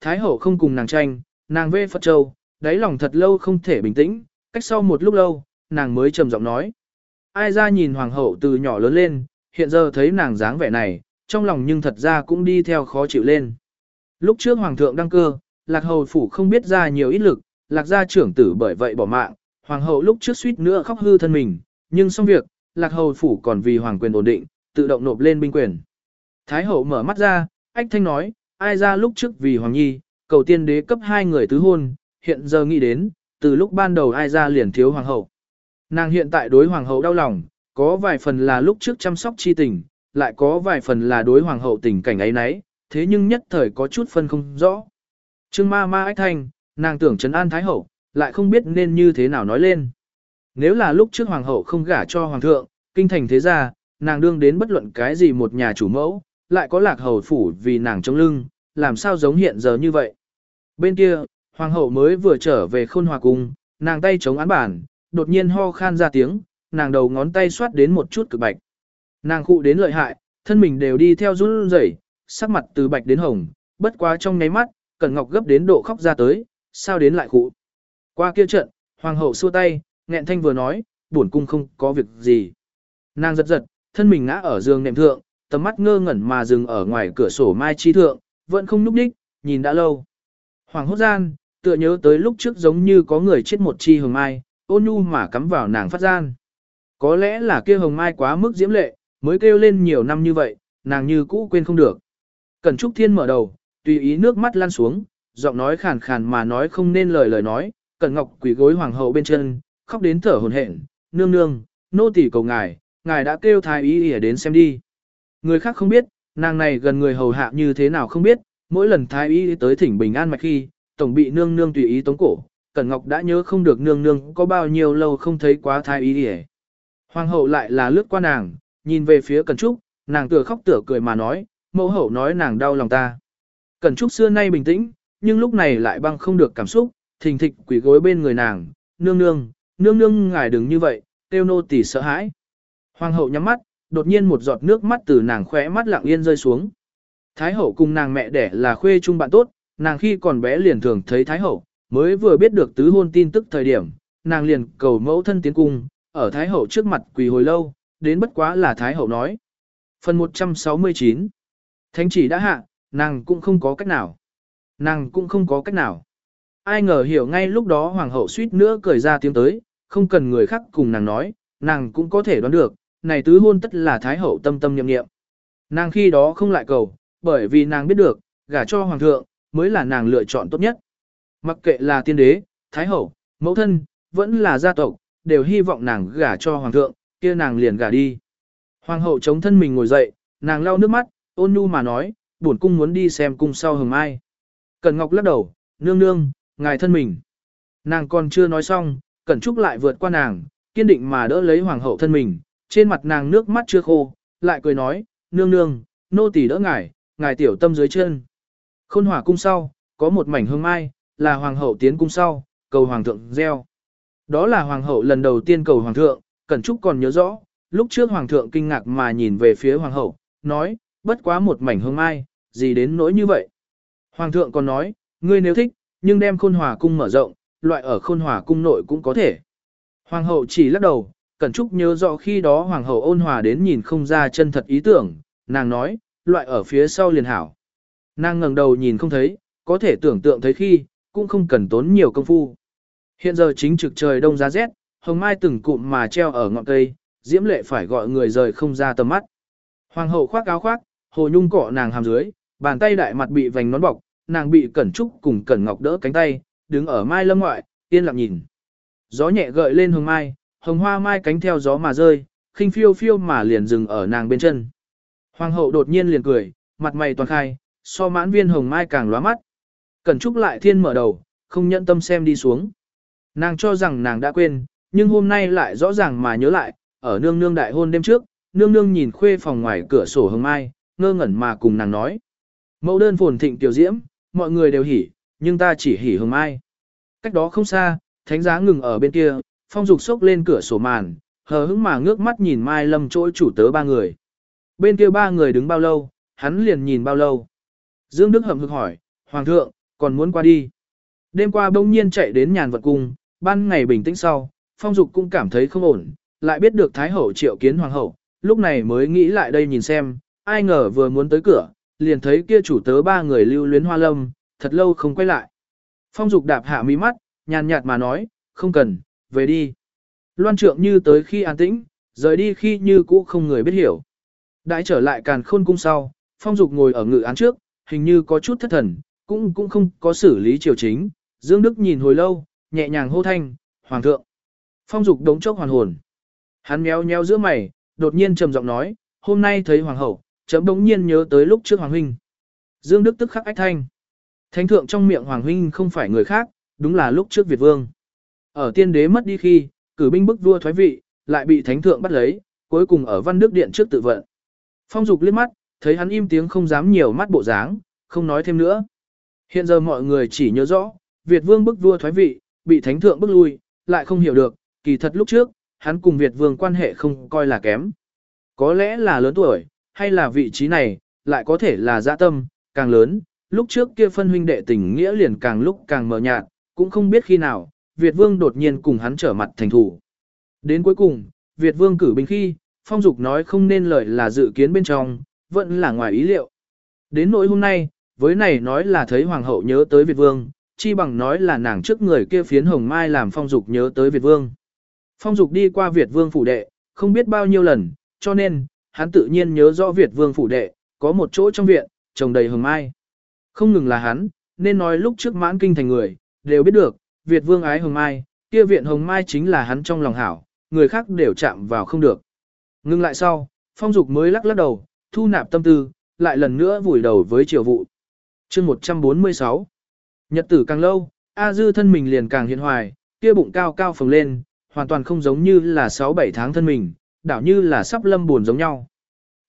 Thái hậu không cùng nàng tranh, nàng về Phật Châu, đáy lòng thật lâu không thể bình tĩnh, cách sau một lúc lâu, nàng mới trầm giọng nói. Ai ra nhìn hoàng hậu từ nhỏ lớn lên, hiện giờ thấy nàng dáng vẻ này, trong lòng nhưng thật ra cũng đi theo khó chịu lên. Lúc trước hoàng thượng đăng cơ, lạc hầu phủ không biết ra nhiều ít lực, lạc gia trưởng tử bởi vậy bỏ mạng, hoàng hậu lúc trước suýt nữa khóc hư thân mình, nhưng xong việc, lạc hầu phủ còn vì hoàng quyền ổn định, tự động nộp lên binh quyền. Thái hậu mở mắt ra, ách thanh nói, ai ra lúc trước vì hoàng nhi, cầu tiên đế cấp hai người tứ hôn, hiện giờ nghĩ đến, từ lúc ban đầu ai ra liền thiếu hoàng hậu. Nàng hiện tại đối hoàng hậu đau lòng, có vài phần là lúc trước chăm sóc chi tình, lại có vài phần là đối hoàng hậu tình cảnh ấy nấy, thế nhưng nhất thời có chút phân không rõ. Trương ma ma ách thanh, nàng tưởng trấn an thái hậu, lại không biết nên như thế nào nói lên. Nếu là lúc trước hoàng hậu không gả cho hoàng thượng, kinh thành thế gia, nàng đương đến bất luận cái gì một nhà chủ mẫu, lại có lạc hầu phủ vì nàng chống lưng, làm sao giống hiện giờ như vậy. Bên kia, hoàng hậu mới vừa trở về khôn hòa cung, nàng tay chống án bản, đột nhiên ho khan ra tiếng, nàng đầu ngón tay xoát đến một chút cực bạch. Nàng cụ đến lợi hại, thân mình đều đi theo run rẩy, sắc mặt từ bạch đến hồng, bất quá trong nháy mắt, Cẩn Ngọc gấp đến độ khóc ra tới, sao đến lại cụ. Qua kia trận, hoàng hậu xua tay, nghẹn thanh vừa nói, bổn cung không có việc gì. Nàng giật giật, thân mình ngã ở giường nệm thượng, tầm mắt ngơ ngẩn mà dừng ở ngoài cửa sổ mai chi thượng, vẫn không núp đích, nhìn đã lâu. Hoàng hốt gian, tựa nhớ tới lúc trước giống như có người chết một chi hồng mai, ôn nhu mà cắm vào nàng phát gian. Có lẽ là kia hồng mai quá mức diễm lệ, mới kêu lên nhiều năm như vậy, nàng như cũ quên không được. Cẩn Trúc Thiên mở đầu, tùy ý nước mắt lăn xuống, giọng nói khàn khàn mà nói không nên lời lời nói, Cẩn Ngọc quỳ gối hoàng hậu bên chân, khóc đến thở hổn hển, nương nương, nô tỳ cầu ngài, ngài đã kêu thái y ỉa đến xem đi. Người khác không biết, nàng này gần người hầu hạ như thế nào không biết, mỗi lần thái y tới thỉnh bình an mạch khi, tổng bị nương nương tùy ý tống cổ, Cẩn Ngọc đã nhớ không được nương nương có bao nhiêu lâu không thấy quá thái y ỉa. Hoàng hậu lại là lướt qua nàng, nhìn về phía Cẩn Trúc, nàng tựa khóc tựa cười mà nói, mẫu hậu nói nàng đau lòng ta. Cẩn Trúc xưa nay bình tĩnh, nhưng lúc này lại băng không được cảm xúc, thình thịch quỷ gối bên người nàng, nương nương, nương nương ngài đừng như vậy, tiêu nô tỳ sợ hãi. Hoàng hậu nhắm mắt, đột nhiên một giọt nước mắt từ nàng khóe mắt lặng yên rơi xuống. Thái hậu cùng nàng mẹ đẻ là khuê chung bạn tốt, nàng khi còn bé liền thường thấy Thái hậu, mới vừa biết được tứ hôn tin tức thời điểm, nàng liền cầu mẫu thân tiến cung, ở Thái hậu trước mặt quỳ hồi lâu, đến bất quá là Thái hậu nói. Phần 169 Thánh chỉ đã hạ, nàng cũng không có cách nào. Nàng cũng không có cách nào. Ai ngờ hiểu ngay lúc đó hoàng hậu suýt nữa cười ra tiếng tới, không cần người khác cùng nàng nói, nàng cũng có thể đoán được, này tứ hôn tất là thái hậu tâm tâm nhiệm nghiệm. Nàng khi đó không lại cầu, bởi vì nàng biết được, gả cho hoàng thượng, mới là nàng lựa chọn tốt nhất. Mặc kệ là tiên đế, thái hậu, mẫu thân, vẫn là gia tộc, đều hy vọng nàng gả cho hoàng thượng, kia nàng liền gả đi. Hoàng hậu chống thân mình ngồi dậy, nàng lau nước mắt, ôn nhu mà nói, bổn cung muốn đi xem cung sau hừng mai. Cẩn Ngọc lắc đầu, nương nương, ngài thân mình. Nàng còn chưa nói xong, Cẩn Trúc lại vượt qua nàng, kiên định mà đỡ lấy hoàng hậu thân mình, trên mặt nàng nước mắt chưa khô, lại cười nói, nương nương, nô tỳ đỡ ngài, ngài tiểu tâm dưới chân. Khôn hỏa cung sau, có một mảnh hương mai, là hoàng hậu tiến cung sau, cầu hoàng thượng gieo. Đó là hoàng hậu lần đầu tiên cầu hoàng thượng, Cẩn Trúc còn nhớ rõ, lúc trước hoàng thượng kinh ngạc mà nhìn về phía hoàng hậu, nói, bất quá một mảnh hương mai, gì đến nỗi như vậy. Hoàng thượng còn nói, ngươi nếu thích, nhưng đem khôn hòa cung mở rộng, loại ở khôn hòa cung nội cũng có thể. Hoàng hậu chỉ lắc đầu, Cẩn Trúc nhớ rõ khi đó hoàng hậu ôn hòa đến nhìn không ra chân thật ý tưởng, nàng nói, loại ở phía sau liền hảo. Nàng ngẩng đầu nhìn không thấy, có thể tưởng tượng thấy khi, cũng không cần tốn nhiều công phu. Hiện giờ chính trực trời đông giá rét, hồng mai từng cụm mà treo ở ngọn cây, diễm lệ phải gọi người rời không ra tầm mắt. Hoàng hậu khoác áo khoác, hồ nhung cọ nàng hàm dưới, bàn tay đại mặt bị vành nón bọc, nàng bị cẩn trúc cùng cẩn ngọc đỡ cánh tay, đứng ở mai lâm ngoại, yên lặng nhìn. Gió nhẹ gợi lên hồng mai, hồng hoa mai cánh theo gió mà rơi, khinh phiêu phiêu mà liền dừng ở nàng bên chân. Hoàng hậu đột nhiên liền cười, mặt mày toàn khai, so mãn viên hồng mai càng lóa mắt. Cẩn trúc lại thiên mở đầu, không nhận tâm xem đi xuống. Nàng cho rằng nàng đã quên, nhưng hôm nay lại rõ ràng mà nhớ lại, ở nương nương đại hôn đêm trước, nương nương nhìn khuê phòng ngoài cửa sổ hồng mai, ngơ ngẩn mà cùng nàng nói. Mẫu đơn phồn thịnh tiểu diễm, mọi người đều hỉ, nhưng ta chỉ hỉ hồng mai. Cách đó không xa, thánh giá ngừng ở bên kia, phong dục sốc lên cửa sổ màn, hờ hững mà ngước mắt nhìn mai lâm chỗ chủ tớ ba người. Bên kia ba người đứng bao lâu, hắn liền nhìn bao lâu. Dương Đức hậm hực hỏi, Hoàng thượng, còn muốn qua đi. Đêm qua bỗng nhiên chạy đến nhàn vật cung, ban ngày bình tĩnh sau, phong dục cũng cảm thấy không ổn, lại biết được Thái Hậu triệu kiến Hoàng Hậu, lúc này mới nghĩ lại đây nhìn xem, ai ngờ vừa muốn tới cửa, liền thấy kia chủ tớ ba người lưu luyến hoa lâm, thật lâu không quay lại. Phong dục đạp hạ mí mắt, nhàn nhạt mà nói, không cần, về đi. Loan trượng như tới khi an tĩnh, rời đi khi như cũ không người biết hiểu. Đãi trở lại càn khôn cung sau, phong dục ngồi ở ngự án trước, hình như có chút thất thần, cũng cũng không có xử lý triều chính. Dương Đức nhìn hồi lâu, nhẹ nhàng hô thanh, Hoàng thượng. Phong dục đống chốc hoàn hồn. Hắn méo méo giữa mày, đột nhiên trầm giọng nói, hôm nay thấy Hoàng hậu, chấm đống nhiên nhớ tới lúc trước Hoàng huynh. Dương Đức tức khắc ách thanh. Thánh thượng trong miệng Hoàng huynh không phải người khác, đúng là lúc trước Việt Vương. Ở tiên đế mất đi khi, cử binh bức vua thoái vị, lại bị thánh thượng bắt lấy, cuối cùng ở văn đức điện trước tự vận. Phong dục liếc mắt, thấy hắn im tiếng không dám nhiều mắt bộ dáng, không nói thêm nữa. Hiện giờ mọi người chỉ nhớ rõ, Việt vương bức vua thoái vị, bị thánh thượng bức lui, lại không hiểu được, kỳ thật lúc trước, hắn cùng Việt vương quan hệ không coi là kém. Có lẽ là lớn tuổi, hay là vị trí này, lại có thể là dạ tâm, càng lớn, lúc trước kia phân huynh đệ tình nghĩa liền càng lúc càng mờ nhạt, cũng không biết khi nào, Việt vương đột nhiên cùng hắn trở mặt thành thủ. Đến cuối cùng, Việt vương cử binh khi, phong dục nói không nên lời là dự kiến bên trong, vẫn là ngoài ý liệu. Đến nỗi hôm nay, với này nói là thấy hoàng hậu nhớ tới Việt vương, chi bằng nói là nàng trước người kia phiến hồng mai làm phong dục nhớ tới Việt vương. Phong dục đi qua Việt vương phủ đệ, không biết bao nhiêu lần, cho nên, hắn tự nhiên nhớ rõ Việt vương phủ đệ, có một chỗ trong viện, trồng đầy hồng mai. Không ngừng là hắn, nên nói lúc trước mãn kinh thành người, đều biết được, Việt vương ái hồng mai, kia viện hồng mai chính là hắn trong lòng hảo, người khác đều chạm vào không được. Ngưng lại sau, phong dục mới lắc lắc đầu, thu nạp tâm tư, lại lần nữa vùi đầu với triều vụ. chương 146 Nhật tử càng lâu, A Dư thân mình liền càng hiện hoài, kia bụng cao cao phồng lên, hoàn toàn không giống như là 6-7 tháng thân mình, đảo như là sắp lâm buồn giống nhau.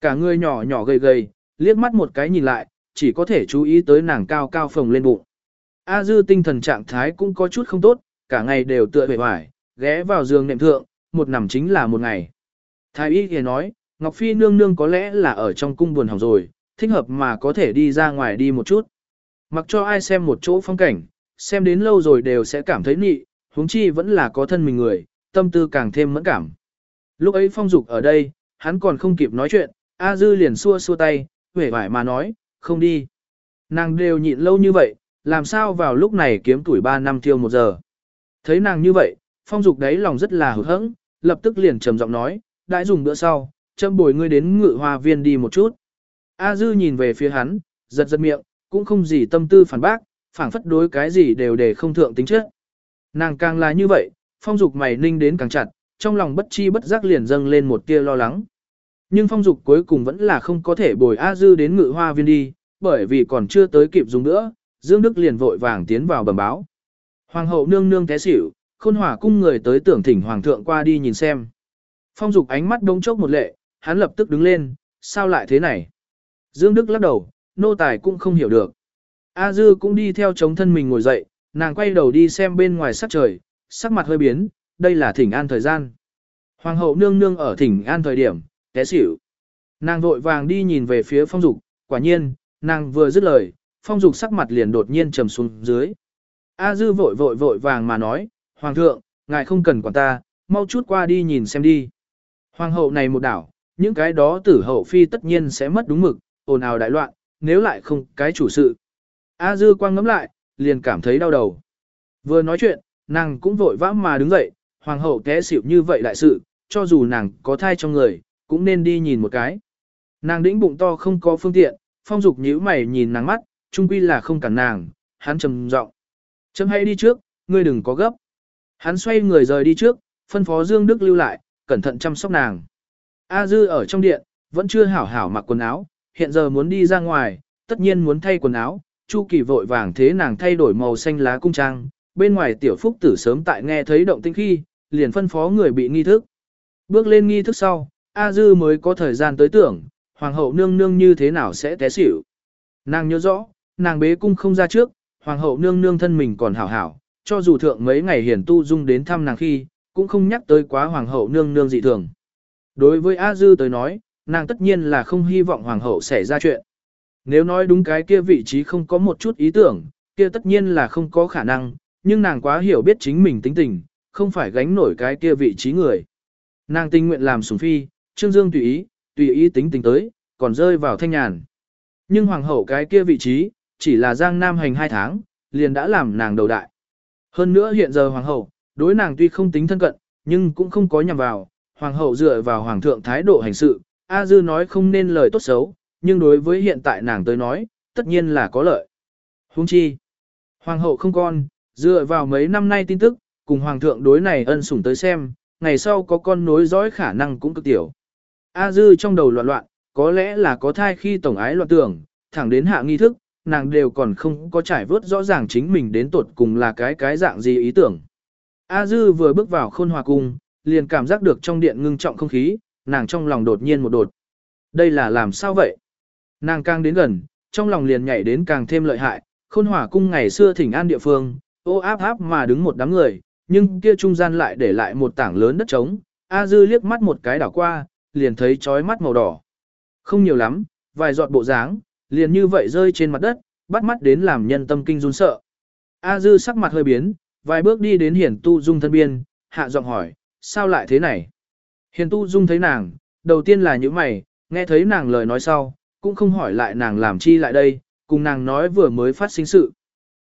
Cả người nhỏ nhỏ gầy gầy, liếc mắt một cái nhìn lại, chỉ có thể chú ý tới nàng cao cao phồng lên bụng. A Dư tinh thần trạng thái cũng có chút không tốt, cả ngày đều tựa bề hoài, ghé vào giường nệm thượng, một nằm chính là một ngày. Thái y thì nói, Ngọc Phi nương nương có lẽ là ở trong cung buồn hỏng rồi, thích hợp mà có thể đi ra ngoài đi một chút. Mặc cho ai xem một chỗ phong cảnh, xem đến lâu rồi đều sẽ cảm thấy nị, huống chi vẫn là có thân mình người, tâm tư càng thêm mẫn cảm. Lúc ấy phong dục ở đây, hắn còn không kịp nói chuyện, A Dư liền xua xua tay, vẻ vải mà nói, không đi. Nàng đều nhịn lâu như vậy, làm sao vào lúc này kiếm tuổi 3 năm tiêu một giờ. Thấy nàng như vậy, phong dục đấy lòng rất là hụt hẫng, lập tức liền trầm giọng nói, đã dùng bữa sau, châm bồi ngươi đến ngự hoa viên đi một chút. A dư nhìn về phía hắn, giật giật miệng, cũng không gì tâm tư phản bác, phản phất đối cái gì đều để không thượng tính chất. Nàng càng là như vậy, phong dục mày ninh đến càng chặt, trong lòng bất chi bất giác liền dâng lên một tia lo lắng. Nhưng phong dục cuối cùng vẫn là không có thể bồi A dư đến ngự hoa viên đi, bởi vì còn chưa tới kịp dùng nữa, Dương Đức liền vội vàng tiến vào bẩm báo. Hoàng hậu nương nương té xỉu, khôn hỏa cung người tới tưởng thỉnh hoàng thượng qua đi nhìn xem. Phong dục ánh mắt đông chốc một lệ, hắn lập tức đứng lên, sao lại thế này? Dương Đức lắc đầu, nô tài cũng không hiểu được. A Dư cũng đi theo chống thân mình ngồi dậy, nàng quay đầu đi xem bên ngoài sắc trời, sắc mặt hơi biến, đây là thỉnh an thời gian. Hoàng hậu nương nương ở thỉnh an thời điểm, té xỉu. Nàng vội vàng đi nhìn về phía phong dục, quả nhiên, nàng vừa dứt lời, phong dục sắc mặt liền đột nhiên trầm xuống dưới. A Dư vội vội vội vàng mà nói, Hoàng thượng, ngài không cần quản ta, mau chút qua đi nhìn xem đi. Hoàng hậu này một đảo, những cái đó tử hậu phi tất nhiên sẽ mất đúng mực, ồn ào đại loạn, nếu lại không cái chủ sự. A dư quang ngắm lại, liền cảm thấy đau đầu. Vừa nói chuyện, nàng cũng vội vã mà đứng dậy, hoàng hậu té xỉu như vậy đại sự, cho dù nàng có thai trong người, cũng nên đi nhìn một cái. Nàng đĩnh bụng to không có phương tiện, phong dục nhíu mày nhìn nàng mắt, trung quy là không cản nàng, hắn trầm giọng. Chấm hãy đi trước, ngươi đừng có gấp. Hắn xoay người rời đi trước, phân phó Dương Đức lưu lại, cẩn thận chăm sóc nàng. A Dư ở trong điện, vẫn chưa hảo hảo mặc quần áo, hiện giờ muốn đi ra ngoài, tất nhiên muốn thay quần áo, Chu Kỳ vội vàng thế nàng thay đổi màu xanh lá cung trang, bên ngoài tiểu phúc tử sớm tại nghe thấy động tĩnh khi, liền phân phó người bị nghi thức. Bước lên nghi thức sau, A Dư mới có thời gian tới tưởng, hoàng hậu nương nương như thế nào sẽ té xỉu. Nàng nhớ rõ, nàng bế cung không ra trước, hoàng hậu nương nương thân mình còn hảo hảo, cho dù thượng mấy ngày hiển tu dung đến thăm nàng khi, cũng không nhắc tới quá hoàng hậu nương nương dị thường. Đối với A Dư tới nói, nàng tất nhiên là không hy vọng hoàng hậu xảy ra chuyện. Nếu nói đúng cái kia vị trí không có một chút ý tưởng, kia tất nhiên là không có khả năng, nhưng nàng quá hiểu biết chính mình tính tình, không phải gánh nổi cái kia vị trí người. Nàng tình nguyện làm sủng phi, Trương Dương tùy ý, tùy ý tính tình tới, còn rơi vào thanh nhàn. Nhưng hoàng hậu cái kia vị trí, chỉ là giang nam hành hai tháng, liền đã làm nàng đầu đại. Hơn nữa hiện giờ hoàng hậu, đối nàng tuy không tính thân cận, nhưng cũng không có nhằm vào, hoàng hậu dựa vào hoàng thượng thái độ hành sự, A Dư nói không nên lời tốt xấu, nhưng đối với hiện tại nàng tới nói, tất nhiên là có lợi. Huống chi, hoàng hậu không con, dựa vào mấy năm nay tin tức, cùng hoàng thượng đối này ân sủng tới xem, ngày sau có con nối dõi khả năng cũng cực tiểu. A Dư trong đầu loạn loạn, có lẽ là có thai khi tổng ái loạn tưởng, thẳng đến hạ nghi thức, nàng đều còn không có trải vớt rõ ràng chính mình đến tột cùng là cái cái dạng gì ý tưởng. A Dư vừa bước vào khôn hòa cung, liền cảm giác được trong điện ngưng trọng không khí, nàng trong lòng đột nhiên một đột. Đây là làm sao vậy? Nàng càng đến gần, trong lòng liền nhảy đến càng thêm lợi hại, khôn hòa cung ngày xưa thỉnh an địa phương, ô áp áp mà đứng một đám người, nhưng kia trung gian lại để lại một tảng lớn đất trống, A Dư liếc mắt một cái đảo qua, liền thấy trói mắt màu đỏ. Không nhiều lắm, vài giọt bộ dáng, liền như vậy rơi trên mặt đất, bắt mắt đến làm nhân tâm kinh run sợ. A Dư sắc mặt hơi biến, vài bước đi đến hiển tu dung thân biên, hạ giọng hỏi, sao lại thế này? Hiền tu dung thấy nàng, đầu tiên là những mày, nghe thấy nàng lời nói sau, cũng không hỏi lại nàng làm chi lại đây, cùng nàng nói vừa mới phát sinh sự.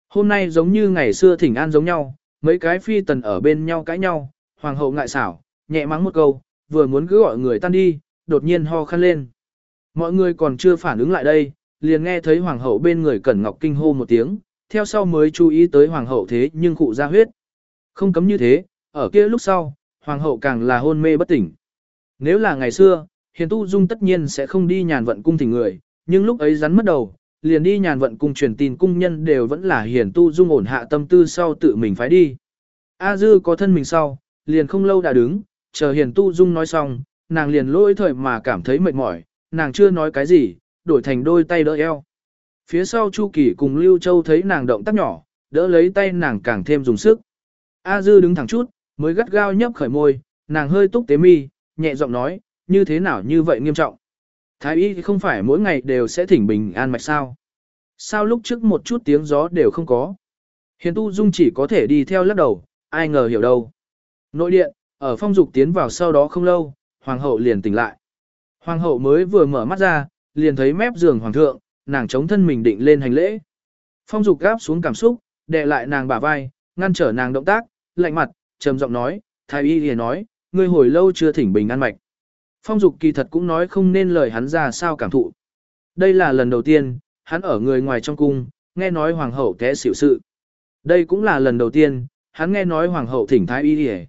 Hôm nay giống như ngày xưa thỉnh an giống nhau, mấy cái phi tần ở bên nhau cãi nhau, hoàng hậu ngại xảo, nhẹ mắng một câu, vừa muốn cứ gọi người tan đi, đột nhiên ho khăn lên. Mọi người còn chưa phản ứng lại đây, liền nghe thấy hoàng hậu bên người Cẩn Ngọc kinh hô một tiếng, theo sau mới chú ý tới hoàng hậu thế nhưng cụ ra huyết. Không cấm như thế, ở kia lúc sau, hoàng hậu càng là hôn mê bất tỉnh. Nếu là ngày xưa, hiền tu dung tất nhiên sẽ không đi nhàn vận cung thỉnh người, nhưng lúc ấy rắn mất đầu, liền đi nhàn vận cung truyền tin cung nhân đều vẫn là hiền tu dung ổn hạ tâm tư sau tự mình phải đi. A dư có thân mình sau, liền không lâu đã đứng, chờ hiền tu dung nói xong, nàng liền lỗi thời mà cảm thấy mệt mỏi, nàng chưa nói cái gì, đổi thành đôi tay đỡ eo. Phía sau Chu Kỳ cùng Lưu Châu thấy nàng động tác nhỏ, đỡ lấy tay nàng càng thêm dùng sức. A Dư đứng thẳng chút, mới gắt gao nhấp khởi môi, nàng hơi túc tế mi, nhẹ giọng nói, như thế nào như vậy nghiêm trọng. Thái y không phải mỗi ngày đều sẽ thỉnh bình an mạch sao. Sao lúc trước một chút tiếng gió đều không có. Hiền tu dung chỉ có thể đi theo lắc đầu, ai ngờ hiểu đâu. Nội điện, ở phong dục tiến vào sau đó không lâu, hoàng hậu liền tỉnh lại. Hoàng hậu mới vừa mở mắt ra, liền thấy mép giường hoàng thượng, nàng chống thân mình định lên hành lễ. Phong dục gáp xuống cảm xúc, đè lại nàng bả vai, ngăn trở nàng động tác, lạnh mặt, trầm giọng nói, thái y liền nói, ngươi hồi lâu chưa thỉnh bình an mạch. Phong dục kỳ thật cũng nói không nên lời hắn ra sao cảm thụ. Đây là lần đầu tiên, hắn ở người ngoài trong cung, nghe nói hoàng hậu té xỉu sự. Đây cũng là lần đầu tiên, hắn nghe nói hoàng hậu thỉnh thái y đi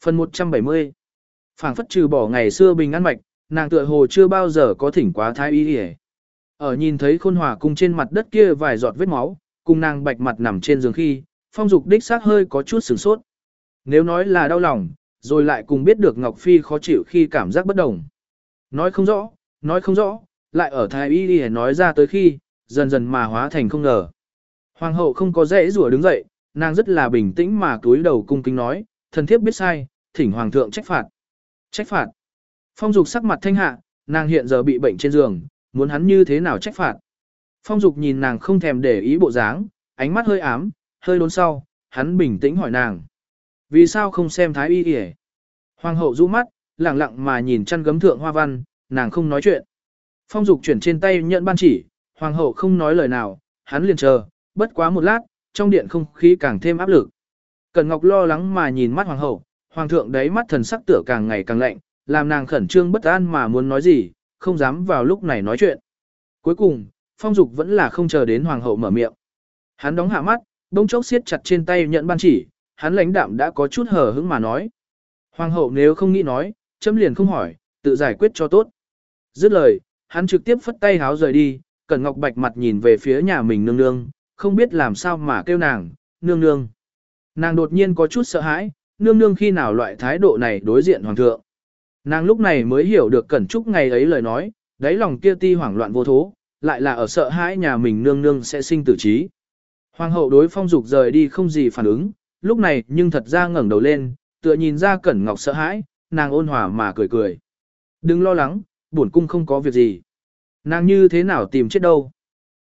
Phần 170 phảng phất trừ bỏ ngày xưa bình an mạch, nàng tựa hồ chưa bao giờ có thỉnh quá thái y đi Ở nhìn thấy khôn hòa cung trên mặt đất kia vài giọt vết máu, cùng nàng bạch mặt nằm trên giường khi, phong dục đích xác hơi có chút sửng sốt. Nếu nói là đau lòng, rồi lại cùng biết được Ngọc Phi khó chịu khi cảm giác bất đồng. Nói không rõ, nói không rõ, lại ở thái y đi nói ra tới khi, dần dần mà hóa thành không ngờ. Hoàng hậu không có dễ rủa đứng dậy, nàng rất là bình tĩnh mà túi đầu cung kính nói, thần thiếp biết sai, thỉnh hoàng thượng trách phạt. Trách phạt. Phong dục sắc mặt thanh hạ, nàng hiện giờ bị bệnh trên giường, muốn hắn như thế nào trách phạt. Phong dục nhìn nàng không thèm để ý bộ dáng, ánh mắt hơi ám, hơi đốn sau, hắn bình tĩnh hỏi nàng. Vì sao không xem thái y y Hoàng hậu rũ mắt, lặng lặng mà nhìn chăn gấm thượng hoa văn, nàng không nói chuyện. Phong dục chuyển trên tay nhận ban chỉ, hoàng hậu không nói lời nào, hắn liền chờ, bất quá một lát, trong điện không khí càng thêm áp lực. Cẩn Ngọc lo lắng mà nhìn mắt hoàng hậu, hoàng thượng đấy mắt thần sắc tựa càng ngày càng lạnh, làm nàng khẩn trương bất an mà muốn nói gì, không dám vào lúc này nói chuyện. Cuối cùng, phong dục vẫn là không chờ đến hoàng hậu mở miệng. Hắn đóng hạ mắt, bông chốc siết chặt trên tay nhận ban chỉ, hắn lãnh đạm đã có chút hờ hững mà nói. Hoàng hậu nếu không nghĩ nói, chấm liền không hỏi, tự giải quyết cho tốt. Dứt lời, hắn trực tiếp phất tay háo rời đi, Cẩn Ngọc Bạch mặt nhìn về phía nhà mình nương nương, không biết làm sao mà kêu nàng, nương nương. Nàng đột nhiên có chút sợ hãi, nương nương khi nào loại thái độ này đối diện hoàng thượng. Nàng lúc này mới hiểu được Cẩn Trúc ngày ấy lời nói, đáy lòng kia ti hoảng loạn vô thố, lại là ở sợ hãi nhà mình nương nương sẽ sinh tử trí. Hoàng hậu đối phong dục rời đi không gì phản ứng, lúc này nhưng thật ra ngẩng đầu lên, tựa nhìn ra Cẩn Ngọc sợ hãi, nàng ôn hòa mà cười cười. Đừng lo lắng, bổn cung không có việc gì. Nàng như thế nào tìm chết đâu.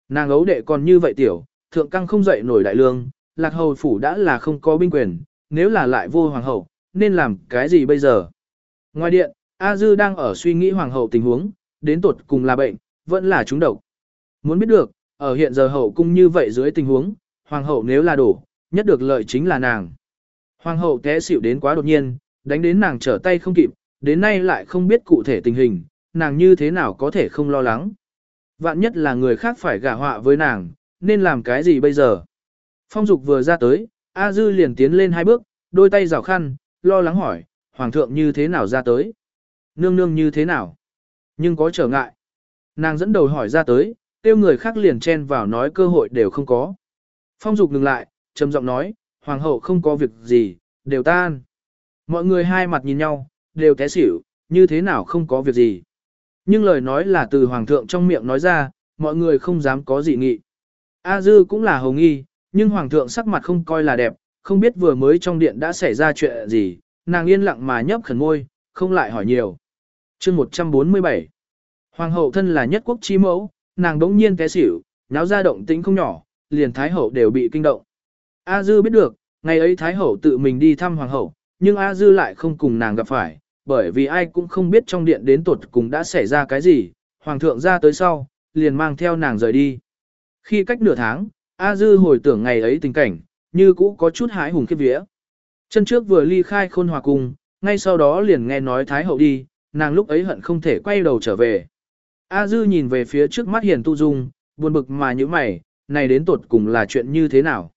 Nàng ấu đệ còn như vậy tiểu, thượng căng không dậy nổi đại lương, lạc hầu phủ đã là không có binh quyền, nếu là lại vô hoàng hậu, nên làm cái gì bây giờ? Ngoài điện, A Dư đang ở suy nghĩ hoàng hậu tình huống, đến tột cùng là bệnh, vẫn là trúng độc. Muốn biết được, ở hiện giờ hậu cung như vậy dưới tình huống, hoàng hậu nếu là đổ, nhất được lợi chính là nàng. Hoàng hậu té xỉu đến quá đột nhiên, đánh đến nàng trở tay không kịp, đến nay lại không biết cụ thể tình hình, nàng như thế nào có thể không lo lắng. Vạn nhất là người khác phải gả họa với nàng, nên làm cái gì bây giờ? Phong dục vừa ra tới, A Dư liền tiến lên hai bước, đôi tay rào khăn, lo lắng hỏi, Hoàng thượng như thế nào ra tới? Nương nương như thế nào? Nhưng có trở ngại. Nàng dẫn đầu hỏi ra tới, tiêu người khác liền chen vào nói cơ hội đều không có. Phong dục ngừng lại, trầm giọng nói, Hoàng hậu không có việc gì, đều tan. Mọi người hai mặt nhìn nhau, đều té xỉu, như thế nào không có việc gì. Nhưng lời nói là từ Hoàng thượng trong miệng nói ra, mọi người không dám có gì nghị. A Dư cũng là hồng nghi, nhưng Hoàng thượng sắc mặt không coi là đẹp, không biết vừa mới trong điện đã xảy ra chuyện gì, nàng yên lặng mà nhấp khẩn môi, không lại hỏi nhiều. chương 147 Hoàng hậu thân là nhất quốc chi mẫu, nàng đống nhiên té xỉu, náo ra động tĩnh không nhỏ, liền Thái hậu đều bị kinh động. A Dư biết được, ngày ấy Thái hậu tự mình đi thăm Hoàng hậu, nhưng A Dư lại không cùng nàng gặp phải, bởi vì ai cũng không biết trong điện đến tuột cùng đã xảy ra cái gì, Hoàng thượng ra tới sau, liền mang theo nàng rời đi. Khi cách nửa tháng, A Dư hồi tưởng ngày ấy tình cảnh, như cũ có chút hái hùng khiếp vía. Chân trước vừa ly khai khôn hòa cung, ngay sau đó liền nghe nói Thái hậu đi, nàng lúc ấy hận không thể quay đầu trở về. A Dư nhìn về phía trước mắt Hiền Tu Dung, buồn bực mà như mày, này đến tột cùng là chuyện như thế nào.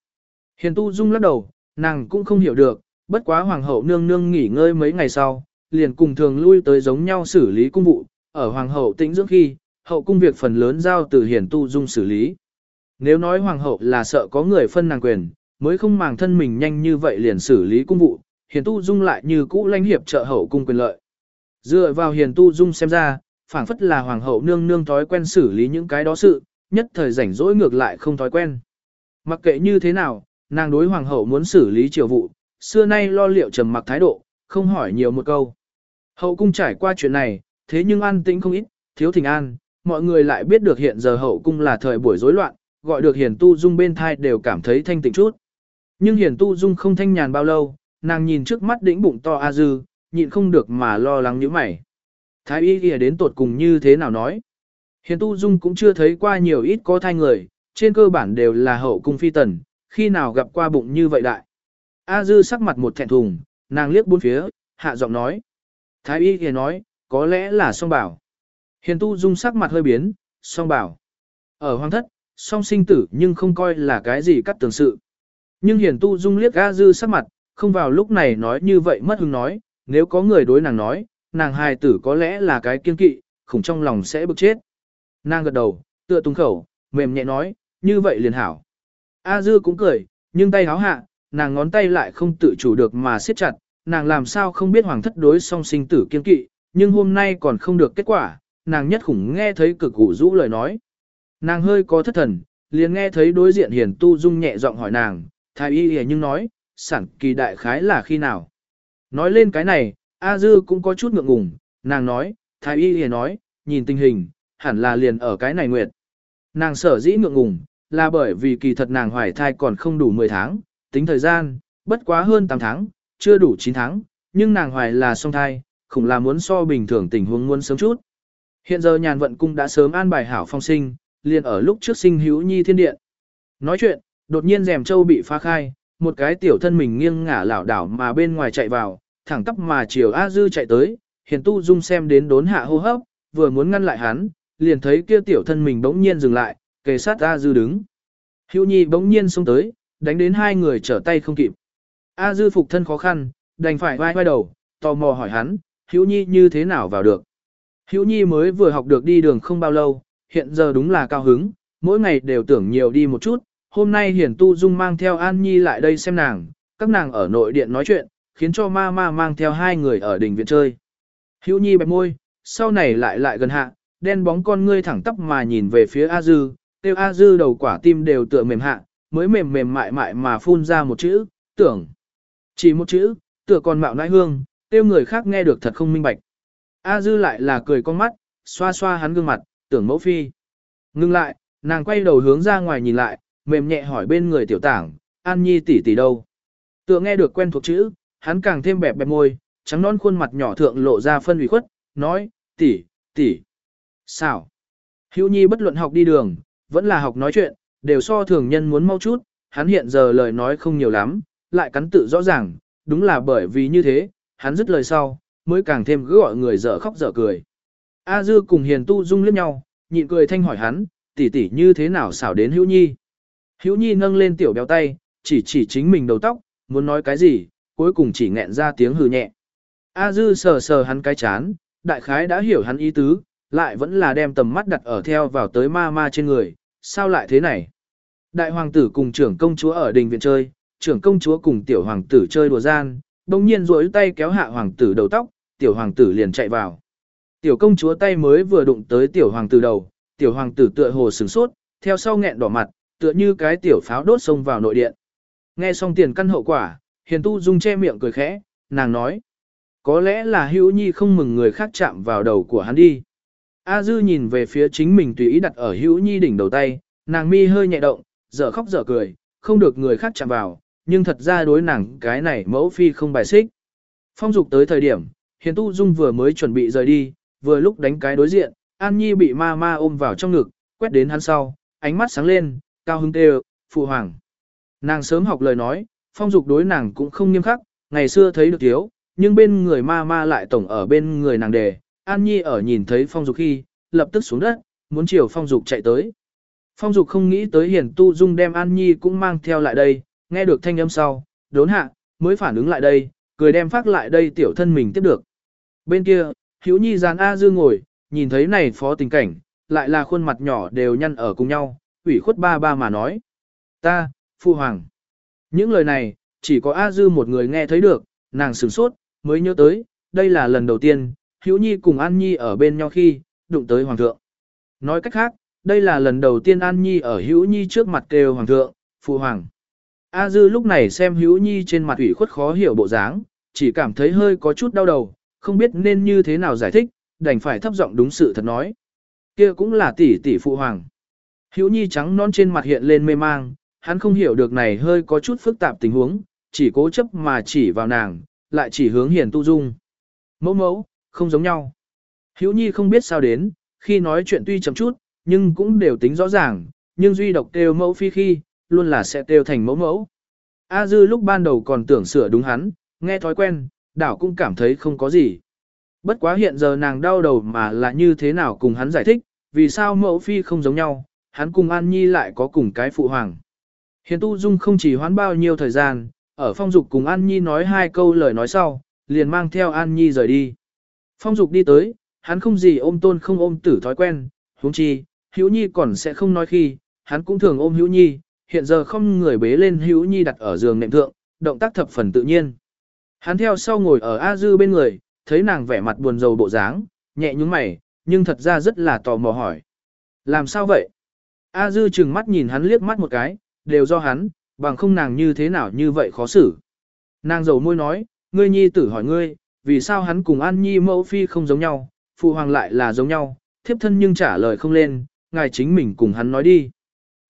Hiền Tu Dung lắc đầu, nàng cũng không hiểu được, bất quá Hoàng hậu nương nương nghỉ ngơi mấy ngày sau, liền cùng thường lui tới giống nhau xử lý cung vụ, ở Hoàng hậu tĩnh dưỡng khi, hậu cung việc phần lớn giao từ Hiền Tu Dung xử lý. Nếu nói Hoàng hậu là sợ có người phân nàng quyền, mới không màng thân mình nhanh như vậy liền xử lý cung vụ, Hiền Tu Dung lại như cũ lãnh hiệp trợ hậu cung quyền lợi. Dựa vào Hiền Tu Dung xem ra, phảng phất là hoàng hậu nương nương thói quen xử lý những cái đó sự, nhất thời rảnh rỗi ngược lại không thói quen. Mặc kệ như thế nào, nàng đối hoàng hậu muốn xử lý triều vụ, xưa nay lo liệu trầm mặc thái độ, không hỏi nhiều một câu. Hậu cung trải qua chuyện này, thế nhưng an tĩnh không ít, thiếu thình an, mọi người lại biết được hiện giờ hậu cung là thời buổi rối loạn, gọi được hiền tu dung bên thai đều cảm thấy thanh tịnh chút. Nhưng hiền tu dung không thanh nhàn bao lâu, nàng nhìn trước mắt đĩnh bụng to a dư, nhịn không được mà lo lắng như mày. Thái y kia đến tột cùng như thế nào nói. Hiền tu dung cũng chưa thấy qua nhiều ít có thai người, trên cơ bản đều là hậu cung phi tần, khi nào gặp qua bụng như vậy đại. A dư sắc mặt một thẹn thùng, nàng liếc bốn phía, hạ giọng nói. Thái y kia nói, có lẽ là song bảo. Hiền tu dung sắc mặt hơi biến, song bảo. Ở hoàng thất, song sinh tử nhưng không coi là cái gì cắt tường sự. Nhưng hiền tu dung liếc A dư sắc mặt, không vào lúc này nói như vậy mất hứng nói, nếu có người đối nàng nói, nàng hài tử có lẽ là cái kiên kỵ, khủng trong lòng sẽ bực chết. Nàng gật đầu, tựa tung khẩu, mềm nhẹ nói, như vậy liền hảo. A dư cũng cười, nhưng tay háo hạ, nàng ngón tay lại không tự chủ được mà siết chặt, nàng làm sao không biết hoàng thất đối song sinh tử kiên kỵ, nhưng hôm nay còn không được kết quả, nàng nhất khủng nghe thấy cực ủ rũ lời nói. Nàng hơi có thất thần, liền nghe thấy đối diện hiền tu dung nhẹ giọng hỏi nàng, thái y hề nhưng nói, sản kỳ đại khái là khi nào. Nói lên cái này, A Dư cũng có chút ngượng ngùng, nàng nói, thái y hề nói, nhìn tình hình, hẳn là liền ở cái này nguyệt. Nàng sở dĩ ngượng ngùng, là bởi vì kỳ thật nàng hoài thai còn không đủ 10 tháng, tính thời gian, bất quá hơn 8 tháng, chưa đủ 9 tháng, nhưng nàng hoài là song thai, khủng là muốn so bình thường tình huống muốn sớm chút. Hiện giờ nhàn vận cung đã sớm an bài hảo phong sinh, liền ở lúc trước sinh hữu nhi thiên điện. Nói chuyện, đột nhiên rèm châu bị phá khai, một cái tiểu thân mình nghiêng ngả lảo đảo mà bên ngoài chạy vào, thẳng tắp mà chiều A Dư chạy tới, hiền tu dung xem đến đốn hạ hô hấp, vừa muốn ngăn lại hắn, liền thấy kia tiểu thân mình bỗng nhiên dừng lại, kề sát A Dư đứng. Hữu Nhi bỗng nhiên xông tới, đánh đến hai người trở tay không kịp. A Dư phục thân khó khăn, đành phải vai vai đầu, tò mò hỏi hắn, Hữu Nhi như thế nào vào được. Hữu Nhi mới vừa học được đi đường không bao lâu, hiện giờ đúng là cao hứng, mỗi ngày đều tưởng nhiều đi một chút. Hôm nay Hiển Tu Dung mang theo An Nhi lại đây xem nàng, các nàng ở nội điện nói chuyện, khiến cho ma ma mang theo hai người ở đỉnh viện chơi. Hữu Nhi bẹp môi, sau này lại lại gần hạ, đen bóng con ngươi thẳng tắp mà nhìn về phía A Dư, tiêu A Dư đầu quả tim đều tựa mềm hạ, mới mềm mềm mại mại mà phun ra một chữ, tưởng. Chỉ một chữ, tựa còn mạo nãi hương, tiêu người khác nghe được thật không minh bạch. A Dư lại là cười con mắt, xoa xoa hắn gương mặt, tưởng mẫu phi. Ngưng lại, nàng quay đầu hướng ra ngoài nhìn lại, mềm nhẹ hỏi bên người tiểu tảng, An Nhi tỷ tỷ đâu. Tựa nghe được quen thuộc chữ, hắn càng thêm bẹp bẹp môi, trắng non khuôn mặt nhỏ thượng lộ ra phân ủy khuất, nói, tỷ, tỷ. Sao? Hữu Nhi bất luận học đi đường, vẫn là học nói chuyện, đều so thường nhân muốn mau chút, hắn hiện giờ lời nói không nhiều lắm, lại cắn tự rõ ràng, đúng là bởi vì như thế, hắn dứt lời sau, mới càng thêm cứ gọi người dở khóc dở cười. A Dư cùng Hiền Tu Dung liếc nhau, nhịn cười thanh hỏi hắn, tỷ tỷ như thế nào xảo đến Hữu Nhi. Hữu Nhi nâng lên tiểu béo tay, chỉ chỉ chính mình đầu tóc, muốn nói cái gì, cuối cùng chỉ nghẹn ra tiếng hừ nhẹ. A Dư sờ sờ hắn cái chán, đại khái đã hiểu hắn ý tứ, lại vẫn là đem tầm mắt đặt ở theo vào tới ma ma trên người, sao lại thế này? Đại hoàng tử cùng trưởng công chúa ở đình viện chơi, trưởng công chúa cùng tiểu hoàng tử chơi đùa gian, đồng nhiên rối tay kéo hạ hoàng tử đầu tóc, tiểu hoàng tử liền chạy vào. Tiểu công chúa tay mới vừa đụng tới tiểu hoàng tử đầu, tiểu hoàng tử tựa hồ sửng sốt, theo sau nghẹn đỏ mặt, tựa như cái tiểu pháo đốt xông vào nội điện. Nghe xong tiền căn hậu quả, hiền tu dung che miệng cười khẽ, nàng nói. Có lẽ là hữu nhi không mừng người khác chạm vào đầu của hắn đi. A dư nhìn về phía chính mình tùy ý đặt ở hữu nhi đỉnh đầu tay, nàng mi hơi nhẹ động, dở khóc dở cười, không được người khác chạm vào, nhưng thật ra đối nàng cái này mẫu phi không bài xích. Phong dục tới thời điểm, hiền tu dung vừa mới chuẩn bị rời đi, vừa lúc đánh cái đối diện, An Nhi bị ma ma ôm vào trong ngực, quét đến hắn sau, ánh mắt sáng lên, cao hứng kêu, phụ hoàng. Nàng sớm học lời nói, phong dục đối nàng cũng không nghiêm khắc, ngày xưa thấy được thiếu, nhưng bên người ma ma lại tổng ở bên người nàng đề, An Nhi ở nhìn thấy phong dục khi, lập tức xuống đất, muốn chiều phong dục chạy tới. Phong dục không nghĩ tới hiển tu dung đem An Nhi cũng mang theo lại đây, nghe được thanh âm sau, đốn hạ, mới phản ứng lại đây, cười đem phát lại đây tiểu thân mình tiếp được. Bên kia, Hữu Nhi giàn A Dư ngồi, nhìn thấy này phó tình cảnh, lại là khuôn mặt nhỏ đều nhăn ở cùng nhau, ủy khuất ba ba mà nói. Ta, Phu Hoàng. Những lời này, chỉ có A Dư một người nghe thấy được, nàng sửng sốt, mới nhớ tới, đây là lần đầu tiên, Hữu Nhi cùng An Nhi ở bên nhau khi, đụng tới Hoàng thượng. Nói cách khác, đây là lần đầu tiên An Nhi ở Hữu Nhi trước mặt kêu Hoàng thượng, Phu Hoàng. A Dư lúc này xem Hữu Nhi trên mặt ủy khuất khó hiểu bộ dáng, chỉ cảm thấy hơi có chút đau đầu, không biết nên như thế nào giải thích, đành phải thấp giọng đúng sự thật nói. Kia cũng là tỷ tỷ phụ hoàng. Hữu Nhi trắng non trên mặt hiện lên mê mang, hắn không hiểu được này hơi có chút phức tạp tình huống, chỉ cố chấp mà chỉ vào nàng, lại chỉ hướng hiền tu dung. Mẫu mẫu, không giống nhau. Hữu Nhi không biết sao đến, khi nói chuyện tuy chậm chút, nhưng cũng đều tính rõ ràng, nhưng duy độc kêu mẫu phi khi, luôn là sẽ kêu thành mẫu mẫu. A Dư lúc ban đầu còn tưởng sửa đúng hắn, nghe thói quen, đảo cũng cảm thấy không có gì. Bất quá hiện giờ nàng đau đầu mà là như thế nào cùng hắn giải thích, vì sao mẫu phi không giống nhau, hắn cùng An Nhi lại có cùng cái phụ hoàng. Hiền Tu Dung không chỉ hoán bao nhiêu thời gian, ở phong dục cùng An Nhi nói hai câu lời nói sau, liền mang theo An Nhi rời đi. Phong dục đi tới, hắn không gì ôm tôn không ôm tử thói quen, huống chi, Hữu Nhi còn sẽ không nói khi, hắn cũng thường ôm Hữu Nhi, hiện giờ không người bế lên Hữu Nhi đặt ở giường nệm thượng, động tác thập phần tự nhiên. Hắn theo sau ngồi ở A Dư bên người, thấy nàng vẻ mặt buồn rầu bộ dáng, nhẹ nhúng mày, nhưng thật ra rất là tò mò hỏi. Làm sao vậy? A Dư chừng mắt nhìn hắn liếc mắt một cái, đều do hắn, bằng không nàng như thế nào như vậy khó xử. Nàng dầu môi nói, ngươi nhi tử hỏi ngươi, vì sao hắn cùng An Nhi mẫu phi không giống nhau, phụ hoàng lại là giống nhau, thiếp thân nhưng trả lời không lên, ngài chính mình cùng hắn nói đi.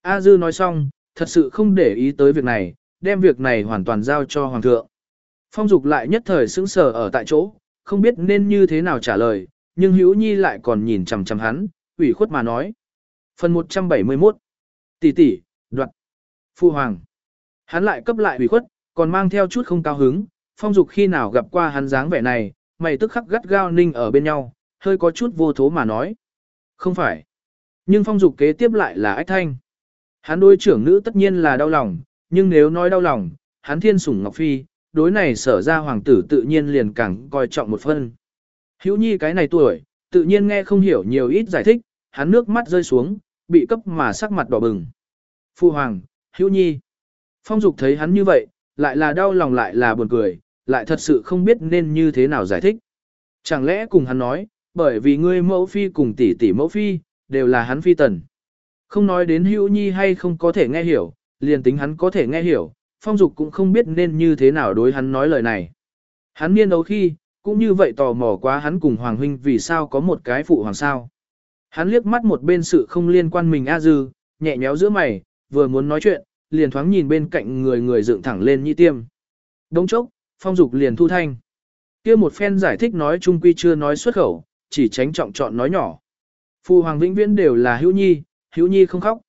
A Dư nói xong, thật sự không để ý tới việc này, đem việc này hoàn toàn giao cho hoàng thượng. Phong Dục lại nhất thời sững sờ ở tại chỗ, không biết nên như thế nào trả lời, nhưng Hữu Nhi lại còn nhìn chằm chằm hắn, ủy khuất mà nói. Phần 171 Tỷ tỷ, đoạn. Phu Hoàng. Hắn lại cấp lại ủy khuất, còn mang theo chút không cao hứng, Phong Dục khi nào gặp qua hắn dáng vẻ này, mày tức khắc gắt gao ninh ở bên nhau, hơi có chút vô thố mà nói. Không phải. Nhưng Phong Dục kế tiếp lại là ách thanh. Hắn đối trưởng nữ tất nhiên là đau lòng, nhưng nếu nói đau lòng, hắn thiên sủng Ngọc Phi, đối này sở ra hoàng tử tự nhiên liền càng coi trọng một phân. Hữu nhi cái này tuổi, tự nhiên nghe không hiểu nhiều ít giải thích, hắn nước mắt rơi xuống, bị cấp mà sắc mặt đỏ bừng. Phu hoàng, hữu nhi. Phong dục thấy hắn như vậy, lại là đau lòng lại là buồn cười, lại thật sự không biết nên như thế nào giải thích. Chẳng lẽ cùng hắn nói, bởi vì ngươi mẫu phi cùng tỷ tỷ mẫu phi, đều là hắn phi tần. Không nói đến hữu nhi hay không có thể nghe hiểu, liền tính hắn có thể nghe hiểu, phong dục cũng không biết nên như thế nào đối hắn nói lời này. Hắn niên đấu khi, cũng như vậy tò mò quá hắn cùng Hoàng Huynh vì sao có một cái phụ hoàng sao. Hắn liếc mắt một bên sự không liên quan mình A Dư, nhẹ nhéo giữa mày, vừa muốn nói chuyện, liền thoáng nhìn bên cạnh người người dựng thẳng lên nhị tiêm. Đống chốc, phong dục liền thu thanh. kia một phen giải thích nói chung quy chưa nói xuất khẩu, chỉ tránh trọng chọn nói nhỏ. Phu hoàng vĩnh viễn đều là hữu nhi, hữu nhi không khóc.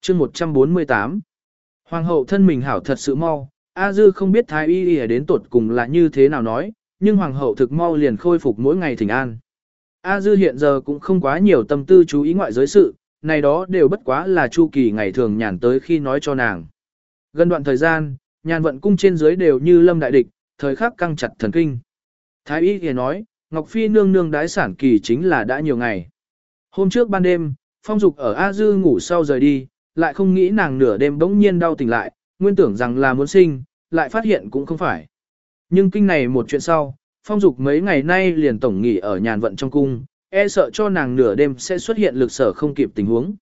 chương 148 Hoàng hậu thân mình hảo thật sự mau, A Dư không biết thái y y đến tuột cùng là như thế nào nói, nhưng hoàng hậu thực mau liền khôi phục mỗi ngày thỉnh an. A Dư hiện giờ cũng không quá nhiều tâm tư chú ý ngoại giới sự, này đó đều bất quá là chu kỳ ngày thường nhàn tới khi nói cho nàng. Gần đoạn thời gian, nhàn vận cung trên dưới đều như lâm đại địch, thời khắc căng chặt thần kinh. Thái y thì nói, Ngọc Phi nương nương đái sản kỳ chính là đã nhiều ngày. Hôm trước ban đêm, phong dục ở A Dư ngủ sau rời đi, lại không nghĩ nàng nửa đêm bỗng nhiên đau tỉnh lại, nguyên tưởng rằng là muốn sinh, lại phát hiện cũng không phải. Nhưng kinh này một chuyện sau, phong dục mấy ngày nay liền tổng nghỉ ở nhàn vận trong cung, e sợ cho nàng nửa đêm sẽ xuất hiện lực sở không kịp tình huống.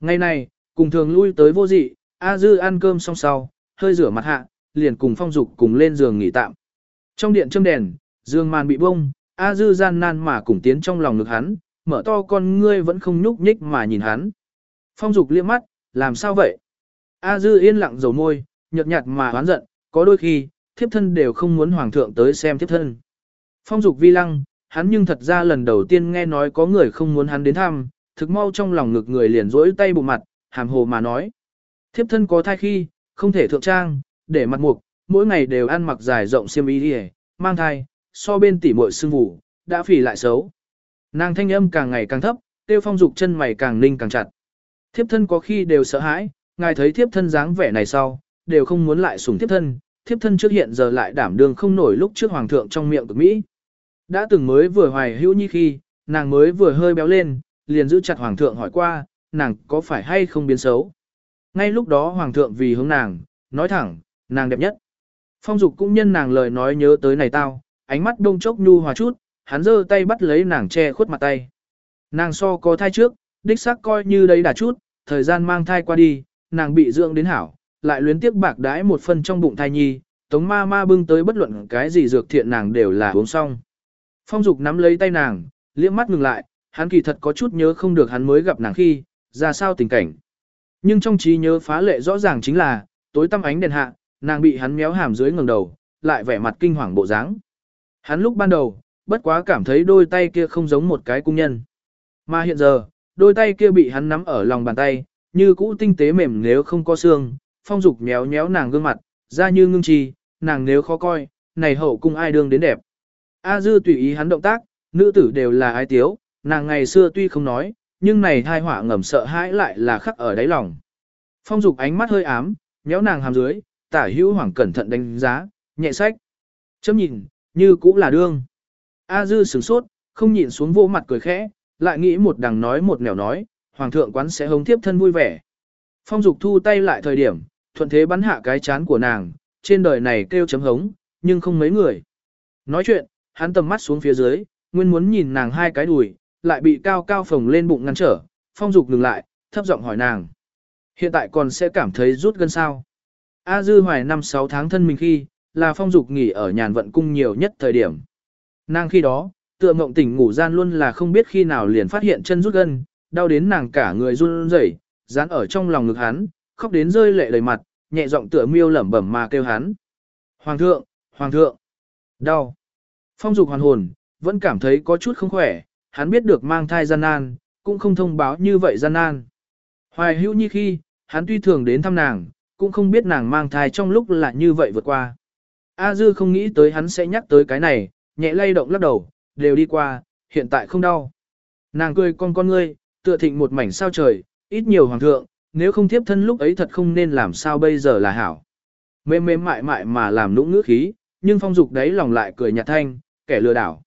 Ngày này, cùng thường lui tới vô dị, A Dư ăn cơm xong sau, hơi rửa mặt hạ, liền cùng phong dục cùng lên giường nghỉ tạm. Trong điện châm đèn, giường màn bị bông, A Dư gian nan mà cùng tiến trong lòng ngực hắn, mở to con ngươi vẫn không nhúc nhích mà nhìn hắn. Phong dục liếc mắt, làm sao vậy? A Dư yên lặng dầu môi, nhợt nhạt mà oán giận, có đôi khi, thiếp thân đều không muốn hoàng thượng tới xem thiếp thân. Phong dục vi lăng, hắn nhưng thật ra lần đầu tiên nghe nói có người không muốn hắn đến thăm, thực mau trong lòng ngực người liền rỗi tay bụng mặt, hàm hồ mà nói. Thiếp thân có thai khi, không thể thượng trang, để mặt mục, mỗi ngày đều ăn mặc dài rộng xiêm y đi mang thai, so bên tỉ muội sưng vụ, đã phỉ lại xấu. Nàng thanh âm càng ngày càng thấp, tiêu phong dục chân mày càng ninh càng chặt. Thiếp thân có khi đều sợ hãi, ngài thấy thiếp thân dáng vẻ này sau, đều không muốn lại sủng thiếp thân, thiếp thân trước hiện giờ lại đảm đương không nổi lúc trước hoàng thượng trong miệng cực Mỹ. Đã từng mới vừa hoài hữu nhi khi, nàng mới vừa hơi béo lên, liền giữ chặt hoàng thượng hỏi qua, nàng có phải hay không biến xấu. Ngay lúc đó hoàng thượng vì hướng nàng, nói thẳng, nàng đẹp nhất. Phong dục cũng nhân nàng lời nói nhớ tới này tao, ánh mắt đông chốc nhu hòa chút, hắn giơ tay bắt lấy nàng che khuất mặt tay. Nàng so có thai trước, đích xác coi như đấy đã chút, thời gian mang thai qua đi, nàng bị dưỡng đến hảo, lại luyến tiếc bạc đãi một phần trong bụng thai nhi, tống ma ma bưng tới bất luận cái gì dược thiện nàng đều là uống xong. Phong dục nắm lấy tay nàng, liếc mắt ngừng lại, hắn kỳ thật có chút nhớ không được hắn mới gặp nàng khi, ra sao tình cảnh. Nhưng trong trí nhớ phá lệ rõ ràng chính là, tối tăm ánh đèn hạ, nàng bị hắn méo hàm dưới ngẩng đầu, lại vẻ mặt kinh hoàng bộ dáng. Hắn lúc ban đầu, bất quá cảm thấy đôi tay kia không giống một cái cung nhân. Mà hiện giờ, đôi tay kia bị hắn nắm ở lòng bàn tay, như cũ tinh tế mềm nếu không có xương, phong dục méo méo nàng gương mặt, ra như ngưng trì, nàng nếu khó coi, này hậu cung ai đương đến đẹp. A dư tùy ý hắn động tác, nữ tử đều là ai tiếu, nàng ngày xưa tuy không nói, nhưng này thai họa ngầm sợ hãi lại là khắc ở đáy lòng. Phong dục ánh mắt hơi ám, nhéo nàng hàm dưới, tả hữu hoảng cẩn thận đánh giá, nhẹ sách. Chấm nhìn, như cũng là đương. A dư sửng sốt, không nhìn xuống vô mặt cười khẽ, lại nghĩ một đằng nói một nẻo nói, hoàng thượng quán sẽ hống tiếp thân vui vẻ. Phong dục thu tay lại thời điểm, thuận thế bắn hạ cái chán của nàng, trên đời này kêu chấm hống, nhưng không mấy người. Nói chuyện, hắn tầm mắt xuống phía dưới, nguyên muốn nhìn nàng hai cái đùi, lại bị cao cao phồng lên bụng ngăn trở, phong dục ngừng lại, thấp giọng hỏi nàng. Hiện tại còn sẽ cảm thấy rút gân sao. A dư hoài năm sáu tháng thân mình khi, là phong dục nghỉ ở nhàn vận cung nhiều nhất thời điểm. Nàng khi đó, tựa mộng tỉnh ngủ gian luôn là không biết khi nào liền phát hiện chân rút gân, đau đến nàng cả người run rẩy, dán ở trong lòng ngực hắn, khóc đến rơi lệ đầy mặt, nhẹ giọng tựa miêu lẩm bẩm mà kêu hắn. Hoàng thượng, hoàng thượng, đau. Phong dục hoàn hồn, vẫn cảm thấy có chút không khỏe, hắn biết được mang thai gian nan, cũng không thông báo như vậy gian nan. Hoài hữu như khi, hắn tuy thường đến thăm nàng, cũng không biết nàng mang thai trong lúc là như vậy vượt qua. A dư không nghĩ tới hắn sẽ nhắc tới cái này, nhẹ lay động lắc đầu, đều đi qua, hiện tại không đau. Nàng cười con con ngươi, tựa thịnh một mảnh sao trời, ít nhiều hoàng thượng, nếu không tiếp thân lúc ấy thật không nên làm sao bây giờ là hảo. Mềm mềm mại mại mà làm nũng ngữ khí, nhưng phong dục đấy lòng lại cười nhạt thanh, kẻ lừa đảo.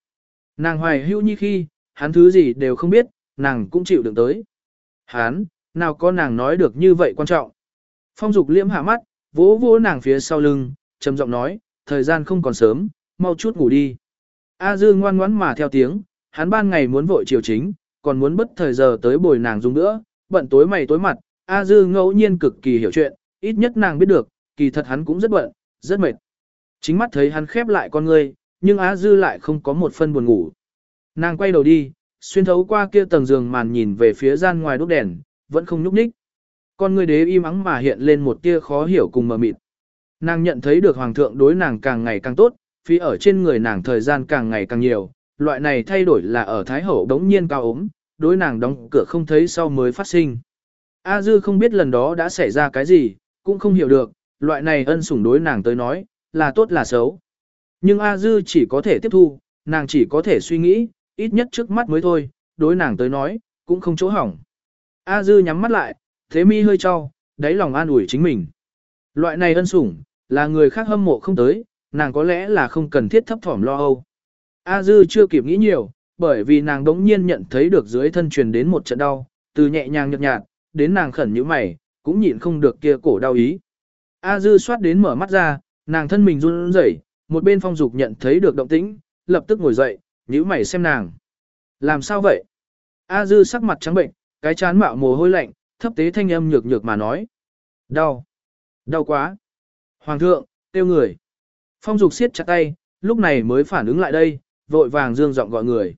Nàng hoài hưu như khi, hắn thứ gì đều không biết, nàng cũng chịu đựng tới. Hắn, nào có nàng nói được như vậy quan trọng. Phong dục liễm hạ mắt, vỗ vỗ nàng phía sau lưng, trầm giọng nói, thời gian không còn sớm, mau chút ngủ đi. A dư ngoan ngoãn mà theo tiếng, hắn ban ngày muốn vội chiều chính, còn muốn bất thời giờ tới bồi nàng dùng nữa, bận tối mày tối mặt, A dư ngẫu nhiên cực kỳ hiểu chuyện, ít nhất nàng biết được, kỳ thật hắn cũng rất bận, rất mệt. Chính mắt thấy hắn khép lại con ngươi, nhưng Á dư lại không có một phân buồn ngủ. Nàng quay đầu đi, xuyên thấu qua kia tầng giường màn nhìn về phía gian ngoài đốt đèn, vẫn không nhúc nhích. con người đế im ắng mà hiện lên một tia khó hiểu cùng mờ mịt. Nàng nhận thấy được hoàng thượng đối nàng càng ngày càng tốt, phí ở trên người nàng thời gian càng ngày càng nhiều, loại này thay đổi là ở Thái Hậu đống nhiên cao ốm, đối nàng đóng cửa không thấy sau mới phát sinh. A Dư không biết lần đó đã xảy ra cái gì, cũng không hiểu được, loại này ân sủng đối nàng tới nói, là tốt là xấu. Nhưng A Dư chỉ có thể tiếp thu, nàng chỉ có thể suy nghĩ, ít nhất trước mắt mới thôi, đối nàng tới nói, cũng không chỗ hỏng. A Dư nhắm mắt lại, thế mi hơi cho, đáy lòng an ủi chính mình. Loại này ân sủng, là người khác hâm mộ không tới, nàng có lẽ là không cần thiết thấp thỏm lo âu. A Dư chưa kịp nghĩ nhiều, bởi vì nàng đống nhiên nhận thấy được dưới thân truyền đến một trận đau, từ nhẹ nhàng nhợt nhạt, đến nàng khẩn như mày, cũng nhịn không được kia cổ đau ý. A Dư xoát đến mở mắt ra, nàng thân mình run rẩy, một bên phong dục nhận thấy được động tĩnh, lập tức ngồi dậy, nhíu mày xem nàng. Làm sao vậy? A Dư sắc mặt trắng bệnh, cái chán mạo mồ hôi lạnh, thấp tế thanh âm nhược nhược mà nói. Đau. Đau quá. Hoàng thượng, tiêu người. Phong dục siết chặt tay, lúc này mới phản ứng lại đây, vội vàng dương giọng gọi người.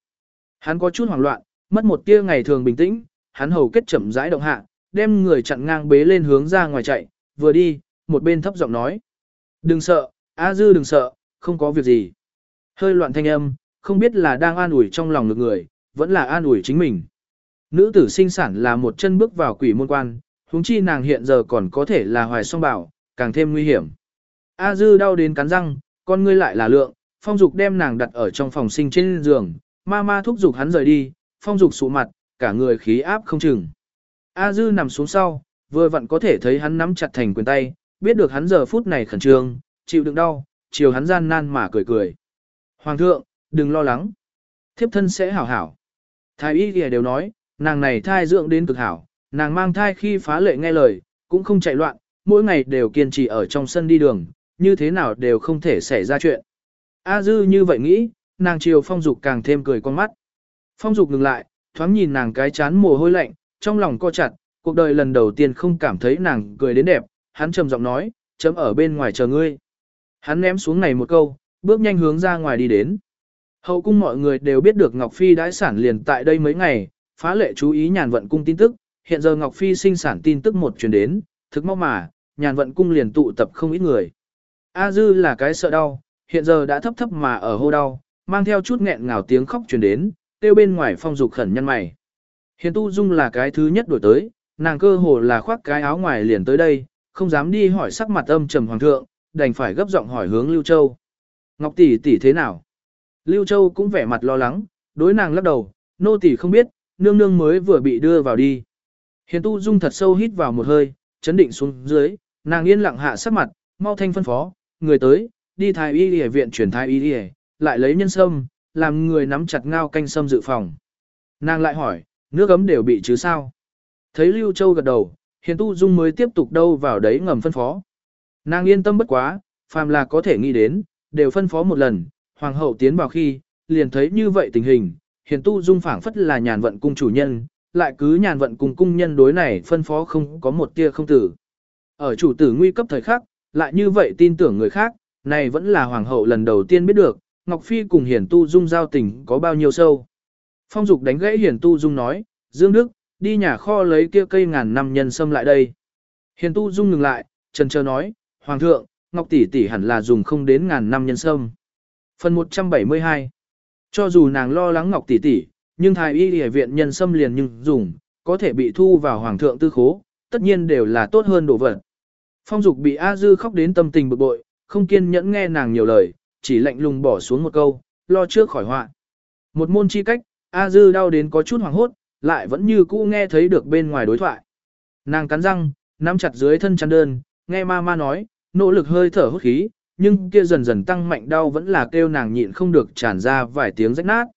Hắn có chút hoảng loạn, mất một tia ngày thường bình tĩnh, hắn hầu kết chậm rãi động hạ, đem người chặn ngang bế lên hướng ra ngoài chạy, vừa đi, một bên thấp giọng nói. Đừng sợ, A Dư đừng sợ, không có việc gì. Hơi loạn thanh âm, không biết là đang an ủi trong lòng ngược người, vẫn là an ủi chính mình. Nữ tử sinh sản là một chân bước vào quỷ môn quan, huống chi nàng hiện giờ còn có thể là hoài song bảo, càng thêm nguy hiểm. A Dư đau đến cắn răng, con ngươi lại là lượng, phong dục đem nàng đặt ở trong phòng sinh trên giường, ma ma thúc giục hắn rời đi, phong dục sụ mặt, cả người khí áp không chừng. A Dư nằm xuống sau, vừa vặn có thể thấy hắn nắm chặt thành quyền tay, biết được hắn giờ phút này khẩn trương, chịu đựng đau, chiều hắn gian nan mà cười cười. Hoàng thượng, đừng lo lắng. Thiếp thân sẽ hảo hảo. Thái y kìa đều nói, nàng này thai dưỡng đến cực hảo, nàng mang thai khi phá lệ nghe lời, cũng không chạy loạn, mỗi ngày đều kiên trì ở trong sân đi đường, như thế nào đều không thể xảy ra chuyện. A dư như vậy nghĩ, nàng chiều phong dục càng thêm cười con mắt. Phong dục ngừng lại, thoáng nhìn nàng cái chán mồ hôi lạnh, trong lòng co chặt, cuộc đời lần đầu tiên không cảm thấy nàng cười đến đẹp, hắn trầm giọng nói, chấm ở bên ngoài chờ ngươi. Hắn ném xuống này một câu, bước nhanh hướng ra ngoài đi đến. Hậu cung mọi người đều biết được Ngọc Phi đãi sản liền tại đây mấy ngày, phá lệ chú ý nhàn vận cung tin tức, hiện giờ Ngọc Phi sinh sản tin tức một truyền đến, thực mau mà, nhàn vận cung liền tụ tập không ít người. A Dư là cái sợ đau, hiện giờ đã thấp thấp mà ở hô đau, mang theo chút nghẹn ngào tiếng khóc truyền đến, tiêu bên ngoài phong dục khẩn nhân mày. Hiền Tu Dung là cái thứ nhất đổi tới, nàng cơ hồ là khoác cái áo ngoài liền tới đây, không dám đi hỏi sắc mặt âm trầm hoàng thượng, đành phải gấp giọng hỏi hướng Lưu Châu. Ngọc tỷ tỷ thế nào? Lưu Châu cũng vẻ mặt lo lắng, đối nàng lắc đầu, nô tỷ không biết, nương nương mới vừa bị đưa vào đi. Hiền Tu Dung thật sâu hít vào một hơi, chấn định xuống dưới, nàng yên lặng hạ sắc mặt, mau thanh phân phó, người tới, đi thái y y viện chuyển thái y y, lại lấy nhân sâm, làm người nắm chặt ngao canh sâm dự phòng. Nàng lại hỏi, nước ấm đều bị chứ sao? Thấy Lưu Châu gật đầu, Hiền Tu Dung mới tiếp tục đâu vào đấy ngầm phân phó. Nàng yên tâm bất quá, phàm là có thể nghĩ đến, đều phân phó một lần, hoàng hậu tiến vào khi, liền thấy như vậy tình hình, Hiền Tu Dung phảng phất là nhàn vận cung chủ nhân, lại cứ nhàn vận cung cung nhân đối này phân phó không có một tia không tử. Ở chủ tử nguy cấp thời khắc, lại như vậy tin tưởng người khác, này vẫn là hoàng hậu lần đầu tiên biết được, Ngọc Phi cùng Hiền Tu Dung giao tình có bao nhiêu sâu. Phong Dục đánh gãy Hiền Tu Dung nói, Dương Đức, đi nhà kho lấy kia cây ngàn năm nhân sâm lại đây. Hiền Tu Dung ngừng lại, trần chờ nói, Hoàng thượng, Ngọc tỷ tỷ hẳn là dùng không đến ngàn năm nhân sâm. Phần 172 Cho dù nàng lo lắng Ngọc tỷ tỷ, nhưng thái y y viện nhân sâm liền nhưng dùng, có thể bị thu vào Hoàng thượng tư khố, tất nhiên đều là tốt hơn đồ vật. Phong Dục bị A Dư khóc đến tâm tình bực bội, không kiên nhẫn nghe nàng nhiều lời, chỉ lạnh lùng bỏ xuống một câu, lo trước khỏi họa. Một môn chi cách, A Dư đau đến có chút hoảng hốt, lại vẫn như cũ nghe thấy được bên ngoài đối thoại. Nàng cắn răng, nắm chặt dưới thân chăn đơn, nghe ma ma nói, nỗ lực hơi thở hút khí, nhưng kia dần dần tăng mạnh đau vẫn là kêu nàng nhịn không được tràn ra vài tiếng rách nát.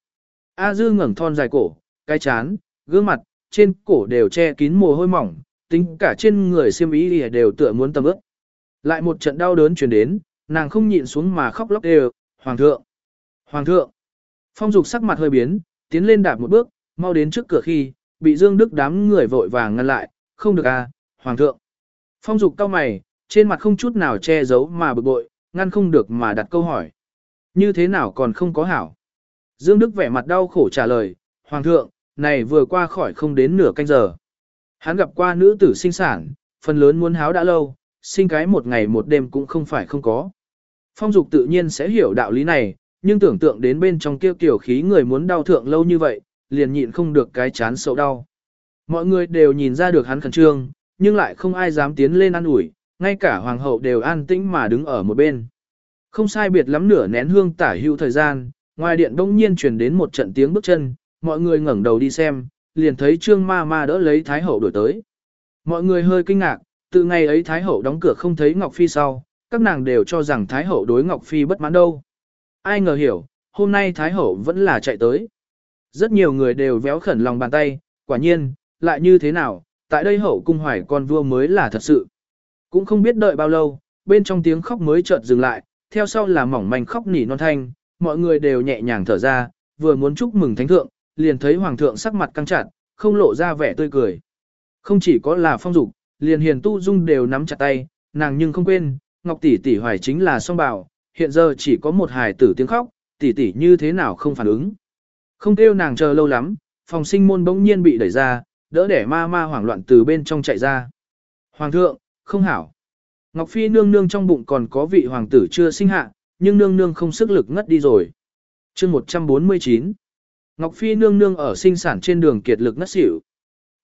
A Dư ngẩng thon dài cổ, cái chán, gương mặt, trên cổ đều che kín mồ hôi mỏng, tính cả trên người xiêm y đều tựa muốn tầm ướp. Lại một trận đau đớn truyền đến, nàng không nhịn xuống mà khóc lóc đều, Hoàng thượng! Hoàng thượng! Phong dục sắc mặt hơi biến, tiến lên đạp một bước, mau đến trước cửa khi, bị Dương Đức đám người vội vàng ngăn lại, không được à, Hoàng thượng! Phong dục cao mày, trên mặt không chút nào che giấu mà bực bội, ngăn không được mà đặt câu hỏi. Như thế nào còn không có hảo? Dương Đức vẻ mặt đau khổ trả lời, Hoàng thượng, này vừa qua khỏi không đến nửa canh giờ. Hắn gặp qua nữ tử sinh sản, phần lớn muốn háo đã lâu, sinh cái một ngày một đêm cũng không phải không có. Phong dục tự nhiên sẽ hiểu đạo lý này, nhưng tưởng tượng đến bên trong kia kiểu khí người muốn đau thượng lâu như vậy, liền nhịn không được cái chán sầu đau. Mọi người đều nhìn ra được hắn khẩn trương, nhưng lại không ai dám tiến lên ăn ủi, ngay cả hoàng hậu đều an tĩnh mà đứng ở một bên. Không sai biệt lắm nửa nén hương tả hưu thời gian, ngoài điện đông nhiên truyền đến một trận tiếng bước chân, mọi người ngẩng đầu đi xem, liền thấy trương ma ma đỡ lấy thái hậu đổi tới. Mọi người hơi kinh ngạc, từ ngày ấy thái hậu đóng cửa không thấy Ngọc Phi sau, các nàng đều cho rằng thái hậu đối Ngọc Phi bất mãn đâu. Ai ngờ hiểu, hôm nay thái hậu vẫn là chạy tới. Rất nhiều người đều véo khẩn lòng bàn tay, quả nhiên, lại như thế nào, tại đây hậu cung hoài con vua mới là thật sự. Cũng không biết đợi bao lâu, bên trong tiếng khóc mới chợt dừng lại, theo sau là mỏng manh khóc nỉ non thanh, mọi người đều nhẹ nhàng thở ra, vừa muốn chúc mừng thánh thượng, liền thấy hoàng thượng sắc mặt căng chặt, không lộ ra vẻ tươi cười. Không chỉ có là phong dục, liền hiền tu dung đều nắm chặt tay, nàng nhưng không quên, ngọc tỷ tỷ hoài chính là song bảo, hiện giờ chỉ có một hài tử tiếng khóc, tỷ tỷ như thế nào không phản ứng. Không kêu nàng chờ lâu lắm, phòng sinh môn bỗng nhiên bị đẩy ra, đỡ để ma ma hoảng loạn từ bên trong chạy ra. Hoàng thượng, không hảo. Ngọc Phi nương nương trong bụng còn có vị hoàng tử chưa sinh hạ, nhưng nương nương không sức lực ngất đi rồi. chương 149 Ngọc Phi nương nương ở sinh sản trên đường kiệt lực ngất xỉu.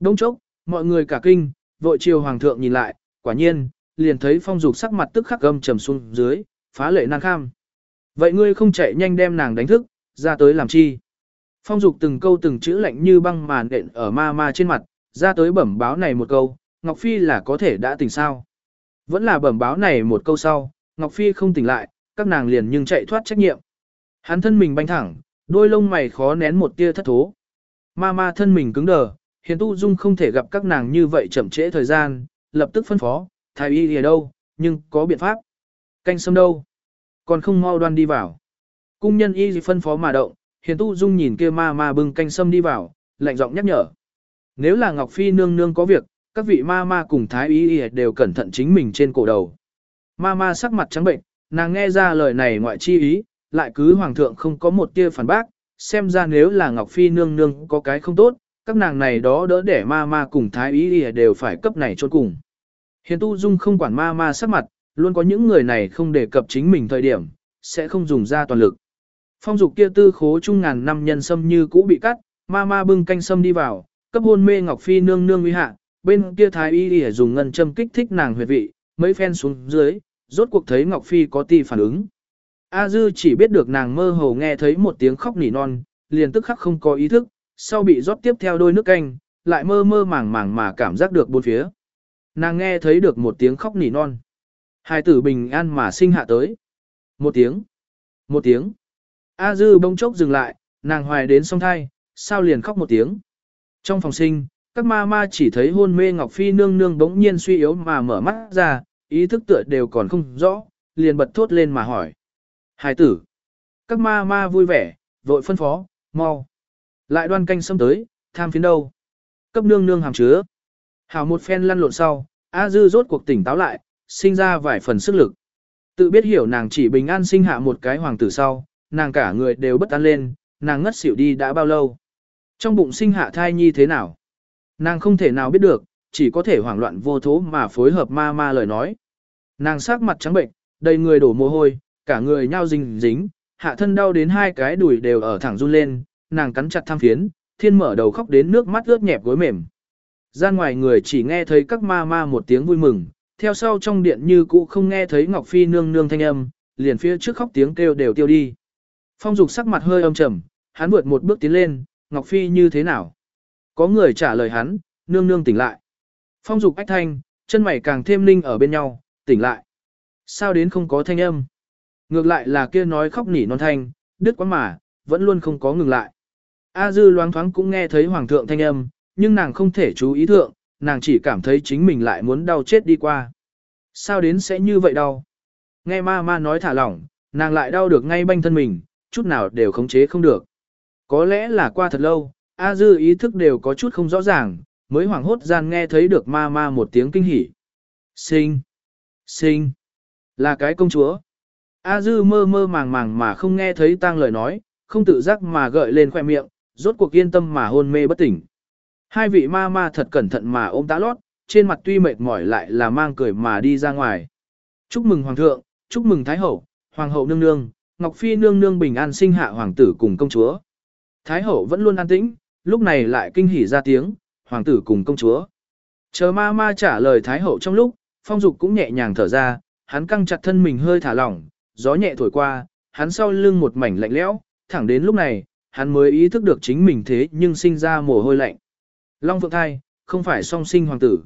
Đông chốc, mọi người cả kinh, vội chiều hoàng thượng nhìn lại, quả nhiên, liền thấy phong dục sắc mặt tức khắc gầm trầm xuống dưới, phá lệ nan kham. Vậy ngươi không chạy nhanh đem nàng đánh thức, ra tới làm chi? Phong dục từng câu từng chữ lạnh như băng màn đện ở ma ma trên mặt, ra tới bẩm báo này một câu, Ngọc Phi là có thể đã tỉnh sao. Vẫn là bẩm báo này một câu sau, Ngọc Phi không tỉnh lại, các nàng liền nhưng chạy thoát trách nhiệm. Hắn thân mình banh thẳng, đôi lông mày khó nén một tia thất thố. Ma ma thân mình cứng đờ, hiền tu dung không thể gặp các nàng như vậy chậm trễ thời gian, lập tức phân phó, thái y ở đâu, nhưng có biện pháp. Canh sâm đâu? Còn không mau đoan đi vào. Cung nhân y phân phó mà động, hiền tu dung nhìn kia ma ma bưng canh sâm đi vào, lạnh giọng nhắc nhở. Nếu là Ngọc Phi nương nương có việc, các vị ma ma cùng thái y đều cẩn thận chính mình trên cổ đầu. Ma ma sắc mặt trắng bệnh, nàng nghe ra lời này ngoại chi ý, lại cứ hoàng thượng không có một tia phản bác, xem ra nếu là Ngọc Phi nương nương có cái không tốt, các nàng này đó đỡ để ma ma cùng thái y đều phải cấp này chôn cùng. Hiền tu dung không quản ma ma sắc mặt, luôn có những người này không đề cập chính mình thời điểm, sẽ không dùng ra toàn lực. Phong dục kia tư khố trung ngàn năm nhân sâm như cũ bị cắt, ma ma bưng canh sâm đi vào, cấp hôn mê Ngọc Phi nương nương uy hạ, bên kia thái y y dùng ngân châm kích thích nàng huyệt vị, mấy phen xuống dưới, rốt cuộc thấy Ngọc Phi có ti phản ứng. A Dư chỉ biết được nàng mơ hồ nghe thấy một tiếng khóc nỉ non, liền tức khắc không có ý thức, sau bị rót tiếp theo đôi nước canh, lại mơ mơ màng màng mà cảm giác được bốn phía. Nàng nghe thấy được một tiếng khóc nỉ non. Hai tử bình an mà sinh hạ tới. Một tiếng. Một tiếng. A Dư bông chốc dừng lại, nàng hoài đến song thai, sao liền khóc một tiếng. Trong phòng sinh, các ma ma chỉ thấy hôn mê Ngọc Phi nương nương bỗng nhiên suy yếu mà mở mắt ra, ý thức tựa đều còn không rõ, liền bật thốt lên mà hỏi. Hải tử. Các ma ma vui vẻ, vội phân phó, mau. Lại đoan canh xâm tới, tham phiến đâu. Cấp nương nương hàm chứa. Hảo một phen lăn lộn sau, A Dư rốt cuộc tỉnh táo lại, sinh ra vài phần sức lực. Tự biết hiểu nàng chỉ bình an sinh hạ một cái hoàng tử sau, nàng cả người đều bất an lên, nàng ngất xỉu đi đã bao lâu. Trong bụng sinh hạ thai nhi thế nào? Nàng không thể nào biết được, chỉ có thể hoảng loạn vô thố mà phối hợp ma ma lời nói. Nàng sắc mặt trắng bệnh, đầy người đổ mồ hôi, cả người nhao dính dính, hạ thân đau đến hai cái đùi đều ở thẳng run lên, nàng cắn chặt tham phiến, thiên mở đầu khóc đến nước mắt ướt nhẹp gối mềm. Ra ngoài người chỉ nghe thấy các ma ma một tiếng vui mừng, theo sau trong điện như cũ không nghe thấy Ngọc Phi nương nương thanh âm, liền phía trước khóc tiếng kêu đều tiêu đi. Phong dục sắc mặt hơi âm trầm, hắn vượt một bước tiến lên, Ngọc Phi như thế nào? Có người trả lời hắn, nương nương tỉnh lại. Phong dục ách thanh, chân mày càng thêm ninh ở bên nhau, tỉnh lại. Sao đến không có thanh âm? Ngược lại là kia nói khóc nỉ non thanh, đứt quá mà, vẫn luôn không có ngừng lại. A dư loáng thoáng cũng nghe thấy hoàng thượng thanh âm, nhưng nàng không thể chú ý thượng, nàng chỉ cảm thấy chính mình lại muốn đau chết đi qua. Sao đến sẽ như vậy đau? Nghe ma ma nói thả lỏng, nàng lại đau được ngay banh thân mình, chút nào đều khống chế không được. Có lẽ là qua thật lâu, A dư ý thức đều có chút không rõ ràng, mới hoảng hốt gian nghe thấy được ma ma một tiếng kinh hỉ. Sinh! Sinh! Là cái công chúa. A dư mơ mơ màng màng mà không nghe thấy tang lời nói, không tự giác mà gợi lên khoe miệng, rốt cuộc yên tâm mà hôn mê bất tỉnh. Hai vị ma ma thật cẩn thận mà ôm tá lót, trên mặt tuy mệt mỏi lại là mang cười mà đi ra ngoài. Chúc mừng hoàng thượng, chúc mừng thái hậu, hoàng hậu nương nương, ngọc phi nương nương bình an sinh hạ hoàng tử cùng công chúa. Thái hậu vẫn luôn an tĩnh, lúc này lại kinh hỉ ra tiếng, hoàng tử cùng công chúa. Chờ ma ma trả lời thái hậu trong lúc, phong dục cũng nhẹ nhàng thở ra, hắn căng chặt thân mình hơi thả lỏng, gió nhẹ thổi qua, hắn sau lưng một mảnh lạnh lẽo, thẳng đến lúc này, hắn mới ý thức được chính mình thế nhưng sinh ra mồ hôi lạnh. Long Phượng Thai, không phải song sinh hoàng tử.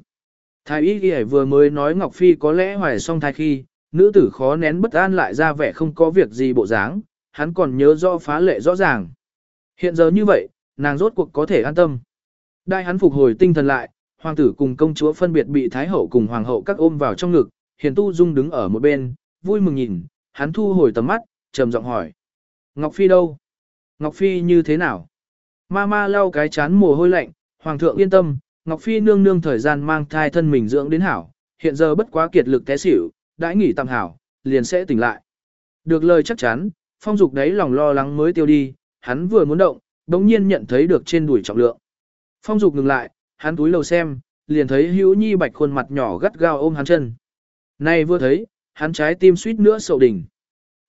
Thái y ghi vừa mới nói Ngọc Phi có lẽ hoài song thai khi, nữ tử khó nén bất an lại ra vẻ không có việc gì bộ dáng, hắn còn nhớ rõ phá lệ rõ ràng. Hiện giờ như vậy, nàng rốt cuộc có thể an tâm. Đại hắn phục hồi tinh thần lại, hoàng tử cùng công chúa phân biệt bị thái hậu cùng hoàng hậu các ôm vào trong ngực, hiền tu dung đứng ở một bên, vui mừng nhìn, hắn thu hồi tầm mắt, trầm giọng hỏi. Ngọc Phi đâu? Ngọc Phi như thế nào? Ma ma lau cái chán mồ hôi lạnh, hoàng thượng yên tâm, Ngọc Phi nương nương thời gian mang thai thân mình dưỡng đến hảo, hiện giờ bất quá kiệt lực té xỉu, đãi nghỉ tạm hảo, liền sẽ tỉnh lại. Được lời chắc chắn, phong dục đấy lòng lo lắng mới tiêu đi, hắn vừa muốn động, đống nhiên nhận thấy được trên đùi trọng lượng. Phong dục ngừng lại, hắn túi lầu xem, liền thấy hữu nhi bạch khuôn mặt nhỏ gắt gao ôm hắn chân. Này vừa thấy, hắn trái tim suýt nữa sầu đỉnh.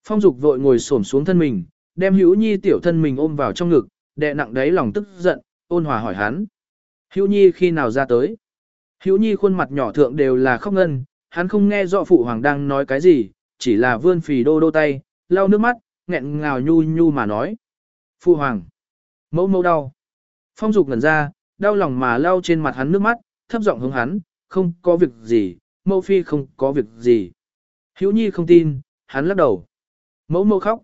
Phong dục vội ngồi xổm xuống thân mình, đem hữu nhi tiểu thân mình ôm vào trong ngực, đè nặng đáy lòng tức giận, ôn hòa hỏi hắn. Hữu nhi khi nào ra tới? Hữu nhi khuôn mặt nhỏ thượng đều là khóc ngân, hắn không nghe rõ phụ hoàng đang nói cái gì, chỉ là vươn phì đô đô tay, lau nước mắt, nghẹn ngào nhu nhu mà nói. Phụ hoàng, mẫu mẫu đau. Phong dục ngẩn ra, đau lòng mà lau trên mặt hắn nước mắt, thấp giọng hướng hắn, không có việc gì, mẫu phi không có việc gì. Hữu nhi không tin, hắn lắc đầu. Mẫu mẫu khóc.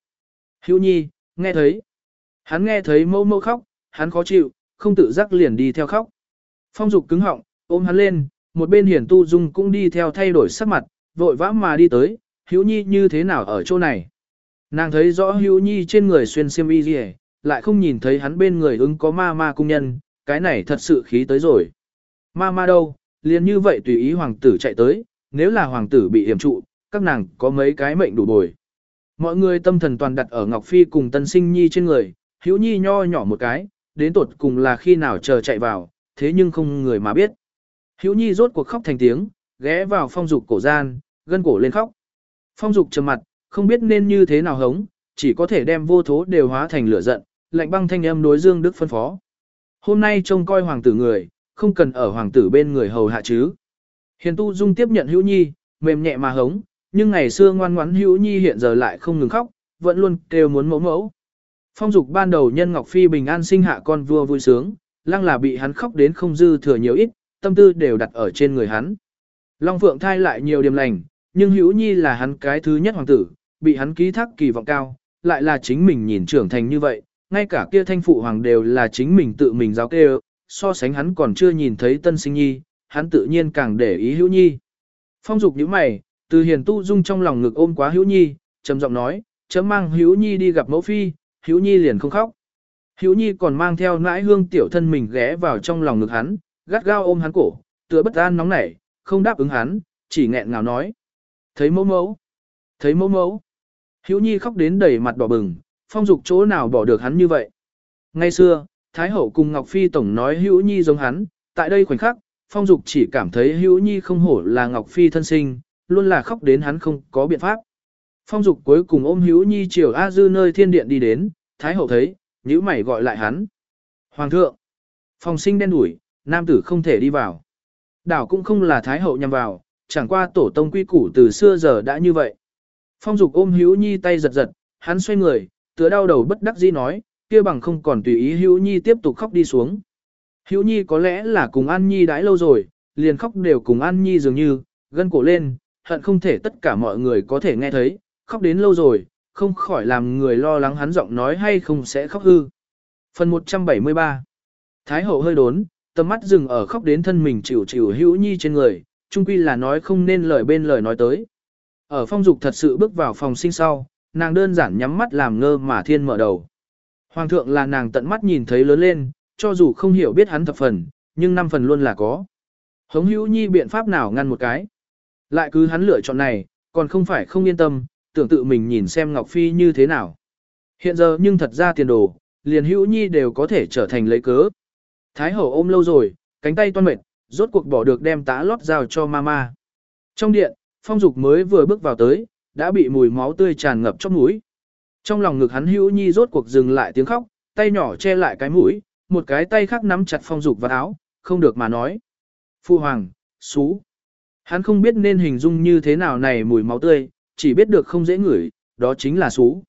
Hữu nhi, nghe thấy. Hắn nghe thấy mẫu mẫu khóc, hắn khó chịu, không tự giác liền đi theo khóc. Phong dục cứng họng, ôm hắn lên, một bên hiển tu dung cũng đi theo thay đổi sắc mặt, vội vã mà đi tới, hữu nhi như thế nào ở chỗ này. Nàng thấy rõ hữu nhi trên người xuyên xiêm y gì lại không nhìn thấy hắn bên người ứng có ma ma cung nhân, cái này thật sự khí tới rồi. Ma ma đâu, liền như vậy tùy ý hoàng tử chạy tới, nếu là hoàng tử bị hiểm trụ, các nàng có mấy cái mệnh đủ bồi. Mọi người tâm thần toàn đặt ở Ngọc Phi cùng tân sinh nhi trên người, hữu nhi nho nhỏ một cái, đến tột cùng là khi nào chờ chạy vào, thế nhưng không người mà biết. Hữu nhi rốt cuộc khóc thành tiếng, ghé vào phong dục cổ gian, gân cổ lên khóc. Phong dục trầm mặt, không biết nên như thế nào hống, chỉ có thể đem vô thố đều hóa thành lửa giận, lạnh băng thanh âm đối Dương Đức phân phó. Hôm nay trông coi hoàng tử người, không cần ở hoàng tử bên người hầu hạ chứ. Hiền tu dung tiếp nhận hữu nhi, mềm nhẹ mà hống, nhưng ngày xưa ngoan ngoãn hữu nhi hiện giờ lại không ngừng khóc, vẫn luôn kêu muốn mẫu mẫu. Phong dục ban đầu nhân Ngọc Phi bình an sinh hạ con vua vui sướng, lăng là bị hắn khóc đến không dư thừa nhiều ít, tâm tư đều đặt ở trên người hắn. Long Phượng thai lại nhiều điểm lành, nhưng hữu nhi là hắn cái thứ nhất hoàng tử, bị hắn ký thác kỳ vọng cao, lại là chính mình nhìn trưởng thành như vậy, ngay cả kia thanh phụ hoàng đều là chính mình tự mình giáo kêu, so sánh hắn còn chưa nhìn thấy tân sinh nhi, hắn tự nhiên càng để ý hữu nhi. Phong dục những mày, từ hiền tu dung trong lòng ngực ôm quá hữu nhi, trầm giọng nói, chấm mang hữu nhi đi gặp mẫu phi, hữu nhi liền không khóc. Hữu nhi còn mang theo nãi hương tiểu thân mình ghé vào trong lòng ngực hắn, gắt gao ôm hắn cổ, tựa bất an nóng nảy, không đáp ứng hắn, chỉ nghẹn ngào nói. Thấy mẫu mẫu, thấy mẫu mẫu. Hữu nhi khóc đến đầy mặt đỏ bừng, phong dục chỗ nào bỏ được hắn như vậy. Ngay xưa, Thái hậu cùng Ngọc Phi tổng nói hữu nhi giống hắn, tại đây khoảnh khắc, phong dục chỉ cảm thấy hữu nhi không hổ là Ngọc Phi thân sinh, luôn là khóc đến hắn không có biện pháp. Phong dục cuối cùng ôm hữu nhi chiều A Dư nơi thiên điện đi đến, Thái hậu thấy, nhữ mày gọi lại hắn. Hoàng thượng, phòng sinh đen đủi, nam tử không thể đi vào. Đảo cũng không là Thái hậu nhằm vào, chẳng qua tổ tông quy củ từ xưa giờ đã như vậy. Phong dục ôm hữu nhi tay giật giật, hắn xoay người, tựa đau đầu bất đắc dĩ nói, kia bằng không còn tùy ý hữu nhi tiếp tục khóc đi xuống. Hữu nhi có lẽ là cùng An Nhi đãi lâu rồi, liền khóc đều cùng An Nhi dường như, gân cổ lên, hận không thể tất cả mọi người có thể nghe thấy, khóc đến lâu rồi, không khỏi làm người lo lắng hắn giọng nói hay không sẽ khóc hư. Phần 173 Thái hậu hơi đốn, tầm mắt dừng ở khóc đến thân mình chịu chịu hữu nhi trên người, chung quy là nói không nên lời bên lời nói tới. Ở phong dục thật sự bước vào phòng sinh sau, nàng đơn giản nhắm mắt làm ngơ mà thiên mở đầu. Hoàng thượng là nàng tận mắt nhìn thấy lớn lên, cho dù không hiểu biết hắn thập phần, nhưng năm phần luôn là có. Hống hữu nhi biện pháp nào ngăn một cái. Lại cứ hắn lựa chọn này, còn không phải không yên tâm, tưởng tự mình nhìn xem Ngọc Phi như thế nào. Hiện giờ nhưng thật ra tiền đồ, liền hữu nhi đều có thể trở thành lấy cớ. Thái hậu ôm lâu rồi, cánh tay toan mệt, rốt cuộc bỏ được đem tá lót giao cho mama. Trong điện, phong dục mới vừa bước vào tới, đã bị mùi máu tươi tràn ngập trong mũi. Trong lòng ngực hắn hữu nhi rốt cuộc dừng lại tiếng khóc, tay nhỏ che lại cái mũi, một cái tay khác nắm chặt phong dục vào áo, không được mà nói. Phu hoàng, xú. Hắn không biết nên hình dung như thế nào này mùi máu tươi, chỉ biết được không dễ ngửi, đó chính là xú.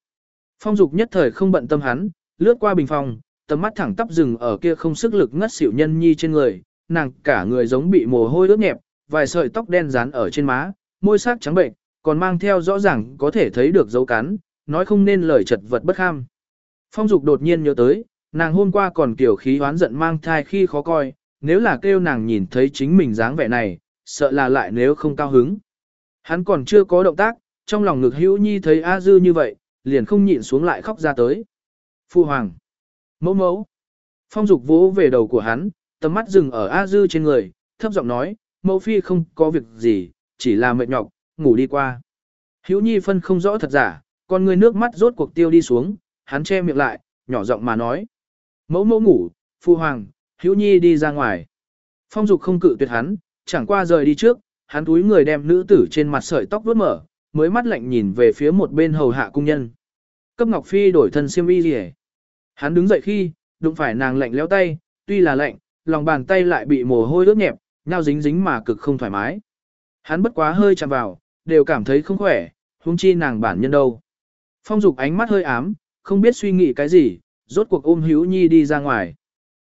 Phong dục nhất thời không bận tâm hắn, lướt qua bình phòng, tầm mắt thẳng tắp rừng ở kia không sức lực ngất xỉu nhân nhi trên người, nàng cả người giống bị mồ hôi ướt nhẹp, vài sợi tóc đen dán ở trên má, môi sắc trắng bệnh, còn mang theo rõ ràng có thể thấy được dấu cắn, nói không nên lời chật vật bất kham. Phong dục đột nhiên nhớ tới, nàng hôm qua còn kiểu khí hoán giận mang thai khi khó coi, nếu là kêu nàng nhìn thấy chính mình dáng vẻ này, sợ là lại nếu không cao hứng. Hắn còn chưa có động tác, trong lòng ngực hữu nhi thấy A Dư như vậy, liền không nhịn xuống lại khóc ra tới. Phu hoàng. Mẫu mẫu. Phong dục vỗ về đầu của hắn, tầm mắt dừng ở A Dư trên người, thấp giọng nói, mẫu phi không có việc gì, chỉ là mệt nhọc, ngủ đi qua. Hữu nhi phân không rõ thật giả, con người nước mắt rốt cuộc tiêu đi xuống, hắn che miệng lại, nhỏ giọng mà nói. Mẫu mẫu ngủ, phu hoàng, hữu nhi đi ra ngoài. Phong dục không cự tuyệt hắn, chẳng qua rời đi trước, hắn túi người đem nữ tử trên mặt sợi tóc vuốt mở, mới mắt lạnh nhìn về phía một bên hầu hạ cung nhân. Cấp Ngọc Phi đổi thân xiêm y lìa. Hắn đứng dậy khi, đụng phải nàng lạnh leo tay, tuy là lạnh, lòng bàn tay lại bị mồ hôi ướt nhẹp, nhau dính dính mà cực không thoải mái. Hắn bất quá hơi chạm vào, đều cảm thấy không khỏe, huống chi nàng bản nhân đâu. Phong dục ánh mắt hơi ám, không biết suy nghĩ cái gì, rốt cuộc ôm Hữu Nhi đi ra ngoài.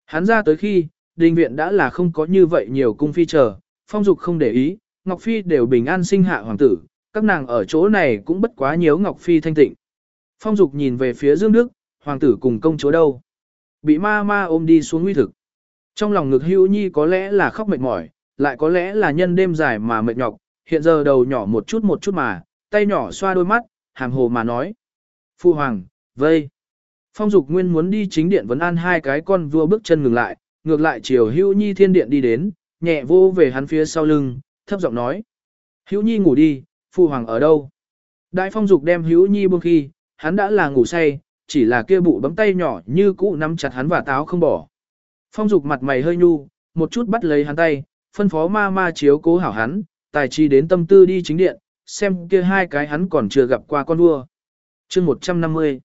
Hắn ra tới khi, đình viện đã là không có như vậy nhiều cung phi chờ, phong dục không để ý, Ngọc Phi đều bình an sinh hạ hoàng tử, các nàng ở chỗ này cũng bất quá nhiều Ngọc Phi thanh tịnh. Phong dục nhìn về phía Dương Đức, hoàng tử cùng công chúa đâu. Bị ma ma ôm đi xuống nguy thực. Trong lòng ngực hữu nhi có lẽ là khóc mệt mỏi, lại có lẽ là nhân đêm dài mà mệt nhọc, hiện giờ đầu nhỏ một chút một chút mà, tay nhỏ xoa đôi mắt, hàm hồ mà nói. Phu hoàng, vây. Phong dục nguyên muốn đi chính điện vấn an hai cái con vua bước chân ngừng lại, ngược lại chiều hữu nhi thiên điện đi đến, nhẹ vô về hắn phía sau lưng, thấp giọng nói. Hữu nhi ngủ đi, phu hoàng ở đâu? Đại phong dục đem hữu nhi buông khi, hắn đã là ngủ say, chỉ là kia bụ bấm tay nhỏ như cũ nắm chặt hắn và táo không bỏ. Phong dục mặt mày hơi nhu, một chút bắt lấy hắn tay, phân phó ma ma chiếu cố hảo hắn, tài chi đến tâm tư đi chính điện, xem kia hai cái hắn còn chưa gặp qua con vua. chương 150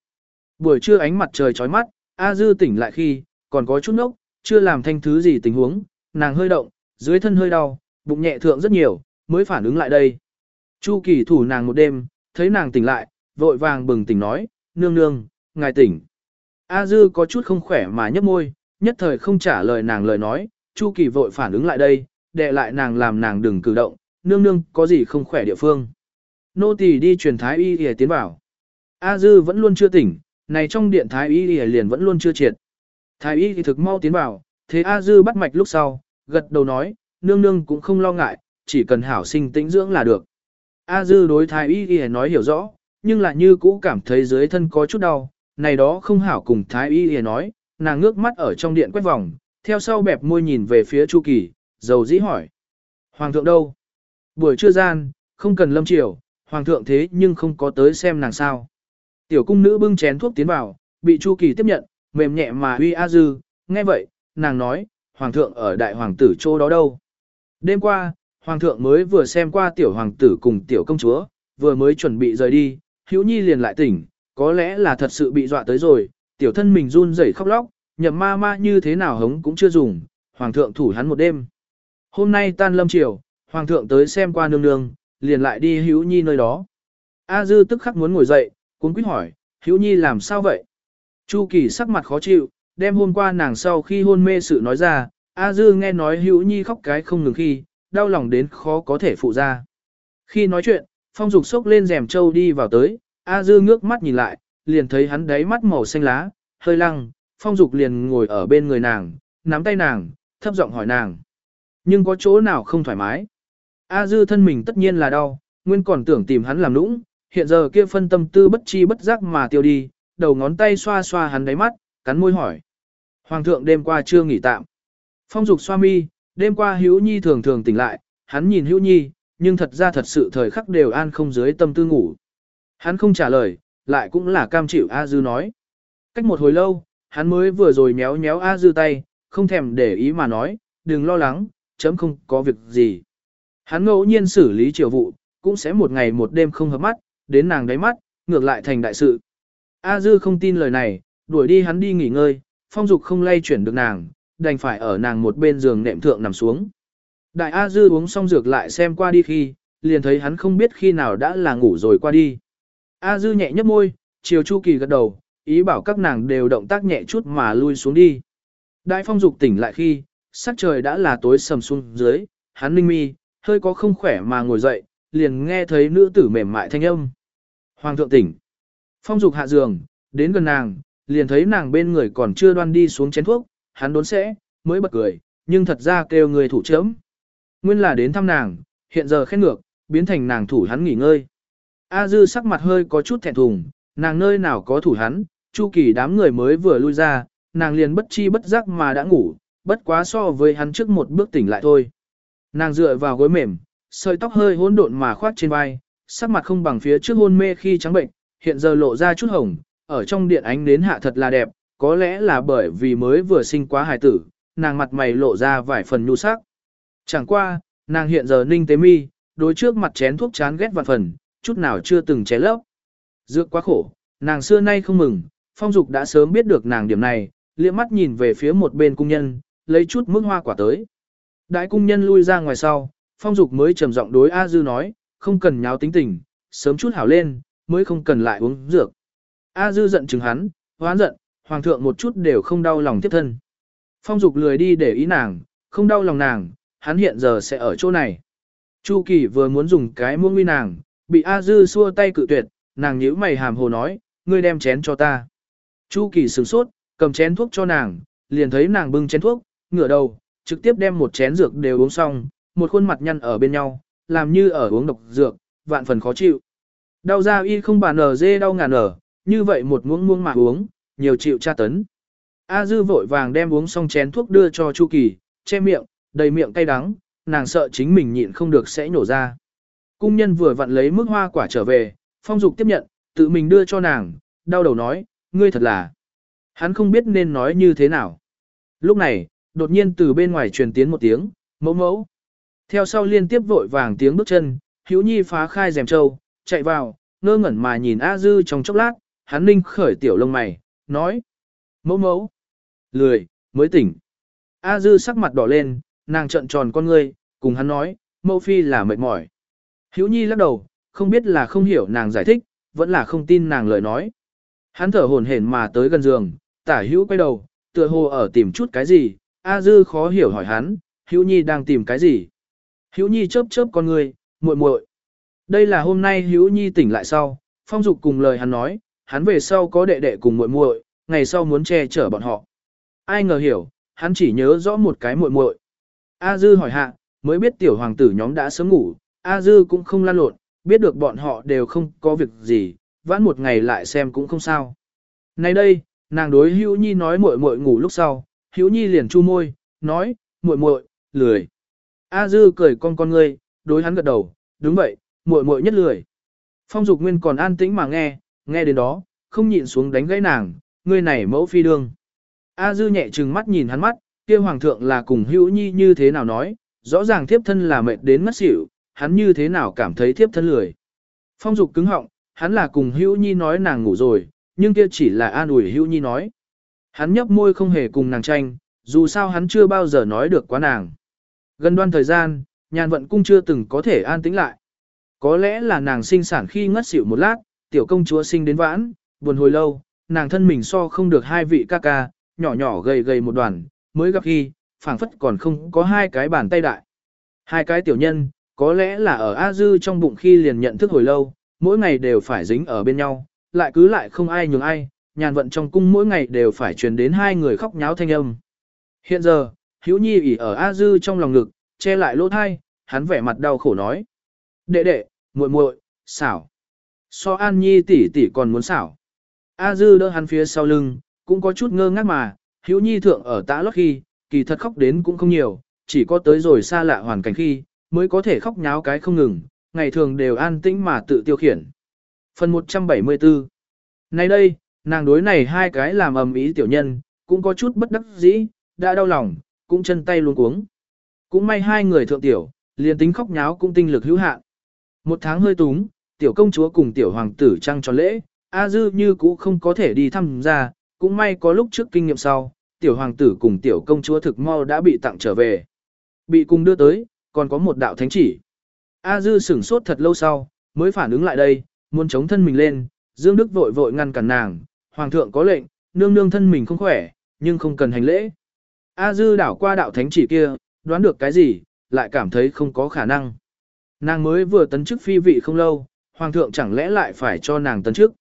Buổi trưa ánh mặt trời chói mắt, A Dư tỉnh lại khi, còn có chút nốc, chưa làm thanh thứ gì tình huống, nàng hơi động, dưới thân hơi đau, bụng nhẹ thượng rất nhiều, mới phản ứng lại đây. Chu kỳ thủ nàng một đêm, thấy nàng tỉnh lại, vội vàng bừng tỉnh nói, nương nương, ngài tỉnh. A Dư có chút không khỏe mà nhấp môi, nhất thời không trả lời nàng lời nói, Chu kỳ vội phản ứng lại đây, đệ lại nàng làm nàng đừng cử động, nương nương có gì không khỏe địa phương. Nô tỳ đi truyền thái y y tiến vào. A Dư vẫn luôn chưa tỉnh, này trong điện thái y y liền vẫn luôn chưa triệt. Thái y thì thực mau tiến vào, thế A Dư bắt mạch lúc sau, gật đầu nói, nương nương cũng không lo ngại, chỉ cần hảo sinh tĩnh dưỡng là được. A Dư đối thái y y nói hiểu rõ, nhưng lại như cũ cảm thấy dưới thân có chút đau, này đó không hảo cùng thái y y nói, nàng ngước mắt ở trong điện quét vòng, theo sau bẹp môi nhìn về phía Chu Kỳ, dầu dĩ hỏi. Hoàng thượng đâu? Buổi trưa gian, không cần lâm triều, hoàng thượng thế nhưng không có tới xem nàng sao. Tiểu cung nữ bưng chén thuốc tiến vào, bị Chu Kỳ tiếp nhận, mềm nhẹ mà uy a dư, nghe vậy, nàng nói, hoàng thượng ở đại hoàng tử chỗ đó đâu. Đêm qua, hoàng thượng mới vừa xem qua tiểu hoàng tử cùng tiểu công chúa, vừa mới chuẩn bị rời đi, hữu nhi liền lại tỉnh, có lẽ là thật sự bị dọa tới rồi, tiểu thân mình run rẩy khóc lóc, nhậm ma ma như thế nào hống cũng chưa dùng, hoàng thượng thủ hắn một đêm. Hôm nay tan lâm triều hoàng thượng tới xem qua nương nương, liền lại đi hữu nhi nơi đó. A dư tức khắc muốn ngồi dậy, cuốn quýt hỏi, hữu nhi làm sao vậy? Chu kỳ sắc mặt khó chịu, đem hôm qua nàng sau khi hôn mê sự nói ra, A dư nghe nói hữu nhi khóc cái không ngừng khi, đau lòng đến khó có thể phụ ra. Khi nói chuyện, phong dục sốc lên rèm trâu đi vào tới, A dư ngước mắt nhìn lại, liền thấy hắn đáy mắt màu xanh lá, hơi lăng, phong dục liền ngồi ở bên người nàng, nắm tay nàng, thấp giọng hỏi nàng. Nhưng có chỗ nào không thoải mái? A dư thân mình tất nhiên là đau, nguyên còn tưởng tìm hắn làm nũng, hiện giờ kia phân tâm tư bất chi bất giác mà tiêu đi, đầu ngón tay xoa xoa hắn đáy mắt, cắn môi hỏi. Hoàng thượng đêm qua chưa nghỉ tạm. Phong dục xoa mi, đêm qua hữu nhi thường thường tỉnh lại, hắn nhìn hữu nhi, nhưng thật ra thật sự thời khắc đều an không dưới tâm tư ngủ. Hắn không trả lời, lại cũng là cam chịu A dư nói. Cách một hồi lâu, hắn mới vừa rồi méo méo A dư tay, không thèm để ý mà nói, đừng lo lắng, chấm không có việc gì. Hắn ngẫu nhiên xử lý triều vụ, cũng sẽ một ngày một đêm không hợp mắt, đến nàng đáy mắt, ngược lại thành đại sự. A Dư không tin lời này, đuổi đi hắn đi nghỉ ngơi, phong dục không lay chuyển được nàng, đành phải ở nàng một bên giường nệm thượng nằm xuống. Đại A Dư uống xong dược lại xem qua đi khi, liền thấy hắn không biết khi nào đã là ngủ rồi qua đi. A Dư nhẹ nhấp môi, chiều Chu Kỳ gật đầu, ý bảo các nàng đều động tác nhẹ chút mà lui xuống đi. Đại phong dục tỉnh lại khi, sắc trời đã là tối sầm xuống dưới, hắn ninh mi, hơi có không khỏe mà ngồi dậy, liền nghe thấy nữ tử mềm mại thanh âm. Hoàng thượng tỉnh. Phong dục hạ giường, đến gần nàng, liền thấy nàng bên người còn chưa đoan đi xuống chén thuốc, hắn đốn sẽ, mới bật cười, nhưng thật ra kêu người thủ chấm. Nguyên là đến thăm nàng, hiện giờ khen ngược, biến thành nàng thủ hắn nghỉ ngơi. A dư sắc mặt hơi có chút thẹn thùng, nàng nơi nào có thủ hắn, chu kỳ đám người mới vừa lui ra, nàng liền bất chi bất giác mà đã ngủ, bất quá so với hắn trước một bước tỉnh lại thôi. Nàng dựa vào gối mềm, sợi tóc hơi hỗn độn mà khoát trên vai, sắc mặt không bằng phía trước hôn mê khi trắng bệnh, hiện giờ lộ ra chút hồng, ở trong điện ánh đến hạ thật là đẹp, có lẽ là bởi vì mới vừa sinh quá hài tử, nàng mặt mày lộ ra vài phần nhu sắc. Chẳng qua, nàng hiện giờ ninh tế mi, đối trước mặt chén thuốc chán ghét vạn phần, chút nào chưa từng ché lấp. Dược quá khổ, nàng xưa nay không mừng, phong dục đã sớm biết được nàng điểm này, liếc mắt nhìn về phía một bên cung nhân, lấy chút mức hoa quả tới. Đại cung nhân lui ra ngoài sau, phong dục mới trầm giọng đối A Dư nói, không cần nháo tính tình, sớm chút hảo lên, mới không cần lại uống dược. A Dư giận chừng hắn, hoán giận, hoàng thượng một chút đều không đau lòng tiếp thân. Phong dục lười đi để ý nàng, không đau lòng nàng, hắn hiện giờ sẽ ở chỗ này. Chu Kỳ vừa muốn dùng cái muông uy nàng, bị A Dư xua tay cự tuyệt, nàng nhíu mày hàm hồ nói, ngươi đem chén cho ta. Chu Kỳ sửng sốt, cầm chén thuốc cho nàng, liền thấy nàng bưng chén thuốc, ngửa đầu, trực tiếp đem một chén dược đều uống xong, một khuôn mặt nhăn ở bên nhau, làm như ở uống độc dược, vạn phần khó chịu. Đau da y không bàn ở dê đau ngàn ở, như vậy một muỗng muỗng mà uống, nhiều chịu tra tấn. A dư vội vàng đem uống xong chén thuốc đưa cho Chu Kỳ, che miệng, đầy miệng cay đắng, nàng sợ chính mình nhịn không được sẽ nhổ ra. Cung nhân vừa vặn lấy mức hoa quả trở về, phong dục tiếp nhận, tự mình đưa cho nàng, đau đầu nói, ngươi thật là. Hắn không biết nên nói như thế nào. Lúc này, đột nhiên từ bên ngoài truyền tiến một tiếng, mẫu mẫu. Theo sau liên tiếp vội vàng tiếng bước chân, Hữu Nhi phá khai rèm trâu, chạy vào, ngơ ngẩn mà nhìn A Dư trong chốc lát, hắn ninh khởi tiểu lông mày, nói. Mẫu mẫu. Lười, mới tỉnh. A Dư sắc mặt đỏ lên, nàng trợn tròn con ngươi, cùng hắn nói, mẫu phi là mệt mỏi. Hữu Nhi lắc đầu, không biết là không hiểu nàng giải thích, vẫn là không tin nàng lời nói. Hắn thở hổn hển mà tới gần giường, tả hữu quay đầu, tựa hồ ở tìm chút cái gì, A Dư khó hiểu hỏi hắn, Hữu Nhi đang tìm cái gì? Hữu Nhi chớp chớp con người, muội muội. Đây là hôm nay Hữu Nhi tỉnh lại sau, Phong Dục cùng lời hắn nói, hắn về sau có đệ đệ cùng muội muội, ngày sau muốn che chở bọn họ. Ai ngờ hiểu, hắn chỉ nhớ rõ một cái muội muội. A Dư hỏi hạ, mới biết tiểu hoàng tử nhóm đã sớm ngủ, A Dư cũng không lan lộn, biết được bọn họ đều không có việc gì, vãn một ngày lại xem cũng không sao. Nay đây, nàng đối Hữu Nhi nói muội muội ngủ lúc sau, Hữu Nhi liền chu môi, nói, muội muội, lười. A Dư cười con con ngươi, đối hắn gật đầu, đúng vậy, muội muội nhất lười. Phong Dục Nguyên còn an tĩnh mà nghe, nghe đến đó, không nhịn xuống đánh gãy nàng, ngươi này mẫu phi đương. A Dư nhẹ trừng mắt nhìn hắn mắt, kia hoàng thượng là cùng Hữu Nhi như thế nào nói, rõ ràng thiếp thân là mệt đến mất xỉu, hắn như thế nào cảm thấy thiếp thân lười. Phong Dục cứng họng, hắn là cùng Hữu Nhi nói nàng ngủ rồi, nhưng kia chỉ là an ủi Hữu Nhi nói. Hắn nhấp môi không hề cùng nàng tranh, dù sao hắn chưa bao giờ nói được quá nàng. Gần đoan thời gian, nhàn vận cung chưa từng có thể an tĩnh lại. Có lẽ là nàng sinh sản khi ngất xỉu một lát, tiểu công chúa sinh đến vãn, buồn hồi lâu, nàng thân mình so không được hai vị ca ca, nhỏ nhỏ gầy gầy một đoàn, mới gặp khi, phảng phất còn không có hai cái bàn tay đại. Hai cái tiểu nhân, có lẽ là ở A Dư trong bụng khi liền nhận thức hồi lâu, mỗi ngày đều phải dính ở bên nhau, lại cứ lại không ai nhường ai, nhàn vận trong cung mỗi ngày đều phải truyền đến hai người khóc nháo thanh âm. Hiện giờ, Hữu Nhi ỉ ở A Dư trong lòng ngực, che lại lỗ thai, hắn vẻ mặt đau khổ nói. Đệ đệ, muội muội, xảo. So An Nhi tỷ tỷ còn muốn xảo. A Dư đỡ hắn phía sau lưng, cũng có chút ngơ ngác mà, Hữu Nhi thượng ở tã lót khi, kỳ thật khóc đến cũng không nhiều, chỉ có tới rồi xa lạ hoàn cảnh khi, mới có thể khóc nháo cái không ngừng, ngày thường đều an tĩnh mà tự tiêu khiển. Phần 174 Nay đây, nàng đối này hai cái làm ầm ý tiểu nhân, cũng có chút bất đắc dĩ, đã đau lòng, cũng chân tay luôn cuống. Cũng may hai người thượng tiểu, liền tính khóc nháo cũng tinh lực hữu hạn. Một tháng hơi túng, tiểu công chúa cùng tiểu hoàng tử trăng tròn lễ, A Dư như cũ không có thể đi thăm ra, cũng may có lúc trước kinh nghiệm sau, tiểu hoàng tử cùng tiểu công chúa thực mau đã bị tặng trở về. Bị cùng đưa tới, còn có một đạo thánh chỉ. A Dư sửng sốt thật lâu sau, mới phản ứng lại đây, muốn chống thân mình lên, Dương Đức vội vội ngăn cản nàng, hoàng thượng có lệnh, nương nương thân mình không khỏe, nhưng không cần hành lễ. A Dư đảo qua đạo thánh chỉ kia, đoán được cái gì, lại cảm thấy không có khả năng. Nàng mới vừa tấn chức phi vị không lâu, hoàng thượng chẳng lẽ lại phải cho nàng tấn chức.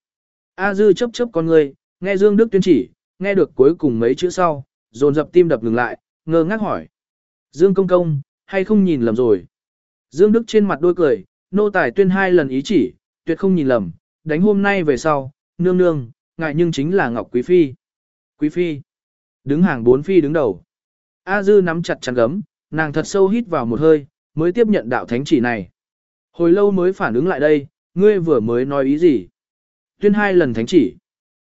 A Dư chấp chấp con người, nghe Dương Đức tuyên chỉ, nghe được cuối cùng mấy chữ sau, dồn dập tim đập ngừng lại, ngơ ngác hỏi. Dương công công, hay không nhìn lầm rồi? Dương Đức trên mặt đôi cười, nô tài tuyên hai lần ý chỉ, tuyệt không nhìn lầm, đánh hôm nay về sau, nương nương, ngại nhưng chính là Ngọc Quý Phi. Quý Phi. Đứng hàng bốn Phi đứng đầu. A Dư nắm chặt chăn gấm, nàng thật sâu hít vào một hơi, mới tiếp nhận đạo thánh chỉ này. Hồi lâu mới phản ứng lại đây, ngươi vừa mới nói ý gì? Tuyên hai lần thánh chỉ.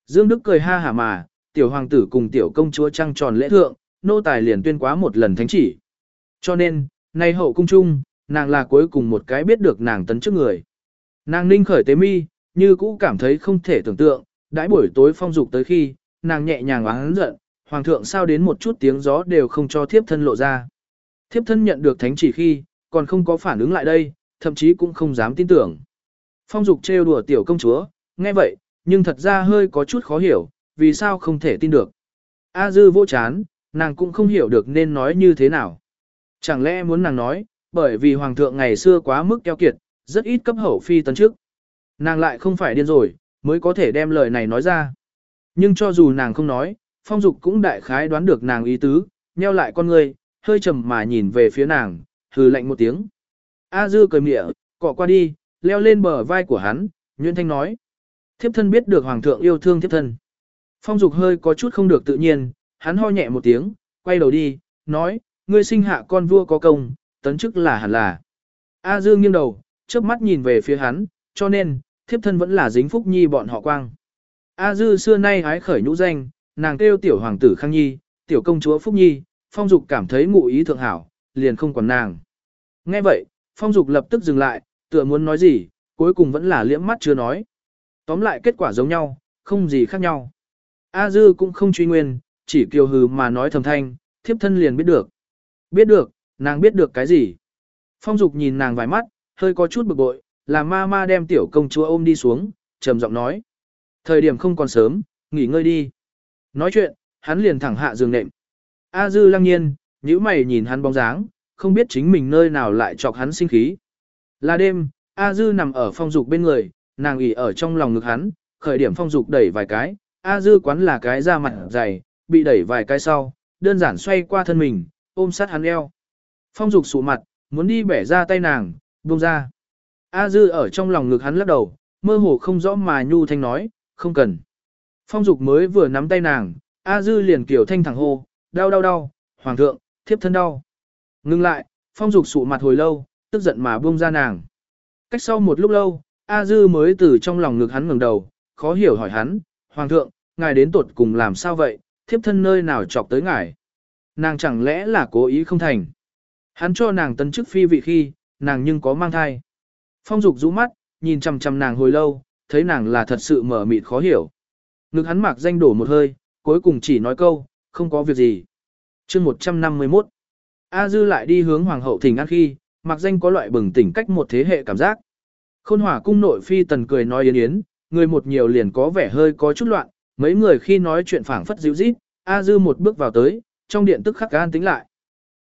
Dương Đức cười ha hả mà, tiểu hoàng tử cùng tiểu công chúa trăng tròn lễ thượng, nô tài liền tuyên quá một lần thánh chỉ. Cho nên, nay hậu cung chung, nàng là cuối cùng một cái biết được nàng tấn trước người. Nàng ninh khởi tế mi, như cũ cảm thấy không thể tưởng tượng, đãi buổi tối phong dục tới khi, nàng nhẹ nhàng oán giận, hoàng thượng sao đến một chút tiếng gió đều không cho thiếp thân lộ ra. Thiếp thân nhận được thánh chỉ khi, còn không có phản ứng lại đây, thậm chí cũng không dám tin tưởng. Phong dục trêu đùa tiểu công chúa, nghe vậy, nhưng thật ra hơi có chút khó hiểu, vì sao không thể tin được. A dư vô chán, nàng cũng không hiểu được nên nói như thế nào. Chẳng lẽ muốn nàng nói, bởi vì hoàng thượng ngày xưa quá mức keo kiệt, rất ít cấp hậu phi tấn trước. Nàng lại không phải điên rồi, mới có thể đem lời này nói ra. Nhưng cho dù nàng không nói, phong dục cũng đại khái đoán được nàng ý tứ, nheo lại con người, hơi trầm mà nhìn về phía nàng, hừ lạnh một tiếng. A dư cười mịa, cọ qua đi, leo lên bờ vai của hắn, Nguyễn Thanh nói. Thiếp thân biết được hoàng thượng yêu thương thiếp thân. Phong dục hơi có chút không được tự nhiên, hắn ho nhẹ một tiếng, quay đầu đi, nói, ngươi sinh hạ con vua có công, tấn chức là hẳn là. A Dư nghiêng đầu, trước mắt nhìn về phía hắn, cho nên, thiếp thân vẫn là dính phúc nhi bọn họ quang. A Dư xưa nay hái khởi nhũ danh, nàng kêu tiểu hoàng tử Khang Nhi, tiểu công chúa Phúc Nhi, phong dục cảm thấy ngụ ý thượng hảo, liền không còn nàng. Nghe vậy, phong dục lập tức dừng lại, tựa muốn nói gì, cuối cùng vẫn là liễm mắt chưa nói. Tóm lại kết quả giống nhau, không gì khác nhau. A Dư cũng không truy nguyên, chỉ kiều hừ mà nói thầm thanh, thiếp thân liền biết được. Biết được, nàng biết được cái gì? Phong Dục nhìn nàng vài mắt, hơi có chút bực bội, làm ma ma đem tiểu công chúa ôm đi xuống, trầm giọng nói. Thời điểm không còn sớm, nghỉ ngơi đi. Nói chuyện, hắn liền thẳng hạ giường nệm. A Dư lăng nhiên, nhíu mày nhìn hắn bóng dáng, không biết chính mình nơi nào lại chọc hắn sinh khí. Là đêm, A Dư nằm ở phong dục bên người, nàng ỉ ở trong lòng ngực hắn, khởi điểm phong dục đẩy vài cái, A Dư quán là cái da mặt dày, bị đẩy vài cái sau, đơn giản xoay qua thân mình, ôm sát hắn eo. Phong dục sụ mặt, muốn đi bẻ ra tay nàng, buông ra. A dư ở trong lòng ngực hắn lắc đầu, mơ hồ không rõ mà nhu thanh nói, không cần. Phong dục mới vừa nắm tay nàng, A dư liền kiểu thanh thẳng hô, đau đau đau, hoàng thượng, thiếp thân đau. Ngưng lại, phong dục sụ mặt hồi lâu, tức giận mà buông ra nàng. Cách sau một lúc lâu, A dư mới từ trong lòng ngực hắn ngẩng đầu, khó hiểu hỏi hắn, hoàng thượng, ngài đến tuột cùng làm sao vậy, thiếp thân nơi nào chọc tới ngài. Nàng chẳng lẽ là cố ý không thành. Hắn cho nàng tân chức phi vị khi, nàng nhưng có mang thai. Phong dục rũ mắt, nhìn chằm chằm nàng hồi lâu, thấy nàng là thật sự mở mịt khó hiểu. Ngực hắn mạc danh đổ một hơi, cuối cùng chỉ nói câu, không có việc gì. chương 151. A Dư lại đi hướng Hoàng hậu thỉnh an khi, mạc danh có loại bừng tỉnh cách một thế hệ cảm giác. Khôn hỏa cung nội phi tần cười nói yến yến, người một nhiều liền có vẻ hơi có chút loạn, mấy người khi nói chuyện phảng phất dịu rít, A Dư một bước vào tới, trong điện tức khắc gan tính lại.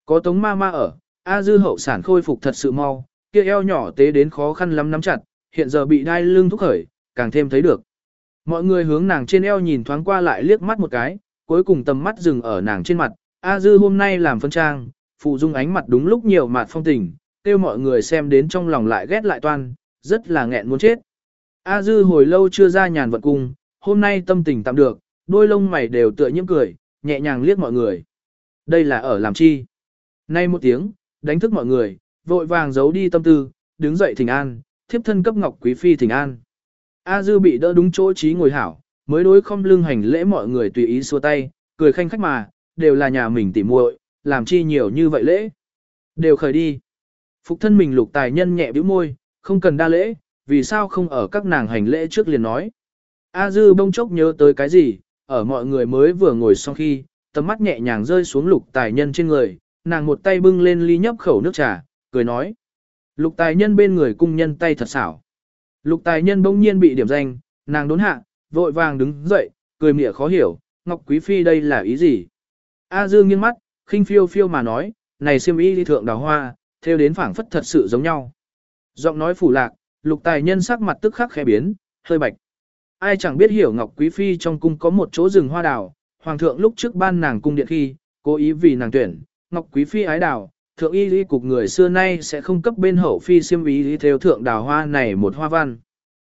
Có tống ma ma ở, A dư hậu sản khôi phục thật sự mau, kia eo nhỏ tế đến khó khăn lắm nắm chặt, hiện giờ bị đai lưng thúc khởi, càng thêm thấy được. Mọi người hướng nàng trên eo nhìn thoáng qua lại liếc mắt một cái, cuối cùng tầm mắt dừng ở nàng trên mặt. A dư hôm nay làm phân trang, phụ dung ánh mặt đúng lúc nhiều mặt phong tình, kêu mọi người xem đến trong lòng lại ghét lại toan, rất là nghẹn muốn chết. A dư hồi lâu chưa ra nhàn vật cung, hôm nay tâm tình tạm được, đôi lông mày đều tựa nhiễm cười, nhẹ nhàng liếc mọi người. Đây là ở làm chi? Nay một tiếng, đánh thức mọi người, vội vàng giấu đi tâm tư, đứng dậy thỉnh an, thiếp thân cấp ngọc quý phi thỉnh an. A dư bị đỡ đúng chỗ trí ngồi hảo, mới đối không lưng hành lễ mọi người tùy ý xua tay, cười khanh khách mà, đều là nhà mình tỉ muội, làm chi nhiều như vậy lễ. Đều khởi đi. Phục thân mình lục tài nhân nhẹ bĩu môi, không cần đa lễ, vì sao không ở các nàng hành lễ trước liền nói. A dư bông chốc nhớ tới cái gì, ở mọi người mới vừa ngồi xong khi, tầm mắt nhẹ nhàng rơi xuống lục tài nhân trên người, nàng một tay bưng lên ly nhấp khẩu nước trà, cười nói. Lục tài nhân bên người cung nhân tay thật xảo. Lục tài nhân bỗng nhiên bị điểm danh, nàng đốn hạ, vội vàng đứng dậy, cười mỉa khó hiểu, Ngọc Quý Phi đây là ý gì? A Dương nghiêng mắt, khinh phiêu phiêu mà nói, này siêm y đi thượng đào hoa, theo đến phảng phất thật sự giống nhau. Giọng nói phủ lạc, lục tài nhân sắc mặt tức khắc khẽ biến, hơi bạch. Ai chẳng biết hiểu Ngọc Quý Phi trong cung có một chỗ rừng hoa đào, Hoàng thượng lúc trước ban nàng cung điện khi, cố ý vì nàng tuyển, Ngọc Quý Phi ái đào, thượng y lý cục người xưa nay sẽ không cấp bên hậu phi xiêm ý lý theo thượng đào hoa này một hoa văn.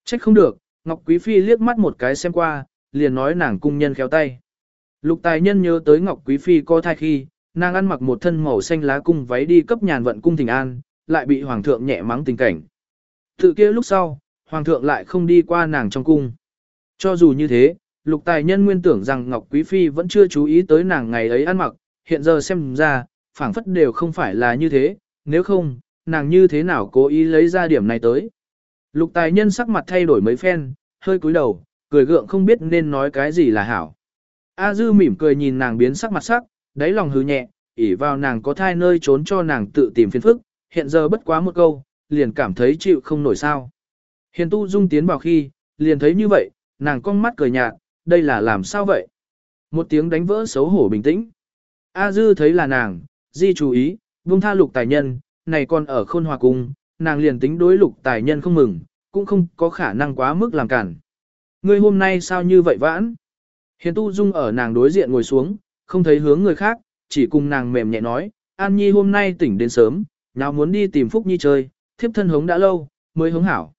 Trách không được, Ngọc Quý Phi liếc mắt một cái xem qua, liền nói nàng cung nhân khéo tay. Lục tài nhân nhớ tới Ngọc Quý Phi có thai khi, nàng ăn mặc một thân màu xanh lá cung váy đi cấp nhàn vận cung thỉnh an, lại bị Hoàng thượng nhẹ mắng tình cảnh. Tự kia lúc sau, Hoàng thượng lại không đi qua nàng trong cung. Cho dù như thế, lục tài nhân nguyên tưởng rằng Ngọc Quý Phi vẫn chưa chú ý tới nàng ngày ấy ăn mặc, hiện giờ xem ra, phảng phất đều không phải là như thế, nếu không, nàng như thế nào cố ý lấy ra điểm này tới. Lục tài nhân sắc mặt thay đổi mấy phen, hơi cúi đầu, cười gượng không biết nên nói cái gì là hảo. A dư mỉm cười nhìn nàng biến sắc mặt sắc, đáy lòng hứ nhẹ, ỉ vào nàng có thai nơi trốn cho nàng tự tìm phiền phức, hiện giờ bất quá một câu, liền cảm thấy chịu không nổi sao. Hiền tu dung tiến vào khi, liền thấy như vậy, nàng cong mắt cười nhạt, đây là làm sao vậy? Một tiếng đánh vỡ xấu hổ bình tĩnh. A dư thấy là nàng, di chú ý, buông tha lục tài nhân, này còn ở khôn hòa cung, nàng liền tính đối lục tài nhân không mừng, cũng không có khả năng quá mức làm cản. Ngươi hôm nay sao như vậy vãn? Hiền tu dung ở nàng đối diện ngồi xuống, không thấy hướng người khác, chỉ cùng nàng mềm nhẹ nói, An Nhi hôm nay tỉnh đến sớm, nào muốn đi tìm Phúc Nhi chơi, thiếp thân hống đã lâu, mới hống hảo.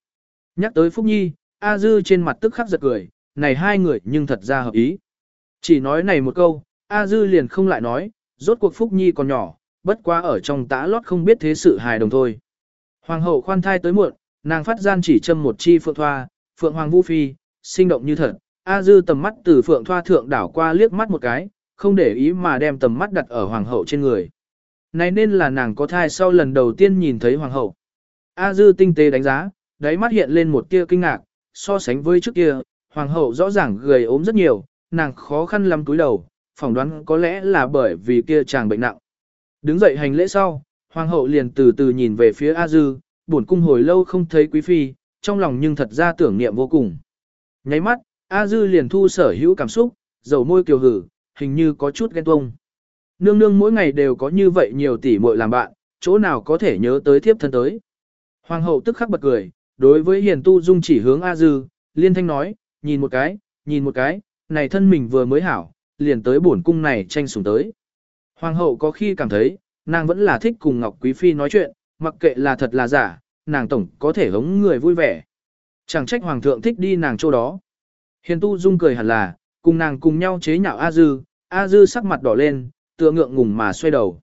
Nhắc tới Phúc Nhi, A Dư trên mặt tức khắc giật cười, này hai người nhưng thật ra hợp ý. Chỉ nói này một câu, A Dư liền không lại nói, rốt cuộc Phúc Nhi còn nhỏ, bất quá ở trong tã lót không biết thế sự hài đồng thôi. Hoàng hậu khoan thai tới muộn, nàng phát gian chỉ châm một chi phượng thoa, phượng hoàng vũ phi, sinh động như thật. A dư tầm mắt từ phượng thoa thượng đảo qua liếc mắt một cái, không để ý mà đem tầm mắt đặt ở hoàng hậu trên người. Này nên là nàng có thai sau lần đầu tiên nhìn thấy hoàng hậu. A dư tinh tế đánh giá, đáy mắt hiện lên một tia kinh ngạc, so sánh với trước kia, hoàng hậu rõ ràng gầy ốm rất nhiều, nàng khó khăn lắm túi đầu, phỏng đoán có lẽ là bởi vì kia chàng bệnh nặng. Đứng dậy hành lễ sau, hoàng hậu liền từ từ nhìn về phía A Dư, buồn cung hồi lâu không thấy quý phi, trong lòng nhưng thật ra tưởng niệm vô cùng. Nháy mắt, A Dư liền thu sở hữu cảm xúc, dầu môi kiều hử, hình như có chút ghen tuông. Nương nương mỗi ngày đều có như vậy nhiều tỷ muội làm bạn, chỗ nào có thể nhớ tới thiếp thân tới. Hoàng hậu tức khắc bật cười, đối với hiền tu dung chỉ hướng A Dư, liên thanh nói, nhìn một cái, nhìn một cái, này thân mình vừa mới hảo, liền tới bổn cung này tranh sủng tới. Hoàng hậu có khi cảm thấy, nàng vẫn là thích cùng Ngọc Quý Phi nói chuyện, mặc kệ là thật là giả, nàng tổng có thể hống người vui vẻ. Chẳng trách Hoàng thượng thích đi nàng chỗ đó. Hiền tu dung cười hẳn là, cùng nàng cùng nhau chế nhạo A Dư, A Dư sắc mặt đỏ lên, tựa ngượng ngùng mà xoay đầu.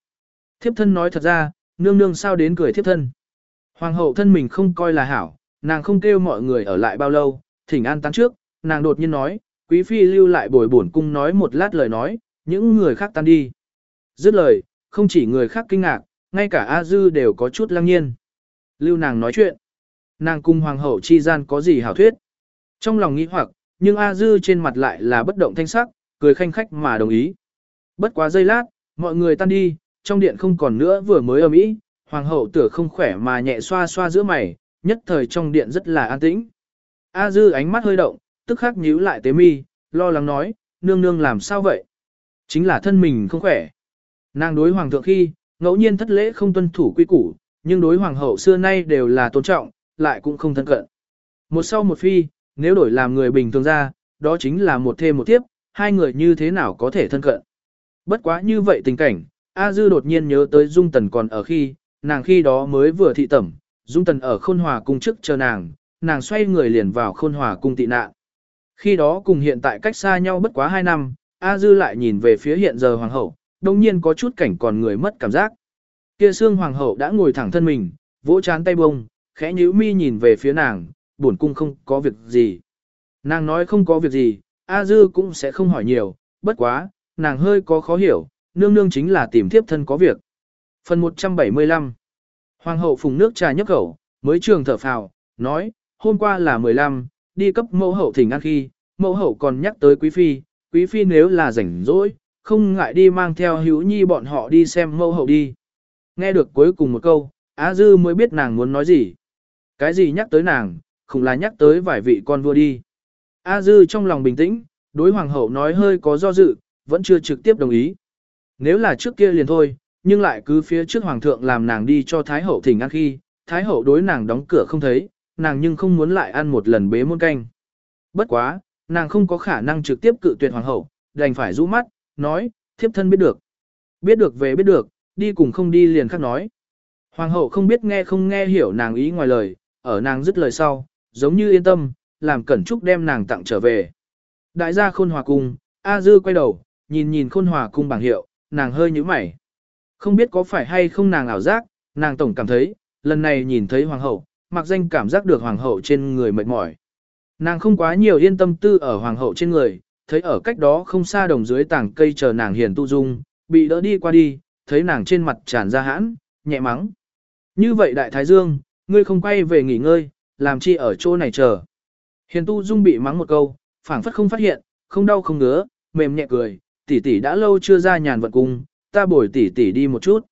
Thiếp thân nói thật ra, nương nương sao đến cười thiếp thân. Hoàng hậu thân mình không coi là hảo, nàng không kêu mọi người ở lại bao lâu, thỉnh an tán trước, nàng đột nhiên nói, quý phi lưu lại bồi bổn cung nói một lát lời nói, những người khác tan đi. Dứt lời, không chỉ người khác kinh ngạc, ngay cả A Dư đều có chút lăng nhiên. Lưu nàng nói chuyện. Nàng cung hoàng hậu chi gian có gì hảo thuyết. Trong lòng nghĩ hoặc, nhưng A Dư trên mặt lại là bất động thanh sắc, cười khanh khách mà đồng ý. Bất quá giây lát, mọi người tan đi, trong điện không còn nữa vừa mới ầm ĩ, hoàng hậu tựa không khỏe mà nhẹ xoa xoa giữa mày, nhất thời trong điện rất là an tĩnh. A Dư ánh mắt hơi động, tức khắc nhíu lại tế mi, lo lắng nói, nương nương làm sao vậy? Chính là thân mình không khỏe. Nàng đối hoàng thượng khi, ngẫu nhiên thất lễ không tuân thủ quy củ, nhưng đối hoàng hậu xưa nay đều là tôn trọng, lại cũng không thân cận. Một sau một phi, nếu đổi làm người bình thường ra, đó chính là một thêm một tiếp, hai người như thế nào có thể thân cận. Bất quá như vậy tình cảnh, A Dư đột nhiên nhớ tới Dung Tần còn ở khi, nàng khi đó mới vừa thị tẩm, Dung Tần ở khôn hòa cung trước chờ nàng, nàng xoay người liền vào khôn hòa cung tị nạn. Khi đó cùng hiện tại cách xa nhau bất quá hai năm, A Dư lại nhìn về phía hiện giờ hoàng hậu, đồng nhiên có chút cảnh còn người mất cảm giác. Kia xương hoàng hậu đã ngồi thẳng thân mình, vỗ chán tay bông, khẽ nhíu mi nhìn về phía nàng, buồn cung không có việc gì. Nàng nói không có việc gì, A Dư cũng sẽ không hỏi nhiều, bất quá, nàng hơi có khó hiểu, nương nương chính là tìm thiếp thân có việc. Phần 175 Hoàng hậu phùng nước trà nhấp khẩu, mới trường thở phào, nói, hôm qua là 15, đi cấp mẫu hậu thỉnh ăn khi, mẫu hậu còn nhắc tới quý phi, quý phi nếu là rảnh rỗi, không ngại đi mang theo hữu nhi bọn họ đi xem mẫu hậu đi. Nghe được cuối cùng một câu, Á Dư mới biết nàng muốn nói gì. Cái gì nhắc tới nàng, không là nhắc tới vài vị con vua đi. A Dư trong lòng bình tĩnh, đối hoàng hậu nói hơi có do dự, vẫn chưa trực tiếp đồng ý. Nếu là trước kia liền thôi, nhưng lại cứ phía trước hoàng thượng làm nàng đi cho thái hậu thỉnh ăn khi, thái hậu đối nàng đóng cửa không thấy, nàng nhưng không muốn lại ăn một lần bế muôn canh. Bất quá, nàng không có khả năng trực tiếp cự tuyệt hoàng hậu, đành phải rũ mắt, nói, thiếp thân biết được. Biết được về biết được, đi cùng không đi liền khác nói. Hoàng hậu không biết nghe không nghe hiểu nàng ý ngoài lời, ở nàng dứt lời sau, giống như yên tâm, làm cẩn trúc đem nàng tặng trở về. Đại gia khôn hòa cung, A Dư quay đầu, nhìn nhìn khôn hòa cung bảng hiệu, nàng hơi nhíu mày. Không biết có phải hay không nàng ảo giác, nàng tổng cảm thấy, lần này nhìn thấy hoàng hậu, mặc danh cảm giác được hoàng hậu trên người mệt mỏi. Nàng không quá nhiều yên tâm tư ở hoàng hậu trên người, thấy ở cách đó không xa đồng dưới tảng cây chờ nàng hiền tu dung, bị đỡ đi qua đi, thấy nàng trên mặt tràn ra hãn, nhẹ mắng. Như vậy đại thái dương, ngươi không quay về nghỉ ngơi, làm chi ở chỗ này chờ. Hiền tu dung bị mắng một câu, phảng phất không phát hiện, không đau không ngứa, mềm nhẹ cười, tỷ tỷ đã lâu chưa ra nhàn vận cung, ta bồi tỷ tỷ đi một chút.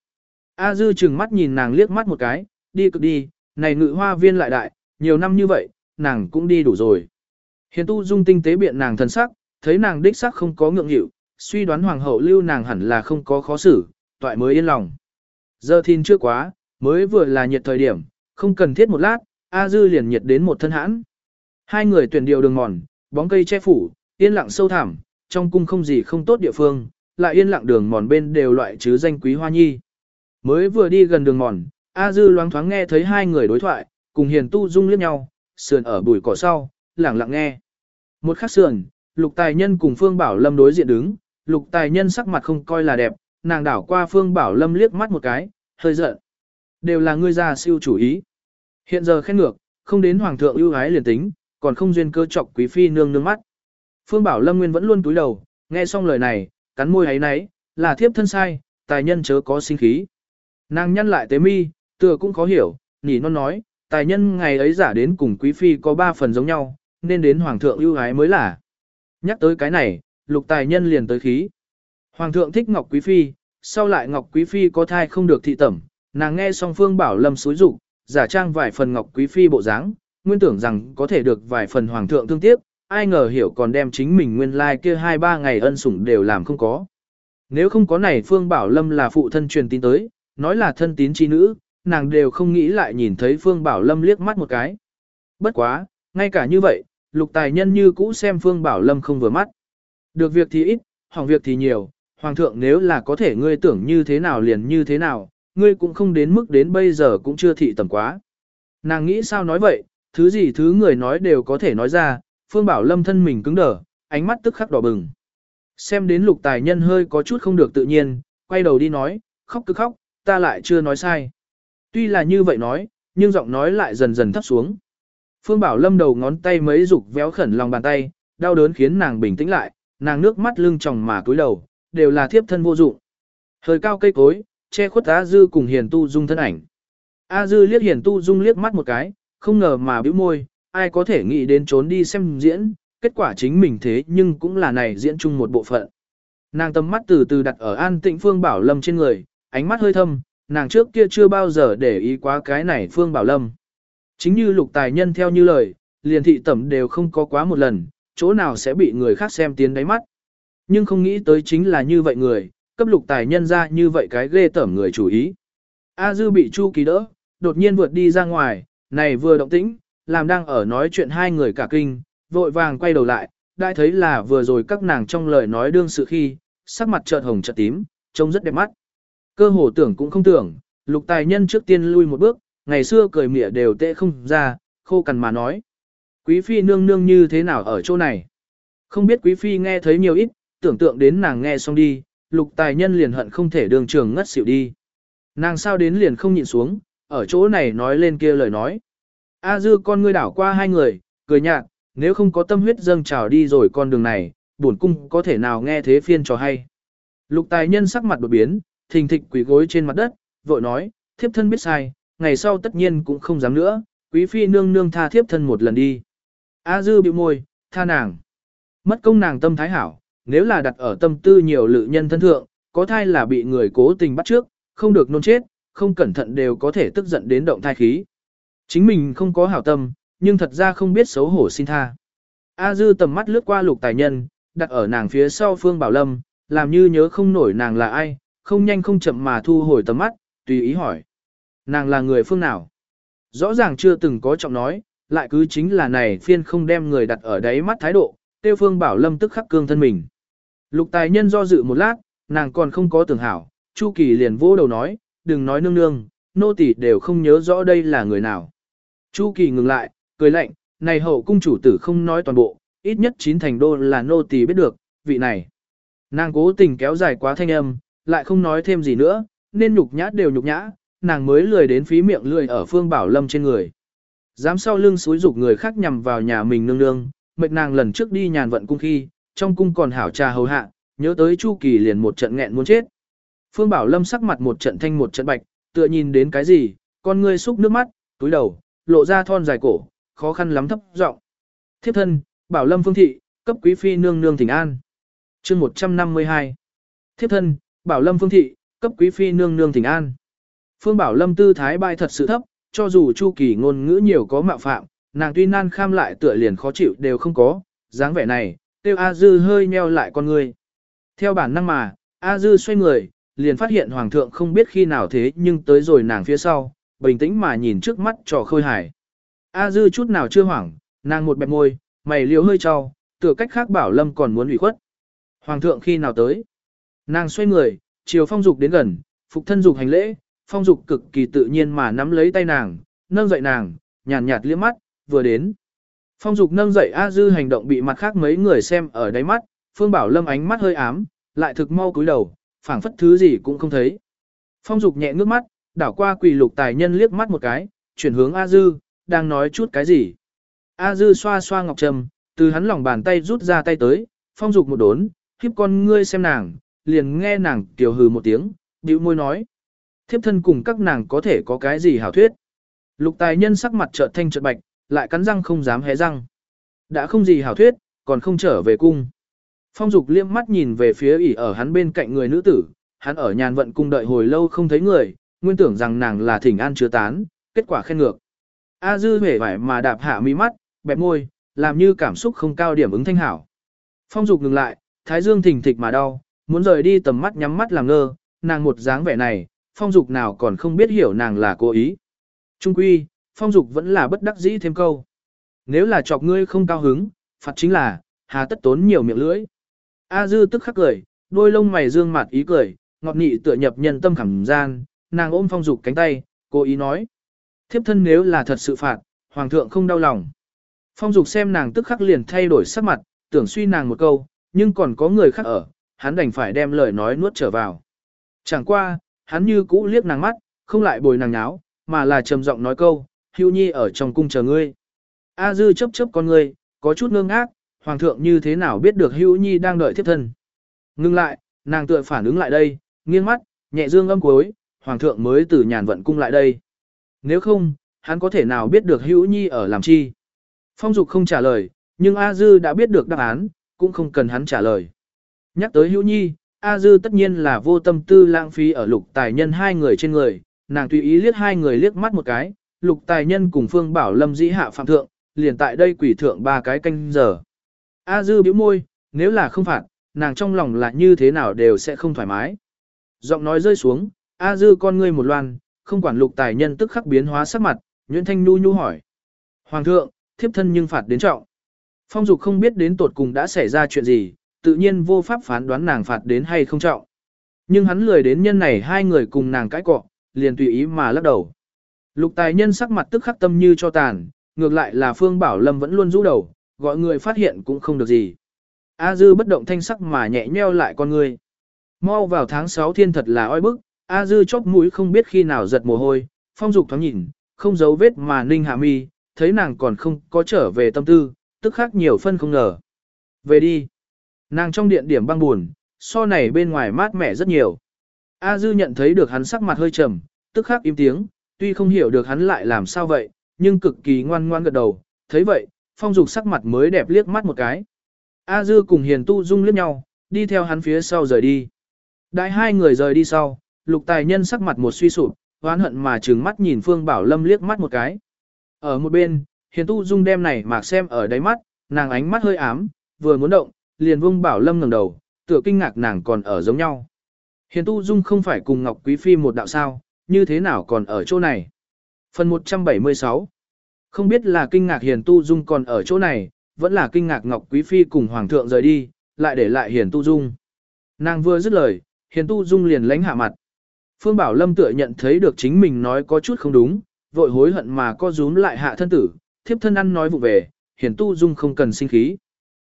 A dư chừng mắt nhìn nàng liếc mắt một cái, đi cực đi, này ngự hoa viên lại đại, nhiều năm như vậy, nàng cũng đi đủ rồi. Hiền tu dung tinh tế biện nàng thân sắc, thấy nàng đích sắc không có ngượng nghịu, suy đoán hoàng hậu lưu nàng hẳn là không có khó xử, toại mới yên lòng. Giờ thiên chưa quá, mới vừa là nhiệt thời điểm, không cần thiết một lát, A Dư liền nhiệt đến một thân hãn. Hai người tuyển điều đường mòn, bóng cây che phủ, yên lặng sâu thẳm, trong cung không gì không tốt địa phương, lại yên lặng đường mòn bên đều loại chứ danh quý hoa nhi. Mới vừa đi gần đường mòn, A Dư loáng thoáng nghe thấy hai người đối thoại, cùng hiền tu dung liếc nhau, sườn ở bụi cỏ sau, lẳng lặng nghe. Một khắc sườn, lục tài nhân cùng Phương Bảo Lâm đối diện đứng, lục tài nhân sắc mặt không coi là đẹp, nàng đảo qua Phương Bảo Lâm liếc mắt một cái, hơi giận. Đều là ngươi già siêu chủ ý. Hiện giờ khen ngược, không đến hoàng thượng ưu ái liền tính, còn không duyên cơ chọc quý phi nương nương mắt. Phương Bảo Lâm Nguyên vẫn luôn túi đầu, nghe xong lời này, cắn môi ấy nấy, là thiếp thân sai, tài nhân chớ có sinh khí. Nàng nhăn lại tế mi, tựa cũng khó hiểu, nỉ non nói, tài nhân ngày ấy giả đến cùng quý phi có ba phần giống nhau, nên đến hoàng thượng ưu ái mới là. Nhắc tới cái này, lục tài nhân liền tới khí. Hoàng thượng thích Ngọc Quý Phi, sau lại Ngọc Quý Phi có thai không được thị tẩm, nàng nghe song phương bảo lâm xúi rụng, giả trang vài phần Ngọc Quý Phi bộ dáng, nguyên tưởng rằng có thể được vài phần Hoàng thượng thương tiếc, ai ngờ hiểu còn đem chính mình nguyên lai like kia hai ba ngày ân sủng đều làm không có. Nếu không có này Phương Bảo Lâm là phụ thân truyền tin tới, nói là thân tín chi nữ, nàng đều không nghĩ lại nhìn thấy Phương Bảo Lâm liếc mắt một cái. Bất quá, ngay cả như vậy, lục tài nhân như cũ xem Phương Bảo Lâm không vừa mắt. Được việc thì ít, hỏng việc thì nhiều, Hoàng thượng nếu là có thể ngươi tưởng như thế nào liền như thế nào, ngươi cũng không đến mức đến bây giờ cũng chưa thị tầm quá. Nàng nghĩ sao nói vậy, thứ gì thứ người nói đều có thể nói ra, Phương Bảo Lâm thân mình cứng đờ, ánh mắt tức khắc đỏ bừng. Xem đến lục tài nhân hơi có chút không được tự nhiên, quay đầu đi nói, khóc cứ khóc, ta lại chưa nói sai. Tuy là như vậy nói, nhưng giọng nói lại dần dần thấp xuống. Phương Bảo Lâm đầu ngón tay mấy dục véo khẩn lòng bàn tay, đau đớn khiến nàng bình tĩnh lại, nàng nước mắt lưng tròng mà cúi đầu, đều là thiếp thân vô dụng. Hơi cao cây cối, che khuất A Dư cùng Hiền Tu Dung thân ảnh. A Dư liếc Hiền Tu Dung liếc mắt một cái, không ngờ mà bĩu môi, ai có thể nghĩ đến trốn đi xem diễn, kết quả chính mình thế nhưng cũng là này diễn chung một bộ phận. Nàng tầm mắt từ từ đặt ở an tịnh Phương Bảo Lâm trên người, ánh mắt hơi thâm, nàng trước kia chưa bao giờ để ý quá cái này Phương Bảo Lâm. Chính như lục tài nhân theo như lời, liền thị tẩm đều không có quá một lần, chỗ nào sẽ bị người khác xem tiến đáy mắt. Nhưng không nghĩ tới chính là như vậy người, cấp lục tài nhân ra như vậy cái ghê tẩm người chủ ý. A dư bị Chu Kỳ đỡ, đột nhiên vượt đi ra ngoài, này vừa động tĩnh, làm đang ở nói chuyện hai người cả kinh, vội vàng quay đầu lại, đã thấy là vừa rồi các nàng trong lời nói đương sự khi, sắc mặt chợt hồng chợt tím, trông rất đẹp mắt. Cơ hồ tưởng cũng không tưởng, lục tài nhân trước tiên lui một bước, ngày xưa cười mỉa đều tệ không ra, khô cằn mà nói. Quý phi nương nương như thế nào ở chỗ này? Không biết quý phi nghe thấy nhiều ít, tưởng tượng đến nàng nghe xong đi, lục tài nhân liền hận không thể đường trường ngất xỉu đi. Nàng sao đến liền không nhịn xuống, ở chỗ này nói lên kia lời nói. A dư con ngươi đảo qua hai người, cười nhạt, nếu không có tâm huyết dâng trào đi rồi con đường này, bổn cung có thể nào nghe thế phiên trò hay. Lục tài nhân sắc mặt đột biến, thình thịch quỳ gối trên mặt đất, vội nói, thiếp thân biết sai, ngày sau tất nhiên cũng không dám nữa, quý phi nương nương tha thiếp thân một lần đi. A dư bĩu môi, tha nàng. Mất công nàng tâm thái hảo, nếu là đặt ở tâm tư nhiều lự nhân thân thượng, có thai là bị người cố tình bắt trước, không được nôn chết, không cẩn thận đều có thể tức giận đến động thai khí. Chính mình không có hảo tâm, nhưng thật ra không biết xấu hổ xin tha. A dư tầm mắt lướt qua lục tài nhân, đặt ở nàng phía sau phương bảo lâm, làm như nhớ không nổi nàng là ai, không nhanh không chậm mà thu hồi tầm mắt, tùy ý hỏi. Nàng là người phương nào? Rõ ràng chưa từng có trọng nói, lại cứ chính là này phiên không đem người đặt ở đáy mắt thái độ, tiêu phương bảo lâm tức khắc cương thân mình. Lục tài nhân do dự một lát, nàng còn không có tưởng hảo, Chu Kỳ liền vô đầu nói, đừng nói nương nương, nô tỳ đều không nhớ rõ đây là người nào. Chu Kỳ ngừng lại, cười lạnh, này hậu cung chủ tử không nói toàn bộ, ít nhất chín thành đô là nô tỳ biết được, vị này. Nàng cố tình kéo dài quá thanh âm, lại không nói thêm gì nữa, nên nhục nhã đều nhục nhã, nàng mới lười đến phí miệng lười ở phương bảo lâm trên người. Dám sau lưng xúi dục người khác nhằm vào nhà mình nương nương, mệt nàng lần trước đi nhàn vận cung khi, trong cung còn hảo trà hầu hạ, nhớ tới Chu Kỳ liền một trận nghẹn muốn chết. Phương Bảo Lâm sắc mặt một trận thanh một trận bạch, tựa nhìn đến cái gì, con ngươi xúc nước mắt, túi đầu, lộ ra thon dài cổ, khó khăn lắm thấp giọng. Thiếp thân, Bảo Lâm Phương thị, cấp quý phi nương nương thỉnh an. Chương 152. Thiếp thân, Bảo Lâm Phương thị, cấp quý phi nương nương thỉnh an. Phương Bảo Lâm tư thái bay thật sự thấp, cho dù Chu Kỳ ngôn ngữ nhiều có mạo phạm, nàng tuy nan kham lại tựa liền khó chịu đều không có, dáng vẻ này, tiêu A Dư hơi nheo lại con người. Theo bản năng mà, A Dư xoay người, liền phát hiện Hoàng thượng không biết khi nào thế nhưng tới rồi nàng phía sau, bình tĩnh mà nhìn trước mắt trò khôi hài. A Dư chút nào chưa hoảng, nàng một bẹp môi, mày liếu hơi trao, tựa cách khác bảo Lâm còn muốn ủy khuất. Hoàng thượng khi nào tới? Nàng xoay người, chiều phong dục đến gần, phục thân dục hành lễ, phong dục cực kỳ tự nhiên mà nắm lấy tay nàng, nâng dậy nàng, nhàn nhạt, nhạt liếc mắt, vừa đến. Phong dục nâng dậy A Dư hành động bị mặt khác mấy người xem ở đáy mắt, Phương Bảo Lâm ánh mắt hơi ám, lại thực mau cúi đầu, phảng phất thứ gì cũng không thấy. Phong dục nhẹ ngước mắt, đảo qua quỳ lục tài nhân liếc mắt một cái, chuyển hướng A Dư, đang nói chút cái gì. A Dư xoa xoa ngọc trầm, từ hắn lòng bàn tay rút ra tay tới, phong dục một đốn, khiếp con ngươi xem nàng, liền nghe nàng tiểu hừ một tiếng, bĩu môi nói. Thiếp thân cùng các nàng có thể có cái gì hảo thuyết. Lục tài nhân sắc mặt chợt thanh chợt bạch, lại cắn răng không dám hé răng. Đã không gì hảo thuyết, còn không trở về cung. Phong dục liếc mắt nhìn về phía ỉ ở hắn bên cạnh người nữ tử, hắn ở nhàn vận cung đợi hồi lâu không thấy người, nguyên tưởng rằng nàng là thỉnh an chưa tán, kết quả khen ngược. A dư hề vải mà đạp hạ mi mắt, bẹp môi, làm như cảm xúc không cao điểm ứng thanh hảo. Phong dục ngừng lại, thái dương thỉnh thịch mà đau, muốn rời đi tầm mắt nhắm mắt làm ngơ, nàng một dáng vẻ này, phong dục nào còn không biết hiểu nàng là cố ý. Trung quy, phong dục vẫn là bất đắc dĩ thêm câu. Nếu là chọc ngươi không cao hứng, phạt chính là, hà tất tốn nhiều miệng lưỡi. A dư tức khắc cười, đôi lông mày dương mặt ý cười, ngọt nị tựa nhập nhân tâm khẳng gian, nàng ôm phong dục cánh tay, cố ý nói. Thiếp thân nếu là thật sự phạt, hoàng thượng không đau lòng. Phong dục xem nàng tức khắc liền thay đổi sắc mặt, tưởng suy nàng một câu, nhưng còn có người khác ở, hắn đành phải đem lời nói nuốt trở vào. Chẳng qua, hắn như cũ liếc nàng mắt, không lại bồi nàng nháo, mà là trầm giọng nói câu, hưu nhi ở trong cung chờ ngươi. A dư chấp chấp con ngươi, có chút ngơ ngác, hoàng thượng như thế nào biết được hưu nhi đang đợi thiếp thân. Ngưng lại, nàng tựa phản ứng lại đây, nghiêng mắt, nhẹ dương âm cuối, hoàng thượng mới từ nhàn vận cung lại đây. Nếu không, hắn có thể nào biết được hữu nhi ở làm chi? Phong dục không trả lời, nhưng A Dư đã biết được đáp án, cũng không cần hắn trả lời. Nhắc tới hữu nhi, A Dư tất nhiên là vô tâm tư lãng phí ở lục tài nhân hai người trên người, nàng tùy ý liếc hai người liếc mắt một cái, lục tài nhân cùng phương bảo lâm dĩ hạ phạm thượng, liền tại đây quỷ thượng ba cái canh giờ. A Dư bĩu môi, nếu là không phạt, nàng trong lòng là như thế nào đều sẽ không thoải mái. Giọng nói rơi xuống, A Dư con ngươi một loan, không quản lục tài nhân tức khắc biến hóa sắc mặt, Nguyễn Thanh nhu nhu hỏi. Hoàng thượng, thiếp thân nhưng phạt đến trọng. Phong dục không biết đến tột cùng đã xảy ra chuyện gì, tự nhiên vô pháp phán đoán nàng phạt đến hay không trọng. Nhưng hắn lười đến nhân này hai người cùng nàng cãi cọ, liền tùy ý mà lắc đầu. Lục tài nhân sắc mặt tức khắc tâm như cho tàn, ngược lại là Phương Bảo Lâm vẫn luôn rũ đầu, gọi người phát hiện cũng không được gì. A Dư bất động thanh sắc mà nhẹ nheo lại con người. Mau vào tháng 6 thiên thật là oi bức, A Dư chóp mũi không biết khi nào giật mồ hôi, phong dục thoáng nhìn, không giấu vết mà ninh hạ mi, thấy nàng còn không có trở về tâm tư, tức khắc nhiều phân không ngờ. Về đi. Nàng trong điện điểm băng buồn, so này bên ngoài mát mẻ rất nhiều. A Dư nhận thấy được hắn sắc mặt hơi trầm, tức khắc im tiếng, tuy không hiểu được hắn lại làm sao vậy, nhưng cực kỳ ngoan ngoan gật đầu, thấy vậy, phong dục sắc mặt mới đẹp liếc mắt một cái. A Dư cùng Hiền Tu Dung liếc nhau, đi theo hắn phía sau rời đi. Đại hai người rời đi sau, lục tài nhân sắc mặt một suy sụp, oán hận mà trừng mắt nhìn Phương Bảo Lâm liếc mắt một cái. Ở một bên, Hiền Tu Dung đem này mạc xem ở đáy mắt, nàng ánh mắt hơi ám, vừa muốn động, liền vung Bảo Lâm ngẩng đầu, tựa kinh ngạc nàng còn ở giống nhau. Hiền Tu Dung không phải cùng Ngọc Quý Phi một đạo sao, như thế nào còn ở chỗ này? Phần 176 Không biết là kinh ngạc Hiền Tu Dung còn ở chỗ này, vẫn là kinh ngạc Ngọc Quý Phi cùng Hoàng thượng rời đi, lại để lại Hiền Tu Dung. Nàng vừa dứt lời, Hiền Tu Dung liền lánh hạ mặt. Phương Bảo Lâm tựa nhận thấy được chính mình nói có chút không đúng, vội hối hận mà co rúm lại hạ thân tử, thiếp thân ăn nói vụ về, Hiền Tu Dung không cần sinh khí.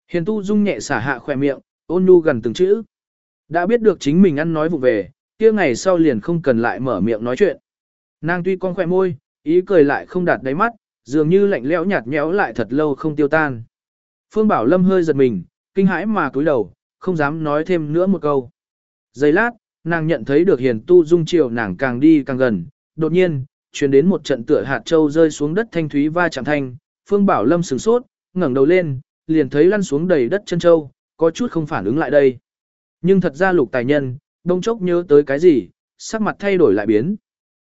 Hiền Tu Dung nhẹ xả hạ khỏe miệng, ôn nhu gần từng chữ. Đã biết được chính mình ăn nói vụ về, kia ngày sau liền không cần lại mở miệng nói chuyện. Nàng tuy con khỏe môi, ý cười lại không đạt đáy mắt, dường như lạnh lẽo nhạt nhẽo lại thật lâu không tiêu tan. Phương Bảo Lâm hơi giật mình, kinh hãi mà cúi đầu, không dám nói thêm nữa một câu. Giây lát, nàng nhận thấy được hiền tu dung chiều nàng càng đi càng gần, đột nhiên, truyền đến một trận tựa hạt châu rơi xuống đất thanh thúy va chạm thanh, Phương Bảo Lâm sửng sốt, ngẩng đầu lên, liền thấy lăn xuống đầy đất chân châu, có chút không phản ứng lại đây. Nhưng thật ra lục tài nhân, đông chốc nhớ tới cái gì, sắc mặt thay đổi lại biến.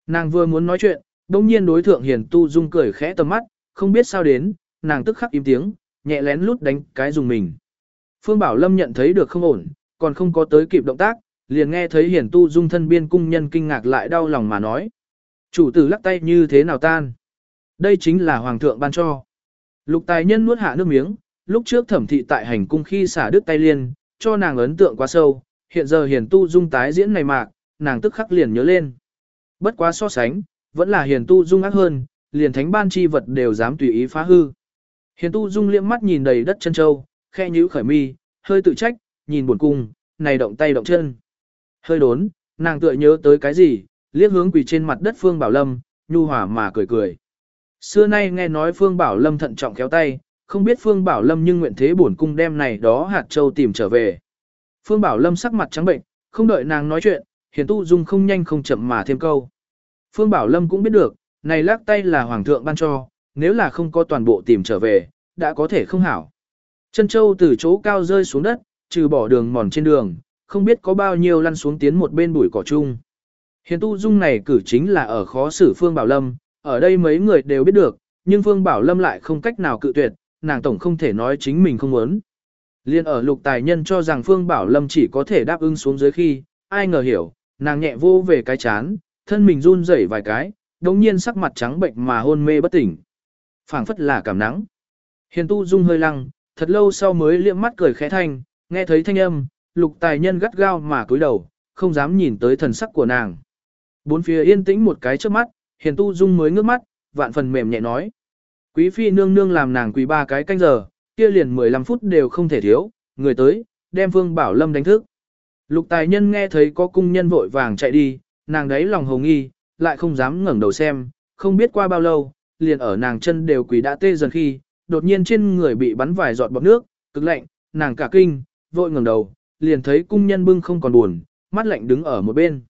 Nàng vừa muốn nói chuyện, đông nhiên đối thượng hiền tu dung cười khẽ tầm mắt, không biết sao đến, nàng tức khắc im tiếng, nhẹ lén lút đánh cái dùng mình. Phương Bảo Lâm nhận thấy được không ổn, còn không có tới kịp động tác, liền nghe thấy hiền tu dung thân biên cung nhân kinh ngạc lại đau lòng mà nói. Chủ tử lắc tay như thế nào tan? Đây chính là hoàng thượng ban cho. Lục tài nhân nuốt hạ nước miếng, lúc trước thẩm thị tại hành cung khi xả đứt tay liên, cho nàng ấn tượng quá sâu, hiện giờ hiền tu dung tái diễn này mạc, nàng tức khắc liền nhớ lên. Bất quá so sánh, vẫn là hiền tu dung ác hơn, liền thánh ban chi vật đều dám tùy ý phá hư. Hiền tu dung liếc mắt nhìn đầy đất chân châu, khe nhíu khởi mi, hơi tự trách, nhìn buồn cung, này động tay động chân. Hơi đốn, nàng tựa nhớ tới cái gì, liếc hướng quỳ trên mặt đất Phương Bảo Lâm, nhu hòa mà cười cười. Xưa nay nghe nói Phương Bảo Lâm thận trọng kéo tay, không biết Phương Bảo Lâm nhưng nguyện thế bổn cung đem này đó hạt châu tìm trở về. Phương Bảo Lâm sắc mặt trắng bệnh, không đợi nàng nói chuyện, hiền tu dung không nhanh không chậm mà thêm câu. Phương Bảo Lâm cũng biết được, này lắc tay là Hoàng thượng ban cho, nếu là không có toàn bộ tìm trở về, đã có thể không hảo. Chân châu từ chỗ cao rơi xuống đất, trừ bỏ đường mòn trên đường, không biết có bao nhiêu lăn xuống tiến một bên bụi cỏ chung. Hiền tu dung này cử chính là ở khó xử Phương Bảo Lâm, ở đây mấy người đều biết được, nhưng Phương Bảo Lâm lại không cách nào cự tuyệt, nàng tổng không thể nói chính mình không muốn. Liên ở lục tài nhân cho rằng Phương Bảo Lâm chỉ có thể đáp ứng xuống dưới khi, ai ngờ hiểu, nàng nhẹ vô về cái chán, thân mình run rẩy vài cái, đồng nhiên sắc mặt trắng bệnh mà hôn mê bất tỉnh. phảng phất là cảm nắng. Hiền tu dung hơi lăng, thật lâu sau mới liệm mắt cười khẽ thanh, nghe thấy thanh âm, lục tài nhân gắt gao mà cúi đầu, không dám nhìn tới thần sắc của nàng. Bốn phía yên tĩnh một cái trước mắt, hiền tu dung mới ngước mắt, vạn phần mềm nhẹ nói. Quý phi nương nương làm nàng quỳ ba cái canh giờ, kia liền 15 phút đều không thể thiếu, người tới, đem Vương Bảo Lâm đánh thức. Lục tài nhân nghe thấy có cung nhân vội vàng chạy đi, nàng đấy lòng hồng nghi, lại không dám ngẩng đầu xem, không biết qua bao lâu, liền ở nàng chân đều quỳ đã tê dần khi, đột nhiên trên người bị bắn vài giọt bọt nước, cực lạnh, nàng cả kinh, vội ngẩng đầu, liền thấy cung nhân bưng không còn buồn, mắt lạnh đứng ở một bên.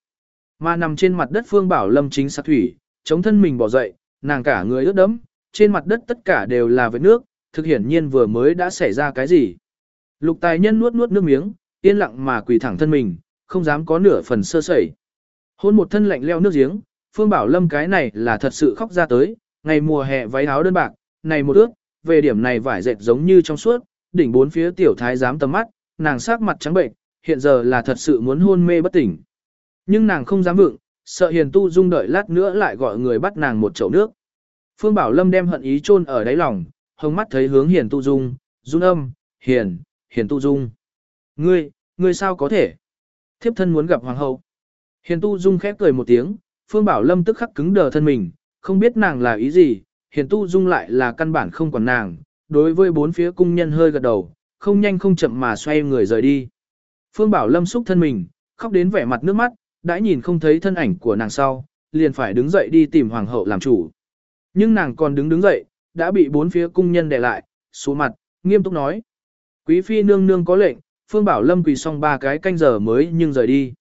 Mà nằm trên mặt đất Phương Bảo Lâm chính sát thủy, chống thân mình bỏ dậy, nàng cả người ướt đẫm, trên mặt đất tất cả đều là vết nước, thực hiển nhiên vừa mới đã xảy ra cái gì. Lục tài nhân nuốt nuốt nước miếng, yên lặng mà quỳ thẳng thân mình, không dám có nửa phần sơ sẩy. Hôn một thân lạnh leo nước giếng, Phương Bảo Lâm cái này là thật sự khóc ra tới, ngày mùa hè váy áo đơn bạc, này một ước, về điểm này vải dệt giống như trong suốt, đỉnh bốn phía tiểu thái dám tầm mắt, nàng sắc mặt trắng bệnh, hiện giờ là thật sự muốn hôn mê bất tỉnh. Nhưng nàng không dám vượng, sợ hiền tu dung đợi lát nữa lại gọi người bắt nàng một chậu nước. Phương Bảo Lâm đem hận ý chôn ở đáy lòng, hồng mắt thấy hướng hiền tu dung, dung âm, hiền, hiền tu dung. Ngươi, ngươi sao có thể? Thiếp thân muốn gặp hoàng hậu. Hiền tu dung khép cười một tiếng, Phương Bảo Lâm tức khắc cứng đờ thân mình, không biết nàng là ý gì, hiền tu dung lại là căn bản không còn nàng, đối với bốn phía cung nhân hơi gật đầu, không nhanh không chậm mà xoay người rời đi. Phương Bảo Lâm xúc thân mình, khóc đến vẻ mặt nước mắt, đã nhìn không thấy thân ảnh của nàng sau, liền phải đứng dậy đi tìm hoàng hậu làm chủ. Nhưng nàng còn đứng đứng dậy, đã bị bốn phía cung nhân đè lại, xuống mặt, nghiêm túc nói. Quý phi nương nương có lệnh, Phương Bảo Lâm quỳ xong ba cái canh giờ mới nhưng rời đi.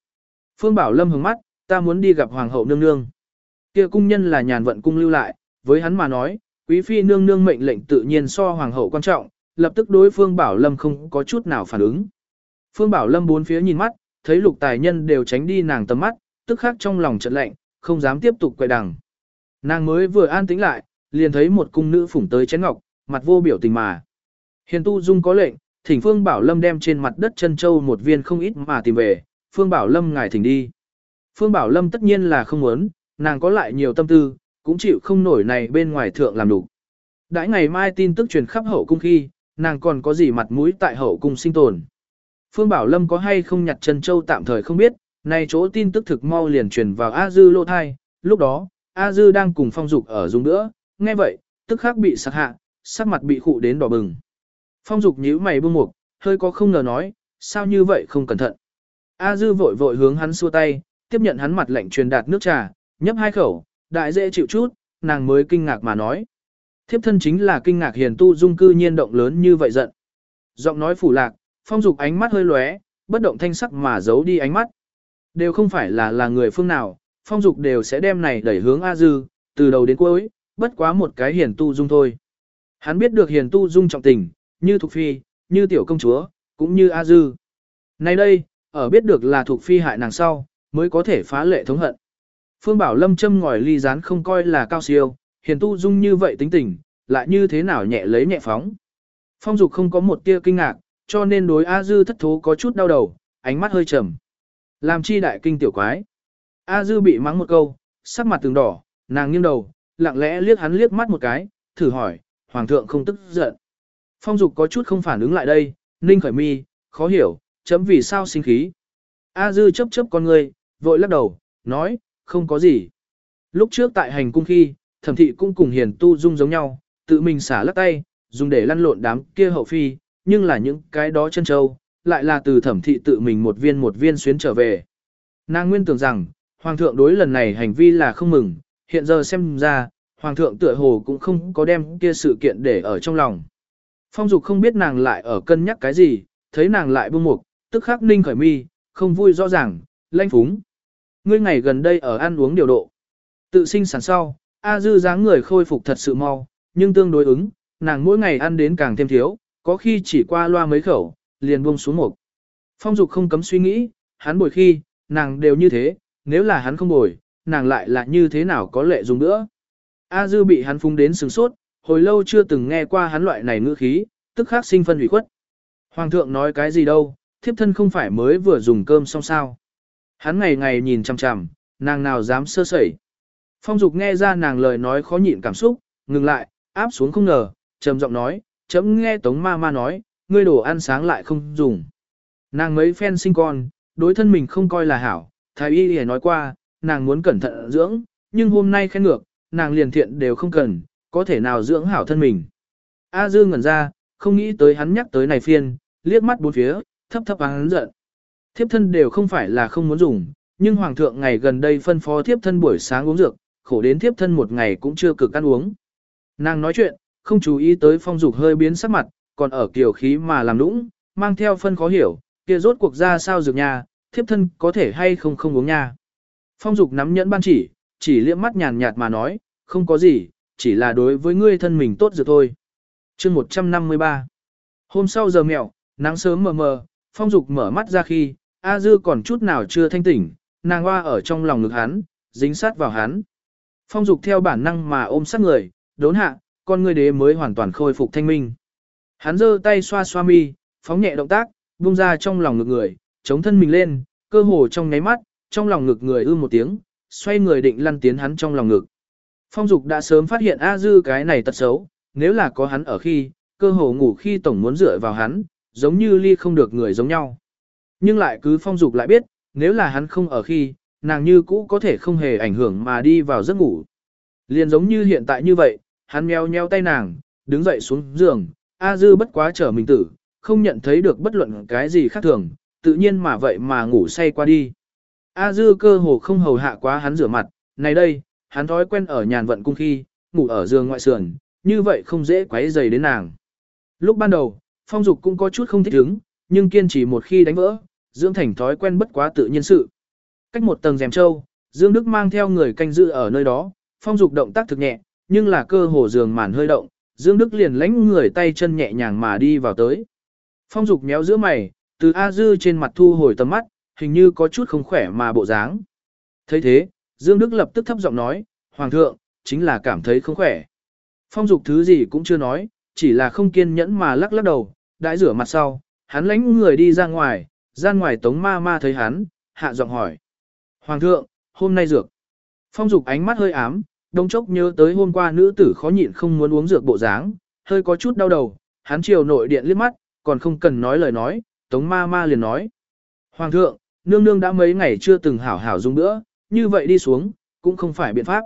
Phương Bảo Lâm hướng mắt, ta muốn đi gặp Hoàng hậu nương nương. Kia cung nhân là nhàn vận cung lưu lại, với hắn mà nói, quý phi nương nương mệnh lệnh tự nhiên so Hoàng hậu quan trọng, lập tức đối Phương Bảo Lâm không có chút nào phản ứng. Phương Bảo Lâm bốn phía nhìn mắt, thấy lục tài nhân đều tránh đi nàng tầm mắt, tức khắc trong lòng trận lạnh, không dám tiếp tục quay đằng. Nàng mới vừa an tĩnh lại, liền thấy một cung nữ phủng tới chén ngọc, mặt vô biểu tình mà. Hiền tu dung có lệnh, thỉnh Phương Bảo Lâm đem trên mặt đất chân châu một viên không ít mà tìm về, Phương Bảo Lâm ngài thỉnh đi. Phương Bảo Lâm tất nhiên là không muốn, nàng có lại nhiều tâm tư, cũng chịu không nổi này bên ngoài thượng làm đủ. Đãi ngày mai tin tức truyền khắp hậu cung khi, nàng còn có gì mặt mũi tại hậu cung sinh tồn. Phương Bảo Lâm có hay không nhặt chân châu tạm thời không biết, này chỗ tin tức thực mau liền truyền vào A Dư lô thai, lúc đó, A Dư đang cùng phong dục ở dùng nữa, nghe vậy, tức khắc bị sặc hạ, sắc mặt bị khụ đến đỏ bừng. Phong dục nhíu mày buông mục, hơi có không ngờ nói, sao như vậy không cẩn thận. A Dư vội vội hướng hắn xua tay, tiếp nhận hắn mặt lạnh truyền đạt nước trà, nhấp hai khẩu, đại dễ chịu chút, nàng mới kinh ngạc mà nói. Thiếp thân chính là kinh ngạc hiền tu dung cư nhiên động lớn như vậy giận. Giọng nói phủ lạc, phong dục ánh mắt hơi lóe, bất động thanh sắc mà giấu đi ánh mắt. Đều không phải là là người phương nào, phong dục đều sẽ đem này đẩy hướng A Dư, từ đầu đến cuối, bất quá một cái hiền tu dung thôi. Hắn biết được hiền tu dung trọng tình, như Thục Phi, như Tiểu Công Chúa, cũng như A Dư. Nay đây, ở biết được là Thục Phi hại nàng sau, mới có thể phá lệ thống hận. Phương Bảo Lâm châm ngòi ly rán không coi là cao siêu, hiền tu dung như vậy tính tình, lại như thế nào nhẹ lấy nhẹ phóng. Phong Dục không có một tia kinh ngạc, cho nên đối A Dư thất thố có chút đau đầu, ánh mắt hơi trầm. Làm chi đại kinh tiểu quái. A Dư bị mắng một câu, sắc mặt từng đỏ, nàng nghiêng đầu, lặng lẽ liếc hắn liếc mắt một cái, thử hỏi, Hoàng thượng không tức giận. Phong Dục có chút không phản ứng lại đây, ninh khởi mi, khó hiểu, chấm vì sao sinh khí. A Dư chấp chấp con người, vội lắc đầu, nói, không có gì. Lúc trước tại hành cung khi, thẩm thị cũng cùng hiền tu dung giống nhau, tự mình xả lắc tay, dùng để lăn lộn đám kia hậu phi, nhưng là những cái đó chân châu, lại là từ thẩm thị tự mình một viên một viên xuyến trở về. Nàng nguyên tưởng rằng, hoàng thượng đối lần này hành vi là không mừng, hiện giờ xem ra, hoàng thượng tựa hồ cũng không có đem kia sự kiện để ở trong lòng. Phong dục không biết nàng lại ở cân nhắc cái gì, thấy nàng lại buông mục, tức khắc ninh khởi mi, không vui rõ ràng, lanh phúng. Ngươi ngày gần đây ở ăn uống điều độ. Tự sinh sản sau, A dư dáng người khôi phục thật sự mau, nhưng tương đối ứng, nàng mỗi ngày ăn đến càng thêm thiếu, có khi chỉ qua loa mấy khẩu, liền buông xuống một. Phong dục không cấm suy nghĩ, hắn bồi khi, nàng đều như thế, nếu là hắn không bồi, nàng lại là như thế nào có lệ dùng nữa. A dư bị hắn phung đến sừng sốt, hồi lâu chưa từng nghe qua hắn loại này ngữ khí, tức khắc sinh phân hủy khuất. Hoàng thượng nói cái gì đâu, thiếp thân không phải mới vừa dùng cơm xong sao. Hắn ngày ngày nhìn chằm chằm, nàng nào dám sơ sẩy. Phong dục nghe ra nàng lời nói khó nhịn cảm xúc, ngừng lại, áp xuống không ngờ, trầm giọng nói, chấm nghe tống ma ma nói, ngươi đồ ăn sáng lại không dùng. Nàng mấy phen sinh con, đối thân mình không coi là hảo, thái y hề nói qua, nàng muốn cẩn thận dưỡng, nhưng hôm nay khen ngược, nàng liền thiện đều không cần, có thể nào dưỡng hảo thân mình. A dư ngẩn ra, không nghĩ tới hắn nhắc tới này phiên, liếc mắt bốn phía, thấp thấp hắn giận. Thiếp thân đều không phải là không muốn dùng, nhưng hoàng thượng ngày gần đây phân phó thiếp thân buổi sáng uống dược, khổ đến thiếp thân một ngày cũng chưa cực ăn uống. Nàng nói chuyện, không chú ý tới phong dục hơi biến sắc mặt, còn ở kiểu khí mà làm lũng, mang theo phân khó hiểu, kia rốt cuộc ra sao dược nha, thiếp thân có thể hay không không uống nha. Phong dục nắm nhẫn ban chỉ, chỉ liếc mắt nhàn nhạt mà nói, không có gì, chỉ là đối với ngươi thân mình tốt dược thôi. chương 153 Hôm sau giờ mẹo, nắng sớm mờ mờ, phong dục mở mắt ra khi, A Dư còn chút nào chưa thanh tỉnh, nàng hoa ở trong lòng ngực hắn, dính sát vào hắn. Phong dục theo bản năng mà ôm sát người, đốn hạ, con người đế mới hoàn toàn khôi phục thanh minh. Hắn giơ tay xoa xoa mi, phóng nhẹ động tác, buông ra trong lòng ngực người, chống thân mình lên, cơ hồ trong nháy mắt, trong lòng ngực người ư một tiếng, xoay người định lăn tiến hắn trong lòng ngực. Phong Dục đã sớm phát hiện A Dư cái này tật xấu, nếu là có hắn ở khi, cơ hồ ngủ khi tổng muốn dựa vào hắn, giống như ly không được người giống nhau. Nhưng lại cứ Phong Dục lại biết, nếu là hắn không ở khi, nàng như cũ có thể không hề ảnh hưởng mà đi vào giấc ngủ. Liền giống như hiện tại như vậy, hắn nheo nheo tay nàng, đứng dậy xuống giường, A Dư bất quá trở mình tử, không nhận thấy được bất luận cái gì khác thường, tự nhiên mà vậy mà ngủ say qua đi. A Dư cơ hồ không hầu hạ quá hắn rửa mặt, này đây, hắn thói quen ở nhàn vận cung khi, ngủ ở giường ngoại sườn, như vậy không dễ quấy dày đến nàng. Lúc ban đầu, phong dục cũng có chút không thích ứng, nhưng kiên trì một khi đánh vỡ, dưỡng thành thói quen bất quá tự nhiên sự. Cách một tầng rèm châu, Dương Đức mang theo người canh giữ ở nơi đó, phong dục động tác thực nhẹ, nhưng là cơ hồ giường màn hơi động, Dương Đức liền lánh người tay chân nhẹ nhàng mà đi vào tới. Phong dục méo giữa mày, từ A Dư trên mặt thu hồi tầm mắt, hình như có chút không khỏe mà bộ dáng. thấy thế, Dương Đức lập tức thấp giọng nói, Hoàng thượng, chính là cảm thấy không khỏe. Phong dục thứ gì cũng chưa nói, chỉ là không kiên nhẫn mà lắc lắc đầu, đãi rửa mặt sau, hắn lánh người đi ra ngoài, gian ngoài tống ma ma thấy hắn, hạ giọng hỏi. Hoàng thượng, hôm nay dược. Phong dục ánh mắt hơi ám, đông chốc nhớ tới hôm qua nữ tử khó nhịn không muốn uống dược bộ dáng, hơi có chút đau đầu, hắn chiều nội điện liếc mắt, còn không cần nói lời nói, tống ma ma liền nói. Hoàng thượng, nương nương đã mấy ngày chưa từng hảo hảo dùng nữa, như vậy đi xuống, cũng không phải biện pháp.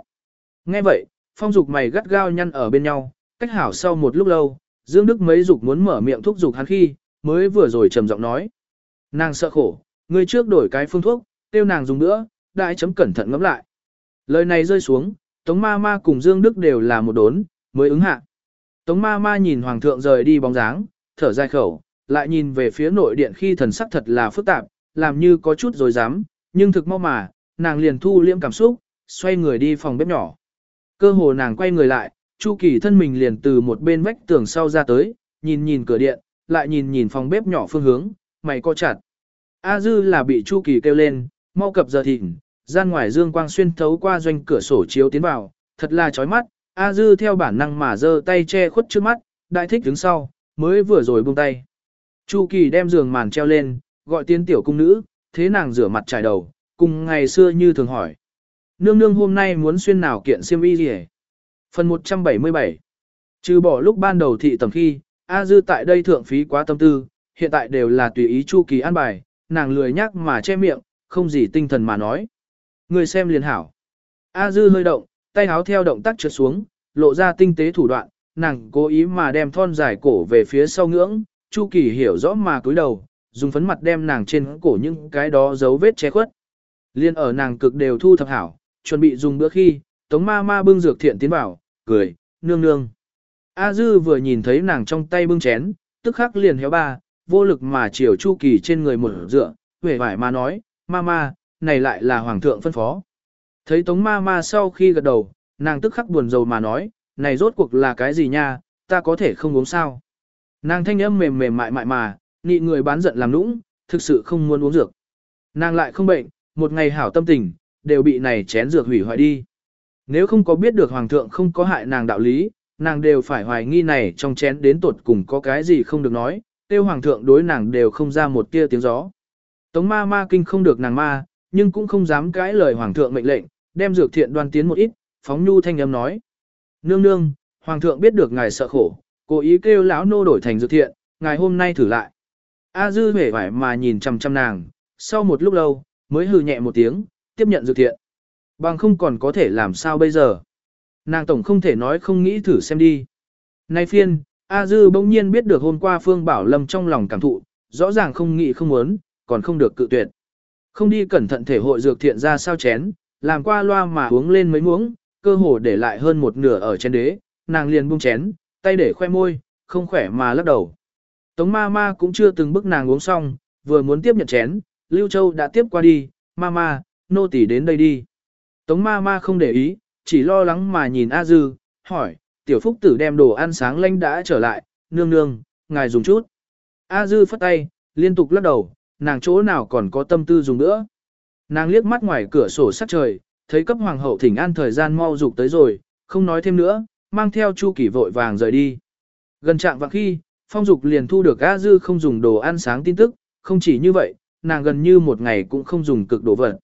Nghe vậy, phong dục mày gắt gao nhăn ở bên nhau, cách hảo sau một lúc lâu, Dương Đức mấy dục muốn mở miệng thúc dục hắn khi, mới vừa rồi trầm giọng nói. Nàng sợ khổ, người trước đổi cái phương thuốc, tiêu nàng dùng nữa, đại chấm cẩn thận ngẫm lại. Lời này rơi xuống, Tống ma ma cùng Dương Đức đều là một đốn, mới ứng hạ. Tống ma ma nhìn Hoàng thượng rời đi bóng dáng, thở dài khẩu, lại nhìn về phía nội điện khi thần sắc thật là phức tạp, làm như có chút rồi dám, nhưng thực mau mà, nàng liền thu liễm cảm xúc, xoay người đi phòng bếp nhỏ. Cơ hồ nàng quay người lại, Chu Kỳ thân mình liền từ một bên vách tường sau ra tới, nhìn nhìn cửa điện, lại nhìn nhìn phòng bếp nhỏ phương hướng, mày co chặt. A Dư là bị Chu Kỳ kêu lên, mau cập giờ thịnh, gian ngoài dương quang xuyên thấu qua doanh cửa sổ chiếu tiến vào, thật là chói mắt, A Dư theo bản năng mà giơ tay che khuất trước mắt, đại thích đứng sau, mới vừa rồi buông tay. Chu Kỳ đem giường màn treo lên, gọi tiến tiểu cung nữ, thế nàng rửa mặt trải đầu, cùng ngày xưa như thường hỏi. Nương nương hôm nay muốn xuyên nào kiện xiêm y gì Phần 177 Trừ bỏ lúc ban đầu thị tầm khi, A Dư tại đây thượng phí quá tâm tư, hiện tại đều là tùy ý Chu Kỳ an bài, nàng lười nhắc mà che miệng, không gì tinh thần mà nói. Người xem liền hảo. A Dư hơi động, tay háo theo động tác trượt xuống, lộ ra tinh tế thủ đoạn, nàng cố ý mà đem thon dài cổ về phía sau ngưỡng, Chu Kỳ hiểu rõ mà cúi đầu, dùng phấn mặt đem nàng trên cổ những cái đó dấu vết che khuất. Liên ở nàng cực đều thu thập hảo, chuẩn bị dùng bữa khi, Tống ma ma bưng dược thiện tiến vào, cười, nương nương. A Dư vừa nhìn thấy nàng trong tay bưng chén, tức khắc liền héo ba, vô lực mà chiều Chu Kỳ trên người một dựa, vẻ vải mà nói, ma ma, này lại là hoàng thượng phân phó. Thấy Tống ma ma sau khi gật đầu, nàng tức khắc buồn rầu mà nói, này rốt cuộc là cái gì nha, ta có thể không uống sao. Nàng thanh âm mềm mềm mại mại mà, nị người bán giận làm nũng, thực sự không muốn uống dược. Nàng lại không bệnh, một ngày hảo tâm tình, đều bị này chén dược hủy hoại đi. Nếu không có biết được hoàng thượng không có hại nàng đạo lý, nàng đều phải hoài nghi này trong chén đến tột cùng có cái gì không được nói, tiêu hoàng thượng đối nàng đều không ra một tia tiếng gió. Tống ma ma kinh không được nàng ma, nhưng cũng không dám cãi lời hoàng thượng mệnh lệnh, đem dược thiện đoan tiến một ít, phóng nhu thanh âm nói. Nương nương, hoàng thượng biết được ngài sợ khổ, cố ý kêu lão nô đổi thành dược thiện, ngài hôm nay thử lại. A dư vẻ vải mà nhìn chằm chằm nàng, sau một lúc lâu, mới hừ nhẹ một tiếng, tiếp nhận dược thiện. Bằng không còn có thể làm sao bây giờ. Nàng tổng không thể nói không nghĩ thử xem đi. Nay phiên, A Dư bỗng nhiên biết được hôm qua Phương Bảo Lâm trong lòng cảm thụ, rõ ràng không nghĩ không muốn, còn không được cự tuyệt. Không đi cẩn thận thể hội dược thiện ra sao chén, làm qua loa mà uống lên mấy muỗng, cơ hồ để lại hơn một nửa ở chén đế, nàng liền buông chén, tay để khoe môi, không khỏe mà lắc đầu. Tống ma ma cũng chưa từng bức nàng uống xong, vừa muốn tiếp nhận chén, Lưu Châu đã tiếp qua đi, ma ma, nô tỳ đến đây đi. Tống ma ma không để ý, chỉ lo lắng mà nhìn A Dư, hỏi, tiểu phúc tử đem đồ ăn sáng lanh đã trở lại, nương nương, ngài dùng chút. A Dư phất tay, liên tục lắc đầu, nàng chỗ nào còn có tâm tư dùng nữa. Nàng liếc mắt ngoài cửa sổ sát trời, thấy cấp hoàng hậu thỉnh an thời gian mau dục tới rồi, không nói thêm nữa, mang theo chu kỳ vội vàng rời đi. Gần trạng vạng khi, phong dục liền thu được A Dư không dùng đồ ăn sáng tin tức, không chỉ như vậy, nàng gần như một ngày cũng không dùng cực đồ vật.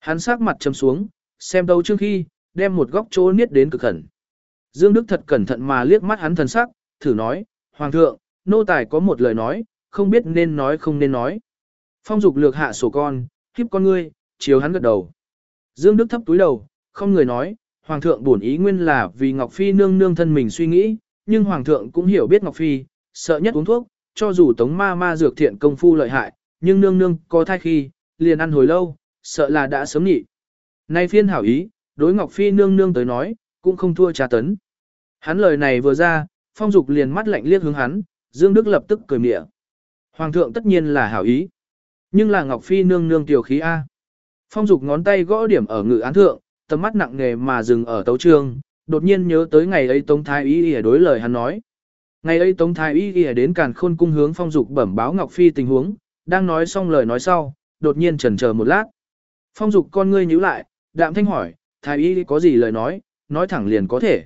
Hắn sắc mặt chấm xuống, xem đâu trước khi, đem một góc chỗ niết đến cực khẩn. Dương Đức thật cẩn thận mà liếc mắt hắn thần sắc, thử nói, Hoàng thượng, nô tài có một lời nói, không biết nên nói không nên nói. Phong dục lược hạ sổ con, khiếp con ngươi, chiếu hắn gật đầu. Dương Đức thấp túi đầu, không người nói, Hoàng thượng bổn ý nguyên là vì Ngọc Phi nương nương thân mình suy nghĩ, nhưng Hoàng thượng cũng hiểu biết Ngọc Phi, sợ nhất uống thuốc, cho dù tống ma ma dược thiện công phu lợi hại, nhưng nương nương có thai khi, liền ăn hồi lâu, sợ là đã sớm nhị. Nay phiên hảo ý, đối Ngọc Phi nương nương tới nói, cũng không thua trà tấn. Hắn lời này vừa ra, phong dục liền mắt lạnh liếc hướng hắn, Dương Đức lập tức cười mỉa. Hoàng thượng tất nhiên là hảo ý. Nhưng là Ngọc Phi nương nương tiểu khí A. Phong dục ngón tay gõ điểm ở ngự án thượng, tầm mắt nặng nề mà dừng ở tấu trương, đột nhiên nhớ tới ngày ấy Tống Thái Y ỉa đối lời hắn nói. Ngày ấy Tống Thái Y ỉa đến càn khôn cung hướng phong dục bẩm báo Ngọc Phi tình huống, đang nói xong lời nói sau, đột nhiên chần chờ một lát. Phong dục con ngươi nhíu lại, đạm thanh hỏi, Thái Y có gì lời nói, nói thẳng liền có thể.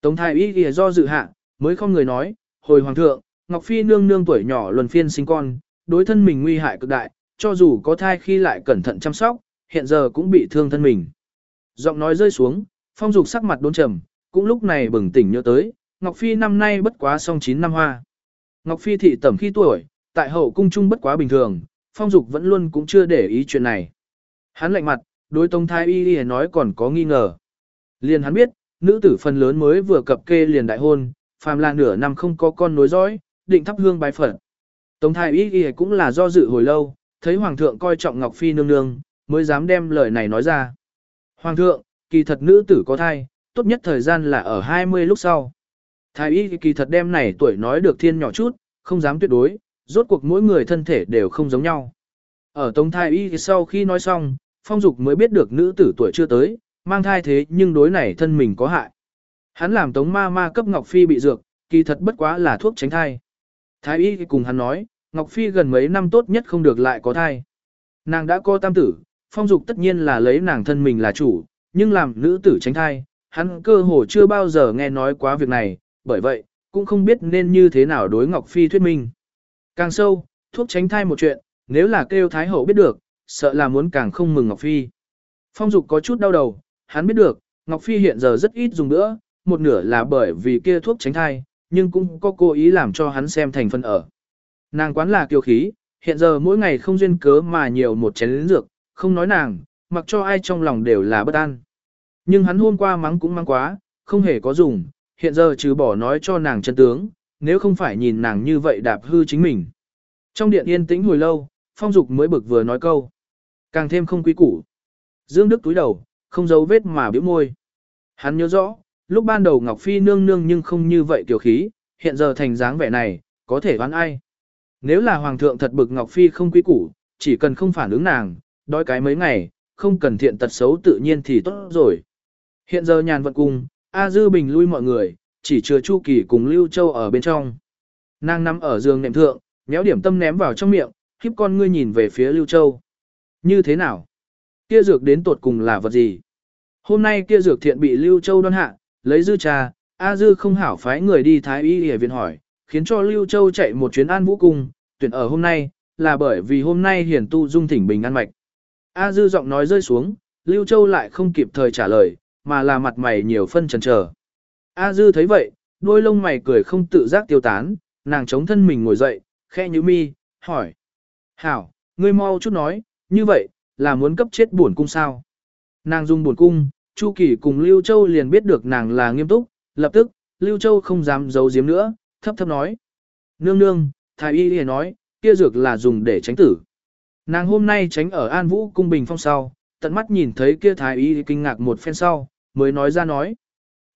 Tống Thái Y ỉa do dự hạ, mới không người nói, hồi hoàng thượng, Ngọc Phi nương nương tuổi nhỏ luân phiên sinh con, đối thân mình nguy hại cực đại, cho dù có thai khi lại cẩn thận chăm sóc, hiện giờ cũng bị thương thân mình. Giọng nói rơi xuống, phong dục sắc mặt đốn trầm, cũng lúc này bừng tỉnh nhớ tới, Ngọc Phi năm nay bất quá song 9 năm hoa. Ngọc Phi thị tẩm khi tuổi, tại hậu cung trung bất quá bình thường, phong dục vẫn luôn cũng chưa để ý chuyện này. Hắn lạnh mặt, đối tông thái y y nói còn có nghi ngờ. Liền hắn biết, nữ tử phần lớn mới vừa cập kê liền đại hôn, phàm là nửa năm không có con nối dõi, định thắp hương bái phật. Tống thái y y cũng là do dự hồi lâu, thấy hoàng thượng coi trọng Ngọc Phi nương nương, mới dám đem lời này nói ra. Hoàng thượng, kỳ thật nữ tử có thai, tốt nhất thời gian là ở 20 lúc sau. Thái y kỳ thật đem này tuổi nói được thiên nhỏ chút, không dám tuyệt đối, rốt cuộc mỗi người thân thể đều không giống nhau. Ở tống thái y sau khi nói xong, phong dục mới biết được nữ tử tuổi chưa tới, mang thai thế nhưng đối này thân mình có hại. Hắn làm tống ma ma cấp Ngọc Phi bị dược, kỳ thật bất quá là thuốc tránh thai. Thái y cùng hắn nói, Ngọc Phi gần mấy năm tốt nhất không được lại có thai. Nàng đã có tam tử, phong dục tất nhiên là lấy nàng thân mình là chủ, nhưng làm nữ tử tránh thai, hắn cơ hồ chưa bao giờ nghe nói quá việc này, bởi vậy, cũng không biết nên như thế nào đối Ngọc Phi thuyết minh. Càng sâu, thuốc tránh thai một chuyện, nếu là kêu Thái Hậu biết được, sợ là muốn càng không mừng Ngọc Phi. Phong Dục có chút đau đầu, hắn biết được, Ngọc Phi hiện giờ rất ít dùng nữa, một nửa là bởi vì kia thuốc tránh thai, nhưng cũng có cố ý làm cho hắn xem thành phần ở. Nàng quán là kiêu khí, hiện giờ mỗi ngày không duyên cớ mà nhiều một chén lĩnh dược, không nói nàng, mặc cho ai trong lòng đều là bất an. Nhưng hắn hôm qua mắng cũng mắng quá, không hề có dùng, hiện giờ trừ bỏ nói cho nàng chân tướng, nếu không phải nhìn nàng như vậy đạp hư chính mình. Trong điện yên tĩnh hồi lâu, phong dục mới bực vừa nói câu. Càng thêm không quý củ. Dương Đức túi đầu, không giấu vết mà biểu môi. Hắn nhớ rõ, lúc ban đầu Ngọc Phi nương nương nhưng không như vậy tiểu khí, hiện giờ thành dáng vẻ này, có thể đoán ai. Nếu là Hoàng thượng thật bực Ngọc Phi không quý củ, chỉ cần không phản ứng nàng, đói cái mấy ngày, không cần thiện tật xấu tự nhiên thì tốt rồi. Hiện giờ nhàn vận cung, A Dư Bình lui mọi người, chỉ chừa Chu Kỳ cùng Lưu Châu ở bên trong. Nàng nằm ở giường nệm thượng, méo điểm tâm ném vào trong miệng, khiếp con ngươi nhìn về phía Lưu Châu. Như thế nào? Kia dược đến tột cùng là vật gì? Hôm nay kia dược thiện bị Lưu Châu đoan hạ, lấy dư trà, A Dư không hảo phái người đi Thái Y để viện hỏi, khiến cho Lưu Châu chạy một chuyến an vũ cung, tuyển ở hôm nay, là bởi vì hôm nay hiển tu dung thỉnh bình an mạch. A Dư giọng nói rơi xuống, Lưu Châu lại không kịp thời trả lời, mà là mặt mày nhiều phân trần trở. A Dư thấy vậy, đôi lông mày cười không tự giác tiêu tán, nàng chống thân mình ngồi dậy, khe như mi, hỏi. Hảo, ngươi mau chút nói, như vậy, là muốn cấp chết buồn cung sao? Nàng dùng buồn cung, Chu Kỳ cùng Lưu Châu liền biết được nàng là nghiêm túc, lập tức, Lưu Châu không dám giấu giếm nữa, thấp thấp nói. Nương nương, thái y liền nói, kia dược là dùng để tránh tử. Nàng hôm nay tránh ở An Vũ cung bình phong sau, tận mắt nhìn thấy kia thái y kinh ngạc một phen sau, mới nói ra nói.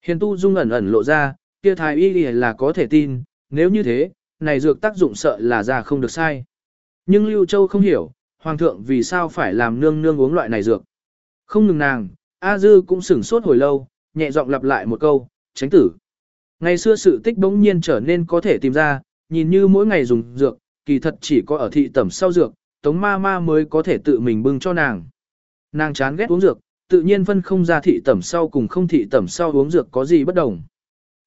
Hiền tu dung ẩn ẩn lộ ra, kia thái y là có thể tin, nếu như thế, này dược tác dụng sợ là ra không được sai. Nhưng Lưu Châu không hiểu, Hoàng thượng vì sao phải làm nương nương uống loại này dược. Không ngừng nàng, A Dư cũng sửng sốt hồi lâu, nhẹ giọng lặp lại một câu, tránh tử. Ngày xưa sự tích bỗng nhiên trở nên có thể tìm ra, nhìn như mỗi ngày dùng dược, kỳ thật chỉ có ở thị tẩm sau dược, tống ma ma mới có thể tự mình bưng cho nàng. Nàng chán ghét uống dược, tự nhiên phân không ra thị tẩm sau cùng không thị tẩm sau uống dược có gì bất đồng.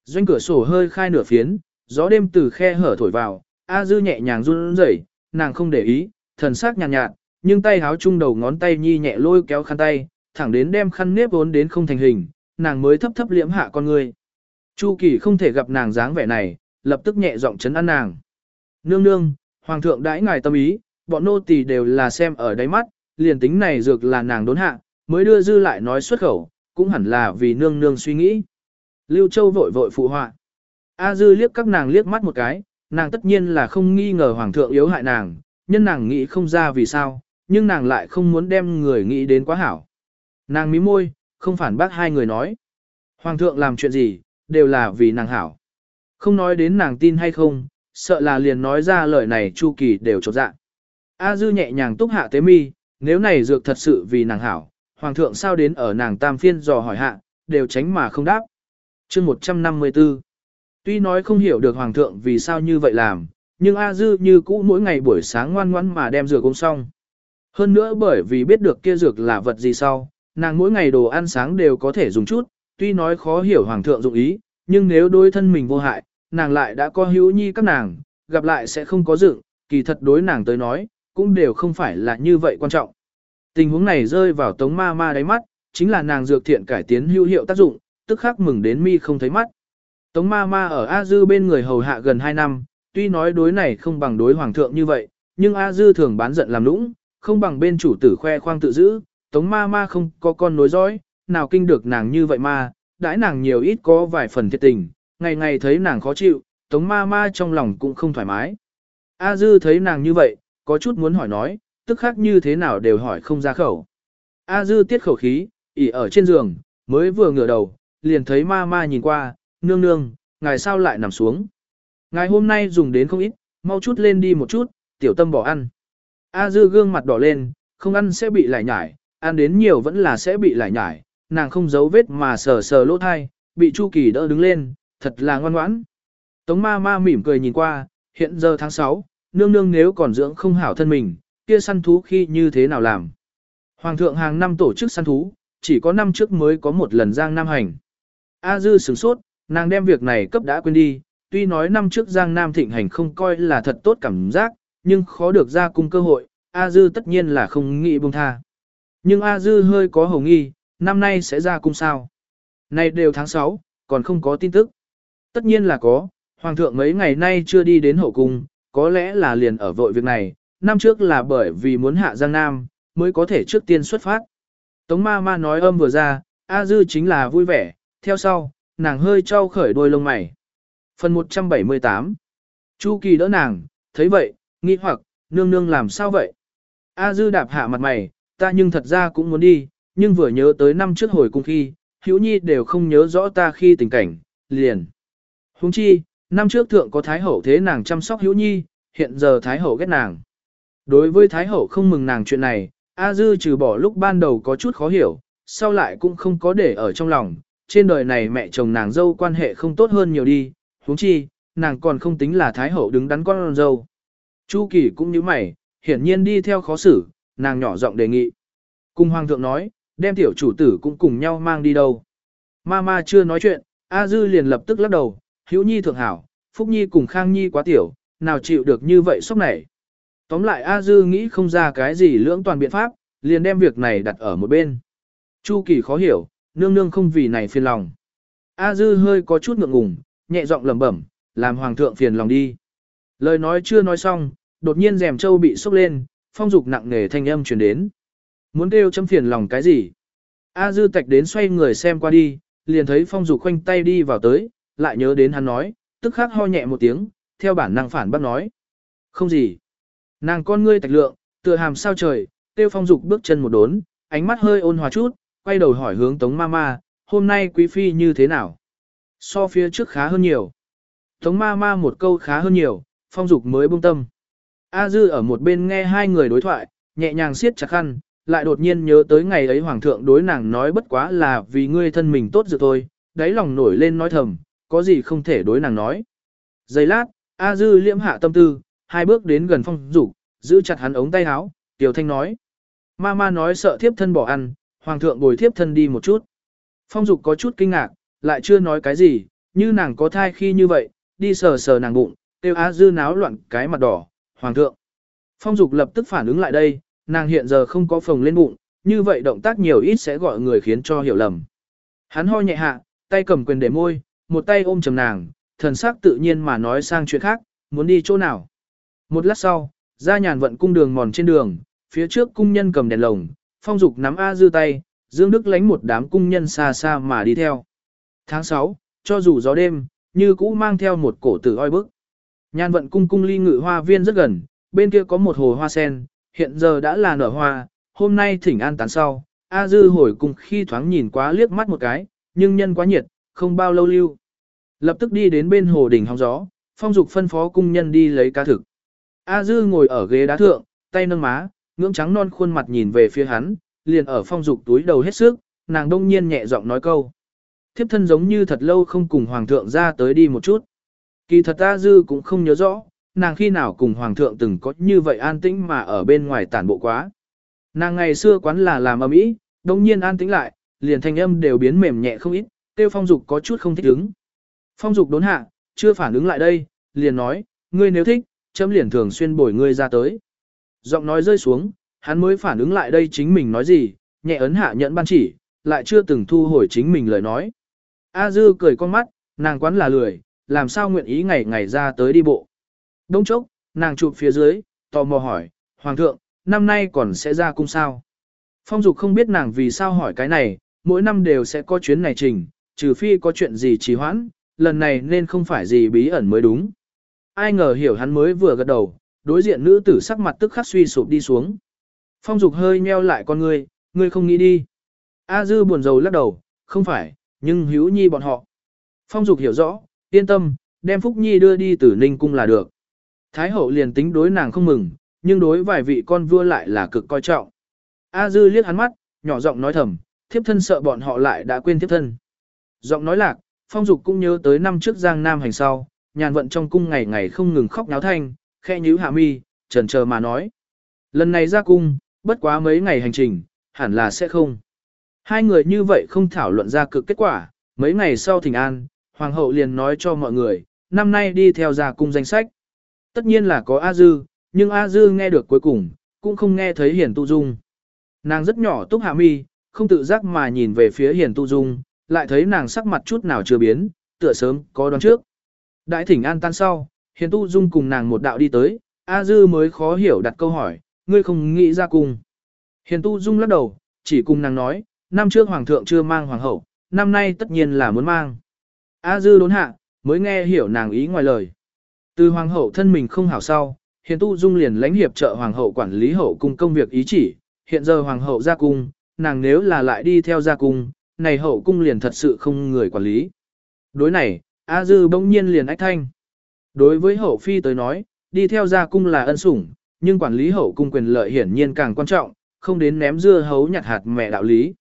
Doanh cửa sổ hơi khai nửa phiến, gió đêm từ khe hở thổi vào, A Dư nhẹ nhàng run rẩy, nàng không để ý, thần sắc nhàn nhạt, nhạt, nhưng tay háo chung đầu ngón tay nhi nhẹ lôi kéo khăn tay, thẳng đến đem khăn nếp vốn đến không thành hình, nàng mới thấp thấp liễm hạ con người. Chu Kỳ không thể gặp nàng dáng vẻ này, lập tức nhẹ giọng chấn an nàng. Nương nương, hoàng thượng đãi ngài tâm ý, bọn nô tỳ đều là xem ở đáy mắt, liền tính này dược là nàng đốn hạ, mới đưa dư lại nói xuất khẩu, cũng hẳn là vì nương nương suy nghĩ. Lưu Châu vội vội phụ họa. A dư liếc các nàng liếc mắt một cái, nàng tất nhiên là không nghi ngờ hoàng thượng yếu hại nàng, nhân nàng nghĩ không ra vì sao, nhưng nàng lại không muốn đem người nghĩ đến quá hảo. Nàng mím môi, không phản bác hai người nói. Hoàng thượng làm chuyện gì, đều là vì nàng hảo. Không nói đến nàng tin hay không, sợ là liền nói ra lời này Chu Kỳ đều chột dạ. A Dư nhẹ nhàng túc hạ tế mi, nếu này dược thật sự vì nàng hảo, hoàng thượng sao đến ở nàng tam phiên dò hỏi hạ, đều tránh mà không đáp. chương 154 Tuy nói không hiểu được hoàng thượng vì sao như vậy làm, nhưng A Dư như cũ mỗi ngày buổi sáng ngoan ngoãn mà đem dược uống xong. Hơn nữa bởi vì biết được kia dược là vật gì sau, nàng mỗi ngày đồ ăn sáng đều có thể dùng chút, tuy nói khó hiểu hoàng thượng dụng ý, nhưng nếu đôi thân mình vô hại, nàng lại đã có hữu nhi các nàng, gặp lại sẽ không có dựng, kỳ thật đối nàng tới nói, cũng đều không phải là như vậy quan trọng. Tình huống này rơi vào tống ma ma đáy mắt, chính là nàng dược thiện cải tiến hữu hiệu tác dụng, tức khắc mừng đến mi không thấy mắt. Tống ma ma ở A Dư bên người hầu hạ gần 2 năm, tuy nói đối này không bằng đối hoàng thượng như vậy, nhưng A Dư thường bán giận làm lũng, không bằng bên chủ tử khoe khoang tự giữ, tống ma ma không có con nối dõi, nào kinh được nàng như vậy mà, đãi nàng nhiều ít có vài phần thiệt tình, ngày ngày thấy nàng khó chịu, tống ma ma trong lòng cũng không thoải mái. A Dư thấy nàng như vậy, có chút muốn hỏi nói, tức khác như thế nào đều hỏi không ra khẩu. A Dư tiết khẩu khí, ỉ ở trên giường, mới vừa ngửa đầu, liền thấy ma ma nhìn qua, nương nương, ngài sao lại nằm xuống. Ngài hôm nay dùng đến không ít, mau chút lên đi một chút, tiểu tâm bỏ ăn. A Dư gương mặt đỏ lên, không ăn sẽ bị lại nhải, ăn đến nhiều vẫn là sẽ bị lại nhải, nàng không giấu vết mà sờ sờ lỗ thai, bị Chu Kỳ đỡ đứng lên, thật là ngoan ngoãn. Tống ma ma mỉm cười nhìn qua, hiện giờ tháng 6, nương nương nếu còn dưỡng không hảo thân mình, kia săn thú khi như thế nào làm. Hoàng thượng hàng năm tổ chức săn thú, chỉ có năm trước mới có một lần Giang Nam hành. A Dư sửng sốt, nàng đem việc này cấp đã quên đi, tuy nói năm trước Giang Nam thịnh hành không coi là thật tốt cảm giác, nhưng khó được ra cung cơ hội, A Dư tất nhiên là không nghĩ buông tha. Nhưng A Dư hơi có hồng nghi, năm nay sẽ ra cung sao. Nay đều tháng 6, còn không có tin tức. Tất nhiên là có, Hoàng thượng mấy ngày nay chưa đi đến hậu cung, có lẽ là liền ở vội việc này, năm trước là bởi vì muốn hạ Giang Nam, mới có thể trước tiên xuất phát. Tống ma ma nói âm vừa ra, A Dư chính là vui vẻ, theo sau, nàng hơi trao khởi đôi lông mày. Phần 178 Chu Kỳ đỡ nàng, thấy vậy, nghi hoặc, nương nương làm sao vậy? A Dư đạp hạ mặt mày, ta nhưng thật ra cũng muốn đi, nhưng vừa nhớ tới năm trước hồi cung khi, Hữu Nhi đều không nhớ rõ ta khi tình cảnh, liền. Huống chi, năm trước thượng có Thái Hậu thế nàng chăm sóc Hữu Nhi, hiện giờ Thái Hậu ghét nàng. Đối với Thái Hậu không mừng nàng chuyện này, A Dư trừ bỏ lúc ban đầu có chút khó hiểu, sau lại cũng không có để ở trong lòng, trên đời này mẹ chồng nàng dâu quan hệ không tốt hơn nhiều đi, huống chi, nàng còn không tính là Thái Hậu đứng đắn con dâu. Chu Kỳ cũng như mày, hiển nhiên đi theo khó xử, nàng nhỏ giọng đề nghị. Cùng Hoàng thượng nói, đem tiểu chủ tử cũng cùng nhau mang đi đâu. Mama chưa nói chuyện, A Dư liền lập tức lắc đầu, Hữu Nhi thượng hảo, Phúc Nhi cùng Khang Nhi quá tiểu, nào chịu được như vậy sốc này. Tóm lại A Dư nghĩ không ra cái gì lưỡng toàn biện pháp, liền đem việc này đặt ở một bên. Chu Kỳ khó hiểu, nương nương không vì này phiền lòng. A Dư hơi có chút ngượng ngùng, nhẹ giọng lẩm bẩm, làm hoàng thượng phiền lòng đi. Lời nói chưa nói xong, đột nhiên rèm châu bị sốc lên, phong dục nặng nề thanh âm truyền đến. Muốn kêu châm phiền lòng cái gì? A Dư tạch đến xoay người xem qua đi, liền thấy phong dục khoanh tay đi vào tới, lại nhớ đến hắn nói, tức khắc ho nhẹ một tiếng, theo bản năng phản bác nói. Không gì. Nàng con ngươi tạch lượng, tựa hàm sao trời, tiêu phong dục bước chân một đốn, ánh mắt hơi ôn hòa chút, quay đầu hỏi hướng tống ma ma, hôm nay quý phi như thế nào? So phía trước khá hơn nhiều. Tống ma ma một câu khá hơn nhiều, phong dục mới buông tâm. A dư ở một bên nghe hai người đối thoại, nhẹ nhàng siết chặt khăn, lại đột nhiên nhớ tới ngày ấy hoàng thượng đối nàng nói bất quá là vì ngươi thân mình tốt rồi thôi, đáy lòng nổi lên nói thầm, có gì không thể đối nàng nói. Giây lát, A dư liễm hạ tâm tư, hai bước đến gần phong dục, giữ chặt hắn ống tay áo, tiểu thanh nói. Ma ma nói sợ thiếp thân bỏ ăn, hoàng thượng bồi thiếp thân đi một chút. Phong dục có chút kinh ngạc, lại chưa nói cái gì, như nàng có thai khi như vậy, đi sờ sờ nàng bụng, tiêu A dư náo loạn cái mặt đỏ, hoàng thượng. Phong dục lập tức phản ứng lại đây, nàng hiện giờ không có phồng lên bụng, như vậy động tác nhiều ít sẽ gọi người khiến cho hiểu lầm. Hắn ho nhẹ hạ, tay cầm quyền để môi, một tay ôm chầm nàng, thần sắc tự nhiên mà nói sang chuyện khác, muốn đi chỗ nào. Một lát sau, ra nhàn vận cung đường mòn trên đường, phía trước cung nhân cầm đèn lồng, phong dục nắm A dư tay, Dương Đức lánh một đám cung nhân xa xa mà đi theo. Tháng 6, cho dù gió đêm, như cũ mang theo một cổ tử oi bức. nhàn vận cung cung ly ngự hoa viên rất gần, bên kia có một hồ hoa sen, hiện giờ đã là nở hoa, hôm nay thỉnh an tán sau, A Dư hồi cùng khi thoáng nhìn quá liếc mắt một cái, nhưng nhân quá nhiệt, không bao lâu lưu. Lập tức đi đến bên hồ đỉnh hóng gió, Phong dục phân phó cung nhân đi lấy cá thực. A dư ngồi ở ghế đá thượng, tay nâng má, ngưỡng trắng non khuôn mặt nhìn về phía hắn, liền ở phong dục túi đầu hết sức, nàng đông nhiên nhẹ giọng nói câu. Thiếp thân giống như thật lâu không cùng hoàng thượng ra tới đi một chút. Kỳ thật A dư cũng không nhớ rõ, nàng khi nào cùng hoàng thượng từng có như vậy an tĩnh mà ở bên ngoài tản bộ quá. Nàng ngày xưa quán là làm ầm ĩ, đông nhiên an tĩnh lại, liền thanh âm đều biến mềm nhẹ không ít, tiêu phong dục có chút không thích ứng. Phong dục đốn hạ, chưa phản ứng lại đây, liền nói, ngươi nếu thích, chấm liền thường xuyên bồi ngươi ra tới. Giọng nói rơi xuống, hắn mới phản ứng lại đây chính mình nói gì, nhẹ ấn hạ nhẫn ban chỉ, lại chưa từng thu hồi chính mình lời nói. A dư cười con mắt, nàng quán là lười, làm sao nguyện ý ngày ngày ra tới đi bộ. Đông chốc, nàng chụp phía dưới, tò mò hỏi, Hoàng thượng, năm nay còn sẽ ra cung sao? Phong Dục không biết nàng vì sao hỏi cái này, mỗi năm đều sẽ có chuyến này trình, trừ phi có chuyện gì trì hoãn, lần này nên không phải gì bí ẩn mới đúng. Ai ngờ hiểu hắn mới vừa gật đầu, đối diện nữ tử sắc mặt tức khắc suy sụp đi xuống. Phong Dục hơi nheo lại con ngươi, ngươi không nghĩ đi. A Dư buồn rầu lắc đầu, không phải, nhưng hữu nhi bọn họ. Phong Dục hiểu rõ, yên tâm, đem Phúc Nhi đưa đi từ Ninh Cung là được. Thái hậu liền tính đối nàng không mừng, nhưng đối vài vị con vua lại là cực coi trọng. A Dư liếc hắn mắt, nhỏ giọng nói thầm, thiếp thân sợ bọn họ lại đã quên thiếp thân. Giọng nói lạc, phong dục cũng nhớ tới năm trước Giang Nam hành sau, nhàn vận trong cung ngày ngày không ngừng khóc náo thanh, khe nhíu hạ mi, trần chờ mà nói. Lần này ra cung, bất quá mấy ngày hành trình, hẳn là sẽ không. Hai người như vậy không thảo luận ra cực kết quả, mấy ngày sau thỉnh an, hoàng hậu liền nói cho mọi người, năm nay đi theo ra cung danh sách. Tất nhiên là có A Dư, nhưng A Dư nghe được cuối cùng, cũng không nghe thấy Hiền Tu Dung. Nàng rất nhỏ túc hạ mi, không tự giác mà nhìn về phía Hiền Tu Dung, lại thấy nàng sắc mặt chút nào chưa biến, tựa sớm, có đoán trước. Đại thỉnh an tan sau, Hiền Tu Dung cùng nàng một đạo đi tới, A Dư mới khó hiểu đặt câu hỏi, ngươi không nghĩ ra cùng. Hiền Tu Dung lắc đầu, chỉ cùng nàng nói, năm trước Hoàng thượng chưa mang Hoàng hậu, năm nay tất nhiên là muốn mang. A Dư đốn hạ, mới nghe hiểu nàng ý ngoài lời. Từ Hoàng hậu thân mình không hảo sau, Hiền Tu Dung liền lãnh hiệp trợ Hoàng hậu quản lý hậu cung công việc ý chỉ, hiện giờ Hoàng hậu ra cung, nàng nếu là lại đi theo ra cung, này hậu cung liền thật sự không người quản lý. Đối này, A Dư bỗng nhiên liền ách thanh. Đối với hậu phi tới nói, đi theo gia cung là ân sủng, nhưng quản lý hậu cung quyền lợi hiển nhiên càng quan trọng, không đến ném dưa hấu nhặt hạt mẹ đạo lý.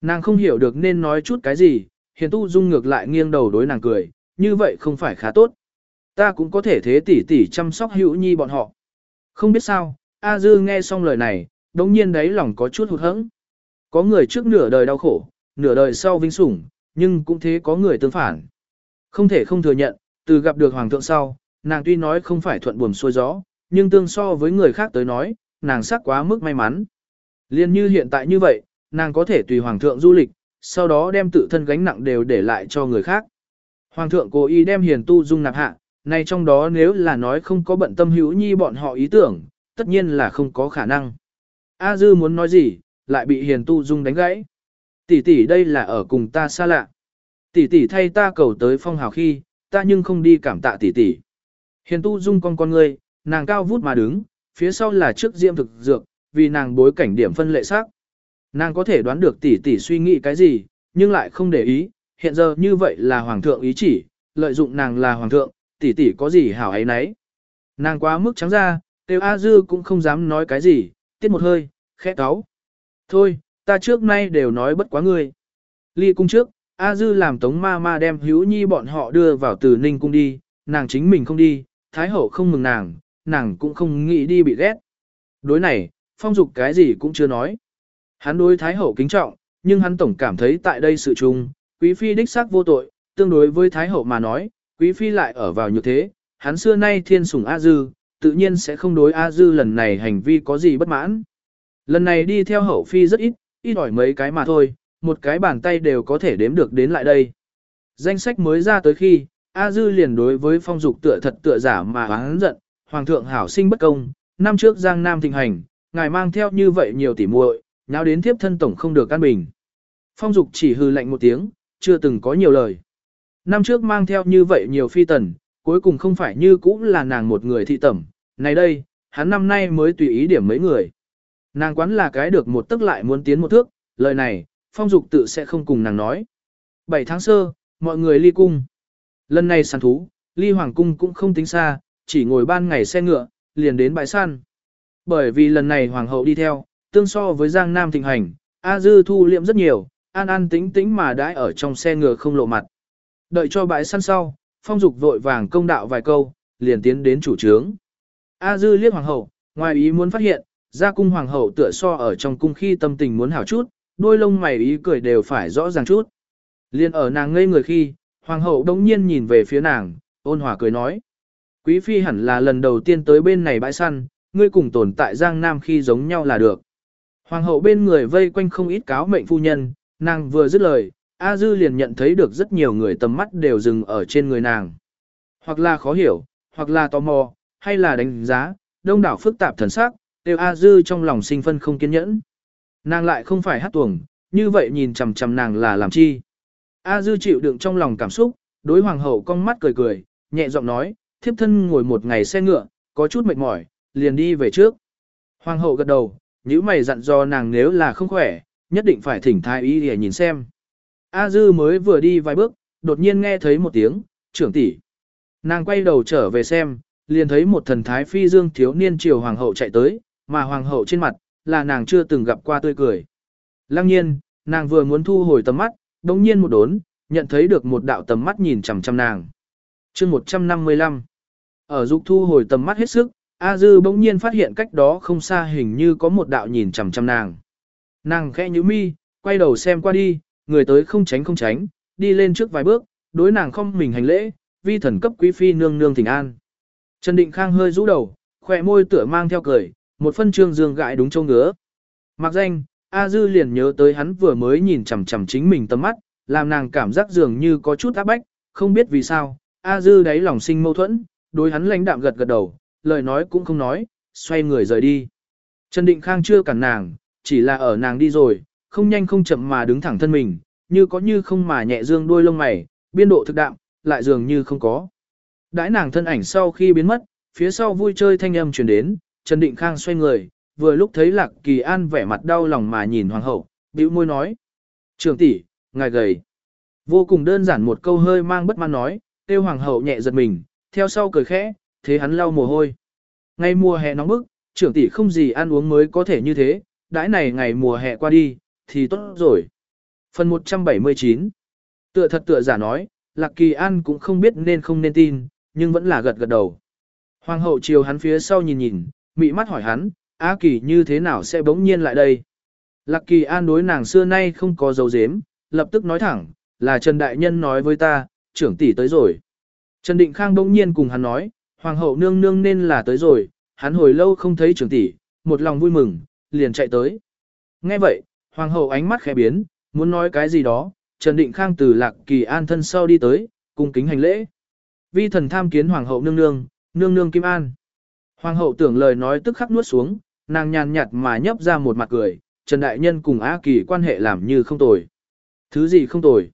Nàng không hiểu được nên nói chút cái gì, hiền tu dung ngược lại nghiêng đầu đối nàng cười, như vậy không phải khá tốt. Ta cũng có thể thế tỷ tỷ chăm sóc hữu nhi bọn họ. Không biết sao, A Dư nghe xong lời này, đống nhiên đấy lòng có chút hụt hẫng. Có người trước nửa đời đau khổ, nửa đời sau vinh sủng, nhưng cũng thế có người tương phản. Không thể không thừa nhận, từ gặp được hoàng thượng sau, nàng tuy nói không phải thuận buồm xuôi gió, nhưng tương so với người khác tới nói, nàng sắc quá mức may mắn. Liên như hiện tại như vậy, nàng có thể tùy hoàng thượng du lịch, sau đó đem tự thân gánh nặng đều để lại cho người khác. Hoàng thượng cố ý đem hiền tu dung nạp hạ, này trong đó nếu là nói không có bận tâm hữu nhi bọn họ ý tưởng, tất nhiên là không có khả năng. A dư muốn nói gì, lại bị hiền tu dung đánh gãy. Tỷ tỷ đây là ở cùng ta xa lạ. Tỷ tỷ thay ta cầu tới phong hào khi, ta nhưng không đi cảm tạ tỷ tỷ. Hiền tu dung con con ngươi, nàng cao vút mà đứng, phía sau là trước diệm thực dược, vì nàng bối cảnh điểm phân lệ sắc. Nàng có thể đoán được tỷ tỷ suy nghĩ cái gì, nhưng lại không để ý, hiện giờ như vậy là hoàng thượng ý chỉ, lợi dụng nàng là hoàng thượng, tỷ tỷ có gì hảo ấy nấy. Nàng quá mức trắng ra, tiêu A Dư cũng không dám nói cái gì, tiết một hơi, khẽ cáo. Thôi, ta trước nay đều nói bất quá ngươi. Ly cung trước, A Dư làm tống ma ma đem hữu nhi bọn họ đưa vào từ ninh cung đi, nàng chính mình không đi, thái hậu không mừng nàng, nàng cũng không nghĩ đi bị ghét. Đối này, phong dục cái gì cũng chưa nói. Hắn đối thái hậu kính trọng, nhưng hắn tổng cảm thấy tại đây sự chung, quý phi đích xác vô tội, tương đối với thái hậu mà nói, quý phi lại ở vào như thế, hắn xưa nay thiên sủng A Dư, tự nhiên sẽ không đối A Dư lần này hành vi có gì bất mãn. Lần này đi theo hậu phi rất ít, ít ỏi mấy cái mà thôi, một cái bàn tay đều có thể đếm được đến lại đây. Danh sách mới ra tới khi, A Dư liền đối với phong dục tựa thật tựa giả mà hắn giận, Hoàng thượng hảo sinh bất công, năm trước Giang Nam thịnh hành, ngài mang theo như vậy nhiều tỉ muội, nháo đến tiếp thân tổng không được an bình. Phong dục chỉ hư lạnh một tiếng, chưa từng có nhiều lời. Năm trước mang theo như vậy nhiều phi tần, cuối cùng không phải như cũ là nàng một người thị tẩm. Này đây, hắn năm nay mới tùy ý điểm mấy người. Nàng quán là cái được một tức lại muốn tiến một thước, lời này, phong dục tự sẽ không cùng nàng nói. 7 tháng sơ, mọi người ly cung. Lần này săn thú, ly hoàng cung cũng không tính xa, chỉ ngồi ban ngày xe ngựa, liền đến bãi săn. Bởi vì lần này hoàng hậu đi theo, tương so với Giang Nam thịnh hành, A Dư thu liệm rất nhiều, an an tĩnh tĩnh mà đãi ở trong xe ngựa không lộ mặt. Đợi cho bãi săn sau, phong dục vội vàng công đạo vài câu, liền tiến đến chủ trướng. A Dư liếc hoàng hậu, ngoài ý muốn phát hiện, ra cung hoàng hậu tựa so ở trong cung khi tâm tình muốn hảo chút, đôi lông mày ý cười đều phải rõ ràng chút. Liên ở nàng ngây người khi, hoàng hậu đống nhiên nhìn về phía nàng, ôn hòa cười nói. Quý phi hẳn là lần đầu tiên tới bên này bãi săn, ngươi cùng tồn tại Giang Nam khi giống nhau là được. Hoàng hậu bên người vây quanh không ít cáo mệnh phu nhân, nàng vừa dứt lời, A Dư liền nhận thấy được rất nhiều người tầm mắt đều dừng ở trên người nàng. Hoặc là khó hiểu, hoặc là tò mò, hay là đánh giá, đông đảo phức tạp thần sắc, đều A Dư trong lòng sinh phân không kiên nhẫn. Nàng lại không phải hát tuồng, như vậy nhìn chằm chằm nàng là làm chi. A Dư chịu đựng trong lòng cảm xúc, đối hoàng hậu cong mắt cười cười, nhẹ giọng nói, thiếp thân ngồi một ngày xe ngựa, có chút mệt mỏi, liền đi về trước. Hoàng hậu gật đầu, nhíu mày dặn dò nàng nếu là không khỏe, nhất định phải thỉnh thái y để nhìn xem. A Dư mới vừa đi vài bước, đột nhiên nghe thấy một tiếng, trưởng tỷ. Nàng quay đầu trở về xem, liền thấy một thần thái phi dương thiếu niên triều hoàng hậu chạy tới, mà hoàng hậu trên mặt, là nàng chưa từng gặp qua tươi cười. Lăng nhiên, nàng vừa muốn thu hồi tầm mắt, đồng nhiên một đốn, nhận thấy được một đạo tầm mắt nhìn chằm chằm nàng. chương 155 Ở dục thu hồi tầm mắt hết sức, A Dư bỗng nhiên phát hiện cách đó không xa hình như có một đạo nhìn chằm chằm nàng. Nàng khẽ nhíu mi, quay đầu xem qua đi, người tới không tránh không tránh, đi lên trước vài bước, đối nàng không mình hành lễ, vi thần cấp quý phi nương nương thỉnh an. Trần Định Khang hơi rũ đầu, khỏe môi tựa mang theo cười, một phân trương dương gãi đúng châu ngứa. Mặc danh, A Dư liền nhớ tới hắn vừa mới nhìn chằm chằm chính mình tầm mắt, làm nàng cảm giác dường như có chút áp bách, không biết vì sao, A Dư đáy lòng sinh mâu thuẫn, đối hắn lãnh đạm gật gật đầu, lời nói cũng không nói, xoay người rời đi. Trần Định Khang chưa cản nàng, chỉ là ở nàng đi rồi, không nhanh không chậm mà đứng thẳng thân mình, như có như không mà nhẹ dương đuôi lông mày, biên độ thực đạm, lại dường như không có. Đãi nàng thân ảnh sau khi biến mất, phía sau vui chơi thanh âm truyền đến, Trần Định Khang xoay người, vừa lúc thấy Lạc Kỳ An vẻ mặt đau lòng mà nhìn hoàng hậu, bĩu môi nói: "Trưởng tỷ, ngài gầy." Vô cùng đơn giản một câu hơi mang bất mãn nói, tiêu hoàng hậu nhẹ giật mình, theo sau cười khẽ, thế hắn lau mồ hôi. Ngày mùa hè nóng bức, trưởng tỷ không gì ăn uống mới có thể như thế, đãi này ngày mùa hè qua đi, thì tốt rồi. Phần 179 Tựa thật tựa giả nói, Lạc Kỳ An cũng không biết nên không nên tin, nhưng vẫn là gật gật đầu. Hoàng hậu chiều hắn phía sau nhìn nhìn, mị mắt hỏi hắn, a Kỳ như thế nào sẽ bỗng nhiên lại đây? Lạc Kỳ An đối nàng xưa nay không có dấu dếm, lập tức nói thẳng, là Trần Đại Nhân nói với ta, trưởng tỷ tới rồi. Trần Định Khang bỗng nhiên cùng hắn nói, Hoàng hậu nương nương nên là tới rồi, hắn hồi lâu không thấy trưởng tỷ, một lòng vui mừng, liền chạy tới. Nghe vậy, Hoàng hậu ánh mắt khẽ biến, muốn nói cái gì đó, Trần Định Khang từ Lạc Kỳ An thân sau đi tới, cung kính hành lễ. Vi thần tham kiến Hoàng hậu nương nương, nương nương Kim An. Hoàng hậu tưởng lời nói tức khắc nuốt xuống, nàng nhàn nhạt mà nhấp ra một mặt cười, Trần Đại Nhân cùng A Kỳ quan hệ làm như không tồi. Thứ gì không tồi?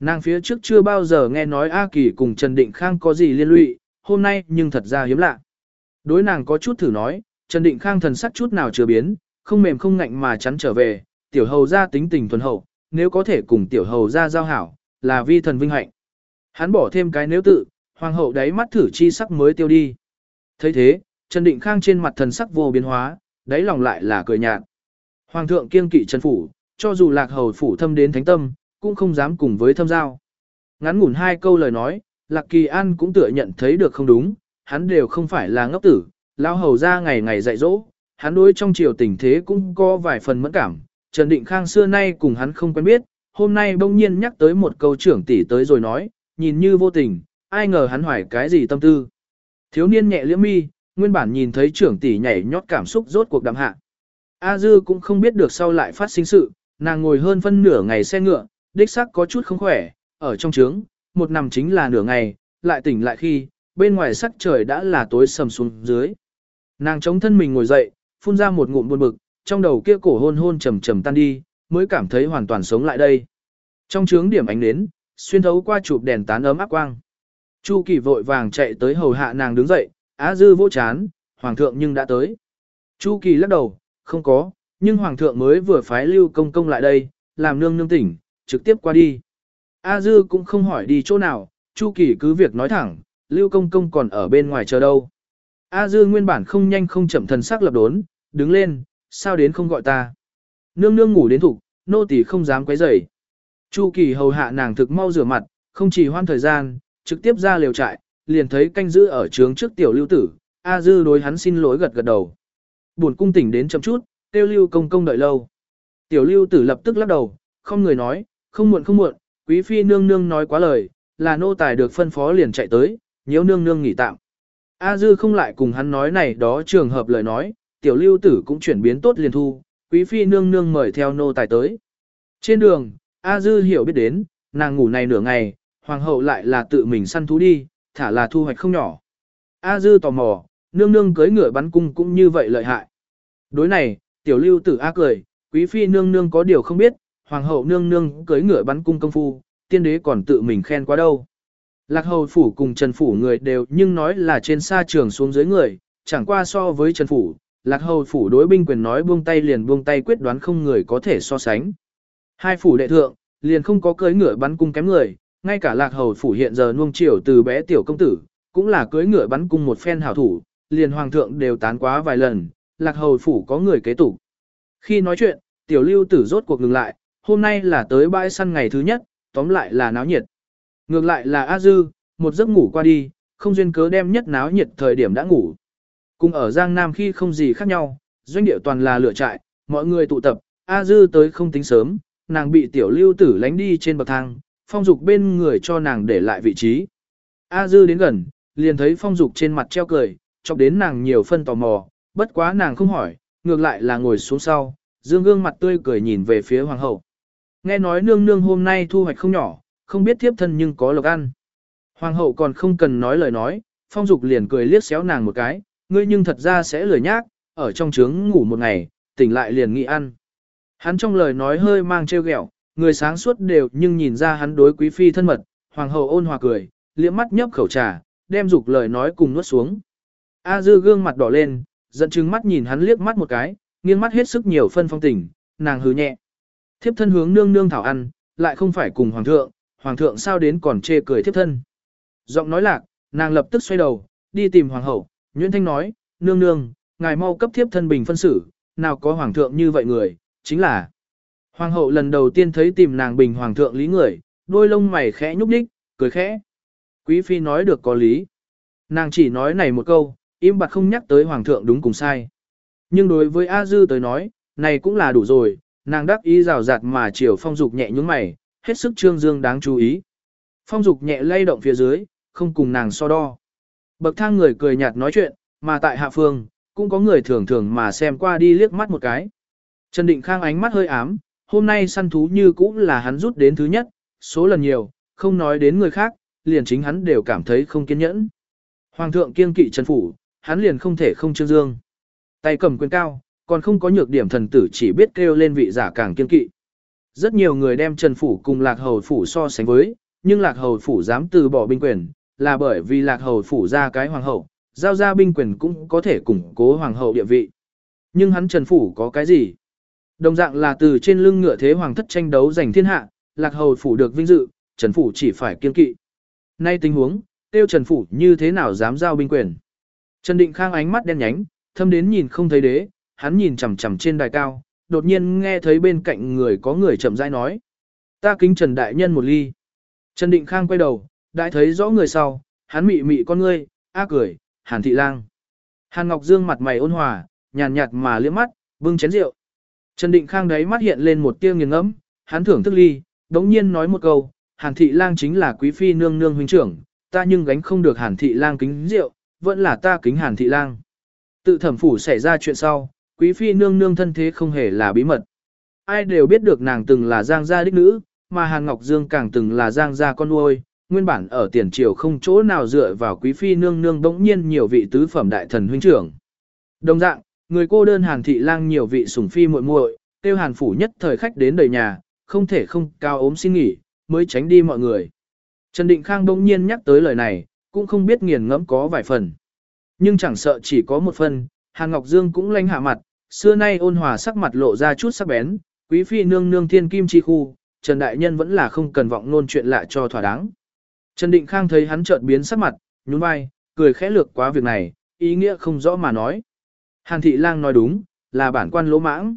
Nàng phía trước chưa bao giờ nghe nói A Kỳ cùng Trần Định Khang có gì liên lụy, hôm nay nhưng thật ra hiếm lạ. Đối nàng có chút thử nói, Trần Định Khang thần sắc chút nào chưa biến, không mềm không ngạnh mà chắn trở về, tiểu hầu ra tính tình thuần hậu, nếu có thể cùng tiểu hầu ra giao hảo, là vi thần vinh hạnh. Hắn bỏ thêm cái nếu tự, hoàng hậu đáy mắt thử chi sắc mới tiêu đi. thấy thế, Trần Định Khang trên mặt thần sắc vô biến hóa, đáy lòng lại là cười nhạt. Hoàng thượng kiên kỵ Trần Phủ, cho dù lạc hầu phủ thâm đến thánh tâm, cũng không dám cùng với thâm giao. Ngắn ngủn hai câu lời nói, Lạc Kỳ An cũng tựa nhận thấy được không đúng, hắn đều không phải là ngốc tử, lao hầu ra ngày ngày dạy dỗ, hắn đối trong triều tình thế cũng có vài phần mẫn cảm. Trần Định Khang xưa nay cùng hắn không quen biết, hôm nay bỗng nhiên nhắc tới một câu trưởng tỷ tới rồi nói, nhìn như vô tình, ai ngờ hắn hoài cái gì tâm tư. Thiếu niên nhẹ liễm mi, nguyên bản nhìn thấy trưởng tỷ nhảy nhót cảm xúc rốt cuộc đạm hạ. A Dư cũng không biết được sau lại phát sinh sự, nàng ngồi hơn phân nửa ngày xe ngựa, đích xác có chút không khỏe, ở trong trướng, một nằm chính là nửa ngày, lại tỉnh lại khi, bên ngoài sắc trời đã là tối sầm xuống dưới. Nàng chống thân mình ngồi dậy, phun ra một ngụm buồn bực, trong đầu kia cổ hôn hôn trầm trầm tan đi, mới cảm thấy hoàn toàn sống lại đây. Trong trướng điểm ánh nến, xuyên thấu qua chụp đèn tán ấm áp quang. Chu Kỳ vội vàng chạy tới hầu hạ nàng đứng dậy, Á Dư vô chán, hoàng thượng nhưng đã tới. Chu Kỳ lắc đầu, không có, nhưng hoàng thượng mới vừa phái lưu công công lại đây, làm nương nương tỉnh, trực tiếp qua đi. A Dư cũng không hỏi đi chỗ nào, Chu Kỳ cứ việc nói thẳng, Lưu Công Công còn ở bên ngoài chờ đâu. A Dư nguyên bản không nhanh không chậm thần sắc lập đốn, đứng lên, sao đến không gọi ta. Nương nương ngủ đến thục, nô tỳ không dám quấy rầy. Chu Kỳ hầu hạ nàng thực mau rửa mặt, không chỉ hoan thời gian, trực tiếp ra liều trại, liền thấy canh giữ ở trướng trước tiểu lưu tử, A Dư đối hắn xin lỗi gật gật đầu. Buồn cung tỉnh đến chậm chút, tiêu lưu công công đợi lâu. Tiểu lưu tử lập tức lắc đầu, không người nói, không muộn không muộn, quý phi nương nương nói quá lời, là nô tài được phân phó liền chạy tới, nhiễu nương nương nghỉ tạm. A dư không lại cùng hắn nói này đó trường hợp lời nói, tiểu lưu tử cũng chuyển biến tốt liền thu, quý phi nương nương mời theo nô tài tới. Trên đường, A dư hiểu biết đến, nàng ngủ này nửa ngày, hoàng hậu lại là tự mình săn thú đi, thả là thu hoạch không nhỏ. A dư tò mò, nương nương cưới ngựa bắn cung cũng như vậy lợi hại. Đối này, tiểu lưu tử A cười, quý phi nương nương có điều không biết, hoàng hậu nương nương cưới ngựa bắn cung công phu, tiên đế còn tự mình khen quá đâu. Lạc hầu phủ cùng Trần Phủ người đều nhưng nói là trên xa trường xuống dưới người, chẳng qua so với Trần Phủ, Lạc hầu phủ đối binh quyền nói buông tay liền buông tay quyết đoán không người có thể so sánh. Hai phủ đệ thượng, liền không có cưới ngựa bắn cung kém người, ngay cả Lạc hầu phủ hiện giờ nuông chiều từ bé tiểu công tử, cũng là cưới ngựa bắn cung một phen hảo thủ, liền hoàng thượng đều tán quá vài lần, Lạc hầu phủ có người kế tục. Khi nói chuyện, tiểu lưu tử rốt cuộc ngừng lại, hôm nay là tới bãi săn ngày thứ nhất, tóm lại là náo nhiệt. Ngược lại là A Dư, một giấc ngủ qua đi, không duyên cớ đem nhất náo nhiệt thời điểm đã ngủ. Cùng ở Giang Nam khi không gì khác nhau, doanh địa toàn là lửa trại, mọi người tụ tập, A Dư tới không tính sớm, nàng bị tiểu lưu tử lánh đi trên bậc thang, phong dục bên người cho nàng để lại vị trí. A Dư đến gần, liền thấy phong dục trên mặt treo cười, chọc đến nàng nhiều phân tò mò, bất quá nàng không hỏi, ngược lại là ngồi xuống sau, dương gương mặt tươi cười nhìn về phía hoàng hậu. Nghe nói nương nương hôm nay thu hoạch không nhỏ, không biết thiếp thân nhưng có lộc ăn. Hoàng hậu còn không cần nói lời nói, phong dục liền cười liếc xéo nàng một cái, ngươi nhưng thật ra sẽ lười nhác, ở trong trướng ngủ một ngày, tỉnh lại liền nghĩ ăn. Hắn trong lời nói hơi mang trêu ghẹo, người sáng suốt đều nhưng nhìn ra hắn đối quý phi thân mật, hoàng hậu ôn hòa cười, liễm mắt nhấp khẩu trà, đem dục lời nói cùng nuốt xuống. A dư gương mặt đỏ lên, giận chừng mắt nhìn hắn liếc mắt một cái, nghiêng mắt hết sức nhiều phân phong tình, nàng hứ nhẹ. Thiếp thân hướng nương nương thảo ăn, lại không phải cùng hoàng thượng, hoàng thượng sao đến còn chê cười thiếp thân. Giọng nói lạc, nàng lập tức xoay đầu, đi tìm hoàng hậu, Nguyễn Thanh nói, nương nương, ngài mau cấp thiếp thân bình phân xử, nào có hoàng thượng như vậy người, chính là. Hoàng hậu lần đầu tiên thấy tìm nàng bình hoàng thượng lý người, đôi lông mày khẽ nhúc nhích, cười khẽ. Quý phi nói được có lý. Nàng chỉ nói này một câu, im bặt không nhắc tới hoàng thượng đúng cùng sai. Nhưng đối với A Dư tới nói, này cũng là đủ rồi, nàng đắc ý rào rạt mà chiều phong dục nhẹ nhúng mày, hết sức trương dương đáng chú ý. Phong dục nhẹ lay động phía dưới, không cùng nàng so đo. Bậc thang người cười nhạt nói chuyện, mà tại hạ phương, cũng có người thường thường mà xem qua đi liếc mắt một cái. Trần Định Khang ánh mắt hơi ám, hôm nay săn thú như cũng là hắn rút đến thứ nhất, số lần nhiều, không nói đến người khác, liền chính hắn đều cảm thấy không kiên nhẫn. Hoàng thượng kiên kỵ Trần Phủ, hắn liền không thể không trương dương. Tay cầm quyền cao, còn không có nhược điểm thần tử chỉ biết kêu lên vị giả càng kiên kỵ. Rất nhiều người đem Trần Phủ cùng Lạc Hầu Phủ so sánh với, nhưng Lạc Hầu Phủ dám từ bỏ binh quyền, là bởi vì Lạc Hầu Phủ ra cái hoàng hậu, giao ra binh quyền cũng có thể củng cố hoàng hậu địa vị. Nhưng hắn Trần Phủ có cái gì? Đồng dạng là từ trên lưng ngựa thế hoàng thất tranh đấu giành thiên hạ, Lạc Hầu Phủ được vinh dự, Trần Phủ chỉ phải kiên kỵ. Nay tình huống, tiêu Trần Phủ như thế nào dám giao binh quyền? Trần Định Khang ánh mắt đen nhánh, thâm đến nhìn không thấy đế, hắn nhìn chằm chằm trên đài cao, đột nhiên nghe thấy bên cạnh người có người chậm rãi nói. Ta kính Trần Đại Nhân một ly. Trần Định Khang quay đầu, đại thấy rõ người sau, hắn mị mị con ngươi, a cười, Hàn Thị Lang. Hàn Ngọc Dương mặt mày ôn hòa, nhàn nhạt mà liếc mắt, bưng chén rượu. Trần Định Khang đấy mắt hiện lên một tia nghiền ngẫm, hắn thưởng thức ly, đống nhiên nói một câu, Hàn Thị Lang chính là quý phi nương nương huynh trưởng, ta nhưng gánh không được Hàn Thị Lang kính rượu, vẫn là ta kính Hàn Thị Lang. Tự thẩm phủ xảy ra chuyện sau, quý phi nương nương thân thế không hề là bí mật. Ai đều biết được nàng từng là giang gia đích nữ, mà Hàn Ngọc Dương càng từng là giang gia con nuôi, nguyên bản ở tiền triều không chỗ nào dựa vào quý phi nương nương bỗng nhiên nhiều vị tứ phẩm đại thần huynh trưởng. Đồng dạng, người cô đơn Hàn thị lang nhiều vị sủng phi muội muội, tiêu Hàn phủ nhất thời khách đến đời nhà, không thể không cao ốm xin nghỉ, mới tránh đi mọi người. Trần Định Khang bỗng nhiên nhắc tới lời này, cũng không biết nghiền ngẫm có vài phần. Nhưng chẳng sợ chỉ có một phần, Hàn Ngọc Dương cũng lanh hạ mặt, xưa nay ôn hòa sắc mặt lộ ra chút sắc bén, quý phi nương nương thiên kim chi khu, Trần Đại Nhân vẫn là không cần vọng nôn chuyện lạ cho thỏa đáng. Trần Định Khang thấy hắn chợt biến sắc mặt, nhún vai, cười khẽ lược quá việc này, ý nghĩa không rõ mà nói. Hàn thị lang nói đúng, là bản quan lỗ mãng.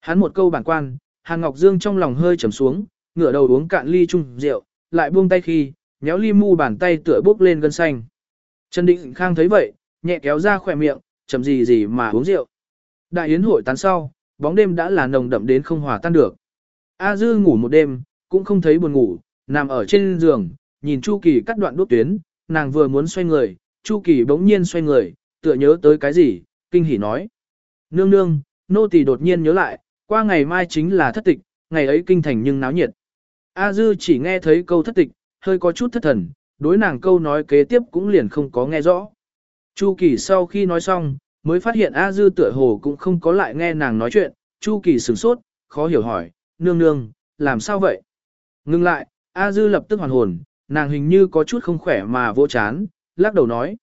Hắn một câu bản quan, Hàn Ngọc Dương trong lòng hơi trầm xuống, ngửa đầu uống cạn ly chung rượu, lại buông tay khi, nhéo ly mu bàn tay tựa bốc lên gân xanh. Trần Định Khang thấy vậy, nhẹ kéo ra khỏe miệng, chầm gì gì mà uống rượu. Đại yến hội tán sau, bóng đêm đã là nồng đậm đến không hòa tan được. A Dư ngủ một đêm, cũng không thấy buồn ngủ, nằm ở trên giường, nhìn Chu Kỳ cắt đoạn đốt tuyến, nàng vừa muốn xoay người, Chu Kỳ bỗng nhiên xoay người, tựa nhớ tới cái gì, kinh hỉ nói. Nương nương, nô tỳ đột nhiên nhớ lại, qua ngày mai chính là thất tịch, ngày ấy kinh thành nhưng náo nhiệt. A Dư chỉ nghe thấy câu thất tịch, hơi có chút thất thần, đối nàng câu nói kế tiếp cũng liền không có nghe rõ. Chu Kỳ sau khi nói xong, mới phát hiện A Dư tựa hồ cũng không có lại nghe nàng nói chuyện, Chu Kỳ sửng sốt, khó hiểu hỏi, nương nương, làm sao vậy? Ngưng lại, A Dư lập tức hoàn hồn, nàng hình như có chút không khỏe mà vô chán, lắc đầu nói.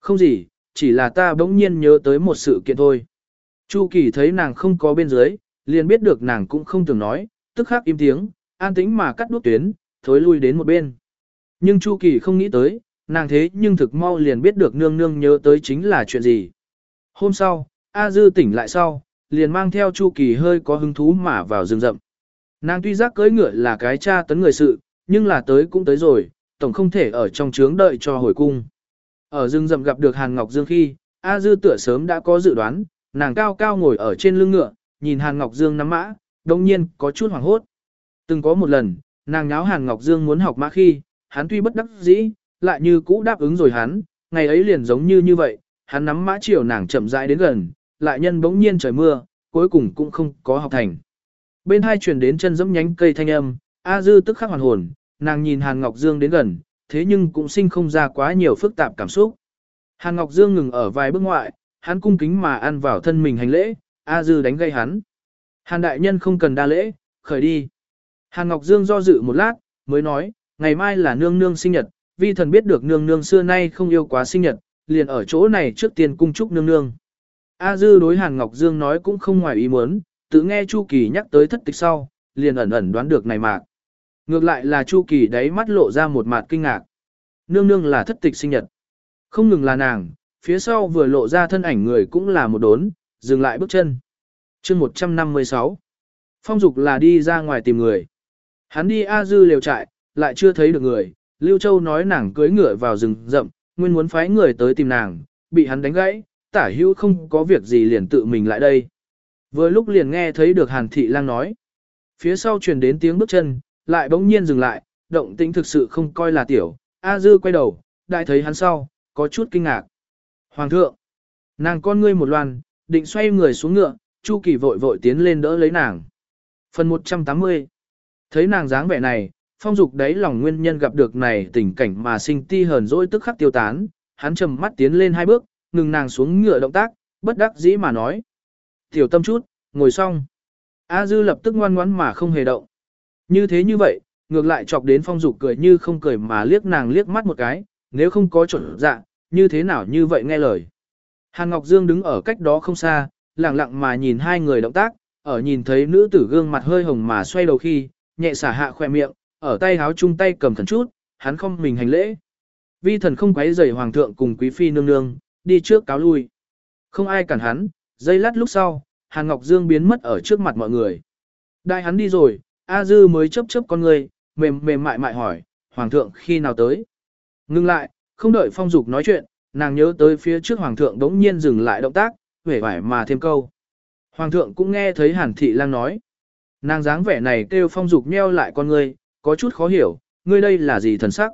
Không gì, chỉ là ta bỗng nhiên nhớ tới một sự kiện thôi. Chu Kỳ thấy nàng không có bên dưới, liền biết được nàng cũng không từng nói, tức khắc im tiếng, an tĩnh mà cắt đuốc tuyến, thối lui đến một bên. Nhưng Chu Kỳ không nghĩ tới, nàng thế nhưng thực mau liền biết được nương nương nhớ tới chính là chuyện gì. Hôm sau, A Dư tỉnh lại sau, liền mang theo Chu Kỳ hơi có hứng thú mà vào rừng rậm. Nàng tuy giác cưỡi ngựa là cái cha tấn người sự, nhưng là tới cũng tới rồi, tổng không thể ở trong trướng đợi cho hồi cung. Ở rừng rậm gặp được Hàn Ngọc Dương khi, A Dư tựa sớm đã có dự đoán, nàng cao cao ngồi ở trên lưng ngựa, nhìn Hàn Ngọc Dương nắm mã, đồng nhiên có chút hoảng hốt. Từng có một lần, nàng nháo Hàn Ngọc Dương muốn học mã khi, hắn tuy bất đắc dĩ, lại như cũ đáp ứng rồi hắn, ngày ấy liền giống như như vậy, hắn nắm mã chiều nàng chậm rãi đến gần, lại nhân bỗng nhiên trời mưa, cuối cùng cũng không có học thành. Bên hai truyền đến chân giẫm nhánh cây thanh âm, A Dư tức khắc hoàn hồn, nàng nhìn Hàn Ngọc Dương đến gần, thế nhưng cũng sinh không ra quá nhiều phức tạp cảm xúc. Hàn Ngọc Dương ngừng ở vài bước ngoại, hắn cung kính mà ăn vào thân mình hành lễ, A Dư đánh gây hắn. Hàn đại nhân không cần đa lễ, khởi đi. Hàn Ngọc Dương do dự một lát, mới nói, ngày mai là nương nương sinh nhật, vi thần biết được nương nương xưa nay không yêu quá sinh nhật, liền ở chỗ này trước tiên cung chúc nương nương. A Dư đối Hàn Ngọc Dương nói cũng không ngoài ý muốn, tự nghe Chu Kỳ nhắc tới thất tịch sau, liền ẩn ẩn đoán được này mạc. Ngược lại là Chu Kỳ đáy mắt lộ ra một mặt kinh ngạc. Nương nương là thất tịch sinh nhật. Không ngừng là nàng, phía sau vừa lộ ra thân ảnh người cũng là một đốn, dừng lại bước chân. chương 156. Phong dục là đi ra ngoài tìm người. Hắn đi A Dư liều trại, lại chưa thấy được người. Lưu Châu nói nàng cưới ngựa vào rừng rậm, nguyên muốn phái người tới tìm nàng, bị hắn đánh gãy, tả hữu không có việc gì liền tự mình lại đây. Vừa lúc liền nghe thấy được Hàn Thị Lang nói. Phía sau truyền đến tiếng bước chân, lại bỗng nhiên dừng lại, động tĩnh thực sự không coi là tiểu. A Dư quay đầu, đại thấy hắn sau, có chút kinh ngạc. Hoàng thượng, nàng con ngươi một loan, định xoay người xuống ngựa, Chu Kỳ vội vội tiến lên đỡ lấy nàng. Phần 180 Thấy nàng dáng vẻ này, phong dục đấy lòng nguyên nhân gặp được này tình cảnh mà sinh ti hờn dỗi tức khắc tiêu tán, hắn trầm mắt tiến lên hai bước, ngừng nàng xuống ngựa động tác, bất đắc dĩ mà nói. Tiểu tâm chút, ngồi xong. A dư lập tức ngoan ngoãn mà không hề động. Như thế như vậy, ngược lại chọc đến phong dục cười như không cười mà liếc nàng liếc mắt một cái, nếu không có chuẩn dạ, như thế nào như vậy nghe lời. Hàn Ngọc Dương đứng ở cách đó không xa, lặng lặng mà nhìn hai người động tác, ở nhìn thấy nữ tử gương mặt hơi hồng mà xoay đầu khi, nhẹ xả hạ khoe miệng, ở tay háo chung tay cầm thần chút, hắn không mình hành lễ. Vi thần không quấy rầy hoàng thượng cùng quý phi nương nương, đi trước cáo lui. Không ai cản hắn, giây lát lúc sau, Hàn Ngọc Dương biến mất ở trước mặt mọi người. Đại hắn đi rồi, A Dư mới chấp chấp con người, mềm mềm mại mại hỏi, hoàng thượng khi nào tới. Ngưng lại, không đợi phong dục nói chuyện, nàng nhớ tới phía trước hoàng thượng đống nhiên dừng lại động tác, vẻ vải mà thêm câu. Hoàng thượng cũng nghe thấy hàn thị lang nói. Nàng dáng vẻ này kêu phong dục nheo lại con ngươi, có chút khó hiểu, ngươi đây là gì thần sắc.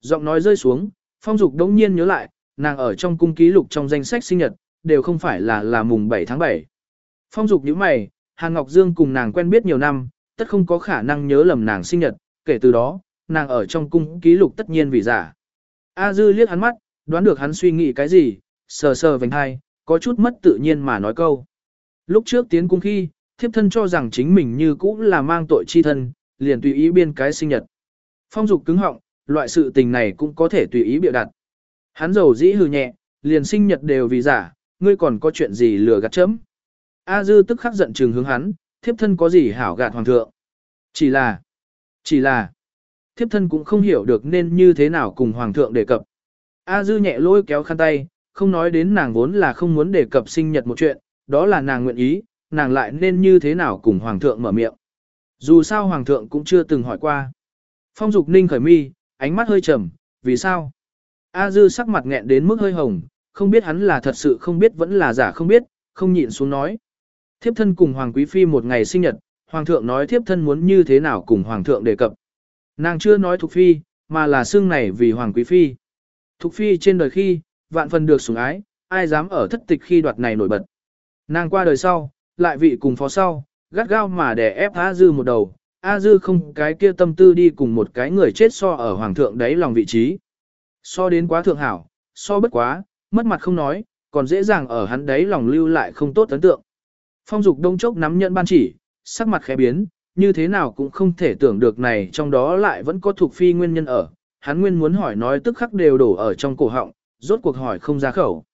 Giọng nói rơi xuống, phong dục đống nhiên nhớ lại, nàng ở trong cung ký lục trong danh sách sinh nhật, đều không phải là là mùng 7 tháng 7. Phong dục nhíu mày, Hàn Ngọc Dương cùng nàng quen biết nhiều năm, tất không có khả năng nhớ lầm nàng sinh nhật, kể từ đó, nàng ở trong cung ký lục tất nhiên vì giả. A Dư liếc hắn mắt, đoán được hắn suy nghĩ cái gì, sờ sờ vành hai, có chút mất tự nhiên mà nói câu. Lúc trước tiến cung khi, thiếp thân cho rằng chính mình như cũ là mang tội chi thân, liền tùy ý biên cái sinh nhật. Phong dục cứng họng, loại sự tình này cũng có thể tùy ý biểu đặt. Hắn dầu dĩ hừ nhẹ, liền sinh nhật đều vì giả, ngươi còn có chuyện gì lừa gạt chấm. A dư tức khắc giận trừng hướng hắn, thiếp thân có gì hảo gạt hoàng thượng. Chỉ là, chỉ là, thiếp thân cũng không hiểu được nên như thế nào cùng hoàng thượng đề cập. A dư nhẹ lôi kéo khăn tay, không nói đến nàng vốn là không muốn đề cập sinh nhật một chuyện, đó là nàng nguyện ý, nàng lại nên như thế nào cùng hoàng thượng mở miệng. Dù sao hoàng thượng cũng chưa từng hỏi qua. Phong dục ninh khởi mi, ánh mắt hơi trầm, vì sao? A dư sắc mặt nghẹn đến mức hơi hồng, không biết hắn là thật sự không biết vẫn là giả không biết, không nhịn xuống nói. Thiếp thân cùng Hoàng Quý Phi một ngày sinh nhật, Hoàng thượng nói thiếp thân muốn như thế nào cùng Hoàng thượng đề cập. Nàng chưa nói Thục Phi, mà là xương này vì Hoàng Quý Phi. Thục Phi trên đời khi, vạn phần được sủng ái, ai dám ở thất tịch khi đoạt này nổi bật. Nàng qua đời sau, lại vị cùng phó sau, gắt gao mà để ép A Dư một đầu. A Dư không cái kia tâm tư đi cùng một cái người chết so ở Hoàng thượng đấy lòng vị trí. So đến quá thượng hảo, so bất quá, mất mặt không nói, còn dễ dàng ở hắn đấy lòng lưu lại không tốt ấn tượng. Phong dục đông chốc nắm nhận ban chỉ, sắc mặt khẽ biến, như thế nào cũng không thể tưởng được này trong đó lại vẫn có thuộc phi nguyên nhân ở. Hắn nguyên muốn hỏi nói tức khắc đều đổ ở trong cổ họng, rốt cuộc hỏi không ra khẩu.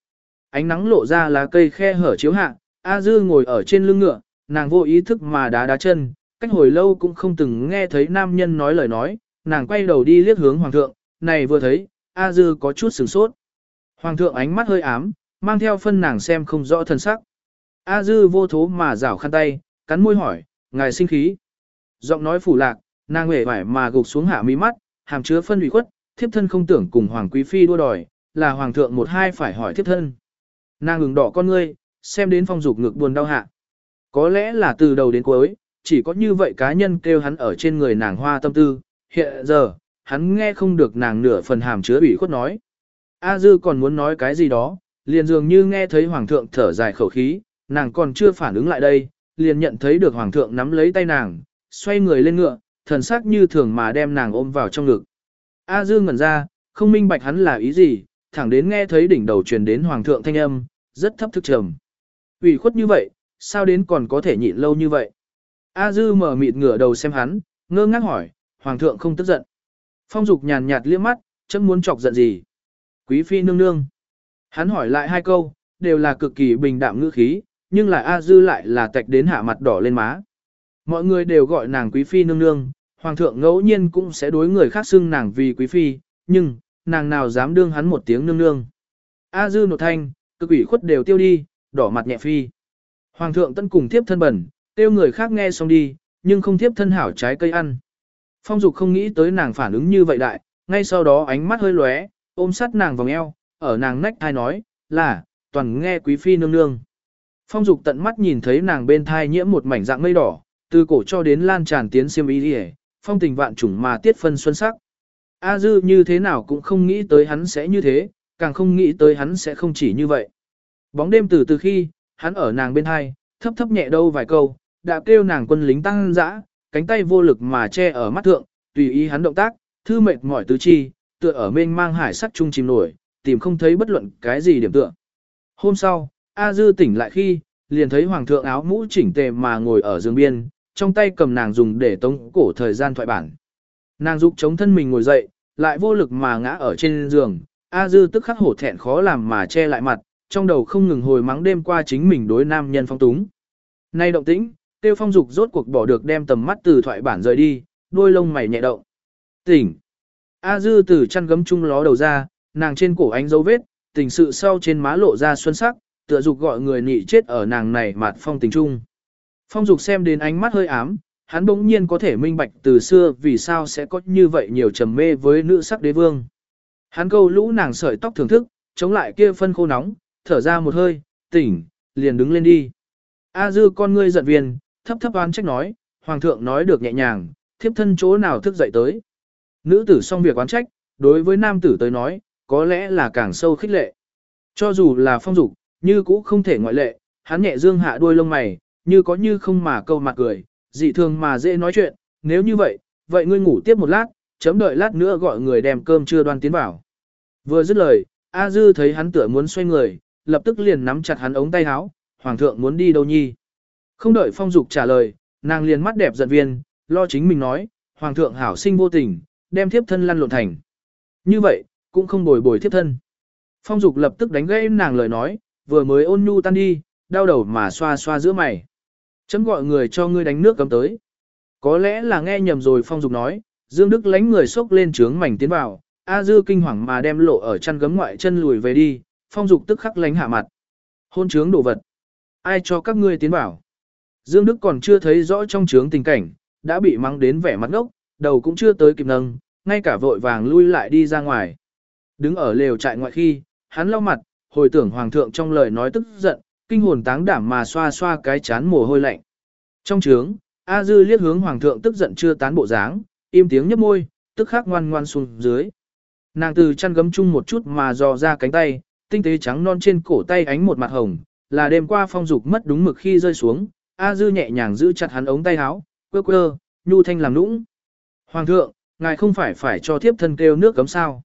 Ánh nắng lộ ra lá cây khe hở chiếu hạ, A Dư ngồi ở trên lưng ngựa, nàng vô ý thức mà đá đá chân, cách hồi lâu cũng không từng nghe thấy nam nhân nói lời nói, nàng quay đầu đi liếc hướng hoàng thượng, này vừa thấy, A Dư có chút sửng sốt. Hoàng thượng ánh mắt hơi ám, mang theo phân nàng xem không rõ thân sắc. A dư vô thố mà rảo khăn tay, cắn môi hỏi, ngài sinh khí. Giọng nói phủ lạc, nàng hề vải mà gục xuống hạ mí mắt, hàm chứa phân ủy khuất, thiếp thân không tưởng cùng hoàng quý phi đua đòi, là hoàng thượng một hai phải hỏi thiếp thân. Nàng ngừng đỏ con ngươi, xem đến phong dục ngực buồn đau hạ. Có lẽ là từ đầu đến cuối, chỉ có như vậy cá nhân kêu hắn ở trên người nàng hoa tâm tư, hiện giờ, hắn nghe không được nàng nửa phần hàm chứa ủy khuất nói. A dư còn muốn nói cái gì đó, liền dường như nghe thấy hoàng thượng thở dài khẩu khí, nàng còn chưa phản ứng lại đây, liền nhận thấy được hoàng thượng nắm lấy tay nàng, xoay người lên ngựa, thần sắc như thường mà đem nàng ôm vào trong ngực. A dương ngẩn ra, không minh bạch hắn là ý gì, thẳng đến nghe thấy đỉnh đầu truyền đến hoàng thượng thanh âm, rất thấp thức trầm. ủy khuất như vậy, sao đến còn có thể nhịn lâu như vậy? A dư mở mịt ngửa đầu xem hắn, ngơ ngác hỏi, hoàng thượng không tức giận. Phong dục nhàn nhạt liếc mắt, chấm muốn chọc giận gì? Quý phi nương nương. Hắn hỏi lại hai câu, đều là cực kỳ bình đạm ngữ khí, nhưng là A Dư lại là tạch đến hạ mặt đỏ lên má. Mọi người đều gọi nàng quý phi nương nương, hoàng thượng ngẫu nhiên cũng sẽ đối người khác xưng nàng vì quý phi, nhưng, nàng nào dám đương hắn một tiếng nương nương. A Dư nột thanh, cực ủy khuất đều tiêu đi, đỏ mặt nhẹ phi. Hoàng thượng tân cùng tiếp thân bẩn, tiêu người khác nghe xong đi, nhưng không tiếp thân hảo trái cây ăn. Phong dục không nghĩ tới nàng phản ứng như vậy đại, ngay sau đó ánh mắt hơi lóe, ôm sát nàng vòng eo, ở nàng nách thai nói, là, toàn nghe quý phi nương nương. Phong dục tận mắt nhìn thấy nàng bên thai nhiễm một mảnh dạng mây đỏ, từ cổ cho đến lan tràn tiến xiêm y đi phong tình vạn trùng mà tiết phân xuân sắc. A dư như thế nào cũng không nghĩ tới hắn sẽ như thế, càng không nghĩ tới hắn sẽ không chỉ như vậy. Bóng đêm từ từ khi, hắn ở nàng bên hai, thấp thấp nhẹ đâu vài câu, đã kêu nàng quân lính tăng dã, cánh tay vô lực mà che ở mắt thượng, tùy ý hắn động tác, thư mệt mỏi tứ chi, tựa ở mênh mang hải sắc trung chìm nổi, tìm không thấy bất luận cái gì điểm tựa. Hôm sau, A Dư tỉnh lại khi, liền thấy hoàng thượng áo mũ chỉnh tề mà ngồi ở giường biên, trong tay cầm nàng dùng để tống cổ thời gian thoại bản. Nàng giúp chống thân mình ngồi dậy, lại vô lực mà ngã ở trên giường, A Dư tức khắc hổ thẹn khó làm mà che lại mặt, trong đầu không ngừng hồi mắng đêm qua chính mình đối nam nhân phong túng. Nay động tĩnh, tiêu phong dục rốt cuộc bỏ được đem tầm mắt từ thoại bản rời đi, đôi lông mày nhẹ động. Tỉnh! A dư từ chăn gấm chung ló đầu ra, nàng trên cổ ánh dấu vết, tình sự sau trên má lộ ra xuân sắc, tựa dục gọi người nị chết ở nàng này mạt phong tình trung. Phong dục xem đến ánh mắt hơi ám, hắn bỗng nhiên có thể minh bạch từ xưa vì sao sẽ có như vậy nhiều trầm mê với nữ sắc đế vương. Hắn câu lũ nàng sợi tóc thưởng thức, chống lại kia phân khô nóng, thở ra một hơi, tỉnh, liền đứng lên đi. A dư con ngươi giận viên, thấp thấp oán trách nói, hoàng thượng nói được nhẹ nhàng, thiếp thân chỗ nào thức dậy tới. Nữ tử xong việc oán trách, đối với nam tử tới nói, có lẽ là càng sâu khích lệ. Cho dù là phong dục, như cũ không thể ngoại lệ, hắn nhẹ dương hạ đuôi lông mày, như có như không mà câu mặt cười, dị thường mà dễ nói chuyện, nếu như vậy, vậy ngươi ngủ tiếp một lát, chấm đợi lát nữa gọi người đem cơm trưa đoan tiến vào. Vừa dứt lời, A Dư thấy hắn tựa muốn xoay người, lập tức liền nắm chặt hắn ống tay áo, hoàng thượng muốn đi đâu nhi. Không đợi phong dục trả lời, nàng liền mắt đẹp giận viên, lo chính mình nói, hoàng thượng hảo sinh vô tình, đem thiếp thân lăn lộn thành. Như vậy, cũng không bồi bồi thiếp thân. Phong dục lập tức đánh gãy nàng lời nói, vừa mới ôn nhu tan đi, đau đầu mà xoa xoa giữa mày. Chấm gọi người cho ngươi đánh nước cấm tới. Có lẽ là nghe nhầm rồi phong dục nói, Dương Đức lánh người xốc lên trướng mảnh tiến vào, A Dư kinh hoàng mà đem lộ ở chăn gấm ngoại chân lùi về đi, phong dục tức khắc lánh hạ mặt. Hôn trướng đồ vật. Ai cho các ngươi tiến vào? Dương Đức còn chưa thấy rõ trong trướng tình cảnh, đã bị mắng đến vẻ mặt ngốc, đầu cũng chưa tới kịp nâng, ngay cả vội vàng lui lại đi ra ngoài. Đứng ở lều trại ngoại khi, hắn lau mặt, hồi tưởng hoàng thượng trong lời nói tức giận, kinh hồn táng đảm mà xoa xoa cái chán mồ hôi lạnh. Trong trướng, A Dư liếc hướng hoàng thượng tức giận chưa tán bộ dáng, im tiếng nhấp môi, tức khắc ngoan ngoan xuống dưới. Nàng từ chăn gấm chung một chút mà dò ra cánh tay, tinh tế trắng non trên cổ tay ánh một mặt hồng, là đêm qua phong dục mất đúng mực khi rơi xuống, A Dư nhẹ nhàng giữ chặt hắn ống tay áo, quơ quơ, nhu thanh làm nũng. Hoàng thượng, ngài không phải phải cho thiếp thân kêu nước cấm sao.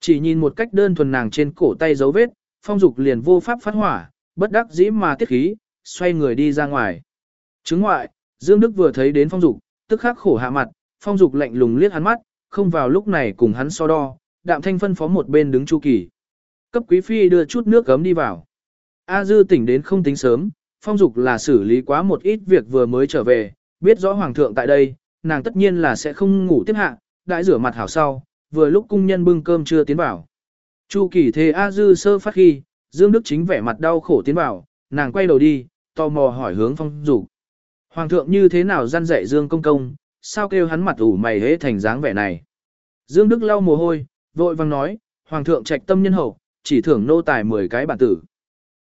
Chỉ nhìn một cách đơn thuần nàng trên cổ tay dấu vết, phong dục liền vô pháp phát hỏa, bất đắc dĩ mà tiết khí, xoay người đi ra ngoài. Chứng ngoại, Dương Đức vừa thấy đến phong dục, tức khắc khổ hạ mặt, phong dục lạnh lùng liếc hắn mắt, không vào lúc này cùng hắn so đo, đạm thanh phân phó một bên đứng chu kỳ. Cấp quý phi đưa chút nước cấm đi vào. A dư tỉnh đến không tính sớm, phong dục là xử lý quá một ít việc vừa mới trở về, biết rõ hoàng thượng tại đây, nàng tất nhiên là sẽ không ngủ tiếp hạ, đãi rửa mặt hảo sau, vừa lúc cung nhân bưng cơm chưa tiến vào. Chu kỳ thế A dư sơ phát khi, Dương Đức chính vẻ mặt đau khổ tiến vào, nàng quay đầu đi, tò mò hỏi hướng phong dục. Hoàng thượng như thế nào gian dạy Dương công công, sao kêu hắn mặt ủ mày hế thành dáng vẻ này. Dương Đức lau mồ hôi, vội vang nói, Hoàng thượng trạch tâm nhân hậu, chỉ thưởng nô tài 10 cái bản tử.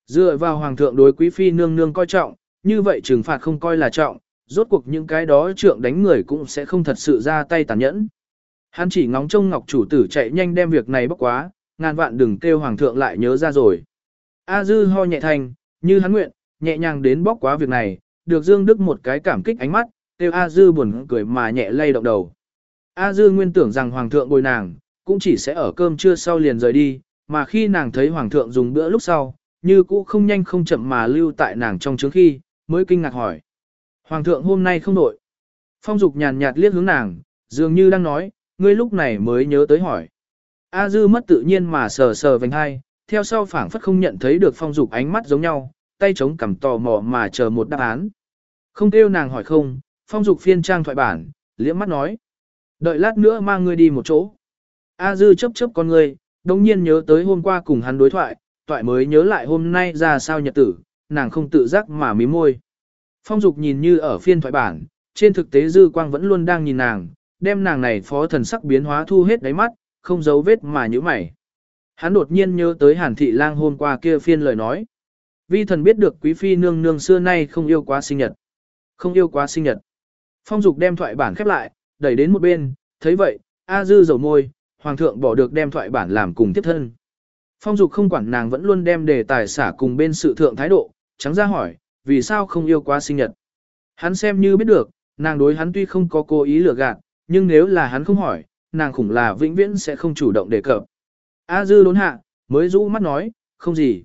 Dựa vào Hoàng thượng đối quý phi nương nương coi trọng, như vậy trừng phạt không coi là trọng, rốt cuộc những cái đó trượng đánh người cũng sẽ không thật sự ra tay tàn nhẫn. Hắn chỉ ngóng trông ngọc chủ tử chạy nhanh đem việc này bóc quá, ngàn vạn đừng kêu Hoàng thượng lại nhớ ra rồi. A dư ho nhẹ thành, như hắn nguyện, nhẹ nhàng đến bóc quá việc này, được Dương Đức một cái cảm kích ánh mắt, kêu A dư buồn cười mà nhẹ lay động đầu. A dư nguyên tưởng rằng Hoàng thượng bồi nàng, cũng chỉ sẽ ở cơm trưa sau liền rời đi, mà khi nàng thấy hoàng thượng dùng bữa lúc sau, như cũ không nhanh không chậm mà lưu tại nàng trong trước khi, mới kinh ngạc hỏi. Hoàng thượng hôm nay không nội. Phong dục nhàn nhạt liếc hướng nàng, dường như đang nói, ngươi lúc này mới nhớ tới hỏi. A dư mất tự nhiên mà sờ sờ vành hai, theo sau phảng phất không nhận thấy được phong dục ánh mắt giống nhau, tay chống cằm tò mò mà chờ một đáp án. Không kêu nàng hỏi không, phong dục phiên trang thoại bản, liễm mắt nói. Đợi lát nữa mang ngươi đi một chỗ. A dư chấp chấp con ngươi, đồng nhiên nhớ tới hôm qua cùng hắn đối thoại, toại mới nhớ lại hôm nay ra sao nhật tử, nàng không tự giác mà mím môi. Phong dục nhìn như ở phiên thoại bản, trên thực tế dư quang vẫn luôn đang nhìn nàng, đem nàng này phó thần sắc biến hóa thu hết đáy mắt, không giấu vết mà như mày. Hắn đột nhiên nhớ tới hàn thị lang hôm qua kia phiên lời nói. Vi thần biết được quý phi nương nương xưa nay không yêu quá sinh nhật. Không yêu quá sinh nhật. Phong dục đem thoại bản khép lại, đẩy đến một bên, thấy vậy, A dư dầu môi, hoàng thượng bỏ được đem thoại bản làm cùng tiếp thân. Phong dục không quản nàng vẫn luôn đem đề tài xả cùng bên sự thượng thái độ, trắng ra hỏi, vì sao không yêu quá sinh nhật. Hắn xem như biết được, nàng đối hắn tuy không có cố ý lừa gạt, nhưng nếu là hắn không hỏi, nàng khủng là vĩnh viễn sẽ không chủ động đề cập. A dư đốn hạ, mới rũ mắt nói, không gì.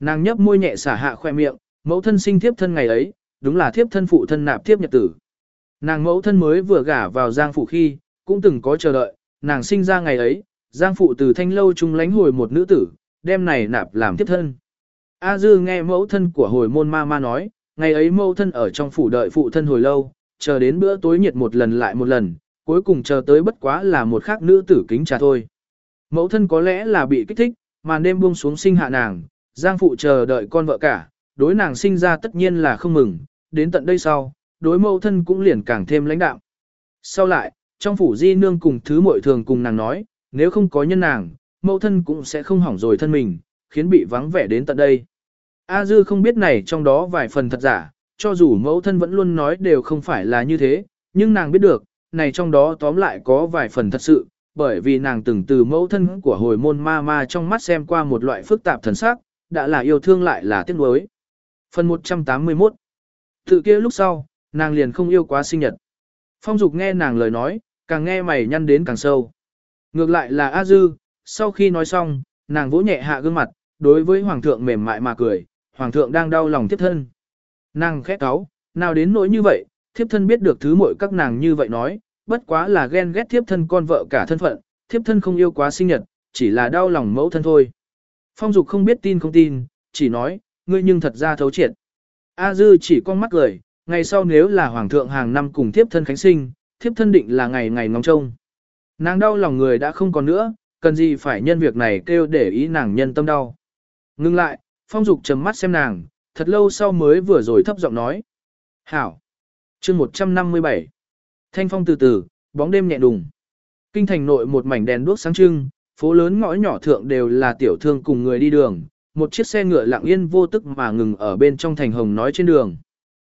Nàng nhấp môi nhẹ xả hạ khoe miệng, mẫu thân sinh thiếp thân ngày ấy, đúng là thiếp thân phụ thân nạp thiếp nhật tử. Nàng mẫu thân mới vừa gả vào giang phủ khi, cũng từng có chờ đợi, nàng sinh ra ngày ấy, Giang phụ từ thanh lâu chung lánh hồi một nữ tử, đem này nạp làm thiếp thân. A dư nghe mẫu thân của hồi môn ma ma nói, ngày ấy mẫu thân ở trong phủ đợi phụ thân hồi lâu, chờ đến bữa tối nhiệt một lần lại một lần, cuối cùng chờ tới bất quá là một khác nữ tử kính trà thôi. Mẫu thân có lẽ là bị kích thích, mà đêm buông xuống sinh hạ nàng, Giang phụ chờ đợi con vợ cả, đối nàng sinh ra tất nhiên là không mừng, đến tận đây sau, đối mẫu thân cũng liền càng thêm lãnh đạo. Sau lại, trong phủ di nương cùng thứ muội thường cùng nàng nói, nếu không có nhân nàng, mẫu thân cũng sẽ không hỏng rồi thân mình, khiến bị vắng vẻ đến tận đây. A dư không biết này trong đó vài phần thật giả, cho dù mẫu thân vẫn luôn nói đều không phải là như thế, nhưng nàng biết được, này trong đó tóm lại có vài phần thật sự, bởi vì nàng từng từ mẫu thân của hồi môn ma ma trong mắt xem qua một loại phức tạp thần sắc, đã là yêu thương lại là tiếc nuối. Phần 181 Tự kia lúc sau, nàng liền không yêu quá sinh nhật. Phong Dục nghe nàng lời nói, càng nghe mày nhăn đến càng sâu. Ngược lại là A Dư, sau khi nói xong, nàng vỗ nhẹ hạ gương mặt, đối với Hoàng thượng mềm mại mà cười, Hoàng thượng đang đau lòng thiếp thân. Nàng khét cáo, nào đến nỗi như vậy, thiếp thân biết được thứ muội các nàng như vậy nói, bất quá là ghen ghét thiếp thân con vợ cả thân phận, thiếp thân không yêu quá sinh nhật, chỉ là đau lòng mẫu thân thôi. Phong Dục không biết tin không tin, chỉ nói, ngươi nhưng thật ra thấu triệt. A Dư chỉ con mắt cười, ngày sau nếu là Hoàng thượng hàng năm cùng thiếp thân khánh sinh, thiếp thân định là ngày ngày ngóng trông. Nàng đau lòng người đã không còn nữa, cần gì phải nhân việc này kêu để ý nàng nhân tâm đau. Ngưng lại, phong dục trầm mắt xem nàng, thật lâu sau mới vừa rồi thấp giọng nói. Hảo chương 157. Thanh phong từ từ, bóng đêm nhẹ đùng. Kinh thành nội một mảnh đèn đuốc sáng trưng, phố lớn ngõ nhỏ thượng đều là tiểu thương cùng người đi đường, một chiếc xe ngựa lặng yên vô tức mà ngừng ở bên trong thành hồng nói trên đường.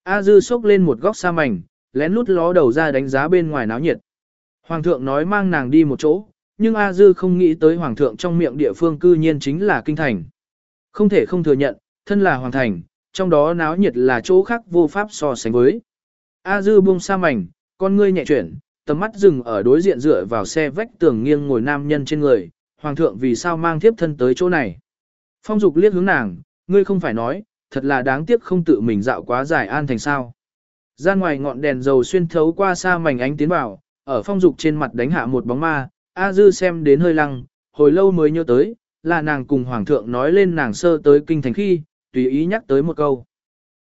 A dư xốc lên một góc xa mảnh, lén lút ló đầu ra đánh giá bên ngoài náo nhiệt. Hoàng thượng nói mang nàng đi một chỗ, nhưng A dư không nghĩ tới hoàng thượng trong miệng địa phương cư nhiên chính là kinh thành. Không thể không thừa nhận, thân là hoàng thành, trong đó náo nhiệt là chỗ khác vô pháp so sánh với. A dư buông xa mảnh, con ngươi nhẹ chuyển, tầm mắt dừng ở đối diện dựa vào xe vách tường nghiêng ngồi nam nhân trên người, hoàng thượng vì sao mang thiếp thân tới chỗ này. Phong dục liếc hướng nàng, ngươi không phải nói, thật là đáng tiếc không tự mình dạo quá dài an thành sao. Ra ngoài ngọn đèn dầu xuyên thấu qua xa mảnh ánh tiến vào, ở phong dục trên mặt đánh hạ một bóng ma, A dư xem đến hơi lăng, hồi lâu mới nhớ tới, là nàng cùng hoàng thượng nói lên nàng sơ tới kinh thành khi, tùy ý nhắc tới một câu.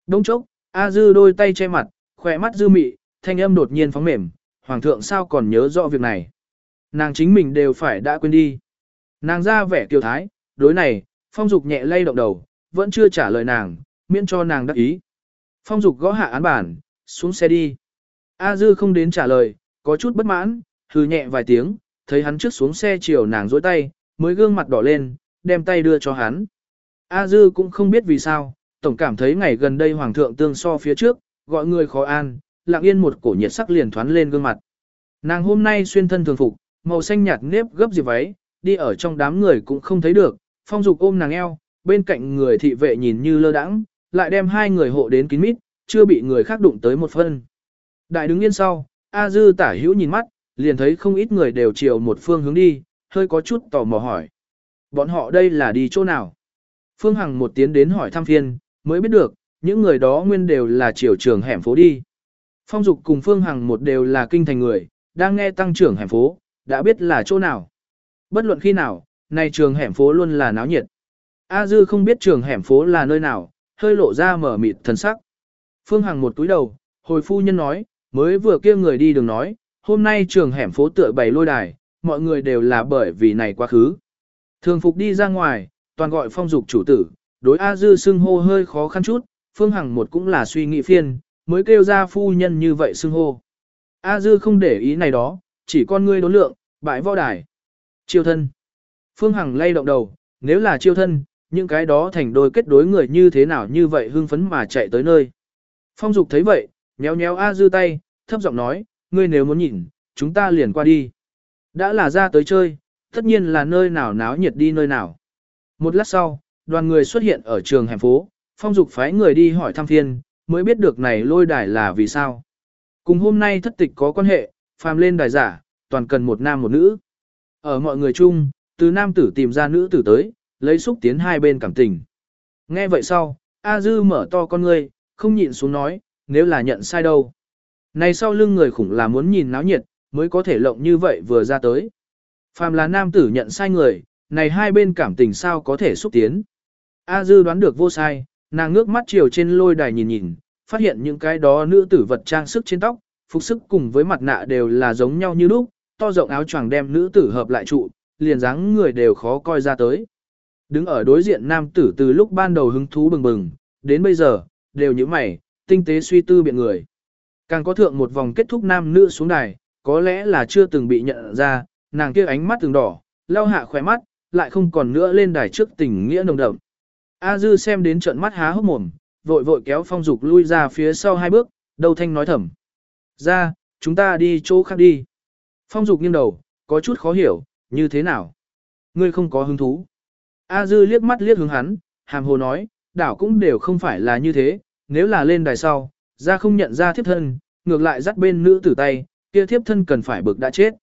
Đông chốc, A dư đôi tay che mặt, khỏe mắt dư mị, thanh âm đột nhiên phóng mềm, hoàng thượng sao còn nhớ rõ việc này. Nàng chính mình đều phải đã quên đi. Nàng ra vẻ kiều thái, đối này, phong dục nhẹ lay động đầu, vẫn chưa trả lời nàng, miễn cho nàng đắc ý. Phong dục gõ hạ án bản, xuống xe đi. A dư không đến trả lời, có chút bất mãn, hừ nhẹ vài tiếng, thấy hắn trước xuống xe chiều nàng dối tay, mới gương mặt đỏ lên, đem tay đưa cho hắn. A dư cũng không biết vì sao, tổng cảm thấy ngày gần đây hoàng thượng tương so phía trước, gọi người khó an, lặng yên một cổ nhiệt sắc liền thoán lên gương mặt. Nàng hôm nay xuyên thân thường phục, màu xanh nhạt nếp gấp diệp váy, đi ở trong đám người cũng không thấy được, phong dục ôm nàng eo, bên cạnh người thị vệ nhìn như lơ đãng, lại đem hai người hộ đến kín mít, chưa bị người khác đụng tới một phân. Đại đứng yên sau, A Dư tả hữu nhìn mắt, liền thấy không ít người đều chiều một phương hướng đi, hơi có chút tò mò hỏi. Bọn họ đây là đi chỗ nào? Phương Hằng một tiến đến hỏi thăm phiên, mới biết được, những người đó nguyên đều là triều trường hẻm phố đi. Phong Dục cùng Phương Hằng một đều là kinh thành người, đang nghe tăng trưởng hẻm phố, đã biết là chỗ nào. Bất luận khi nào, này trường hẻm phố luôn là náo nhiệt. A Dư không biết trường hẻm phố là nơi nào, hơi lộ ra mở mịt thần sắc. Phương Hằng một túi đầu, hồi phu nhân nói, mới vừa kia người đi đường nói, hôm nay trường hẻm phố tựa bày lôi đài, mọi người đều là bởi vì này quá khứ. Thường phục đi ra ngoài, toàn gọi phong dục chủ tử, đối A Dư xưng hô hơi khó khăn chút, Phương Hằng một cũng là suy nghĩ phiên, mới kêu ra phu nhân như vậy xưng hô. A Dư không để ý này đó, chỉ con ngươi đốn lượng, bãi võ đài. Chiêu thân. Phương Hằng lay động đầu, nếu là chiêu thân, những cái đó thành đôi kết đối người như thế nào như vậy hưng phấn mà chạy tới nơi. Phong Dục thấy vậy, nhéo nhéo A Dư tay, thấp giọng nói, ngươi nếu muốn nhìn, chúng ta liền qua đi. Đã là ra tới chơi, tất nhiên là nơi nào náo nhiệt đi nơi nào. Một lát sau, đoàn người xuất hiện ở trường hẻm phố, Phong Dục phái người đi hỏi thăm phiên, mới biết được này lôi đài là vì sao. Cùng hôm nay thất tịch có quan hệ, phàm lên đài giả, toàn cần một nam một nữ. Ở mọi người chung, từ nam tử tìm ra nữ tử tới, lấy xúc tiến hai bên cảm tình. Nghe vậy sau, A Dư mở to con ngươi, không nhịn xuống nói, nếu là nhận sai đâu. Này sau lưng người khủng là muốn nhìn náo nhiệt, mới có thể lộng như vậy vừa ra tới. Phàm là nam tử nhận sai người, này hai bên cảm tình sao có thể xúc tiến. A Dư đoán được vô sai, nàng ngước mắt chiều trên lôi đài nhìn nhìn, phát hiện những cái đó nữ tử vật trang sức trên tóc, phục sức cùng với mặt nạ đều là giống nhau như lúc, to rộng áo choàng đem nữ tử hợp lại trụ, liền dáng người đều khó coi ra tới. Đứng ở đối diện nam tử từ lúc ban đầu hứng thú bừng bừng, đến bây giờ, đều như mày, tinh tế suy tư biện người. Càng có thượng một vòng kết thúc nam nữ xuống đài, có lẽ là chưa từng bị nhận ra, nàng kia ánh mắt từng đỏ, lau hạ khỏe mắt, lại không còn nữa lên đài trước tình nghĩa nồng đậm. A Dư xem đến trận mắt há hốc mồm, vội vội kéo phong dục lui ra phía sau hai bước, đầu thanh nói thầm. Ra, chúng ta đi chỗ khác đi. Phong dục nghiêng đầu, có chút khó hiểu, như thế nào? Ngươi không có hứng thú. A dư liếc mắt liếc hướng hắn, hàm hồ nói, đảo cũng đều không phải là như thế, nếu là lên đài sau, ra không nhận ra thiếp thân, ngược lại dắt bên nữ tử tay, kia thiếp thân cần phải bực đã chết.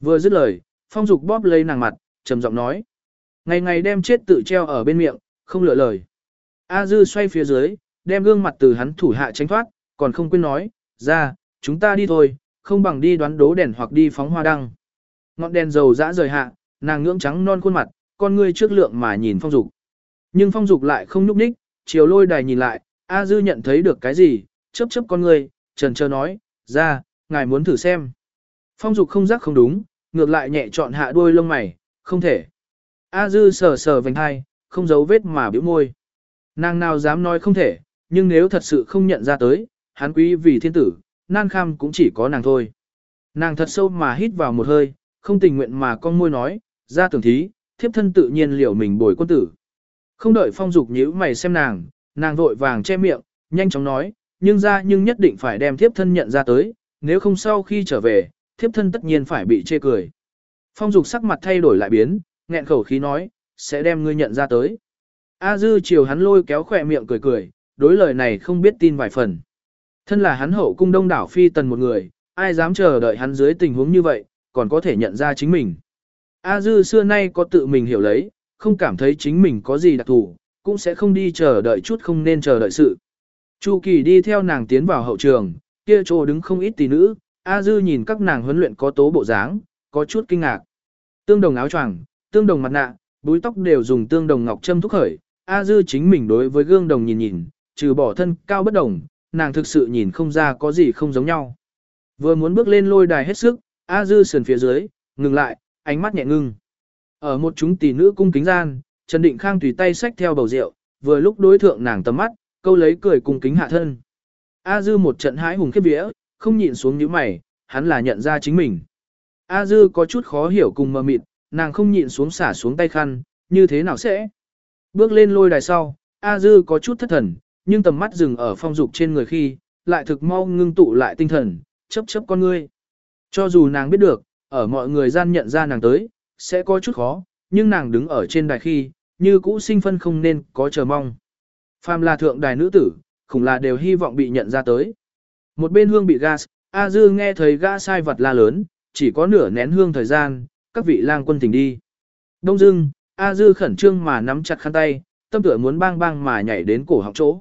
Vừa dứt lời, phong dục bóp lấy nàng mặt, trầm giọng nói. Ngày ngày đem chết tự treo ở bên miệng, không lựa lời. A dư xoay phía dưới, đem gương mặt từ hắn thủ hạ tránh thoát, còn không quên nói, ra, chúng ta đi thôi, không bằng đi đoán đố đèn hoặc đi phóng hoa đăng. Ngọn đèn dầu dã rời hạ, nàng ngưỡng trắng non khuôn mặt, con ngươi trước lượng mà nhìn phong dục. Nhưng phong dục lại không nhúc nhích, chiều lôi đài nhìn lại, A dư nhận thấy được cái gì, chớp chớp con ngươi, trần trơ nói, ra, ngài muốn thử xem. Phong dục không giác không đúng, ngược lại nhẹ chọn hạ đuôi lông mày, không thể. A dư sờ sờ vành hai, không giấu vết mà biểu môi. Nàng nào dám nói không thể, nhưng nếu thật sự không nhận ra tới, hắn quý vì thiên tử, nan kham cũng chỉ có nàng thôi. Nàng thật sâu mà hít vào một hơi, không tình nguyện mà con môi nói, ra tưởng thí, thiếp thân tự nhiên liệu mình bồi quân tử. Không đợi phong dục nhíu mày xem nàng, nàng vội vàng che miệng, nhanh chóng nói, nhưng ra nhưng nhất định phải đem thiếp thân nhận ra tới, nếu không sau khi trở về, thiếp thân tất nhiên phải bị chê cười. Phong dục sắc mặt thay đổi lại biến, nghẹn khẩu khí nói, sẽ đem ngươi nhận ra tới. A dư chiều hắn lôi kéo khỏe miệng cười cười, đối lời này không biết tin vài phần. Thân là hắn hậu cung đông đảo phi tần một người, ai dám chờ đợi hắn dưới tình huống như vậy, còn có thể nhận ra chính mình. A dư xưa nay có tự mình hiểu lấy, không cảm thấy chính mình có gì đặc thù, cũng sẽ không đi chờ đợi chút không nên chờ đợi sự. Chu Kỳ đi theo nàng tiến vào hậu trường, kia chỗ đứng không ít tỷ nữ, A Dư nhìn các nàng huấn luyện có tố bộ dáng, có chút kinh ngạc. Tương đồng áo choàng, tương đồng mặt nạ, búi tóc đều dùng tương đồng ngọc châm thúc khởi. A Dư chính mình đối với gương đồng nhìn nhìn, trừ bỏ thân cao bất đồng, nàng thực sự nhìn không ra có gì không giống nhau. Vừa muốn bước lên lôi đài hết sức, A Dư sườn phía dưới, ngừng lại, ánh mắt nhẹ ngưng. Ở một chúng tỷ nữ cung kính gian, Trần Định Khang tùy tay xách theo bầu rượu, vừa lúc đối thượng nàng tầm mắt, câu lấy cười cung kính hạ thân. A Dư một trận hái hùng khiếp vía, không nhịn xuống nhíu mày, hắn là nhận ra chính mình. A Dư có chút khó hiểu cùng mờ mịt, nàng không nhịn xuống xả xuống tay khăn, như thế nào sẽ? Bước lên lôi đài sau, A Dư có chút thất thần, nhưng tầm mắt dừng ở phong dục trên người khi, lại thực mau ngưng tụ lại tinh thần, chấp chấp con ngươi. Cho dù nàng biết được, ở mọi người gian nhận ra nàng tới, sẽ có chút khó, nhưng nàng đứng ở trên đài khi, như cũ sinh phân không nên có chờ mong. Phàm là thượng đài nữ tử, khủng là đều hy vọng bị nhận ra tới. Một bên hương bị gas, A Dư nghe thấy ga sai vật la lớn, chỉ có nửa nén hương thời gian, các vị lang quân thỉnh đi. Đông dưng, A Dư khẩn trương mà nắm chặt khăn tay, tâm tựa muốn bang bang mà nhảy đến cổ họng chỗ.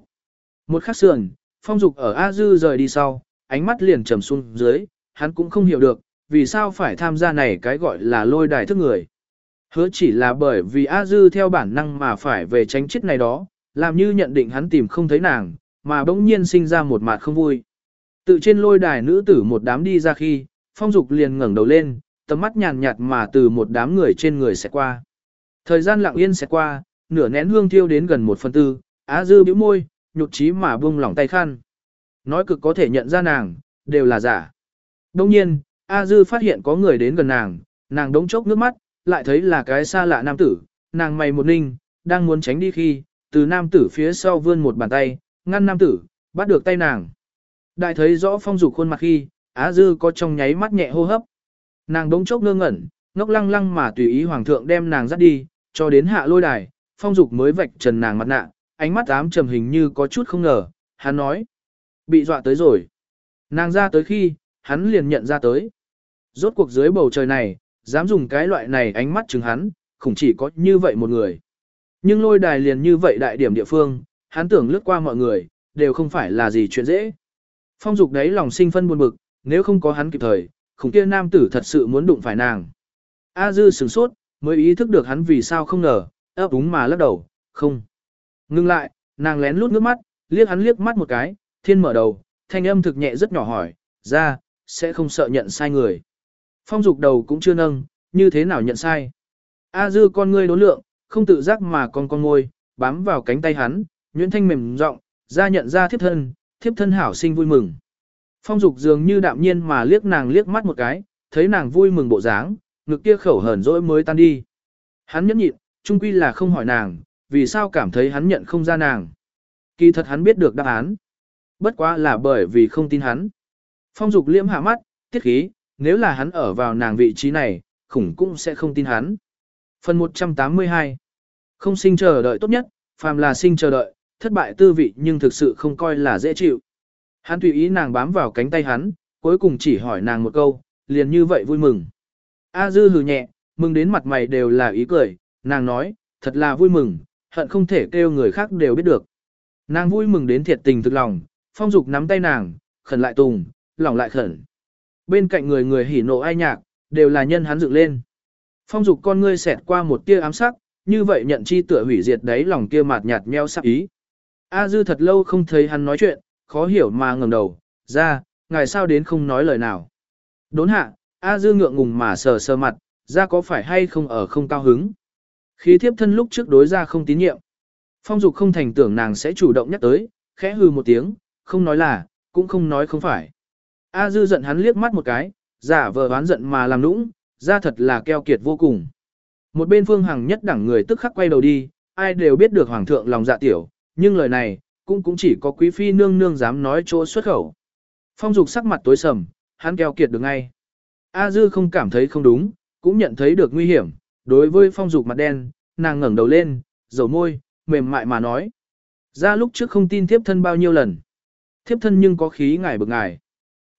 Một khắc sườn, phong dục ở A Dư rời đi sau, ánh mắt liền trầm xuống dưới, hắn cũng không hiểu được, vì sao phải tham gia này cái gọi là lôi đài thức người. Hứa chỉ là bởi vì A Dư theo bản năng mà phải về tránh chết này đó, làm như nhận định hắn tìm không thấy nàng, mà bỗng nhiên sinh ra một mặt không vui. Tự trên lôi đài nữ tử một đám đi ra khi, phong dục liền ngẩng đầu lên, tầm mắt nhàn nhạt mà từ một đám người trên người sẽ qua. Thời gian lặng yên sẽ qua, nửa nén hương thiêu đến gần một phần tư, á dư bĩu môi, nhục trí mà buông lỏng tay khăn. Nói cực có thể nhận ra nàng, đều là giả. Đông nhiên, A Dư phát hiện có người đến gần nàng, nàng đống chốc nước mắt, lại thấy là cái xa lạ nam tử, nàng mày một ninh, đang muốn tránh đi khi, từ nam tử phía sau vươn một bàn tay, ngăn nam tử, bắt được tay nàng. Đại thấy rõ phong dục khuôn mặt khi, Á Dư có trong nháy mắt nhẹ hô hấp. Nàng đống chốc ngơ ngẩn, ngốc lăng lăng mà tùy ý hoàng thượng đem nàng dắt đi, cho đến hạ lôi đài, phong dục mới vạch trần nàng mặt nạ, ánh mắt ám trầm hình như có chút không ngờ, hắn nói. Bị dọa tới rồi. Nàng ra tới khi, hắn liền nhận ra tới. Rốt cuộc dưới bầu trời này, dám dùng cái loại này ánh mắt chừng hắn, khủng chỉ có như vậy một người. Nhưng lôi đài liền như vậy đại điểm địa phương, hắn tưởng lướt qua mọi người, đều không phải là gì chuyện dễ. Phong dục đấy lòng sinh phân buồn bực, nếu không có hắn kịp thời, khủng kia nam tử thật sự muốn đụng phải nàng. A dư sửng sốt, mới ý thức được hắn vì sao không ngờ, ấp úng mà lắc đầu, không. Ngưng lại, nàng lén lút nước mắt, liếc hắn liếc mắt một cái, thiên mở đầu, thanh âm thực nhẹ rất nhỏ hỏi, ra, sẽ không sợ nhận sai người. Phong dục đầu cũng chưa nâng, như thế nào nhận sai. A dư con ngươi đối lượng, không tự giác mà con con ngôi, bám vào cánh tay hắn, nhuyễn thanh mềm rộng, ra nhận ra thiếp thân, thiếp thân hảo sinh vui mừng. Phong dục dường như đạm nhiên mà liếc nàng liếc mắt một cái, thấy nàng vui mừng bộ dáng, ngực kia khẩu hờn dỗi mới tan đi. Hắn nhẫn nhịn, chung quy là không hỏi nàng, vì sao cảm thấy hắn nhận không ra nàng. Kỳ thật hắn biết được đáp án. Bất quá là bởi vì không tin hắn. Phong dục liễm hạ mắt, tiết khí, nếu là hắn ở vào nàng vị trí này, khủng cũng sẽ không tin hắn. Phần 182 Không sinh chờ đợi tốt nhất, phàm là sinh chờ đợi, thất bại tư vị nhưng thực sự không coi là dễ chịu. Hắn tùy ý nàng bám vào cánh tay hắn, cuối cùng chỉ hỏi nàng một câu, liền như vậy vui mừng. A dư hừ nhẹ, mừng đến mặt mày đều là ý cười, nàng nói, thật là vui mừng, hận không thể kêu người khác đều biết được. Nàng vui mừng đến thiệt tình thực lòng, phong dục nắm tay nàng, khẩn lại tùng, lòng lại khẩn. Bên cạnh người người hỉ nộ ai nhạc, đều là nhân hắn dựng lên. Phong dục con ngươi xẹt qua một tia ám sắc, như vậy nhận chi tựa hủy diệt đấy lòng kia mạt nhạt meo sắc ý. A dư thật lâu không thấy hắn nói chuyện, khó hiểu mà ngẩng đầu, ra, ngài sao đến không nói lời nào. Đốn hạ, A dư ngượng ngùng mà sờ sờ mặt, ra có phải hay không ở không cao hứng. Khí thiếp thân lúc trước đối ra không tín nhiệm. Phong dục không thành tưởng nàng sẽ chủ động nhắc tới, khẽ hừ một tiếng, không nói là, cũng không nói không phải. A dư giận hắn liếc mắt một cái, giả vờ oán giận mà làm nũng, ra thật là keo kiệt vô cùng. Một bên phương hằng nhất đẳng người tức khắc quay đầu đi, ai đều biết được hoàng thượng lòng dạ tiểu, nhưng lời này, cũng cũng chỉ có quý phi nương nương dám nói chỗ xuất khẩu. Phong dục sắc mặt tối sầm, hắn keo kiệt được ngay. A dư không cảm thấy không đúng, cũng nhận thấy được nguy hiểm, đối với phong dục mặt đen, nàng ngẩng đầu lên, dầu môi, mềm mại mà nói. Ra lúc trước không tin thiếp thân bao nhiêu lần. Thiếp thân nhưng có khí ngài bực ngài.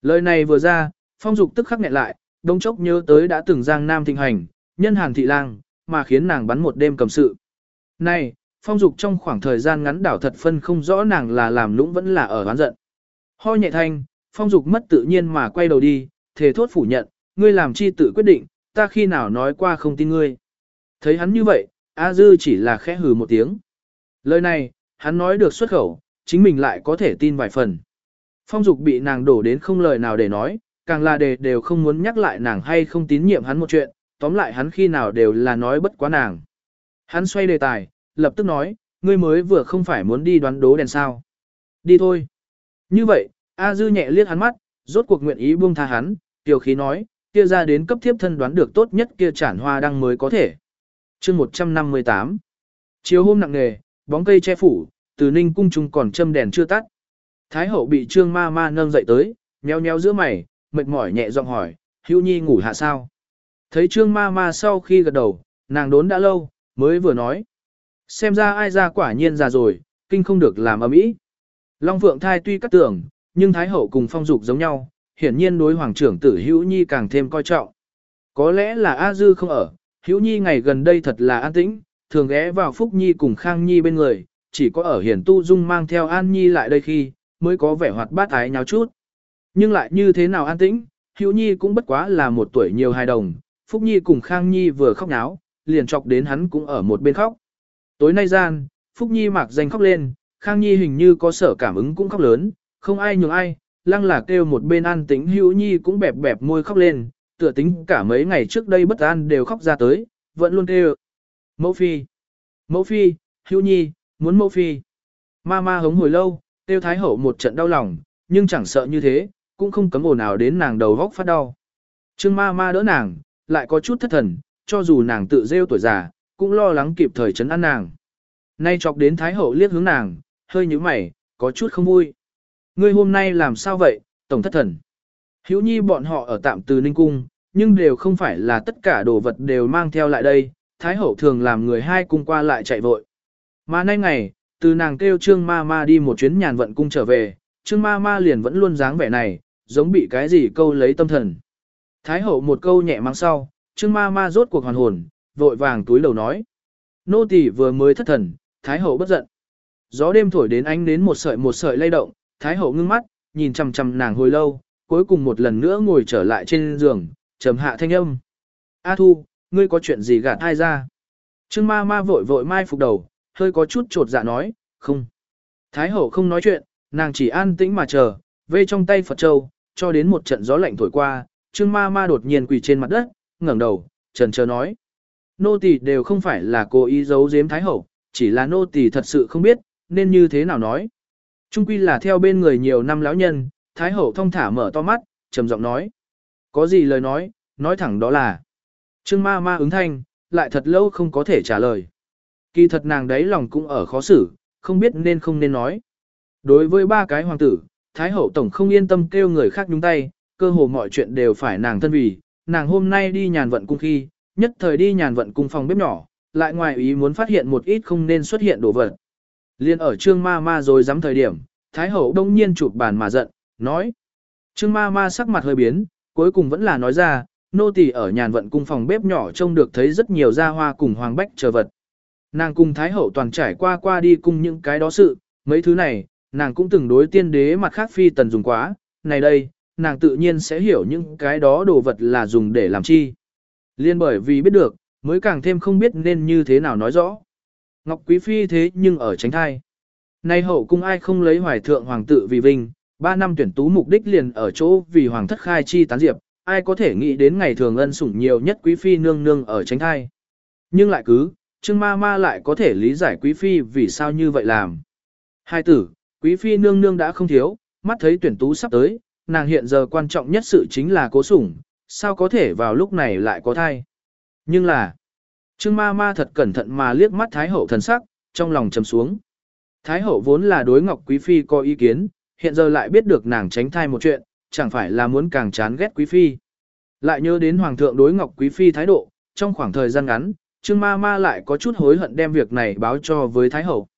Lời này vừa ra, phong dục tức khắc nghẹn lại, đông chốc nhớ tới đã từng giang nam thịnh hành, nhân hàn thị lang, mà khiến nàng bắn một đêm cầm sự. Này, phong dục trong khoảng thời gian ngắn đảo thật phân không rõ nàng là làm lũng vẫn là ở oán giận. Ho nhẹ thanh, phong dục mất tự nhiên mà quay đầu đi, thề thốt phủ nhận, ngươi làm chi tự quyết định, ta khi nào nói qua không tin ngươi. Thấy hắn như vậy, A Dư chỉ là khẽ hừ một tiếng. Lời này, hắn nói được xuất khẩu, chính mình lại có thể tin vài phần. Phong dục bị nàng đổ đến không lời nào để nói, càng là đề đều không muốn nhắc lại nàng hay không tín nhiệm hắn một chuyện, tóm lại hắn khi nào đều là nói bất quá nàng. Hắn xoay đề tài, lập tức nói, ngươi mới vừa không phải muốn đi đoán đố đèn sao. Đi thôi. Như vậy, A Dư nhẹ liếc hắn mắt, rốt cuộc nguyện ý buông tha hắn, tiểu khí nói, kia ra đến cấp thiếp thân đoán được tốt nhất kia chản hoa đăng mới có thể. chương 158 Chiều hôm nặng nề, bóng cây che phủ, từ ninh cung trung còn châm đèn chưa tắt. Thái hậu bị trương ma ma nâng dậy tới, nheo nheo giữa mày, mệt mỏi nhẹ giọng hỏi, hữu nhi ngủ hạ sao? Thấy trương ma ma sau khi gật đầu, nàng đốn đã lâu, mới vừa nói. Xem ra ai ra quả nhiên già rồi, kinh không được làm ấm ý. Long Phượng thai tuy cắt tưởng, nhưng Thái Hậu cùng phong dục giống nhau, hiển nhiên đối Hoàng trưởng tử Hữu Nhi càng thêm coi trọng. Có lẽ là A Dư không ở, Hữu Nhi ngày gần đây thật là an tĩnh, thường ghé vào Phúc Nhi cùng Khang Nhi bên người, chỉ có ở Hiển Tu Dung mang theo An Nhi lại đây khi, mới có vẻ hoạt bát ái nháo chút. Nhưng lại như thế nào an tĩnh, Hữu Nhi cũng bất quá là một tuổi nhiều hài đồng, Phúc Nhi cùng Khang Nhi vừa khóc náo, liền chọc đến hắn cũng ở một bên khóc. Tối nay gian, Phúc Nhi mạc danh khóc lên, Khang Nhi hình như có sở cảm ứng cũng khóc lớn, không ai nhường ai, lăng là kêu một bên an tính Hữu Nhi cũng bẹp bẹp môi khóc lên, tựa tính cả mấy ngày trước đây bất an đều khóc ra tới, vẫn luôn kêu. Mẫu Phi, Mẫu Phi, Hữu Nhi, muốn Mẫu Phi. Ma ma hống hồi lâu, tiêu Thái Hậu một trận đau lòng, nhưng chẳng sợ như thế, cũng không cấm ồn nào đến nàng đầu góc phát đau. Trương ma ma đỡ nàng, lại có chút thất thần, cho dù nàng tự rêu tuổi già, cũng lo lắng kịp thời chấn an nàng. Nay chọc đến Thái Hậu liếc hướng nàng, hơi như mày, có chút không vui. Ngươi hôm nay làm sao vậy, Tổng thất thần. Hữu nhi bọn họ ở tạm từ Ninh Cung, nhưng đều không phải là tất cả đồ vật đều mang theo lại đây, Thái Hậu thường làm người hai cung qua lại chạy vội. Mà nay ngày, từ nàng kêu Trương Ma Ma đi một chuyến nhàn vận cung trở về, Trương Ma Ma liền vẫn luôn dáng vẻ này, giống bị cái gì câu lấy tâm thần. Thái hậu một câu nhẹ mang sau, Trương Ma Ma rốt cuộc hoàn hồn, vội vàng túi đầu nói. Nô tỳ vừa mới thất thần, Thái hậu bất giận. Gió đêm thổi đến ánh đến một sợi một sợi lay động, Thái hậu ngưng mắt, nhìn chằm chằm nàng hồi lâu, cuối cùng một lần nữa ngồi trở lại trên giường, trầm hạ thanh âm. A Thu, ngươi có chuyện gì gạt ai ra? Trương ma ma vội vội mai phục đầu, hơi có chút trột dạ nói, không. Thái hậu không nói chuyện, nàng chỉ an tĩnh mà chờ, vê trong tay Phật Châu, cho đến một trận gió lạnh thổi qua, Trương ma ma đột nhiên quỳ trên mặt đất, ngẩng đầu, trần chờ nói. Nô tỳ đều không phải là cố ý giấu giếm Thái hậu, chỉ là nô tỳ thật sự không biết, nên như thế nào nói. Trung quy là theo bên người nhiều năm lão nhân, Thái hậu thông thả mở to mắt, trầm giọng nói. Có gì lời nói, nói thẳng đó là. Trương ma ma ứng thanh, lại thật lâu không có thể trả lời. Kỳ thật nàng đấy lòng cũng ở khó xử, không biết nên không nên nói. Đối với ba cái hoàng tử, Thái hậu tổng không yên tâm kêu người khác nhúng tay, cơ hồ mọi chuyện đều phải nàng thân vì. Nàng hôm nay đi nhàn vận cung khi, nhất thời đi nhàn vận cung phòng bếp nhỏ, lại ngoài ý muốn phát hiện một ít không nên xuất hiện đồ vật. Liên ở trương ma ma rồi dám thời điểm, Thái hậu đông nhiên chụp bàn mà giận, nói. Trương ma ma sắc mặt hơi biến, cuối cùng vẫn là nói ra, nô tỳ ở nhàn vận cung phòng bếp nhỏ trông được thấy rất nhiều gia hoa cùng hoàng bách chờ vật. Nàng cùng Thái hậu toàn trải qua qua đi cùng những cái đó sự, mấy thứ này, nàng cũng từng đối tiên đế mặt khác phi tần dùng quá, này đây, nàng tự nhiên sẽ hiểu những cái đó đồ vật là dùng để làm chi. Liên bởi vì biết được, mới càng thêm không biết nên như thế nào nói rõ. Ngọc Quý Phi thế nhưng ở tránh thai. Nay hậu cung ai không lấy hoài thượng hoàng tự vì vinh, ba năm tuyển tú mục đích liền ở chỗ vì hoàng thất khai chi tán diệp, ai có thể nghĩ đến ngày thường ân sủng nhiều nhất quý phi nương nương ở tránh thai. Nhưng lại cứ, Trương ma ma lại có thể lý giải quý phi vì sao như vậy làm. Hai tử, quý phi nương nương đã không thiếu, mắt thấy tuyển tú sắp tới, nàng hiện giờ quan trọng nhất sự chính là cố sủng, sao có thể vào lúc này lại có thai. Nhưng là, Trương ma ma thật cẩn thận mà liếc mắt Thái hậu thần sắc, trong lòng trầm xuống. Thái hậu vốn là đối Ngọc Quý Phi có ý kiến, hiện giờ lại biết được nàng tránh thai một chuyện, chẳng phải là muốn càng chán ghét Quý Phi. Lại nhớ đến Hoàng thượng đối Ngọc Quý Phi thái độ, trong khoảng thời gian ngắn, Trương ma ma lại có chút hối hận đem việc này báo cho với Thái hậu.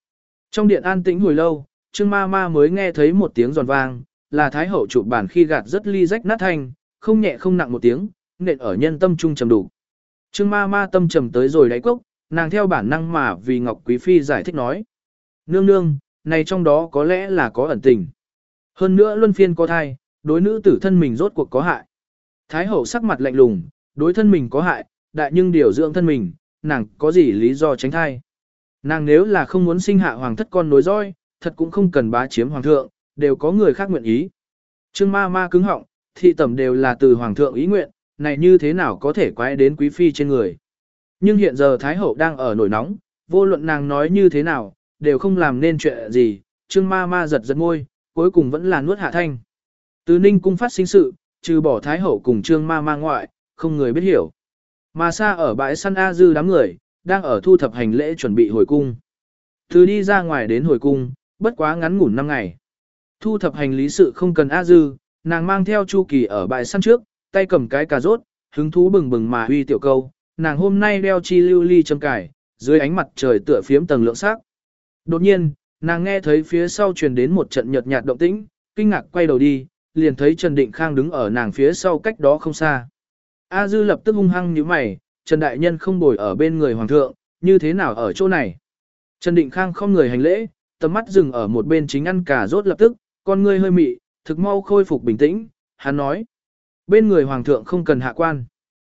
Trong điện an tĩnh hồi lâu, Trương ma ma mới nghe thấy một tiếng giòn vang, là Thái hậu chụp bản khi gạt rất ly rách nát thanh, không nhẹ không nặng một tiếng, nện ở nhân tâm trung trầm đủ. Trương ma ma tâm trầm tới rồi đáy cốc, nàng theo bản năng mà vì Ngọc Quý Phi giải thích nói. Nương nương, này trong đó có lẽ là có ẩn tình. Hơn nữa luân phiên có thai, đối nữ tử thân mình rốt cuộc có hại. Thái hậu sắc mặt lạnh lùng, đối thân mình có hại, đại nhưng điều dưỡng thân mình, nàng có gì lý do tránh thai. Nàng nếu là không muốn sinh hạ hoàng thất con nối roi, thật cũng không cần bá chiếm hoàng thượng, đều có người khác nguyện ý. Trương ma ma cứng họng, thị tẩm đều là từ hoàng thượng ý nguyện, này như thế nào có thể quái đến quý phi trên người. Nhưng hiện giờ Thái Hậu đang ở nổi nóng, vô luận nàng nói như thế nào, đều không làm nên chuyện gì, Trương ma ma giật giật môi, cuối cùng vẫn là nuốt hạ thanh. Từ Ninh cung phát sinh sự, trừ bỏ Thái Hậu cùng Trương ma ma ngoại, không người biết hiểu. Mà xa ở bãi săn A Dư đám người, đang ở thu thập hành lễ chuẩn bị hồi cung. Từ đi ra ngoài đến hồi cung, bất quá ngắn ngủn 5 ngày. Thu thập hành lý sự không cần A Dư, nàng mang theo Chu Kỳ ở bãi săn trước, tay cầm cái cà rốt, hứng thú bừng bừng mà huy tiểu câu, nàng hôm nay đeo chi lưu ly châm cải, dưới ánh mặt trời tựa phiếm tầng lượng sắc. Đột nhiên, nàng nghe thấy phía sau truyền đến một trận nhợt nhạt động tĩnh, kinh ngạc quay đầu đi, liền thấy Trần Định Khang đứng ở nàng phía sau cách đó không xa. A Dư lập tức hung hăng nhíu mày, Trần Đại Nhân không bồi ở bên người Hoàng thượng, như thế nào ở chỗ này? Trần Định Khang không người hành lễ, tầm mắt dừng ở một bên chính ăn cà rốt lập tức, con ngươi hơi mị, thực mau khôi phục bình tĩnh, hắn nói. Bên người Hoàng thượng không cần hạ quan.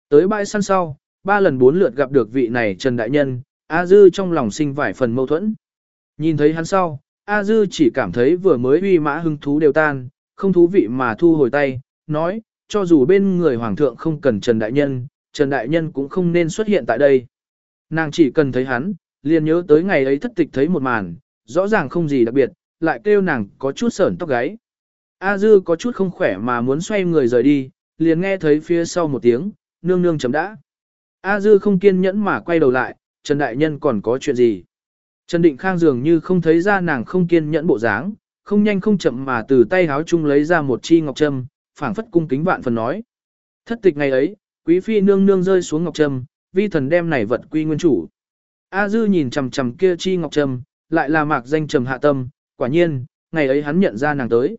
Tới bãi săn sau, ba lần bốn lượt gặp được vị này Trần Đại Nhân, A Dư trong lòng sinh vài phần mâu thuẫn. Nhìn thấy hắn sau, A Dư chỉ cảm thấy vừa mới uy mã hứng thú đều tan, không thú vị mà thu hồi tay, nói, cho dù bên người Hoàng thượng không cần Trần Đại Nhân, Trần Đại Nhân cũng không nên xuất hiện tại đây. Nàng chỉ cần thấy hắn, liền nhớ tới ngày ấy thất tịch thấy một màn, rõ ràng không gì đặc biệt, lại kêu nàng có chút sởn tóc gáy. A Dư có chút không khỏe mà muốn xoay người rời đi, liền nghe thấy phía sau một tiếng, nương nương chấm đã. A Dư không kiên nhẫn mà quay đầu lại, Trần Đại Nhân còn có chuyện gì? Trần Định Khang dường như không thấy ra nàng không kiên nhẫn bộ dáng, không nhanh không chậm mà từ tay háo chung lấy ra một chi ngọc trâm, phảng phất cung kính vạn phần nói. Thất tịch ngày ấy, quý phi nương nương rơi xuống ngọc trâm, vi thần đem này vật quy nguyên chủ. A Dư nhìn chằm chằm kia chi ngọc trâm, lại là mạc danh trầm hạ tâm, quả nhiên, ngày ấy hắn nhận ra nàng tới.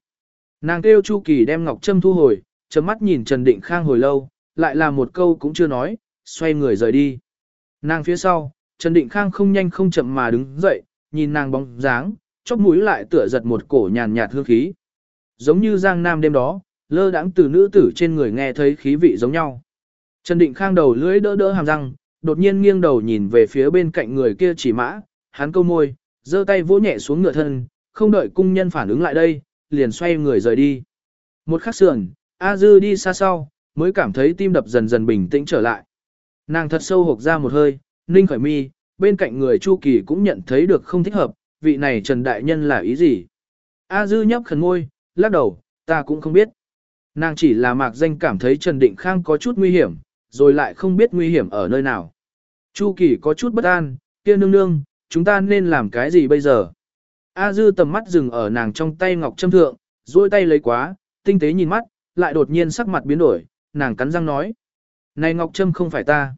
Nàng kêu Chu Kỳ đem ngọc trâm thu hồi, chấm mắt nhìn Trần Định Khang hồi lâu, lại là một câu cũng chưa nói, xoay người rời đi. Nàng phía sau, Trần Định Khang không nhanh không chậm mà đứng dậy, nhìn nàng bóng dáng, chóp mũi lại tựa giật một cổ nhàn nhạt hương khí. Giống như Giang Nam đêm đó, lơ đãng từ nữ tử trên người nghe thấy khí vị giống nhau. Trần Định Khang đầu lưỡi đỡ đỡ hàm răng, đột nhiên nghiêng đầu nhìn về phía bên cạnh người kia chỉ mã, hắn câu môi, giơ tay vỗ nhẹ xuống ngựa thân, không đợi cung nhân phản ứng lại đây, liền xoay người rời đi. Một khắc sườn, A Dư đi xa sau, mới cảm thấy tim đập dần dần bình tĩnh trở lại. Nàng thật sâu hộc ra một hơi, ninh khởi mi, bên cạnh người Chu Kỳ cũng nhận thấy được không thích hợp, vị này Trần Đại Nhân là ý gì. A Dư nhấp khẩn môi, lắc đầu, ta cũng không biết. Nàng chỉ là mạc danh cảm thấy Trần Định Khang có chút nguy hiểm, rồi lại không biết nguy hiểm ở nơi nào. Chu Kỳ có chút bất an, kia nương nương, chúng ta nên làm cái gì bây giờ? A Dư tầm mắt dừng ở nàng trong tay ngọc châm thượng, duỗi tay lấy quá, tinh tế nhìn mắt, lại đột nhiên sắc mặt biến đổi, nàng cắn răng nói. Này Ngọc Trâm không phải ta.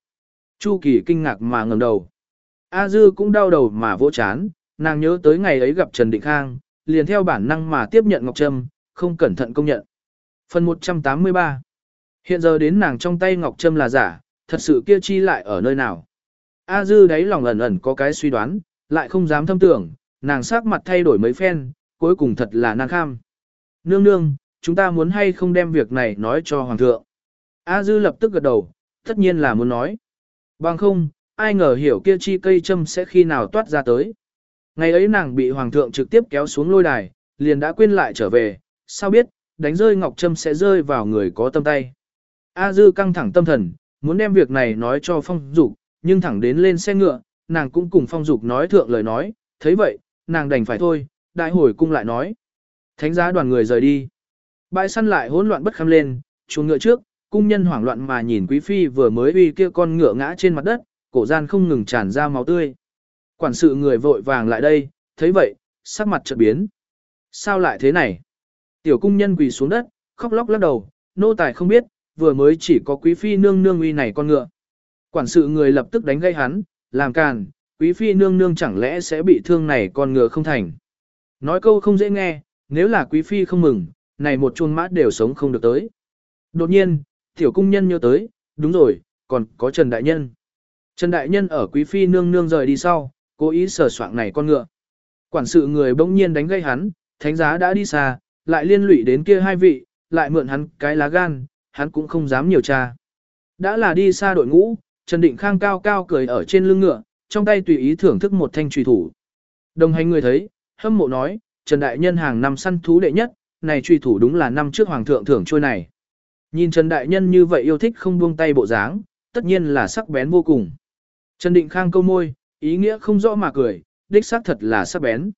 Chu Kỳ kinh ngạc mà ngẩng đầu. A Dư cũng đau đầu mà vỗ chán, nàng nhớ tới ngày ấy gặp Trần Định Khang, liền theo bản năng mà tiếp nhận Ngọc Trâm, không cẩn thận công nhận. Phần 183 Hiện giờ đến nàng trong tay Ngọc Trâm là giả, thật sự kia chi lại ở nơi nào. A Dư đáy lòng ẩn ẩn có cái suy đoán, lại không dám thâm tưởng, nàng sắc mặt thay đổi mấy phen, cuối cùng thật là nàng kham. Nương nương, chúng ta muốn hay không đem việc này nói cho Hoàng thượng. A Dư lập tức gật đầu, tất nhiên là muốn nói. Bằng không, ai ngờ hiểu kia chi cây châm sẽ khi nào toát ra tới. Ngày ấy nàng bị Hoàng thượng trực tiếp kéo xuống lôi đài, liền đã quên lại trở về, sao biết, đánh rơi ngọc châm sẽ rơi vào người có tâm tay. A Dư căng thẳng tâm thần, muốn đem việc này nói cho Phong Dục, nhưng thẳng đến lên xe ngựa, nàng cũng cùng Phong Dục nói thượng lời nói, thấy vậy, nàng đành phải thôi, đại hồi cung lại nói. Thánh giá đoàn người rời đi. Bãi săn lại hỗn loạn bất kham lên, chuồng ngựa trước, cung nhân hoảng loạn mà nhìn quý phi vừa mới uy kia con ngựa ngã trên mặt đất, cổ gian không ngừng tràn ra máu tươi. Quản sự người vội vàng lại đây, thấy vậy, sắc mặt chợt biến. Sao lại thế này? Tiểu cung nhân quỳ xuống đất, khóc lóc lắc đầu, nô tài không biết, vừa mới chỉ có quý phi nương nương uy này con ngựa. Quản sự người lập tức đánh gây hắn, làm càn, quý phi nương nương chẳng lẽ sẽ bị thương này con ngựa không thành. Nói câu không dễ nghe, nếu là quý phi không mừng, này một chuông mát đều sống không được tới. Đột nhiên, tiểu cung nhân nhớ tới, đúng rồi, còn có Trần Đại Nhân. Trần Đại Nhân ở quý phi nương nương rời đi sau, cố ý sờ soạng này con ngựa. Quản sự người bỗng nhiên đánh gây hắn, thánh giá đã đi xa, lại liên lụy đến kia hai vị, lại mượn hắn cái lá gan, hắn cũng không dám nhiều tra. Đã là đi xa đội ngũ, Trần Định Khang cao cao cười ở trên lưng ngựa, trong tay tùy ý thưởng thức một thanh trùy thủ. Đồng hành người thấy, hâm mộ nói, Trần Đại Nhân hàng năm săn thú đệ nhất, này trùy thủ đúng là năm trước Hoàng thượng thưởng trôi này. Nhìn Trần Đại Nhân như vậy yêu thích không buông tay bộ dáng, tất nhiên là sắc bén vô cùng. Trần Định Khang câu môi, ý nghĩa không rõ mà cười, đích xác thật là sắc bén.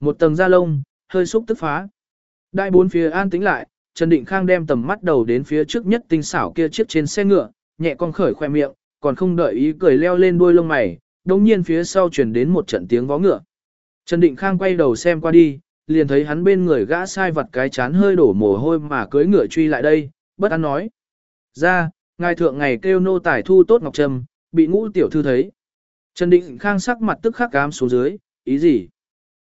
Một tầng da lông, hơi xúc tức phá. Đại bốn phía an tĩnh lại, Trần Định Khang đem tầm mắt đầu đến phía trước nhất tinh xảo kia chiếc trên xe ngựa, nhẹ con khởi khoe miệng, còn không đợi ý cười leo lên đuôi lông mày, đồng nhiên phía sau chuyển đến một trận tiếng vó ngựa. Trần Định Khang quay đầu xem qua đi, liền thấy hắn bên người gã sai vật cái chán hơi đổ mồ hôi mà cưỡi ngựa truy lại đây, bất an nói. Ra, ngài thượng ngày kêu nô tài thu tốt ngọc Trầm, bị ngũ tiểu thư thấy. Trần Định Khang sắc mặt tức khắc cám xuống dưới, ý gì?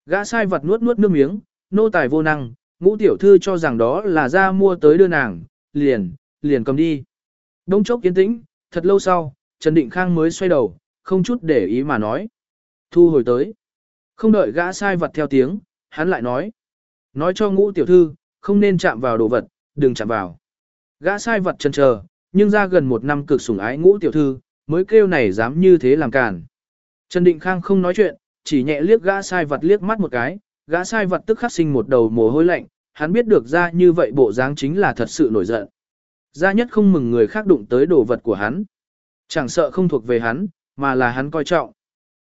Gã sai vật nuốt nuốt nước miếng, nô tài vô năng, ngũ tiểu thư cho rằng đó là ra mua tới đưa nàng, liền, liền cầm đi. Đông chốc kiến tĩnh, thật lâu sau, Trần Định Khang mới xoay đầu, không chút để ý mà nói. Thu hồi tới. Không đợi gã sai vật theo tiếng, hắn lại nói. Nói cho ngũ tiểu thư, không nên chạm vào đồ vật, đừng chạm vào. Gã sai vật chân chờ, nhưng ra gần một năm cực sủng ái ngũ tiểu thư, mới kêu này dám như thế làm càn. Trần Định Khang không nói chuyện, chỉ nhẹ liếc gã sai vật liếc mắt một cái, gã sai vật tức khắc sinh một đầu mồ hôi lạnh, hắn biết được ra như vậy bộ dáng chính là thật sự nổi giận. Gia nhất không mừng người khác đụng tới đồ vật của hắn. Chẳng sợ không thuộc về hắn, mà là hắn coi trọng.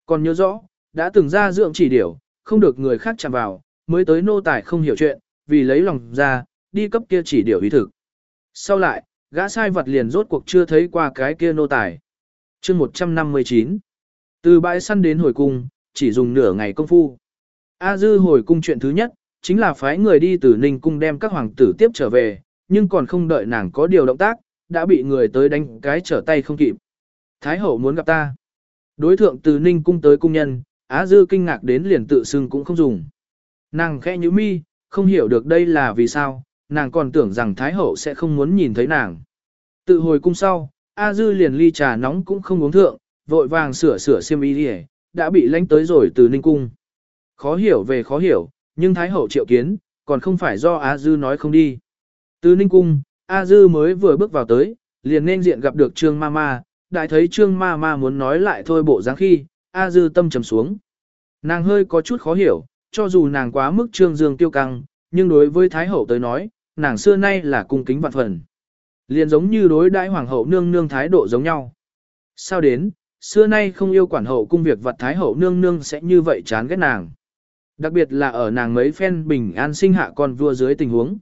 Còn nhớ rõ, đã từng ra dưỡng chỉ điểu, không được người khác chạm vào, mới tới nô tài không hiểu chuyện, vì lấy lòng ra, đi cấp kia chỉ điểu ý thực. Sau lại, gã sai vật liền rốt cuộc chưa thấy qua cái kia nô tài. chương 159 Từ bãi săn đến hồi cung, chỉ dùng nửa ngày công phu. A Dư hồi cung chuyện thứ nhất, chính là phái người đi từ Ninh cung đem các hoàng tử tiếp trở về, nhưng còn không đợi nàng có điều động tác, đã bị người tới đánh cái trở tay không kịp. Thái hậu muốn gặp ta. Đối thượng từ Ninh cung tới cung nhân, Á Dư kinh ngạc đến liền tự xưng cũng không dùng. Nàng khẽ như mi, không hiểu được đây là vì sao, nàng còn tưởng rằng Thái hậu sẽ không muốn nhìn thấy nàng. Tự hồi cung sau, A Dư liền ly trà nóng cũng không uống thượng, vội vàng sửa sửa xiêm y đi đã bị lánh tới rồi từ Ninh cung. Khó hiểu về khó hiểu, nhưng Thái hậu triệu kiến, còn không phải do A Dư nói không đi. Từ Ninh cung, A Dư mới vừa bước vào tới, liền nên diện gặp được Trương Mama, đại thấy Trương ma ma muốn nói lại thôi bộ dáng khi, A Dư tâm trầm xuống. Nàng hơi có chút khó hiểu, cho dù nàng quá mức Trương Dương tiêu căng, nhưng đối với Thái hậu tới nói, nàng xưa nay là cung kính vạn phần. Liền giống như đối đại hoàng hậu nương nương thái độ giống nhau. Sao đến, xưa nay không yêu quản hậu cung việc vật thái hậu nương nương sẽ như vậy chán ghét nàng. Đặc biệt là ở nàng mấy phen bình an sinh hạ con vua dưới tình huống.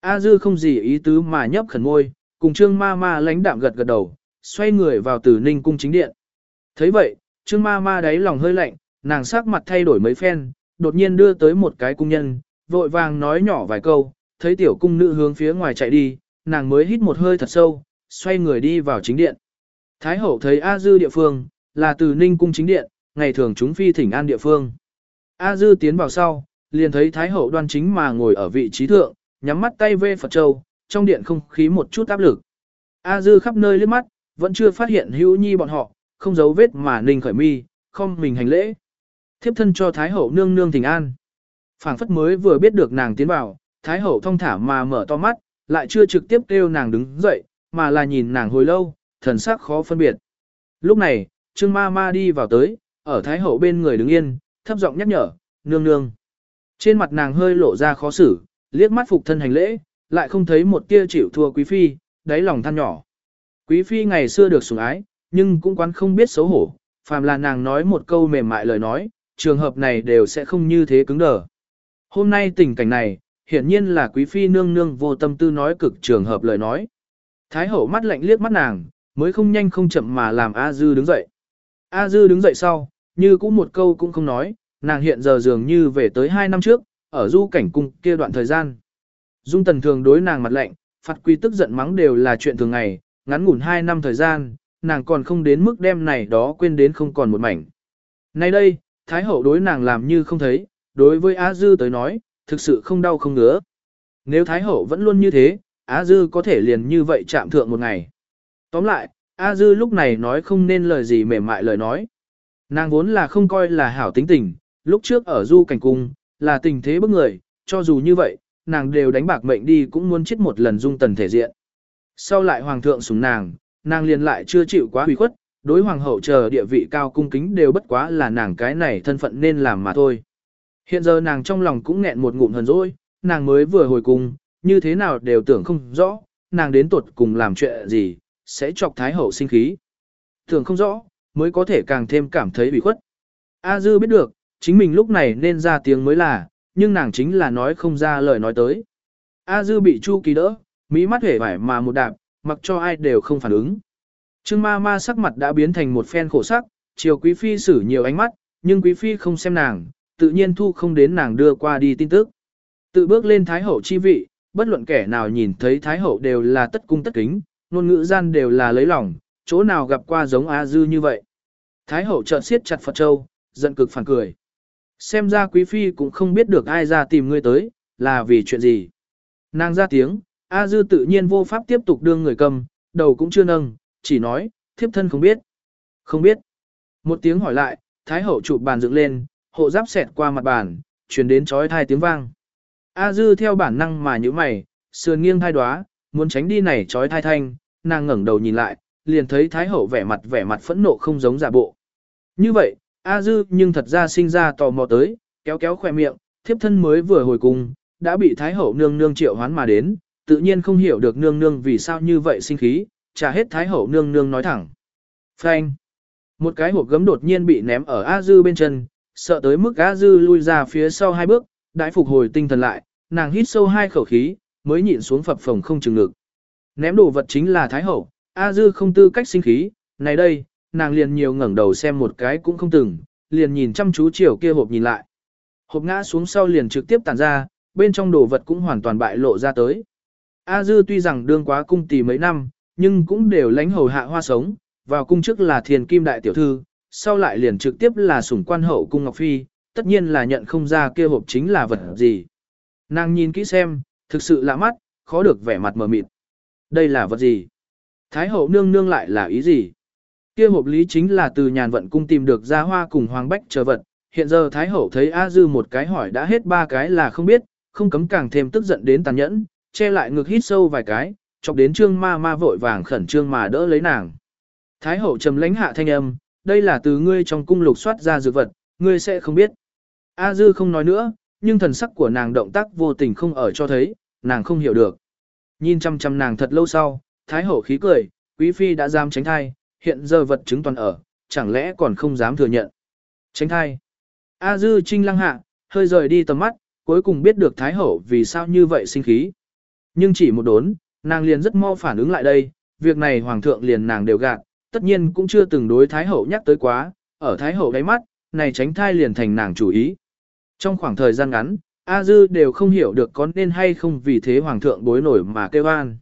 A dư không gì ý tứ mà nhấp khẩn môi, cùng trương ma ma lãnh đạm gật gật đầu, xoay người vào từ ninh cung chính điện. thấy vậy, trương ma ma đáy lòng hơi lạnh, nàng sắc mặt thay đổi mấy phen, đột nhiên đưa tới một cái cung nhân, vội vàng nói nhỏ vài câu, thấy tiểu cung nữ hướng phía ngoài chạy đi, nàng mới hít một hơi thật sâu, xoay người đi vào chính điện. Thái hậu thấy A Dư địa phương, là từ Ninh cung chính điện, ngày thường chúng phi thỉnh an địa phương. A Dư tiến vào sau, liền thấy Thái hậu đoan chính mà ngồi ở vị trí thượng, nhắm mắt tay vê Phật Châu, trong điện không khí một chút áp lực. A Dư khắp nơi liếc mắt, vẫn chưa phát hiện hữu nhi bọn họ, không giấu vết mà ninh khởi mi, không mình hành lễ. Thiếp thân cho Thái hậu nương nương thỉnh an. phảng phất mới vừa biết được nàng tiến vào, Thái hậu thông thả mà mở to mắt, lại chưa trực tiếp kêu nàng đứng dậy, mà là nhìn nàng hồi lâu, thần sắc khó phân biệt. Lúc này, Trương Ma Ma đi vào tới, ở Thái Hậu bên người đứng yên, thấp giọng nhắc nhở, nương nương. Trên mặt nàng hơi lộ ra khó xử, liếc mắt phục thân hành lễ, lại không thấy một tia chịu thua quý phi, đáy lòng than nhỏ. Quý phi ngày xưa được sủng ái, nhưng cũng quán không biết xấu hổ, phàm là nàng nói một câu mềm mại lời nói, trường hợp này đều sẽ không như thế cứng đờ. Hôm nay tình cảnh này, hiển nhiên là quý phi nương nương vô tâm tư nói cực trường hợp lời nói. Thái hậu mắt lạnh liếc mắt nàng, mới không nhanh không chậm mà làm A Dư đứng dậy. A Dư đứng dậy sau, như cũng một câu cũng không nói, nàng hiện giờ dường như về tới hai năm trước, ở du cảnh cung kia đoạn thời gian. Dung tần thường đối nàng mặt lạnh, phạt quy tức giận mắng đều là chuyện thường ngày, ngắn ngủn hai năm thời gian, nàng còn không đến mức đem này đó quên đến không còn một mảnh. Nay đây, Thái hậu đối nàng làm như không thấy, đối với Á Dư tới nói, thực sự không đau không ngứa. Nếu Thái hậu vẫn luôn như thế, Á Dư có thể liền như vậy chạm thượng một ngày. Tóm lại, A Dư lúc này nói không nên lời gì mềm mại lời nói. Nàng vốn là không coi là hảo tính tình, lúc trước ở du cảnh cung, là tình thế bức người, cho dù như vậy, nàng đều đánh bạc mệnh đi cũng muốn chết một lần dung tần thể diện. Sau lại hoàng thượng sủng nàng, nàng liền lại chưa chịu quá hủy khuất, đối hoàng hậu chờ địa vị cao cung kính đều bất quá là nàng cái này thân phận nên làm mà thôi. Hiện giờ nàng trong lòng cũng nghẹn một ngụm hờn dỗi, nàng mới vừa hồi cung, như thế nào đều tưởng không rõ, nàng đến tuột cùng làm chuyện gì, sẽ chọc thái hậu sinh khí. Tưởng không rõ, mới có thể càng thêm cảm thấy bị khuất. A Dư biết được, chính mình lúc này nên ra tiếng mới là, nhưng nàng chính là nói không ra lời nói tới. A Dư bị Chu Kỳ đỡ, mỹ mắt hể vải mà một đạp, mặc cho ai đều không phản ứng. Trương ma ma sắc mặt đã biến thành một phen khổ sắc, chiều quý phi xử nhiều ánh mắt, nhưng quý phi không xem nàng, tự nhiên thu không đến nàng đưa qua đi tin tức. Tự bước lên thái hậu chi vị, bất luận kẻ nào nhìn thấy thái hậu đều là tất cung tất kính, ngôn ngữ gian đều là lấy lòng, chỗ nào gặp qua giống A Dư như vậy. Thái hậu chợt siết chặt Phật Châu, giận cực phản cười. Xem ra quý phi cũng không biết được ai ra tìm ngươi tới, là vì chuyện gì. Nàng ra tiếng, A Dư tự nhiên vô pháp tiếp tục đương người cầm, đầu cũng chưa nâng, chỉ nói, thiếp thân không biết. Không biết. Một tiếng hỏi lại, Thái hậu chụp bàn dựng lên, hộ giáp xẹt qua mặt bàn, truyền đến chói thai tiếng vang. A Dư theo bản năng mà như mày, sườn nghiêng thai đoá, muốn tránh đi này chói thai thanh, nàng ngẩng đầu nhìn lại, liền thấy Thái hậu vẻ mặt vẻ mặt phẫn nộ không giống giả bộ. Như vậy, A Dư nhưng thật ra sinh ra tò mò tới, kéo kéo khỏe miệng, thiếp thân mới vừa hồi cung, đã bị Thái hậu nương nương triệu hoán mà đến, tự nhiên không hiểu được nương nương vì sao như vậy sinh khí, trả hết Thái hậu nương nương nói thẳng. Phanh. Một cái hộp gấm đột nhiên bị ném ở A Dư bên chân, sợ tới mức A Dư lui ra phía sau hai bước, đại phục hồi tinh thần lại, nàng hít sâu hai khẩu khí, mới nhịn xuống phập phồng không chừng ngực. Ném đồ vật chính là Thái hậu, A Dư không tư cách sinh khí, này đây, nàng liền nhiều ngẩng đầu xem một cái cũng không từng, liền nhìn chăm chú chiều kia hộp nhìn lại. Hộp ngã xuống sau liền trực tiếp tàn ra, bên trong đồ vật cũng hoàn toàn bại lộ ra tới. A Dư tuy rằng đương quá cung tỷ mấy năm, nhưng cũng đều lãnh hầu hạ hoa sống, vào cung trước là thiền kim đại tiểu thư, sau lại liền trực tiếp là sủng quan hậu cung Ngọc Phi, tất nhiên là nhận không ra kia hộp chính là vật gì. Nàng nhìn kỹ xem, thực sự lạ mắt, khó được vẻ mặt mờ mịt. Đây là vật gì? Thái hậu nương nương lại là ý gì? Kia hộp lý chính là từ nhàn vận cung tìm được ra hoa cùng hoàng bách chờ vật. Hiện giờ Thái hậu thấy A Dư một cái hỏi đã hết ba cái là không biết, không cấm càng thêm tức giận đến tàn nhẫn, che lại ngực hít sâu vài cái, chọc đến trương ma ma vội vàng khẩn trương mà đỡ lấy nàng. Thái hậu trầm lãnh hạ thanh âm, đây là từ ngươi trong cung lục soát ra dược vật, ngươi sẽ không biết. A Dư không nói nữa, nhưng thần sắc của nàng động tác vô tình không ở cho thấy, nàng không hiểu được. Nhìn chăm chăm nàng thật lâu sau, Thái hậu khí cười, quý phi đã dám tránh thai, hiện giờ vật chứng toàn ở, chẳng lẽ còn không dám thừa nhận. Tránh thai. A Dư trinh lăng hạ, hơi rời đi tầm mắt, cuối cùng biết được Thái hậu vì sao như vậy sinh khí. Nhưng chỉ một đốn, nàng liền rất mau phản ứng lại đây, việc này hoàng thượng liền nàng đều gạt, tất nhiên cũng chưa từng đối Thái Hậu nhắc tới quá, ở Thái Hậu đáy mắt, này tránh thai liền thành nàng chủ ý. Trong khoảng thời gian ngắn, A Dư đều không hiểu được có nên hay không vì thế Hoàng thượng bối nổi mà kêu an.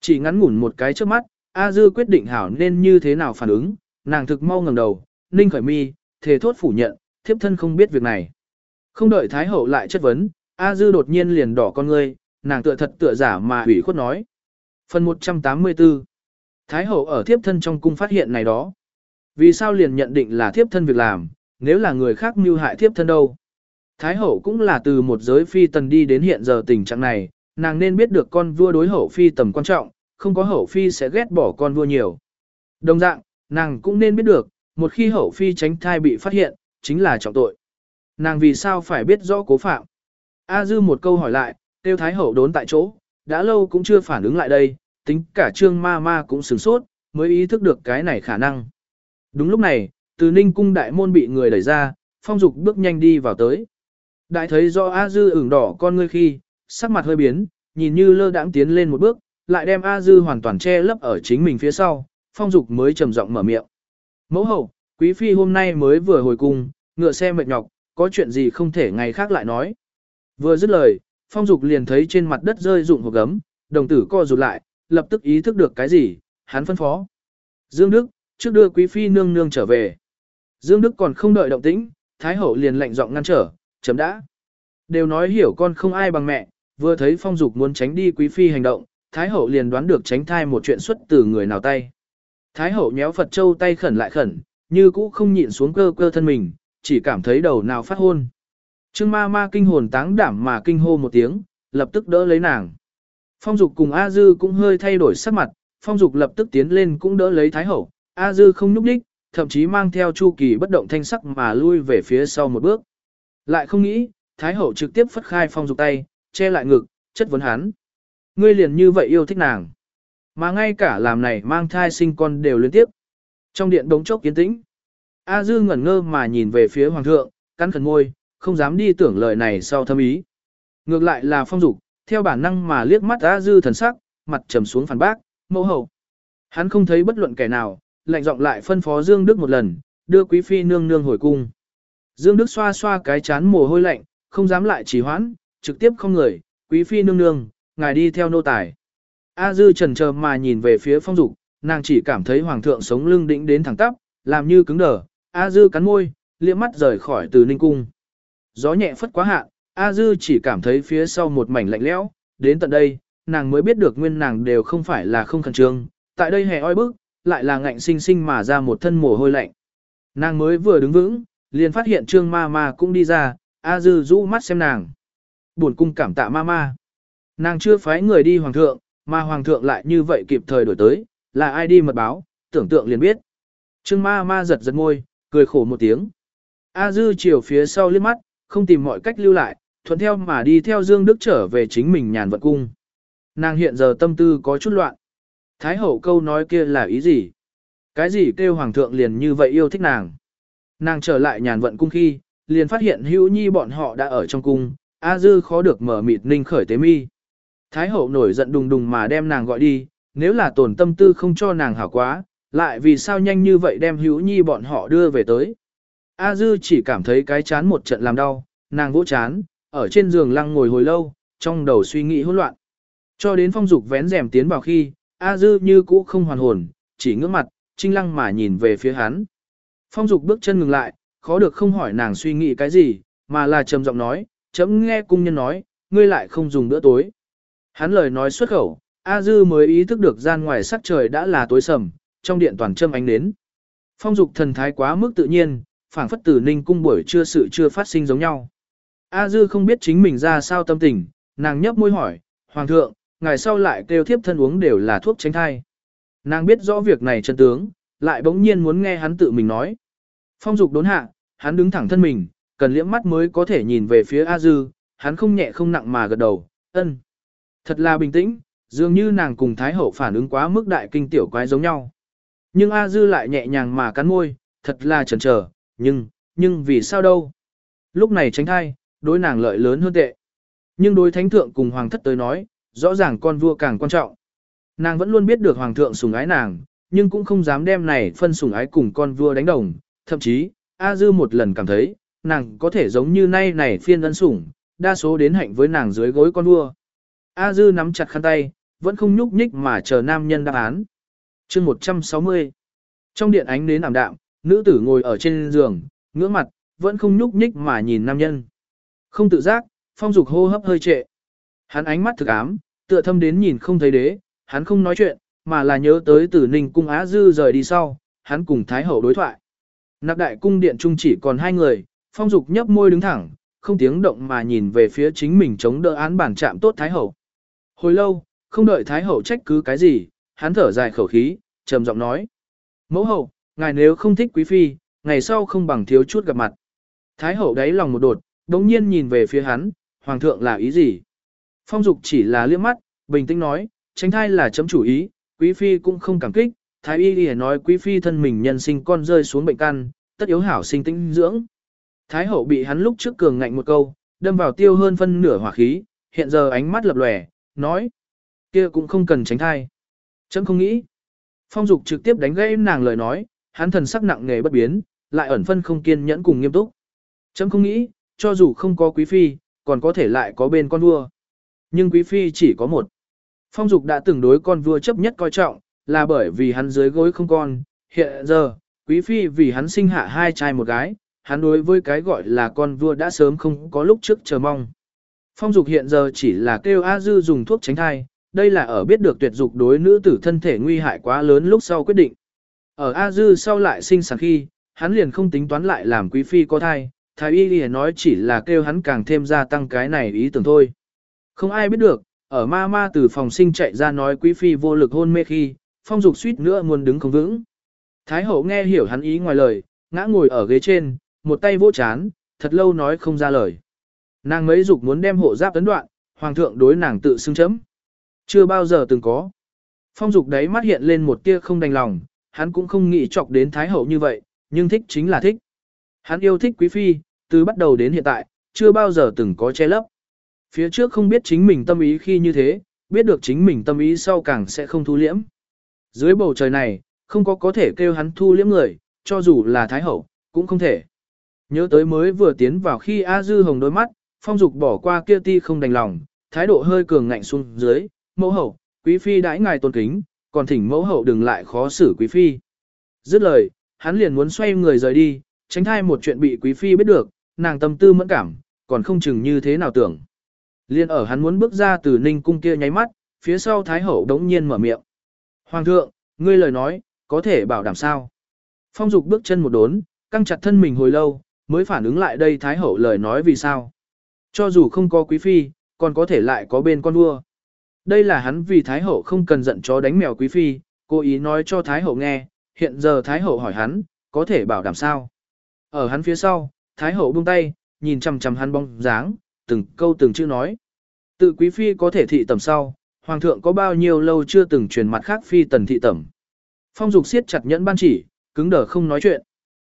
Chỉ ngắn ngủn một cái trước mắt, A Dư quyết định hảo nên như thế nào phản ứng, nàng thực mau ngẩng đầu, ninh khởi mi, thề thốt phủ nhận, thiếp thân không biết việc này. Không đợi Thái Hậu lại chất vấn, A Dư đột nhiên liền đỏ con ngươi, nàng tựa thật tựa giả mà hủy khuất nói. Phần 184 Thái hậu ở thiếp thân trong cung phát hiện này đó. Vì sao liền nhận định là thiếp thân việc làm, nếu là người khác mưu hại thiếp thân đâu. Thái hậu cũng là từ một giới phi tần đi đến hiện giờ tình trạng này, nàng nên biết được con vua đối hậu phi tầm quan trọng, không có hậu phi sẽ ghét bỏ con vua nhiều. Đồng dạng, nàng cũng nên biết được, một khi hậu phi tránh thai bị phát hiện, chính là trọng tội. Nàng vì sao phải biết rõ cố phạm? A dư một câu hỏi lại, tiêu thái hậu đốn tại chỗ, đã lâu cũng chưa phản ứng lại đây, tính cả trương ma ma cũng sửng sốt, mới ý thức được cái này khả năng. Đúng lúc này, từ ninh cung đại môn bị người đẩy ra, phong dục bước nhanh đi vào tới. Đại thấy do A Dư ửng đỏ con ngươi khi, sắc mặt hơi biến, nhìn như lơ đãng tiến lên một bước, lại đem A Dư hoàn toàn che lấp ở chính mình phía sau, phong dục mới trầm giọng mở miệng. Mẫu hậu, quý phi hôm nay mới vừa hồi cung, ngựa xe mệt nhọc, có chuyện gì không thể ngày khác lại nói. Vừa dứt lời, phong dục liền thấy trên mặt đất rơi dụng hộp gấm, đồng tử co rụt lại, lập tức ý thức được cái gì, hắn phân phó. Dương Đức, trước đưa quý phi nương nương trở về. Dương Đức còn không đợi động tĩnh, Thái hậu liền lạnh giọng ngăn trở, chấm đã. Đều nói hiểu con không ai bằng mẹ, vừa thấy phong dục muốn tránh đi quý phi hành động, Thái hậu liền đoán được tránh thai một chuyện xuất từ người nào tay. Thái hậu nhéo Phật Châu tay khẩn lại khẩn, như cũ không nhịn xuống cơ cơ thân mình, chỉ cảm thấy đầu nào phát hôn. Trương ma ma kinh hồn táng đảm mà kinh hô một tiếng, lập tức đỡ lấy nàng. Phong Dục cùng A Dư cũng hơi thay đổi sắc mặt, Phong Dục lập tức tiến lên cũng đỡ lấy Thái Hậu, A Dư không nhúc đích, thậm chí mang theo Chu Kỳ bất động thanh sắc mà lui về phía sau một bước. Lại không nghĩ, Thái Hậu trực tiếp phất khai Phong Dục tay, che lại ngực, chất vấn hắn. Ngươi liền như vậy yêu thích nàng. Mà ngay cả làm này mang thai sinh con đều liên tiếp. Trong điện đống chốc kiến tĩnh. A Dư ngẩn ngơ mà nhìn về phía Hoàng thượng, cắn khẩn môi, không dám đi tưởng lời này sau thâm ý. Ngược lại là Phong Dục, theo bản năng mà liếc mắt A Dư thần sắc, mặt trầm xuống phản bác, mẫu hậu. Hắn không thấy bất luận kẻ nào, lạnh giọng lại phân phó Dương Đức một lần, đưa quý phi nương nương hồi cung. Dương Đức xoa xoa cái chán mồ hôi lạnh, không dám lại trì hoãn, trực tiếp không người, quý phi nương nương, ngài đi theo nô tài. A Dư trần chờ mà nhìn về phía phong dục, nàng chỉ cảm thấy hoàng thượng sống lưng đĩnh đến thẳng tắp, làm như cứng đờ. A Dư cắn môi, liếc mắt rời khỏi từ ninh cung. Gió nhẹ phất quá hạ, A Dư chỉ cảm thấy phía sau một mảnh lạnh lẽo, đến tận đây, nàng mới biết được nguyên nàng đều không phải là không khẩn trương, tại đây hè oi bức, lại là ngạnh sinh sinh mà ra một thân mồ hôi lạnh. Nàng mới vừa đứng vững, liền phát hiện trương ma ma cũng đi ra, A Dư rũ mắt xem nàng. Buồn cung cảm tạ ma ma. Nàng chưa phái người đi hoàng thượng, mà hoàng thượng lại như vậy kịp thời đổi tới, là ai đi mật báo, tưởng tượng liền biết. Trương ma ma giật giật môi, cười khổ một tiếng. A Dư chiều phía sau liếc mắt, không tìm mọi cách lưu lại, thuận theo mà đi theo Dương Đức trở về chính mình nhàn vận cung. Nàng hiện giờ tâm tư có chút loạn. Thái hậu câu nói kia là ý gì? Cái gì kêu hoàng thượng liền như vậy yêu thích nàng? Nàng trở lại nhàn vận cung khi, liền phát hiện hữu nhi bọn họ đã ở trong cung, A Dư khó được mở mịt ninh khởi tế mi. Thái hậu nổi giận đùng đùng mà đem nàng gọi đi, nếu là tổn tâm tư không cho nàng hảo quá, lại vì sao nhanh như vậy đem hữu nhi bọn họ đưa về tới. A Dư chỉ cảm thấy cái chán một trận làm đau, nàng vỗ chán, ở trên giường lăng ngồi hồi lâu, trong đầu suy nghĩ hỗn loạn. Cho đến phong dục vén rèm tiến vào khi, A Dư như cũ không hoàn hồn, chỉ ngước mặt, trinh lăng mà nhìn về phía hắn. Phong dục bước chân ngừng lại, khó được không hỏi nàng suy nghĩ cái gì, mà là trầm giọng nói, chấm nghe cung nhân nói, ngươi lại không dùng bữa tối. Hắn lời nói xuất khẩu, A Dư mới ý thức được gian ngoài sắc trời đã là tối sầm, trong điện toàn châm ánh nến. Phong dục thần thái quá mức tự nhiên, phảng phất tử ninh cung buổi trưa sự chưa phát sinh giống nhau. A Dư không biết chính mình ra sao tâm tình, nàng nhấp môi hỏi, Hoàng thượng, ngày sau lại kêu thiếp thân uống đều là thuốc tránh thai. Nàng biết rõ việc này chân tướng, lại bỗng nhiên muốn nghe hắn tự mình nói. Phong dục đốn hạ, hắn đứng thẳng thân mình, cần liễm mắt mới có thể nhìn về phía A Dư, hắn không nhẹ không nặng mà gật đầu, ân. Thật là bình tĩnh, dường như nàng cùng Thái Hậu phản ứng quá mức đại kinh tiểu quái giống nhau. Nhưng A Dư lại nhẹ nhàng mà cắn môi, thật là chần chờ, nhưng, nhưng vì sao đâu? Lúc này tránh thai, đối nàng lợi lớn hơn tệ. Nhưng đối thánh thượng cùng hoàng thất tới nói, rõ ràng con vua càng quan trọng. Nàng vẫn luôn biết được hoàng thượng sủng ái nàng, nhưng cũng không dám đem này phân sủng ái cùng con vua đánh đồng. Thậm chí, A Dư một lần cảm thấy, nàng có thể giống như nay này phiên ân sủng, đa số đến hạnh với nàng dưới gối con vua. A Dư nắm chặt khăn tay, vẫn không nhúc nhích mà chờ nam nhân đáp án. chương 160 Trong điện ánh nến ảm đạm, nữ tử ngồi ở trên giường, ngưỡng mặt, vẫn không nhúc nhích mà nhìn nam nhân. Không tự giác, phong dục hô hấp hơi trệ. Hắn ánh mắt thực ám, tựa thâm đến nhìn không thấy đế, hắn không nói chuyện, mà là nhớ tới tử ninh cung Á Dư rời đi sau, hắn cùng Thái Hậu đối thoại. Nạp đại cung điện trung chỉ còn hai người, phong dục nhấp môi đứng thẳng, không tiếng động mà nhìn về phía chính mình chống đỡ án bản chạm tốt Thái Hậu. Hồi lâu, không đợi Thái Hậu trách cứ cái gì, hắn thở dài khẩu khí, trầm giọng nói. Mẫu hậu, ngài nếu không thích quý phi, ngày sau không bằng thiếu chút gặp mặt. Thái Hậu đáy lòng một đột, đống nhiên nhìn về phía hắn, Hoàng thượng là ý gì? Phong Dục chỉ là liếc mắt, bình tĩnh nói, tránh thai là chấm chủ ý, quý phi cũng không cảm kích, thái y y nói quý phi thân mình nhân sinh con rơi xuống bệnh căn, tất yếu hảo sinh tĩnh dưỡng. Thái hậu bị hắn lúc trước cường ngạnh một câu, đâm vào tiêu hơn phân nửa hỏa khí, hiện giờ ánh mắt lập lòe, nói, kia cũng không cần tránh thai. Chấm không nghĩ. Phong dục trực tiếp đánh gãy nàng lời nói, hắn thần sắc nặng nề bất biến, lại ẩn phân không kiên nhẫn cùng nghiêm túc. Chấm không nghĩ, cho dù không có quý phi, còn có thể lại có bên con vua. Nhưng quý phi chỉ có một. Phong dục đã từng đối con vua chấp nhất coi trọng, là bởi vì hắn dưới gối không con. Hiện giờ, quý phi vì hắn sinh hạ hai trai một gái, hắn đối với cái gọi là con vua đã sớm không có lúc trước chờ mong. Phong dục hiện giờ chỉ là kêu A Dư dùng thuốc tránh thai, đây là ở biết được tuyệt dục đối nữ tử thân thể nguy hại quá lớn lúc sau quyết định. Ở A Dư sau lại sinh sản khi, hắn liền không tính toán lại làm quý phi có thai, thái y liền nói chỉ là kêu hắn càng thêm gia tăng cái này ý tưởng thôi. Không ai biết được, ở ma ma từ phòng sinh chạy ra nói quý phi vô lực hôn mê khi, phong dục suýt nữa muốn đứng không vững. Thái hậu nghe hiểu hắn ý ngoài lời, ngã ngồi ở ghế trên, một tay vỗ chán, thật lâu nói không ra lời. Nàng mấy dục muốn đem hộ giáp tấn đoạn, hoàng thượng đối nàng tự xưng chấm. Chưa bao giờ từng có. Phong dục đấy mắt hiện lên một tia không đành lòng, hắn cũng không nghĩ chọc đến thái hậu như vậy, nhưng thích chính là thích. Hắn yêu thích quý phi, từ bắt đầu đến hiện tại, chưa bao giờ từng có che lấp. Phía trước không biết chính mình tâm ý khi như thế, biết được chính mình tâm ý sau càng sẽ không thu liễm. Dưới bầu trời này, không có có thể kêu hắn thu liễm người, cho dù là thái hậu, cũng không thể. Nhớ tới mới vừa tiến vào khi A Dư hồng đôi mắt, phong dục bỏ qua kia ti không đành lòng, thái độ hơi cường ngạnh xuống dưới, mẫu hậu, quý phi đãi ngài tôn kính, còn thỉnh mẫu hậu đừng lại khó xử quý phi. Dứt lời, hắn liền muốn xoay người rời đi, tránh thai một chuyện bị quý phi biết được, nàng tâm tư mẫn cảm, còn không chừng như thế nào tưởng. Liên ở hắn muốn bước ra từ ninh cung kia nháy mắt, phía sau thái hậu đống nhiên mở miệng. Hoàng thượng, ngươi lời nói, có thể bảo đảm sao? Phong dục bước chân một đốn, căng chặt thân mình hồi lâu, mới phản ứng lại đây thái hậu lời nói vì sao. Cho dù không có quý phi, còn có thể lại có bên con vua. Đây là hắn vì thái hậu không cần giận chó đánh mèo quý phi, cố ý nói cho thái hậu nghe, hiện giờ thái hậu hỏi hắn, có thể bảo đảm sao. Ở hắn phía sau, thái hậu buông tay, nhìn chằm chằm hắn bóng dáng, từng câu từng chữ nói. Tự quý phi có thể thị tầm sau, hoàng thượng có bao nhiêu lâu chưa từng truyền mặt khác phi tần thị tẩm. Phong dục siết chặt nhẫn ban chỉ, cứng đờ không nói chuyện.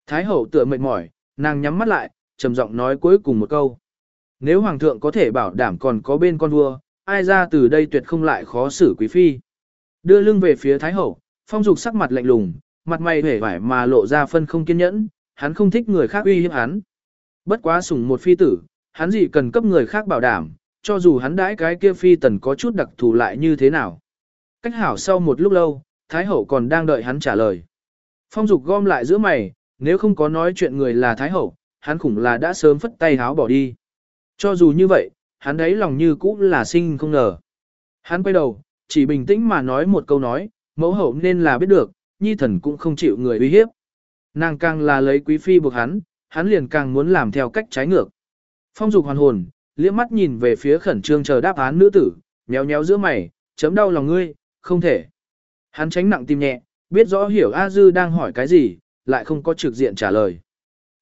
Thái hậu tựa mệt mỏi, nàng nhắm mắt lại, trầm giọng nói cuối cùng một câu. Nếu hoàng thượng có thể bảo đảm còn có bên con vua, ai ra từ đây tuyệt không lại khó xử quý phi. Đưa lưng về phía thái hậu, phong dục sắc mặt lạnh lùng, mặt mày vẻ vải mà lộ ra phân không kiên nhẫn, hắn không thích người khác uy hiếp hắn. Bất quá sủng một phi tử, hắn gì cần cấp người khác bảo đảm, cho dù hắn đãi cái kia phi tần có chút đặc thù lại như thế nào. Cách hảo sau một lúc lâu, Thái Hậu còn đang đợi hắn trả lời. Phong Dục gom lại giữa mày, nếu không có nói chuyện người là Thái Hậu, hắn khủng là đã sớm phất tay háo bỏ đi. Cho dù như vậy, hắn đấy lòng như cũ là sinh không ngờ. Hắn quay đầu, chỉ bình tĩnh mà nói một câu nói, mẫu hậu nên là biết được, nhi thần cũng không chịu người uy hiếp. Nàng càng là lấy quý phi buộc hắn, hắn liền càng muốn làm theo cách trái ngược. Phong dục hoàn hồn, liếc mắt nhìn về phía khẩn trương chờ đáp án nữ tử, nhéo nhéo giữa mày, chấm đau lòng ngươi, không thể. Hắn tránh nặng tim nhẹ, biết rõ hiểu A Dư đang hỏi cái gì, lại không có trực diện trả lời.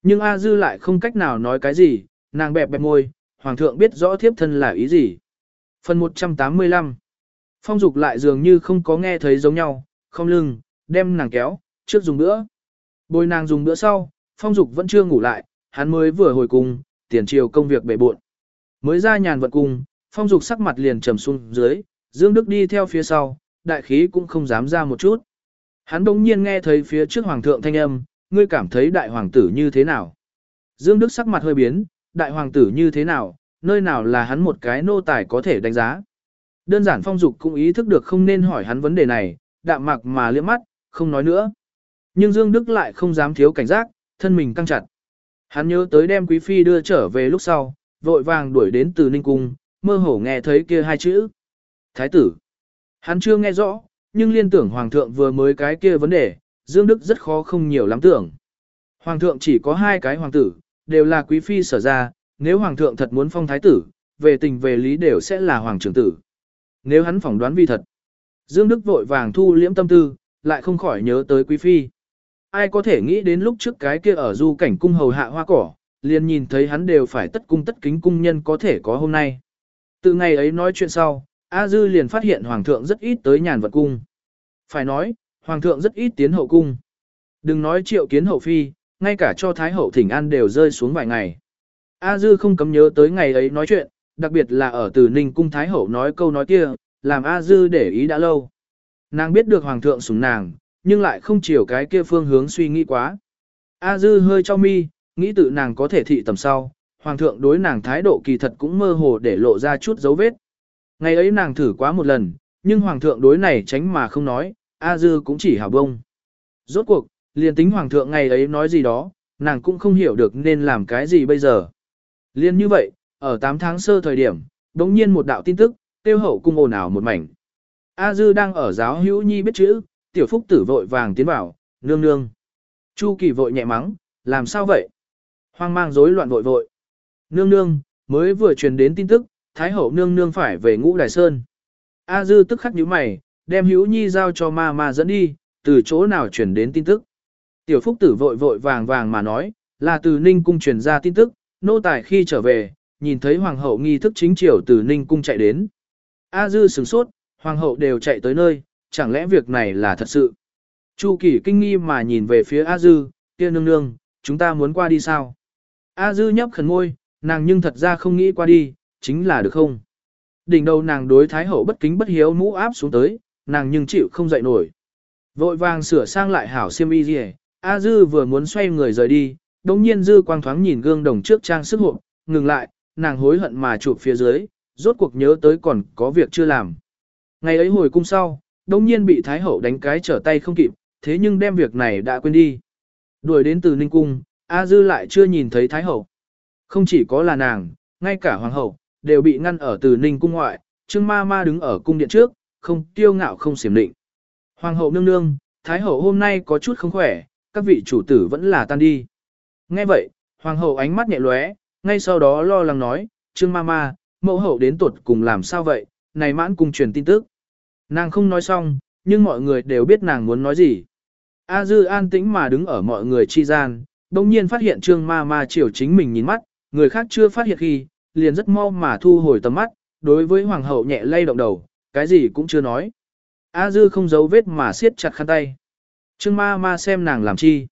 Nhưng A Dư lại không cách nào nói cái gì, nàng bẹp bẹp môi, hoàng thượng biết rõ thiếp thân là ý gì. Phần 185 Phong dục lại dường như không có nghe thấy giống nhau, không lưng, đem nàng kéo, trước dùng bữa. Bồi nàng dùng bữa sau, phong dục vẫn chưa ngủ lại, hắn mới vừa hồi cùng, tiền chiều công việc bể buộn. Mới ra nhàn vận cùng, phong dục sắc mặt liền trầm xuống dưới, Dương Đức đi theo phía sau, đại khí cũng không dám ra một chút. Hắn bỗng nhiên nghe thấy phía trước hoàng thượng thanh âm, ngươi cảm thấy đại hoàng tử như thế nào? Dương Đức sắc mặt hơi biến, đại hoàng tử như thế nào, nơi nào là hắn một cái nô tài có thể đánh giá. Đơn giản phong dục cũng ý thức được không nên hỏi hắn vấn đề này, đạm mạc mà liếc mắt, không nói nữa. Nhưng Dương Đức lại không dám thiếu cảnh giác, thân mình căng chặt. Hắn nhớ tới đem Quý Phi đưa trở về lúc sau, vội vàng đuổi đến từ Ninh Cung, mơ hồ nghe thấy kia hai chữ. Thái tử. Hắn chưa nghe rõ, nhưng liên tưởng Hoàng thượng vừa mới cái kia vấn đề, Dương Đức rất khó không nhiều lắm tưởng. Hoàng thượng chỉ có hai cái hoàng tử, đều là Quý Phi sở ra, nếu Hoàng thượng thật muốn phong thái tử, về tình về lý đều sẽ là Hoàng trưởng tử. Nếu hắn phỏng đoán vi thật, Dương Đức vội vàng thu liễm tâm tư, lại không khỏi nhớ tới Quý Phi. Ai có thể nghĩ đến lúc trước cái kia ở du cảnh cung hầu hạ hoa cỏ, liền nhìn thấy hắn đều phải tất cung tất kính cung nhân có thể có hôm nay. Từ ngày ấy nói chuyện sau, A Dư liền phát hiện Hoàng thượng rất ít tới nhàn vật cung. Phải nói, Hoàng thượng rất ít tiến hậu cung. Đừng nói triệu kiến hậu phi, ngay cả cho Thái hậu thỉnh an đều rơi xuống vài ngày. A Dư không cấm nhớ tới ngày ấy nói chuyện, đặc biệt là ở từ Ninh cung Thái hậu nói câu nói kia, làm A Dư để ý đã lâu. Nàng biết được Hoàng thượng sủng nàng, nhưng lại không chiều cái kia phương hướng suy nghĩ quá. A Dư hơi cho mi, nghĩ tự nàng có thể thị tầm sau, Hoàng thượng đối nàng thái độ kỳ thật cũng mơ hồ để lộ ra chút dấu vết. Ngày ấy nàng thử quá một lần, nhưng Hoàng thượng đối này tránh mà không nói, A Dư cũng chỉ hào bông. Rốt cuộc, liền tính Hoàng thượng ngày ấy nói gì đó, nàng cũng không hiểu được nên làm cái gì bây giờ. Liên như vậy, ở 8 tháng sơ thời điểm, đống nhiên một đạo tin tức, tiêu hậu cung ồn ào một mảnh. A Dư đang ở giáo hữu nhi biết chữ, tiểu phúc tử vội vàng tiến vào, nương nương. Chu kỳ vội nhẹ mắng, làm sao vậy? Hoang mang rối loạn vội vội. Nương nương, mới vừa truyền đến tin tức, Thái hậu nương nương phải về ngũ đài sơn. A dư tức khắc nhíu mày, đem hữu nhi giao cho ma ma dẫn đi, từ chỗ nào truyền đến tin tức. Tiểu phúc tử vội vội vàng vàng mà nói, là từ ninh cung truyền ra tin tức, nô tài khi trở về, nhìn thấy hoàng hậu nghi thức chính triều từ ninh cung chạy đến. A dư sửng sốt, hoàng hậu đều chạy tới nơi, chẳng lẽ việc này là thật sự. Chu kỳ kinh nghi mà nhìn về phía A dư, kia nương nương, chúng ta muốn qua đi sao? A dư nhấp khẩn môi, nàng nhưng thật ra không nghĩ qua đi, chính là được không? Đỉnh đầu nàng đối thái hậu bất kính bất hiếu mũ áp xuống tới, nàng nhưng chịu không dậy nổi. Vội vàng sửa sang lại hảo xiêm y gì A dư vừa muốn xoay người rời đi, đồng nhiên dư quang thoáng nhìn gương đồng trước trang sức hộp, ngừng lại, nàng hối hận mà chụp phía dưới, rốt cuộc nhớ tới còn có việc chưa làm. Ngày ấy hồi cung sau, đồng nhiên bị thái hậu đánh cái trở tay không kịp, thế nhưng đem việc này đã quên đi. Đuổi đến từ Ninh Cung, A Dư lại chưa nhìn thấy Thái Hậu. Không chỉ có là nàng, ngay cả Hoàng Hậu, đều bị ngăn ở từ Ninh Cung ngoại, Trương Ma Ma đứng ở cung điện trước, không tiêu ngạo không xiểm định. Hoàng Hậu nương nương, Thái Hậu hôm nay có chút không khỏe, các vị chủ tử vẫn là tan đi. Nghe vậy, Hoàng Hậu ánh mắt nhẹ lóe, ngay sau đó lo lắng nói, Trương Ma Ma, mẫu hậu đến tuột cùng làm sao vậy, này mãn cùng truyền tin tức. Nàng không nói xong, nhưng mọi người đều biết nàng muốn nói gì. A Dư an tĩnh mà đứng ở mọi người chi gian, đồng nhiên phát hiện trương ma ma chiều chính mình nhìn mắt, người khác chưa phát hiện khi, liền rất mau mà thu hồi tầm mắt, đối với hoàng hậu nhẹ lay động đầu, cái gì cũng chưa nói. A Dư không giấu vết mà siết chặt khăn tay. Trương ma ma xem nàng làm chi.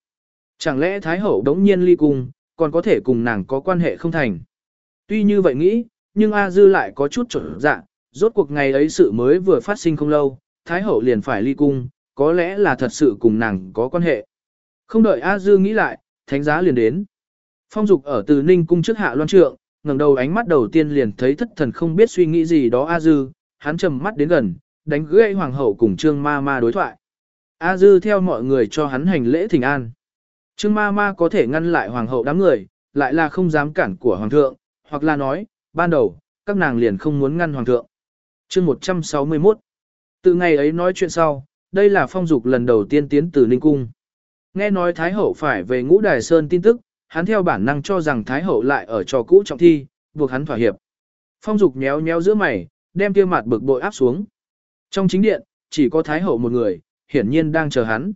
Chẳng lẽ Thái hậu đống nhiên ly cung, còn có thể cùng nàng có quan hệ không thành. Tuy như vậy nghĩ, nhưng A Dư lại có chút trở dạ, rốt cuộc ngày ấy sự mới vừa phát sinh không lâu, Thái hậu liền phải ly cung, có lẽ là thật sự cùng nàng có quan hệ. Không đợi A Dư nghĩ lại, thánh giá liền đến. Phong dục ở từ Ninh cung trước hạ loan trượng, ngẩng đầu ánh mắt đầu tiên liền thấy thất thần không biết suy nghĩ gì đó A Dư, hắn trầm mắt đến gần, đánh gãy hoàng hậu cùng trương ma ma đối thoại. A Dư theo mọi người cho hắn hành lễ thỉnh an. Trương ma ma có thể ngăn lại hoàng hậu đám người, lại là không dám cản của hoàng thượng, hoặc là nói, ban đầu, các nàng liền không muốn ngăn hoàng thượng. Chương 161 Từ ngày ấy nói chuyện sau, đây là phong dục lần đầu tiên tiến từ Ninh Cung. Nghe nói Thái Hậu phải về ngũ đài sơn tin tức, hắn theo bản năng cho rằng Thái Hậu lại ở trò cũ trọng thi, buộc hắn thỏa hiệp. Phong dục nhéo nhéo giữa mày, đem tiêu mặt bực bội áp xuống. Trong chính điện, chỉ có Thái Hậu một người, hiển nhiên đang chờ hắn.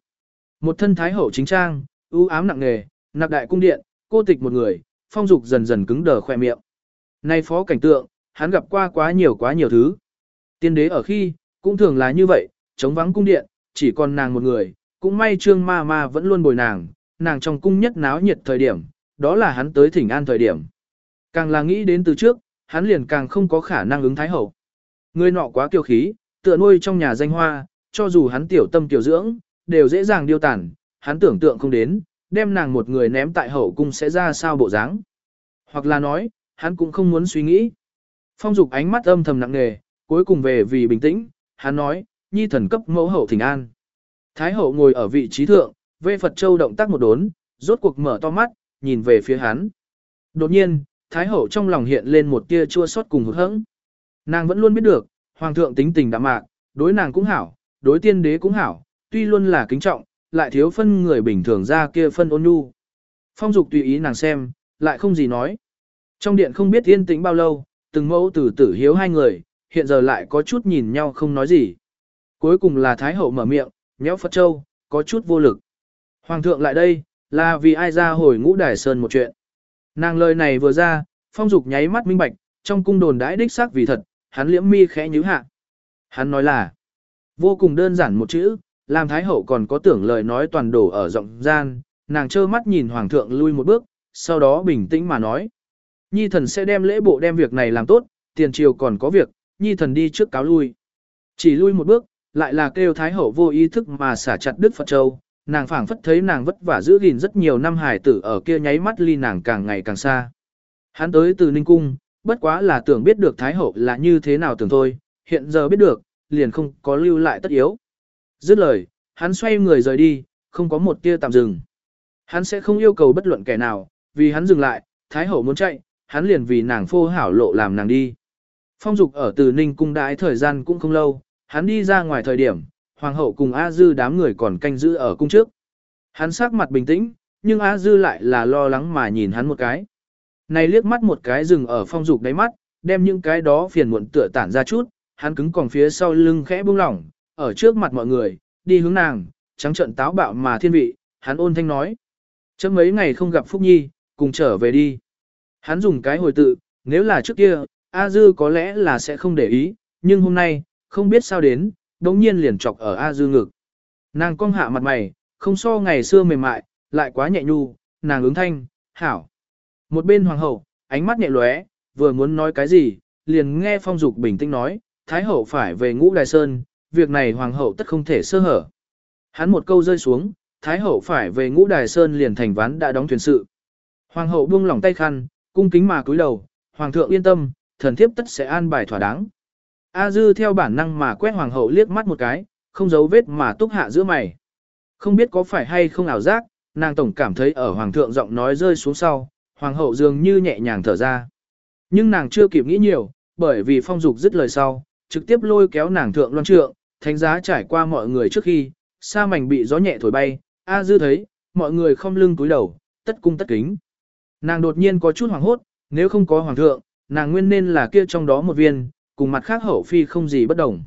Một thân Thái Hậu chính trang, ưu ám nặng nghề, nạp đại cung điện, cô tịch một người, phong dục dần dần cứng đờ khoe miệng. Nay phó cảnh tượng, hắn gặp qua quá nhiều quá nhiều thứ. Tiên đế ở khi, cũng thường là như vậy, chống vắng cung điện, chỉ còn nàng một người, cũng may trương ma ma vẫn luôn bồi nàng, nàng trong cung nhất náo nhiệt thời điểm, đó là hắn tới thỉnh an thời điểm. Càng là nghĩ đến từ trước, hắn liền càng không có khả năng ứng thái hậu. Người nọ quá kiêu khí, tựa nuôi trong nhà danh hoa, cho dù hắn tiểu tâm tiểu dưỡng, đều dễ dàng điêu tản, hắn tưởng tượng không đến, đem nàng một người ném tại hậu cung sẽ ra sao bộ dáng. Hoặc là nói, hắn cũng không muốn suy nghĩ. Phong dục ánh mắt âm thầm nặng nề, cuối cùng về vì bình tĩnh, hắn nói, nhi thần cấp mẫu hậu thỉnh an. Thái hậu ngồi ở vị trí thượng, vê Phật Châu động tác một đốn, rốt cuộc mở to mắt, nhìn về phía hắn. Đột nhiên, Thái hậu trong lòng hiện lên một tia chua xót cùng hụt hẫng. Nàng vẫn luôn biết được, Hoàng thượng tính tình đạm mạc, đối nàng cũng hảo, đối tiên đế cũng hảo, tuy luôn là kính trọng, lại thiếu phân người bình thường ra kia phân ôn nhu. Phong dục tùy ý nàng xem, lại không gì nói. Trong điện không biết yên tĩnh bao lâu, từng mẫu tử tử hiếu hai người, hiện giờ lại có chút nhìn nhau không nói gì. Cuối cùng là Thái Hậu mở miệng, nhéo Phật Châu, có chút vô lực. Hoàng thượng lại đây, là vì ai ra hồi ngũ đài sơn một chuyện. Nàng lời này vừa ra, phong dục nháy mắt minh bạch, trong cung đồn đãi đích xác vì thật, hắn liễm mi khẽ nhíu hạ. Hắn nói là, vô cùng đơn giản một chữ, làm Thái Hậu còn có tưởng lời nói toàn đổ ở rộng gian, nàng trơ mắt nhìn Hoàng thượng lui một bước, sau đó bình tĩnh mà nói. Nhi thần sẽ đem lễ bộ đem việc này làm tốt, tiền triều còn có việc, Nhi thần đi trước cáo lui. Chỉ lui một bước, lại là kêu Thái Hậu vô ý thức mà xả chặt Đức Phật Châu, nàng phảng phất thấy nàng vất vả giữ gìn rất nhiều năm hải tử ở kia nháy mắt ly nàng càng ngày càng xa. Hắn tới từ Ninh Cung, bất quá là tưởng biết được Thái Hậu là như thế nào tưởng thôi, hiện giờ biết được, liền không có lưu lại tất yếu. Dứt lời, hắn xoay người rời đi, không có một tia tạm dừng. Hắn sẽ không yêu cầu bất luận kẻ nào, vì hắn dừng lại, Thái Hậu muốn chạy, hắn liền vì nàng phô hảo lộ làm nàng đi. Phong dục ở từ Ninh Cung đãi thời gian cũng không lâu, hắn đi ra ngoài thời điểm, Hoàng hậu cùng A Dư đám người còn canh giữ ở cung trước. Hắn sắc mặt bình tĩnh, nhưng A Dư lại là lo lắng mà nhìn hắn một cái. Này liếc mắt một cái rừng ở phong dục đáy mắt, đem những cái đó phiền muộn tựa tản ra chút, hắn cứng còn phía sau lưng khẽ buông lỏng, ở trước mặt mọi người, đi hướng nàng, trắng trận táo bạo mà thiên vị, hắn ôn thanh nói. Chấm mấy ngày không gặp Phúc Nhi, cùng trở về đi. Hắn dùng cái hồi tự, nếu là trước kia, A Dư có lẽ là sẽ không để ý, nhưng hôm nay, không biết sao đến, đống nhiên liền chọc ở A Dư ngực. Nàng cong hạ mặt mày, không so ngày xưa mềm mại, lại quá nhẹ nhu, nàng ứng thanh, hảo. Một bên hoàng hậu, ánh mắt nhẹ lóe, vừa muốn nói cái gì, liền nghe phong dục bình tĩnh nói, thái hậu phải về ngũ đài sơn, việc này hoàng hậu tất không thể sơ hở. Hắn một câu rơi xuống, thái hậu phải về ngũ đài sơn liền thành ván đã đóng thuyền sự. Hoàng hậu buông lỏng tay khăn, cung kính mà cúi đầu, hoàng thượng yên tâm, thần thiếp tất sẽ an bài thỏa đáng. A dư theo bản năng mà quét hoàng hậu liếc mắt một cái, không giấu vết mà túc hạ giữa mày. Không biết có phải hay không ảo giác, nàng tổng cảm thấy ở hoàng thượng giọng nói rơi xuống sau, hoàng hậu dường như nhẹ nhàng thở ra. Nhưng nàng chưa kịp nghĩ nhiều, bởi vì phong dục dứt lời sau, trực tiếp lôi kéo nàng thượng loan trượng, thánh giá trải qua mọi người trước khi, sa mảnh bị gió nhẹ thổi bay, A dư thấy, mọi người không lưng túi đầu, tất cung tất kính. Nàng đột nhiên có chút hoàng hốt, nếu không có hoàng thượng, nàng nguyên nên là kia trong đó một viên, cùng mặt khác hậu phi không gì bất đồng.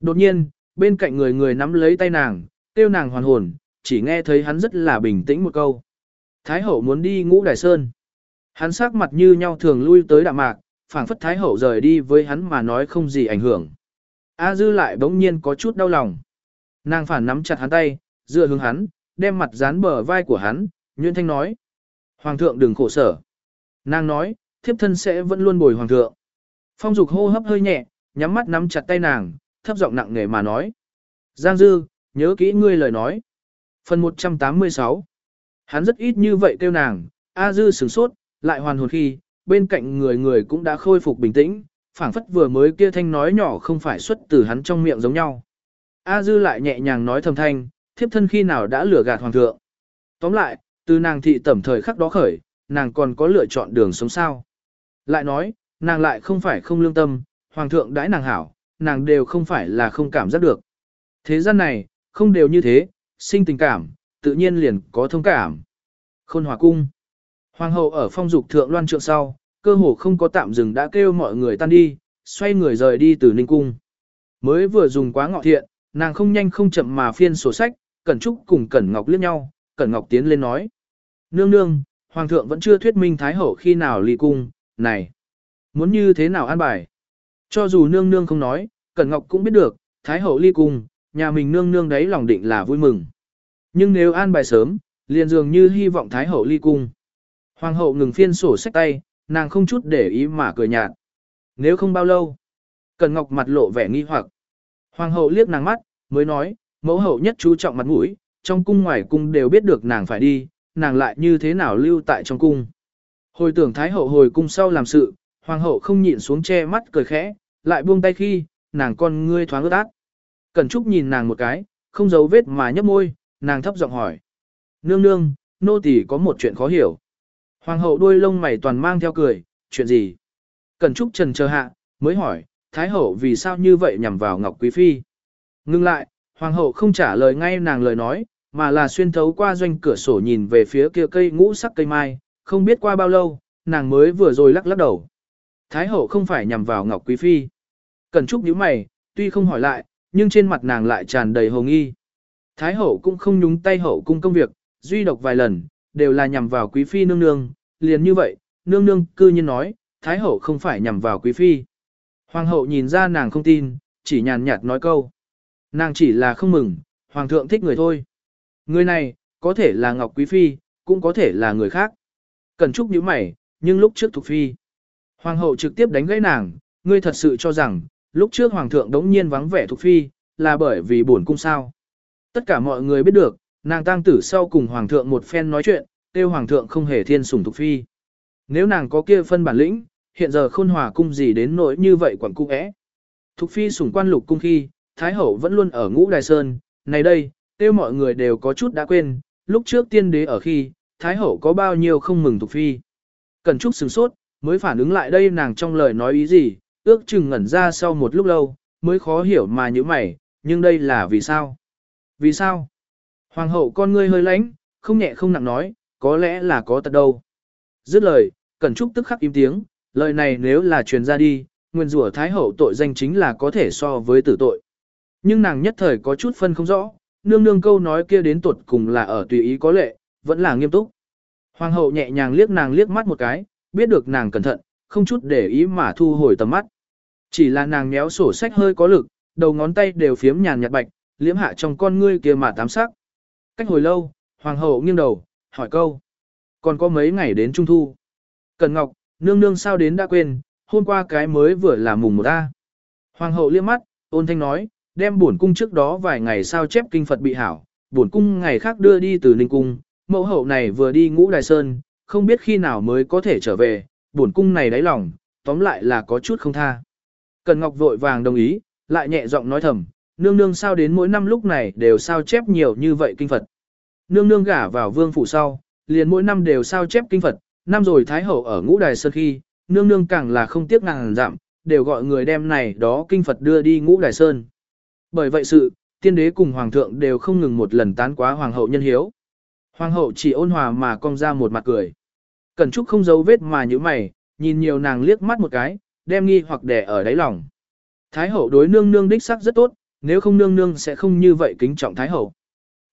Đột nhiên, bên cạnh người người nắm lấy tay nàng, tiêu nàng hoàn hồn, chỉ nghe thấy hắn rất là bình tĩnh một câu. Thái hậu muốn đi ngũ đài sơn. Hắn sắc mặt như nhau thường lui tới đạm mạc, phảng phất thái hậu rời đi với hắn mà nói không gì ảnh hưởng. A dư lại bỗng nhiên có chút đau lòng. Nàng phản nắm chặt hắn tay, dựa hướng hắn, đem mặt dán bờ vai của hắn, Nguyễn Thanh nói. Hoàng thượng đừng khổ sở. Nàng nói, thiếp thân sẽ vẫn luôn bồi hoàng thượng. Phong dục hô hấp hơi nhẹ, nhắm mắt nắm chặt tay nàng, thấp giọng nặng nề mà nói. Giang Dư, nhớ kỹ ngươi lời nói. Phần 186 Hắn rất ít như vậy kêu nàng, A Dư sửng sốt, lại hoàn hồn khi, bên cạnh người người cũng đã khôi phục bình tĩnh, phảng phất vừa mới kia thanh nói nhỏ không phải xuất từ hắn trong miệng giống nhau. A Dư lại nhẹ nhàng nói thầm thanh, thiếp thân khi nào đã lừa gạt hoàng thượng. Tóm lại, từ nàng thị tẩm thời khắc đó khởi, nàng còn có lựa chọn đường sống sao. Lại nói, nàng lại không phải không lương tâm, hoàng thượng đãi nàng hảo, nàng đều không phải là không cảm giác được. Thế gian này, không đều như thế, sinh tình cảm, tự nhiên liền có thông cảm. Khôn hòa cung. Hoàng hậu ở phong dục thượng loan trượng sau, cơ hồ không có tạm dừng đã kêu mọi người tan đi, xoay người rời đi từ Ninh Cung. Mới vừa dùng quá ngọ thiện, nàng không nhanh không chậm mà phiên sổ sách, Cẩn Trúc cùng Cẩn Ngọc liếc nhau, Cẩn Ngọc tiến lên nói. Nương nương, Hoàng thượng vẫn chưa thuyết minh Thái hậu khi nào ly cung, này. Muốn như thế nào an bài? Cho dù nương nương không nói, Cẩn Ngọc cũng biết được, Thái hậu ly cung, nhà mình nương nương đấy lòng định là vui mừng. Nhưng nếu an bài sớm, liền dường như hy vọng Thái hậu ly cung. Hoàng hậu ngừng phiên sổ sách tay, nàng không chút để ý mà cười nhạt. Nếu không bao lâu, Cẩn Ngọc mặt lộ vẻ nghi hoặc. Hoàng hậu liếc nàng mắt, mới nói, mẫu hậu nhất chú trọng mặt mũi, trong cung ngoài cung đều biết được nàng phải đi, nàng lại như thế nào lưu tại trong cung. Hồi tưởng Thái hậu hồi cung sau làm sự, Hoàng hậu không nhịn xuống che mắt cười khẽ, lại buông tay khi, nàng con ngươi thoáng ướt át. Cẩn Trúc nhìn nàng một cái, không giấu vết mà nhấp môi, nàng thấp giọng hỏi. Nương nương, nô tỳ có một chuyện khó hiểu. Hoàng hậu đuôi lông mày toàn mang theo cười, chuyện gì? Cẩn Trúc trần chờ hạ, mới hỏi, Thái hậu vì sao như vậy nhằm vào Ngọc Quý Phi? Ngưng lại, Hoàng hậu không trả lời ngay nàng lời nói, mà là xuyên thấu qua doanh cửa sổ nhìn về phía kia cây ngũ sắc cây mai, không biết qua bao lâu, nàng mới vừa rồi lắc lắc đầu. Thái hậu không phải nhằm vào Ngọc Quý Phi. Cẩn Trúc nhíu mày, tuy không hỏi lại, nhưng trên mặt nàng lại tràn đầy hồng nghi. Thái hậu cũng không nhúng tay hậu cung công việc, duy độc vài lần, đều là nhằm vào Quý Phi nương nương, liền như vậy, nương nương cư nhiên nói, Thái hậu không phải nhằm vào Quý Phi. Hoàng hậu nhìn ra nàng không tin, chỉ nhàn nhạt nói câu. Nàng chỉ là không mừng, hoàng thượng thích người thôi. Người này, có thể là Ngọc Quý Phi, cũng có thể là người khác. Cần chúc nhíu mày, nhưng lúc trước thuộc Phi. Hoàng hậu trực tiếp đánh gãy nàng, ngươi thật sự cho rằng, lúc trước hoàng thượng đống nhiên vắng vẻ thuộc Phi, là bởi vì buồn cung sao. Tất cả mọi người biết được, nàng tang tử sau cùng hoàng thượng một phen nói chuyện, tiêu hoàng thượng không hề thiên sủng thuộc Phi. Nếu nàng có kia phân bản lĩnh, hiện giờ khôn hòa cung gì đến nỗi như vậy quẳng cung ẽ. Thục Phi sủng quan lục cung khi, Thái Hậu vẫn luôn ở ngũ đài sơn, này đây, tiêu mọi người đều có chút đã quên, lúc trước tiên đế ở khi, Thái Hậu có bao nhiêu không mừng Thục Phi. Cần chút sừng sốt, mới phản ứng lại đây nàng trong lời nói ý gì, ước chừng ngẩn ra sau một lúc lâu, mới khó hiểu mà như mày, nhưng đây là vì sao? Vì sao? Hoàng hậu con ngươi hơi lánh, không nhẹ không nặng nói, có lẽ là có tật đâu. Dứt lời, Cẩn Trúc tức khắc im tiếng, lời này nếu là truyền ra đi, nguyên rủa Thái hậu tội danh chính là có thể so với tử tội. Nhưng nàng nhất thời có chút phân không rõ, nương nương câu nói kia đến tuột cùng là ở tùy ý có lệ, vẫn là nghiêm túc. Hoàng hậu nhẹ nhàng liếc nàng liếc mắt một cái, biết được nàng cẩn thận, không chút để ý mà thu hồi tầm mắt. Chỉ là nàng méo sổ sách hơi có lực, đầu ngón tay đều phiếm nhàn nhạt bạch, liễm hạ trong con ngươi kia mà tám sắc. Cách hồi lâu, hoàng hậu nghiêng đầu, hỏi câu. Còn có mấy ngày đến trung thu? Cần Ngọc, nương nương sao đến đã quên, hôm qua cái mới vừa là mùng một ta. Hoàng hậu liếc mắt, ôn thanh nói, đem bổn cung trước đó vài ngày sao chép kinh Phật bị hảo, bổn cung ngày khác đưa đi từ Ninh cung, mẫu hậu này vừa đi ngũ đài sơn, không biết khi nào mới có thể trở về, bổn cung này đáy lòng, tóm lại là có chút không tha. Cần Ngọc vội vàng đồng ý, lại nhẹ giọng nói thầm, nương nương sao đến mỗi năm lúc này đều sao chép nhiều như vậy kinh Phật. Nương nương gả vào vương phủ sau, liền mỗi năm đều sao chép kinh Phật, năm rồi Thái Hậu ở ngũ đài sơn khi, nương nương càng là không tiếc ngàn giảm, đều gọi người đem này đó kinh Phật đưa đi ngũ đài sơn. Bởi vậy sự, tiên đế cùng hoàng thượng đều không ngừng một lần tán quá hoàng hậu nhân hiếu. Hoàng hậu chỉ ôn hòa mà cong ra một mặt cười. Cẩn Trúc không giấu vết mà như mày, nhìn nhiều nàng liếc mắt một cái, đem nghi hoặc đẻ ở đáy lòng. Thái hậu đối nương nương đích sắc rất tốt, nếu không nương nương sẽ không như vậy kính trọng Thái hậu.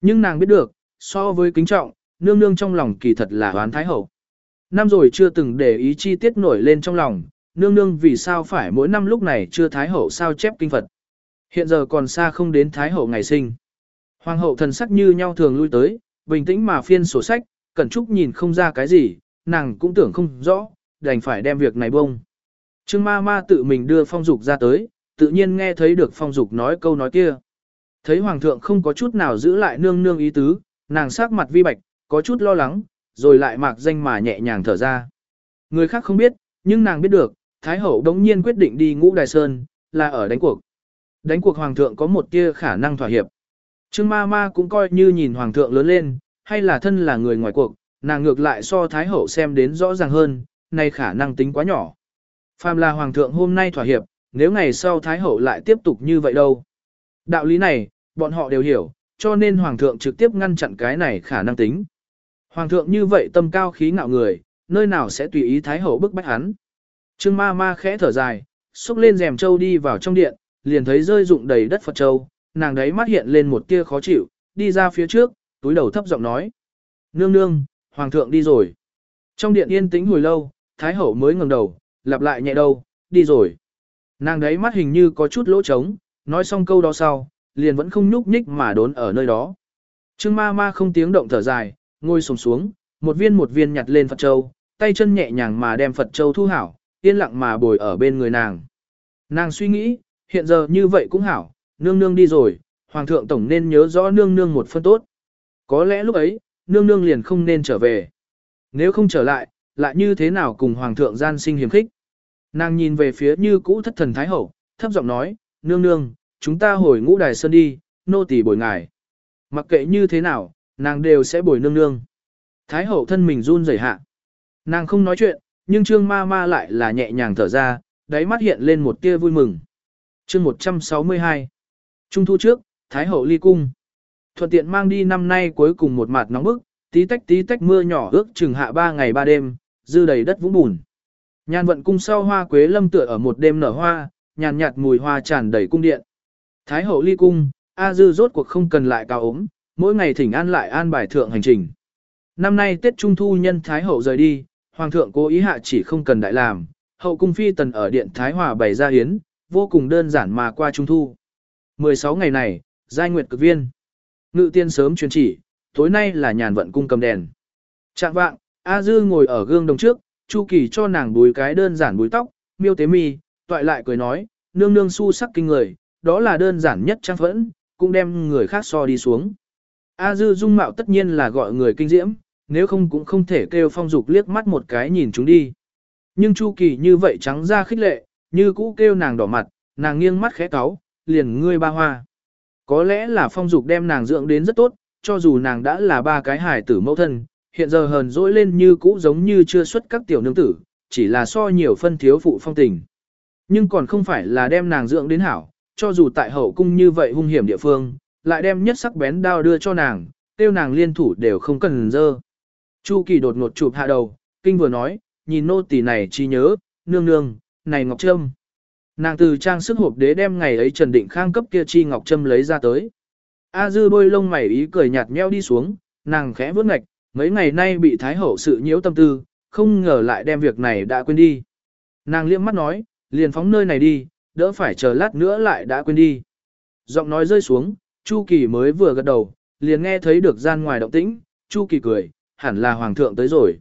Nhưng nàng biết được, so với kính trọng, nương nương trong lòng kỳ thật là oán Thái hậu. Năm rồi chưa từng để ý chi tiết nổi lên trong lòng, nương nương vì sao phải mỗi năm lúc này chưa Thái hậu sao chép kinh Phật. Hiện giờ còn xa không đến Thái hậu ngày sinh. Hoàng hậu thần sắc như nhau thường lui tới, bình tĩnh mà phiên sổ sách, Cẩn Trúc nhìn không ra cái gì, nàng cũng tưởng không rõ, đành phải đem việc này bông. Trương ma ma tự mình đưa phong dục ra tới, tự nhiên nghe thấy được phong dục nói câu nói kia. Thấy hoàng thượng không có chút nào giữ lại nương nương ý tứ, nàng sắc mặt vi bạch, có chút lo lắng, rồi lại mạc danh mà nhẹ nhàng thở ra. Người khác không biết, nhưng nàng biết được, Thái hậu đống nhiên quyết định đi ngũ đài sơn, là ở đánh cuộc. Đánh cuộc hoàng thượng có một tia khả năng thỏa hiệp. Trương ma ma cũng coi như nhìn hoàng thượng lớn lên, hay là thân là người ngoài cuộc, nàng ngược lại so thái hậu xem đến rõ ràng hơn, nay khả năng tính quá nhỏ. Phàm là hoàng thượng hôm nay thỏa hiệp, nếu ngày sau thái hậu lại tiếp tục như vậy đâu. Đạo lý này, bọn họ đều hiểu, cho nên hoàng thượng trực tiếp ngăn chặn cái này khả năng tính. Hoàng thượng như vậy tâm cao khí ngạo người, nơi nào sẽ tùy ý thái hậu bức bách hắn. Trương ma ma khẽ thở dài, xúc lên rèm châu đi vào trong điện, liền thấy rơi rụng đầy đất Phật châu, nàng đấy mắt hiện lên một tia khó chịu, đi ra phía trước, túi đầu thấp giọng nói. Nương nương, hoàng thượng đi rồi. Trong điện yên tĩnh hồi lâu, thái hậu mới ngẩng đầu, lặp lại nhẹ đầu: đi rồi. Nàng đấy mắt hình như có chút lỗ trống, nói xong câu đó sau, liền vẫn không nhúc nhích mà đốn ở nơi đó. Trương ma ma không tiếng động thở dài, ngồi sồm xuống, một viên một viên nhặt lên Phật Châu, tay chân nhẹ nhàng mà đem Phật Châu thu hảo, yên lặng mà bồi ở bên người nàng. Nàng suy nghĩ, hiện giờ như vậy cũng hảo, nương nương đi rồi, hoàng thượng tổng nên nhớ rõ nương nương một phân tốt. Có lẽ lúc ấy, nương nương liền không nên trở về. Nếu không trở lại, lại như thế nào cùng hoàng thượng gian sinh hiểm khích. Nàng nhìn về phía như cũ thất thần thái hậu, thấp giọng nói, nương nương, chúng ta hồi ngũ đài sơn đi, nô tỳ bồi ngài. Mặc kệ như thế nào, nàng đều sẽ bồi nương nương. Thái hậu thân mình run rẩy hạ. Nàng không nói chuyện, nhưng trương ma ma lại là nhẹ nhàng thở ra, đáy mắt hiện lên một tia vui mừng. Chương 162 Trung thu trước, Thái hậu ly cung. Thuận tiện mang đi năm nay cuối cùng một mặt nóng bức, tí tách tí tách mưa nhỏ ước chừng hạ ba ngày ba đêm, dư đầy đất vũng bùn. Nhàn vận cung sau hoa quế lâm tựa ở một đêm nở hoa, nhàn nhạt mùi hoa tràn đầy cung điện. Thái hậu ly cung, A dư rốt cuộc không cần lại cao ốm, mỗi ngày thỉnh an lại an bài thượng hành trình. Năm nay Tết Trung Thu nhân Thái hậu rời đi, Hoàng thượng cố ý hạ chỉ không cần đại làm, hậu cung phi tần ở điện Thái Hòa bày ra hiến, vô cùng đơn giản mà qua trung thu. 16 ngày này, giai nguyệt cực viên. Ngự tiên sớm truyền chỉ, tối nay là nhàn vận cung cầm đèn. Trạng vạng, A Dư ngồi ở gương đồng trước, Chu Kỳ cho nàng búi cái đơn giản búi tóc, miêu tế mi, toại lại cười nói, nương nương su sắc kinh người, đó là đơn giản nhất trang phẫn, cũng đem người khác so đi xuống. A Dư dung mạo tất nhiên là gọi người kinh diễm, nếu không cũng không thể kêu phong dục liếc mắt một cái nhìn chúng đi. Nhưng Chu Kỳ như vậy trắng ra khích lệ, như cũ kêu nàng đỏ mặt, nàng nghiêng mắt khẽ cáo, liền ngươi ba hoa. Có lẽ là phong dục đem nàng dưỡng đến rất tốt, cho dù nàng đã là ba cái hài tử mẫu thân, hiện giờ hờn dỗi lên như cũ giống như chưa xuất các tiểu nương tử, chỉ là so nhiều phân thiếu phụ phong tình. Nhưng còn không phải là đem nàng dưỡng đến hảo, cho dù tại hậu cung như vậy hung hiểm địa phương, lại đem nhất sắc bén đao đưa cho nàng, tiêu nàng liên thủ đều không cần dơ. Chu Kỳ đột ngột chụp hạ đầu, kinh vừa nói, nhìn nô tỳ này chi nhớ, nương nương, này Ngọc Trâm. Nàng từ trang sức hộp đế đem ngày ấy Trần Định Khang cấp kia chi Ngọc Trâm lấy ra tới. A dư bôi lông mày ý cười nhạt nheo đi xuống, nàng khẽ vướt ngạch, mấy ngày nay bị Thái Hậu sự nhiễu tâm tư, không ngờ lại đem việc này đã quên đi. Nàng liếc mắt nói, liền phóng nơi này đi, đỡ phải chờ lát nữa lại đã quên đi. Giọng nói rơi xuống, Chu Kỳ mới vừa gật đầu, liền nghe thấy được gian ngoài động tĩnh, Chu Kỳ cười, hẳn là Hoàng thượng tới rồi.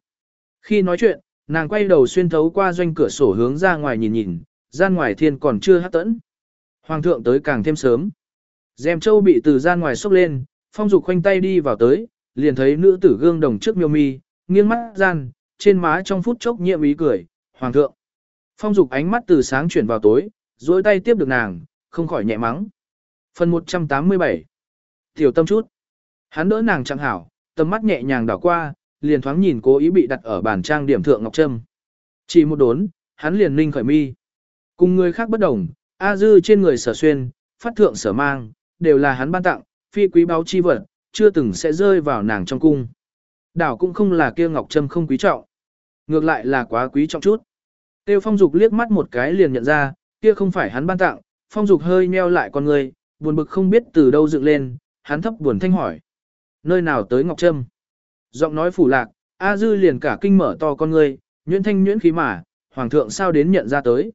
Khi nói chuyện, nàng quay đầu xuyên thấu qua doanh cửa sổ hướng ra ngoài nhìn nhìn, gian ngoài thiên còn chưa hát tẫn. Hoàng thượng tới càng thêm sớm. Dèm châu bị từ gian ngoài xốc lên, phong dục khoanh tay đi vào tới, liền thấy nữ tử gương đồng trước miêu mi, nghiêng mắt gian, trên má trong phút chốc nhiệm ý cười, hoàng thượng. Phong dục ánh mắt từ sáng chuyển vào tối, duỗi tay tiếp được nàng, không khỏi nhẹ mắng. Phần 187 Tiểu tâm chút. Hắn đỡ nàng chẳng hảo, tầm mắt nhẹ nhàng đảo qua, liền thoáng nhìn cố ý bị đặt ở bàn trang điểm thượng ngọc trâm. Chỉ một đốn, hắn liền ninh khởi mi. Cùng người khác bất đồng, A dư trên người sở xuyên, phát thượng sở mang, đều là hắn ban tặng, phi quý báo chi vật, chưa từng sẽ rơi vào nàng trong cung. Đảo cũng không là kia ngọc trâm không quý trọng. Ngược lại là quá quý trọng chút. Tiêu phong dục liếc mắt một cái liền nhận ra, kia không phải hắn ban tặng, phong dục hơi nheo lại con người, buồn bực không biết từ đâu dựng lên, hắn thấp buồn thanh hỏi. Nơi nào tới ngọc trâm? Giọng nói phủ lạc, A dư liền cả kinh mở to con người, nhuyễn thanh nhuyễn khí mà, hoàng thượng sao đến nhận ra tới.